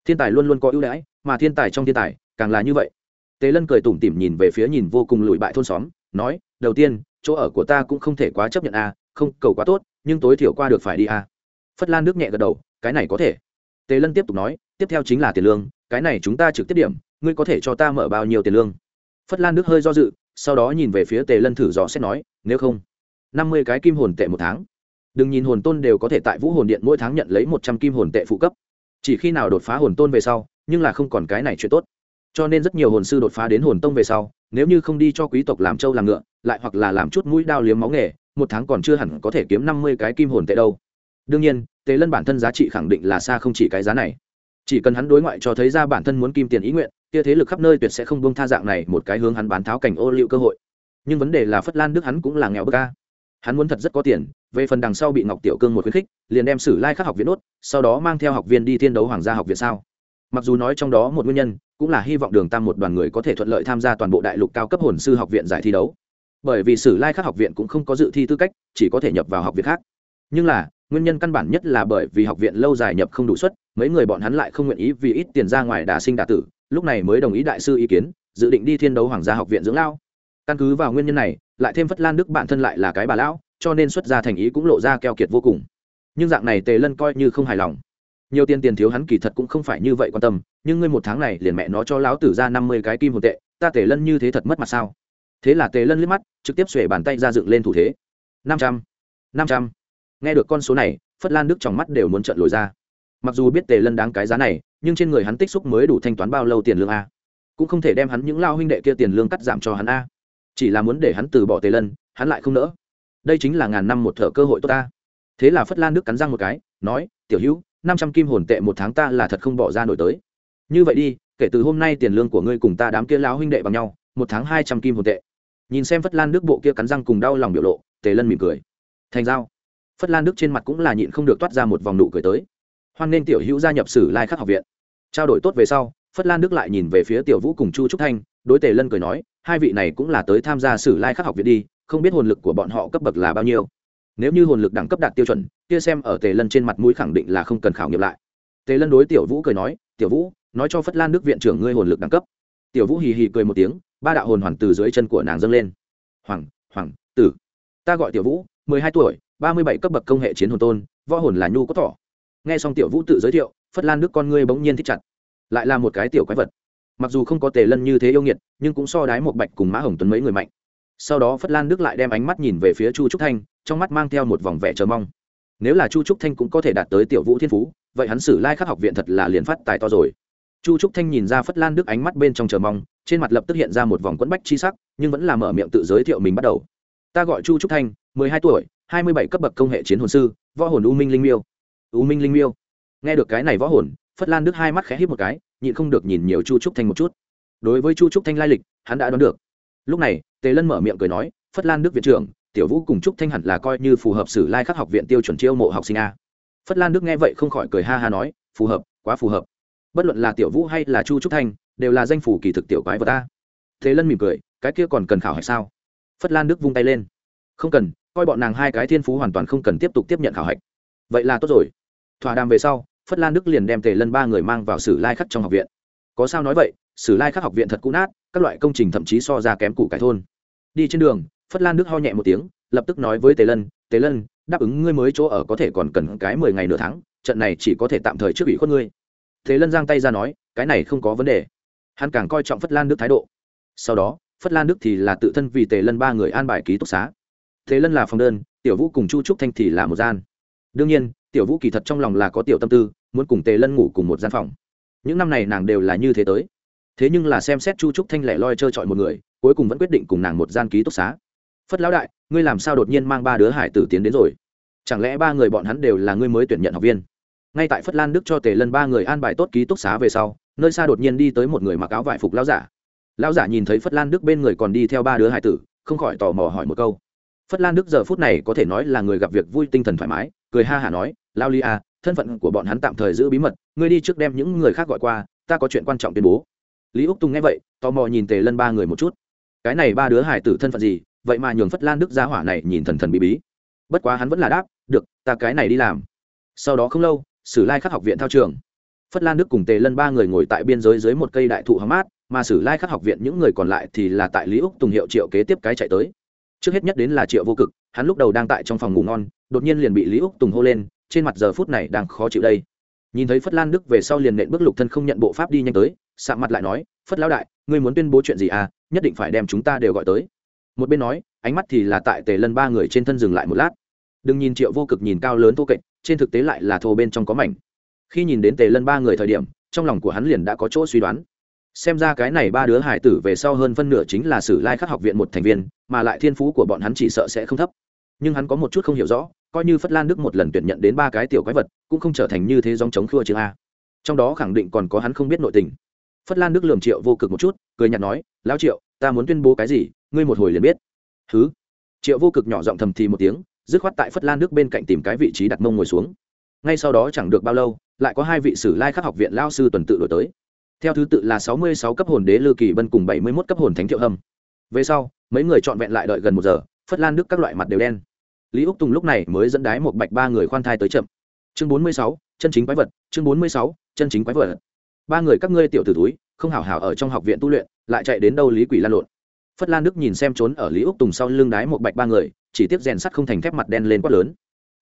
Thiên tài luôn luôn có ưu đãi, mà thiên tài trong thiên tài, càng là như vậy. Tề lân cười tủm tỉm nhìn về phía nhìn vô cùng lùi bại thôn xóm nói, đầu tiên, chỗ ở của ta cũng không thể quá chấp nhận a, không, cầu quá tốt, nhưng tối thiểu qua được phải đi à. phất lan nước nhẹ gật đầu, cái này có thể. Tề lân tiếp tục nói, tiếp theo chính là tiền lương, cái này chúng ta trực tiếp điểm, ngươi có thể cho ta mở bao nhiêu tiền lương? Phất lan nước hơi do dự, sau đó nhìn về phía tề lân thử dò xét nói, nếu không, năm mươi cái kim hồn tệ một tháng. Đừng nhìn hồn tôn đều có thể tại vũ hồn điện mỗi tháng nhận lấy một trăm kim hồn tệ phụ cấp. Chỉ khi nào đột phá hồn tôn về sau, nhưng là không còn cái này chuyện tốt cho nên rất nhiều hồn sư đột phá đến hồn tông về sau, nếu như không đi cho quý tộc làm trâu làm ngựa, lại hoặc là làm chút mũi đao liếm máu nghề, một tháng còn chưa hẳn có thể kiếm năm mươi cái kim hồn tệ đâu. Đương nhiên, tề lân bản thân giá trị khẳng định là xa không chỉ cái giá này. Chỉ cần hắn đối ngoại cho thấy ra bản thân muốn kim tiền ý nguyện, kia thế lực khắp nơi tuyệt sẽ không bông tha dạng này một cái hướng hắn bán tháo cảnh ô liu cơ hội. Nhưng vấn đề là phất lan đức hắn cũng là nghèo bơ ca hắn muốn thật rất có tiền, về phần đằng sau bị ngọc tiểu cương một khuyến khích, liền đem sử lai học viện đốt, sau đó mang theo học viên đi thiên đấu hoàng gia học viện sao? Mặc dù nói trong đó một nguyên nhân cũng là hy vọng đường tam một đoàn người có thể thuận lợi tham gia toàn bộ đại lục cao cấp hồn sư học viện giải thi đấu. Bởi vì sử lai khắc học viện cũng không có dự thi tư cách, chỉ có thể nhập vào học viện khác. Nhưng là, nguyên nhân căn bản nhất là bởi vì học viện lâu dài nhập không đủ suất, mấy người bọn hắn lại không nguyện ý vì ít tiền ra ngoài đà sinh đà tử, lúc này mới đồng ý đại sư ý kiến, dự định đi thiên đấu hoàng gia học viện dưỡng lao. Căn cứ vào nguyên nhân này, lại thêm phất lan đức bản thân lại là cái bà lão, cho nên xuất gia thành ý cũng lộ ra keo kiệt vô cùng. Nhưng dạng này tề lân coi như không hài lòng nhiều tiền tiền thiếu hắn kỳ thật cũng không phải như vậy quan tâm, nhưng ngươi một tháng này liền mẹ nó cho lão tử ra năm mươi cái kim hồn tệ, ta tề lân như thế thật mất mặt sao? Thế là tề lân liếc mắt, trực tiếp xuể bàn tay ra dựng lên thủ thế. năm trăm năm trăm. Nghe được con số này, phất lan đức trong mắt đều muốn trận lồi ra. Mặc dù biết tề lân đáng cái giá này, nhưng trên người hắn tích xúc mới đủ thanh toán bao lâu tiền lương a? Cũng không thể đem hắn những lao huynh đệ kia tiền lương cắt giảm cho hắn a. Chỉ là muốn để hắn từ bỏ tề lân, hắn lại không nỡ. Đây chính là ngàn năm một thợ cơ hội tốt ta. Thế là phất lan đức cắn răng một cái, nói, tiểu hữu năm trăm kim hồn tệ một tháng ta là thật không bỏ ra nổi tới. Như vậy đi, kể từ hôm nay tiền lương của ngươi cùng ta đám kia lão huynh đệ bằng nhau, một tháng hai trăm kim hồn tệ. Nhìn xem phất lan đức bộ kia cắn răng cùng đau lòng biểu lộ, tề lân mỉm cười. Thành giao. Phất lan đức trên mặt cũng là nhịn không được toát ra một vòng nụ cười tới. Hoan nên tiểu hữu gia nhập sử lai khắc học viện. Trao đổi tốt về sau, phất lan đức lại nhìn về phía tiểu vũ cùng chu trúc thanh, đối tề lân cười nói, hai vị này cũng là tới tham gia sử lai khắc học viện đi, không biết hồn lực của bọn họ cấp bậc là bao nhiêu. Nếu như hồn lực đẳng cấp đạt tiêu chuẩn kia xem ở tề lân trên mặt mũi khẳng định là không cần khảo nghiệm lại. Tề lân đối tiểu vũ cười nói, tiểu vũ, nói cho phất lan đức viện trưởng ngươi hồn lực đẳng cấp. Tiểu vũ hì hì cười một tiếng, ba đạo hồn hoàn từ dưới chân của nàng dâng lên. Hoàng hoàng, tử, ta gọi tiểu vũ, mười hai tuổi, ba mươi bảy cấp bậc công hệ chiến hồn tôn, võ hồn là nhu có thỏ nghe xong tiểu vũ tự giới thiệu, phất lan đức con ngươi bỗng nhiên thích chặt. Lại là một cái tiểu quái vật. Mặc dù không có tề lân như thế yêu nghiệt, nhưng cũng so đái một bạch cùng mã hồng tuấn mấy người mạnh. Sau đó phất lan đức lại đem ánh mắt nhìn về phía chu trúc thanh, trong mắt mang theo một vòng vẻ chờ mong nếu là chu trúc thanh cũng có thể đạt tới tiểu vũ thiên phú, vậy hắn xử lai khắc học viện thật là liền phát tài to rồi. Chu trúc thanh nhìn ra phất lan đức ánh mắt bên trong chờ mong, trên mặt lập tức hiện ra một vòng quẫn bách chi sắc, nhưng vẫn là mở miệng tự giới thiệu mình bắt đầu. Ta gọi chu trúc thanh, mười hai tuổi, hai mươi bảy cấp bậc công hệ chiến hồn sư, võ hồn u minh linh miêu. U minh linh miêu. Nghe được cái này võ hồn, phất lan đức hai mắt khẽ hít một cái, nhịn không được nhìn nhiều chu trúc thanh một chút. Đối với chu trúc thanh lai lịch, hắn đã đoán được. Lúc này, tề lân mở miệng cười nói, phất lan đức viện trưởng tiểu vũ cùng trúc thanh hẳn là coi như phù hợp sử lai khắc học viện tiêu chuẩn chiêu mộ học sinh a. Phất lan đức nghe vậy không khỏi cười ha ha nói, phù hợp, quá phù hợp. Bất luận là tiểu vũ hay là chu trúc thanh, đều là danh phủ kỳ thực tiểu quái vật ta thế lân mỉm cười, cái kia còn cần khảo hạch sao? Phất lan đức vung tay lên. Không cần, coi bọn nàng hai cái thiên phú hoàn toàn không cần tiếp tục tiếp nhận khảo hạch. Vậy là tốt rồi. Thỏa đàm về sau, phất lan đức liền đem tề lân ba người mang vào sử lai khắc trong học viện. Có sao nói vậy, sử lai khắc học viện thật cũ nát, các loại công trình thậm chí so ra kém củ cải thôn. Đi trên đường phất lan đức ho nhẹ một tiếng, lập tức nói với tề lân tề lân, đáp ứng ngươi mới chỗ ở có thể còn cần cái mười ngày nửa tháng, trận này chỉ có thể tạm thời trước ủy khuất ngươi. Tề lân giang tay ra nói, cái này không có vấn đề. Hắn càng coi trọng phất lan đức thái độ. Sau đó, phất lan đức thì là tự thân vì tề lân ba người an bài ký túc xá. Tề lân là phòng đơn, tiểu vũ cùng chu trúc thanh thì là một gian. Đương nhiên, tiểu vũ kỳ thật trong lòng là có tiểu tâm tư, muốn cùng tề lân ngủ cùng một gian phòng. Những năm này nàng đều là như thế tới. Thế nhưng là xem xét chu trúc thanh lẻ loi trơ trọi một người, cuối cùng vẫn quyết định cùng nàng một gian ký túc xá phất lão đại, ngươi làm sao đột nhiên mang ba đứa hải tử tiến đến rồi? Chẳng lẽ ba người bọn hắn đều là ngươi mới tuyển nhận học viên? Ngay tại phất lan đức cho tề lân ba người an bài tốt ký túc xá về sau, nơi xa đột nhiên đi tới một người mặc áo vải phục lão giả. Lão giả nhìn thấy phất lan đức bên người còn đi theo ba đứa hải tử, không khỏi tò mò hỏi một câu. Phất lan đức giờ phút này có thể nói là người gặp việc vui tinh thần thoải mái, cười ha hả nói, lao li a à, thân phận của bọn hắn tạm thời giữ bí mật, ngươi đi trước đem những người khác gọi qua, ta có chuyện quan trọng tuyên bố. Lý úc tùng nghe vậy, tò mò nhìn tề lân ba người một chút. Cái này ba đứa hải tử thân phận gì vậy mà nhường phất lan đức gia hỏa này nhìn thần thần bí bí. Bất quá hắn vẫn là đáp, được, ta cái này đi làm. Sau đó không lâu, sử lai khắc học viện thao trường. Phất lan đức cùng tề lân ba người ngồi tại biên giới dưới một cây đại thụ hóng mát, mà sử lai khắc học viện những người còn lại thì là tại lý úc tùng hiệu triệu kế tiếp cái chạy tới. Trước hết nhất đến là triệu vô cực, hắn lúc đầu đang tại trong phòng ngủ ngon, đột nhiên liền bị lý úc tùng hô lên, trên mặt giờ phút này đang khó chịu đây. Nhìn thấy phất lan đức về sau liền nện bước lục thân không nhận bộ pháp đi nhanh tới sạ mặt lại nói, phất lão đại, ngươi muốn tuyên bố chuyện gì à? Nhất định phải đem chúng ta đều gọi tới một bên nói, ánh mắt thì là tại tề lân ba người trên thân dừng lại một lát. Đừng nhìn triệu vô cực nhìn cao lớn thô kệch, trên thực tế lại là thô bên trong có mảnh. Khi nhìn đến tề lân ba người thời điểm, trong lòng của hắn liền đã có chỗ suy đoán. Xem ra cái này ba đứa hải tử về sau hơn phân nửa chính là sử lai khắc học viện một thành viên, mà lại thiên phú của bọn hắn chỉ sợ sẽ không thấp. Nhưng hắn có một chút không hiểu rõ, coi như phất lan đức một lần tuyển nhận đến ba cái tiểu quái vật, cũng không trở thành như thế dòng chống khua chứ a. Trong đó khẳng định còn có hắn không biết nội tình. Phất lan đức lường triệu vô cực một chút, cười nhạt nói, lão triệu, ta muốn tuyên bố cái gì? Ngươi một hồi liền biết. Thứ triệu vô cực nhỏ giọng thầm thì một tiếng, dứt khoát tại phất lan đức bên cạnh tìm cái vị trí đặt mông ngồi xuống. Ngay sau đó chẳng được bao lâu, lại có hai vị sử lai khắc học viện lao sư tuần tự đổi tới. Theo thứ tự là sáu mươi sáu cấp hồn đế lư kỳ bân cùng bảy mươi mốt cấp hồn thánh thiệu hâm. Về sau, mấy người trọn vẹn lại đợi gần một giờ, phất lan đức các loại mặt đều đen. Lý úc tùng lúc này mới dẫn đái một bạch ba người khoan thai tới chậm. Chương bốn mươi sáu, chân chính quái vật, chương bốn mươi sáu, chân chính quái vật. Ba người các ngươi tiểu t ử túi không hảo hảo ở trong học viện tu luyện, lại chạy đến đâu lý quỷ lan lộn phất lan đức nhìn xem trốn ở lý úc tùng sau lưng đái một bạch ba người chỉ tiếp rèn sắt không thành thép mặt đen lên quát lớn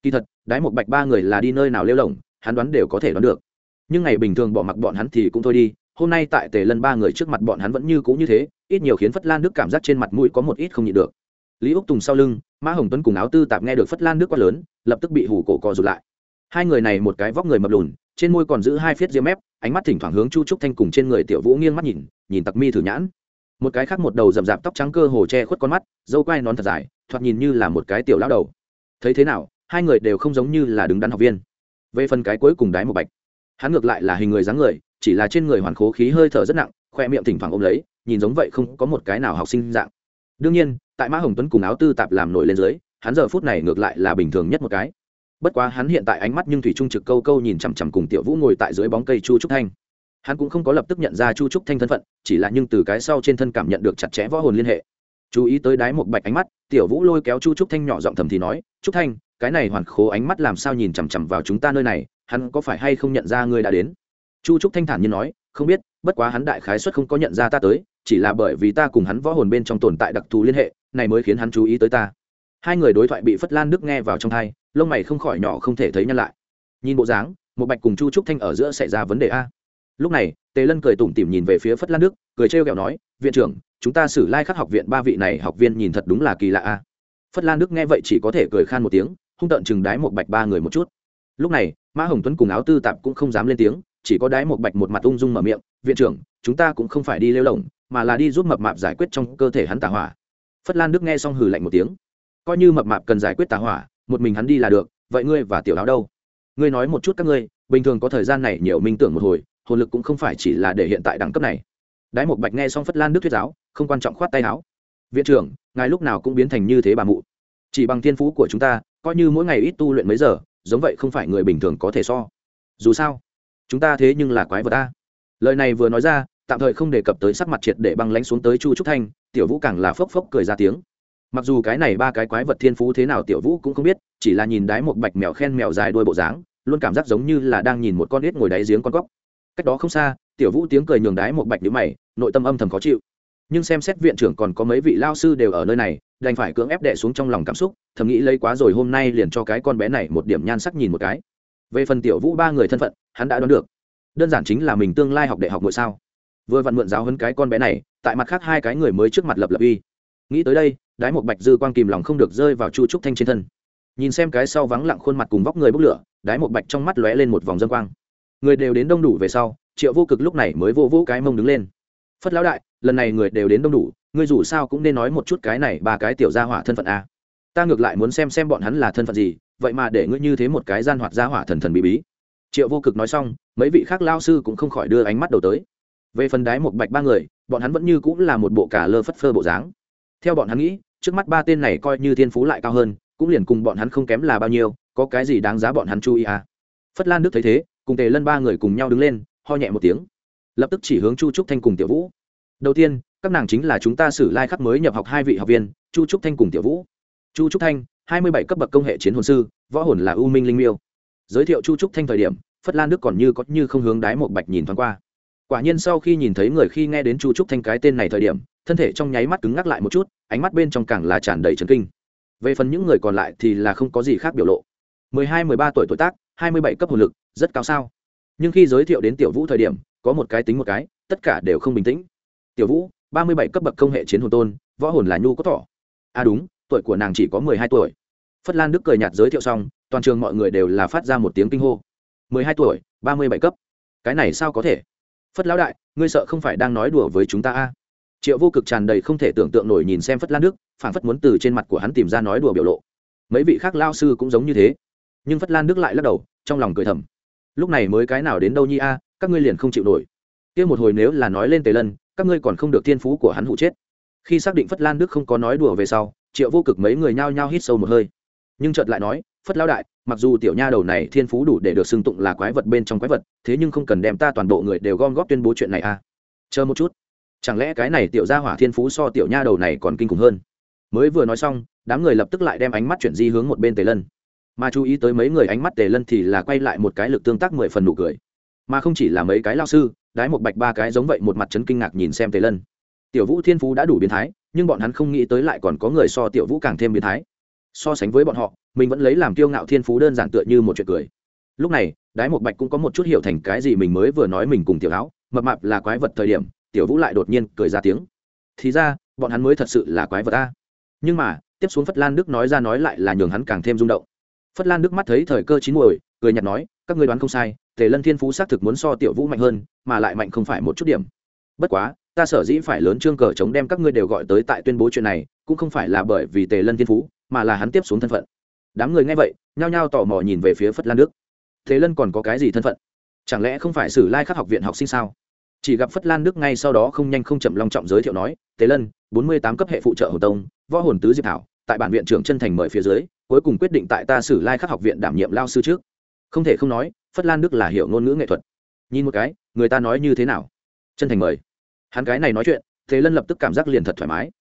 kỳ thật đái một bạch ba người là đi nơi nào lêu lỏng hắn đoán đều có thể đoán được nhưng ngày bình thường bỏ mặc bọn hắn thì cũng thôi đi hôm nay tại tề lân ba người trước mặt bọn hắn vẫn như cũ như thế ít nhiều khiến phất lan đức cảm giác trên mặt mũi có một ít không nhịn được lý úc tùng sau lưng mã hồng tuấn cùng áo tư tạp nghe được phất lan Đức quát lớn lập tức bị hủ cổ cò rụt lại hai người này một cái vóc người mập lùn trên môi còn giữ hai phiết diêm mép ánh mắt thỉnh thoảng hướng chu trúc thanh cùng trên người tiểu vũ nghiêng mắt nhìn nhìn tặc mi thử nhãn một cái khác một đầu rậm rạp tóc trắng cơ hồ che khuất con mắt, dâu quai nón thật dài, thoạt nhìn như là một cái tiểu lão đầu. Thấy thế nào, hai người đều không giống như là đứng đắn học viên. Về phần cái cuối cùng đái một bạch, hắn ngược lại là hình người dáng người, chỉ là trên người hoàn khố khí hơi thở rất nặng, khoe miệng thỉnh thoảng ôm lấy, nhìn giống vậy không có một cái nào học sinh dạng. Đương nhiên, tại mã hồng tuấn cùng áo tư tạp làm nổi lên dưới, hắn giờ phút này ngược lại là bình thường nhất một cái. Bất quá hắn hiện tại ánh mắt nhưng thủy trung trực câu câu nhìn chằm chằm cùng tiểu vũ ngồi tại dưới bóng cây chu trúc thanh hắn cũng không có lập tức nhận ra chu trúc thanh thân phận, chỉ là nhưng từ cái sau trên thân cảm nhận được chặt chẽ võ hồn liên hệ. Chú ý tới đái một bạch ánh mắt, tiểu vũ lôi kéo chu trúc thanh nhỏ giọng thầm thì nói, trúc thanh, cái này hoàn khố ánh mắt làm sao nhìn chằm chằm vào chúng ta nơi này, hắn có phải hay không nhận ra ngươi đã đến? Chu trúc thanh thản như nói, không biết, bất quá hắn đại khái xuất không có nhận ra ta tới, chỉ là bởi vì ta cùng hắn võ hồn bên trong tồn tại đặc thù liên hệ, này mới khiến hắn chú ý tới ta. Hai người đối thoại bị phất lan đức nghe vào trong thai lông mày không khỏi nhỏ không thể thấy nhân lại. Nhìn bộ dáng, một bạch cùng chu trúc thanh ở giữa xảy ra vấn đề a lúc này, tề lân cười tủm tỉm nhìn về phía phất lan đức, cười trêu ghẹo nói, viện trưởng, chúng ta xử lai học viện ba vị này học viên nhìn thật đúng là kỳ lạ a. Phất lan đức nghe vậy chỉ có thể cười khan một tiếng, hung tợn chừng đái một bạch ba người một chút. Lúc này, mã hồng tuấn cùng áo tư tạp cũng không dám lên tiếng, chỉ có đái một bạch một mặt ung dung mở miệng, viện trưởng, chúng ta cũng không phải đi lêu lỏng, mà là đi giúp mập mạp giải quyết trong cơ thể hắn tà hỏa. Phất lan đức nghe xong hừ lạnh một tiếng. Coi như mập mạp cần giải quyết tà hỏa, một mình hắn đi là được, vậy ngươi và tiểu áo đâu? Ngươi nói một chút các ngươi, bình thường có thời gian này nhiều minh tưởng một hồi hồn lực cũng không phải chỉ là để hiện tại đẳng cấp này. Đái một bạch nghe xong phất lan đức thuyết giáo, không quan trọng khoát tay áo. Viện trưởng, ngài lúc nào cũng biến thành như thế bà mụ. Chỉ bằng thiên phú của chúng ta, coi như mỗi ngày ít tu luyện mấy giờ, giống vậy không phải người bình thường có thể so. Dù sao, chúng ta thế nhưng là quái vật ta lời này vừa nói ra, tạm thời không đề cập tới sắc mặt triệt để băng lánh xuống tới chu trúc thanh, tiểu vũ càng là phốc phốc cười ra tiếng. Mặc dù cái này ba cái quái vật thiên phú thế nào tiểu vũ cũng không biết, chỉ là nhìn đái một bạch mèo khen mèo dài đuôi bộ dáng, luôn cảm giác giống như là đang nhìn một con ếch ngồi đáy giếng con cóc cách đó không xa, tiểu vũ tiếng cười nhường đái một bạch nhữ mày, nội tâm âm thầm khó chịu. Nhưng xem xét viện trưởng còn có mấy vị lao sư đều ở nơi này, đành phải cưỡng ép đệ xuống trong lòng cảm xúc, thầm nghĩ lấy quá rồi hôm nay liền cho cái con bé này một điểm nhan sắc nhìn một cái. Về phần tiểu vũ ba người thân phận, hắn đã đoán được. Đơn giản chính là mình tương lai học đại học ngôi sao. Vừa vặn mượn giáo hơn cái con bé này, tại mặt khác hai cái người mới trước mặt lập lập uy. Nghĩ tới đây, đái một bạch dư quang kìm lòng không được rơi vào chu trúc thanh trên thân. Nhìn xem cái sau vắng lặng khuôn mặt cùng vóc người bốc lửa, đái một bạch trong mắt lóe lên một vòng dân quang người đều đến đông đủ về sau, triệu vô cực lúc này mới vô vô cái mông đứng lên. Phất lão đại, lần này người đều đến đông đủ, ngươi dù sao cũng nên nói một chút cái này ba cái tiểu gia hỏa thân phận a. Ta ngược lại muốn xem xem bọn hắn là thân phận gì, vậy mà để ngươi như thế một cái gian hoạt gia hỏa thần thần bí bí. Triệu vô cực nói xong, mấy vị khác lao sư cũng không khỏi đưa ánh mắt đầu tới. Về phần đái một bạch ba người, bọn hắn vẫn như cũng là một bộ cả lơ phất phơ bộ dáng. Theo bọn hắn nghĩ, trước mắt ba tên này coi như thiên phú lại cao hơn, cũng liền cùng bọn hắn không kém là bao nhiêu, có cái gì đáng giá bọn hắn chú ý à? Phất lan đức thấy thế cùng tề lân ba người cùng nhau đứng lên, ho nhẹ một tiếng. Lập tức chỉ hướng chu trúc thanh cùng tiểu vũ. Đầu tiên, các nàng chính là chúng ta xử lai khắc mới nhập học hai vị học viên, chu trúc thanh cùng tiểu vũ. Chu trúc thanh, hai mươi bảy cấp bậc công hệ chiến hồn sư, võ hồn là u minh linh miêu. Giới thiệu chu trúc thanh thời điểm, phất lan đức còn như có như không hướng đái một bạch nhìn thoáng qua. Quả nhiên sau khi nhìn thấy người khi nghe đến chu trúc thanh cái tên này thời điểm, thân thể trong nháy mắt cứng ngắc lại một chút, ánh mắt bên trong càng là tràn đầy trấn kinh. Về phần những người còn lại thì là không có gì khác biểu lộ. mười hai, mười ba tuổi tuổi tác hai mươi bảy cấp hồn lực, rất cao sao? Nhưng khi giới thiệu đến tiểu vũ thời điểm, có một cái tính một cái, tất cả đều không bình tĩnh. Tiểu vũ, ba mươi bảy cấp bậc công hệ chiến hồn tôn, võ hồn là nhu có thỏ. À đúng, tuổi của nàng chỉ có mười hai tuổi. Phất lan đức cười nhạt giới thiệu xong, toàn trường mọi người đều là phát ra một tiếng kinh hô. mười hai tuổi, ba mươi bảy cấp. Cái này sao có thể? Phất lão đại, ngươi sợ không phải đang nói đùa với chúng ta a triệu vô cực tràn đầy không thể tưởng tượng nổi nhìn xem phất lan đức phản phất muốn từ trên mặt của hắn tìm ra nói đùa biểu lộ. Mấy vị khác lao sư cũng giống như thế nhưng phất lan đức lại lắc đầu trong lòng cười thầm lúc này mới cái nào đến đâu nhi a các ngươi liền không chịu nổi kia một hồi nếu là nói lên tề lân các ngươi còn không được thiên phú của hắn hụ chết khi xác định phất lan đức không có nói đùa về sau triệu vô cực mấy người nhao nhao hít sâu một hơi nhưng chợt lại nói phất lao đại mặc dù tiểu nha đầu này thiên phú đủ để được xưng tụng là quái vật bên trong quái vật thế nhưng không cần đem ta toàn bộ người đều gom góp tuyên bố chuyện này à chờ một chút chẳng lẽ cái này tiểu gia hỏa thiên phú so tiểu nha đầu này còn kinh khủng hơn mới vừa nói xong đám người lập tức lại đem ánh mắt chuyển di hướng một bên tề lân mà chú ý tới mấy người ánh mắt tề lân thì là quay lại một cái lực tương tác mười phần nụ cười. Mà không chỉ là mấy cái lao sư, đái một bạch ba cái giống vậy một mặt chấn kinh ngạc nhìn xem tề lân. Tiểu vũ thiên phú đã đủ biến thái, nhưng bọn hắn không nghĩ tới lại còn có người so tiểu vũ càng thêm biến thái. So sánh với bọn họ, mình vẫn lấy làm kiêu ngạo thiên phú đơn giản tựa như một chuyện cười. Lúc này, đái một bạch cũng có một chút hiểu thành cái gì mình mới vừa nói mình cùng tiểu áo mập mạp là quái vật thời điểm, tiểu vũ lại đột nhiên cười ra tiếng. Thì ra, bọn hắn mới thật sự là quái vật ta nhưng mà, tiếp xuống phất lan đức nói ra nói lại là nhường hắn càng thêm rung động phất lan nước mắt thấy thời cơ chín muồi, cười nhạt nói, các ngươi đoán không sai, tề lân thiên phú xác thực muốn so tiểu vũ mạnh hơn, mà lại mạnh không phải một chút điểm. Bất quá, ta sở dĩ phải lớn trương cờ chống đem các ngươi đều gọi tới tại tuyên bố chuyện này, cũng không phải là bởi vì tề lân thiên phú, mà là hắn tiếp xuống thân phận. Đám người nghe vậy, nhao nhao tò mò nhìn về phía phất lan đức thế lân còn có cái gì thân phận? Chẳng lẽ không phải sử lai khắc học viện học sinh sao? Chỉ gặp phất lan đức ngay sau đó không nhanh không chậm long trọng giới thiệu nói, Tề lân, bốn mươi tám cấp hệ phụ trợ hồ tông, võ hồn tứ diệp thảo, tại bản viện trưởng chân thành mời phía dưới cuối cùng quyết định tại ta sử lai khắc học viện đảm nhiệm lao sư trước. Không thể không nói, phất lan đức là hiểu ngôn ngữ nghệ thuật. Nhìn một cái, người ta nói như thế nào? Chân thành mời. Hắn cái này nói chuyện, thế lân lập tức cảm giác liền thật thoải mái.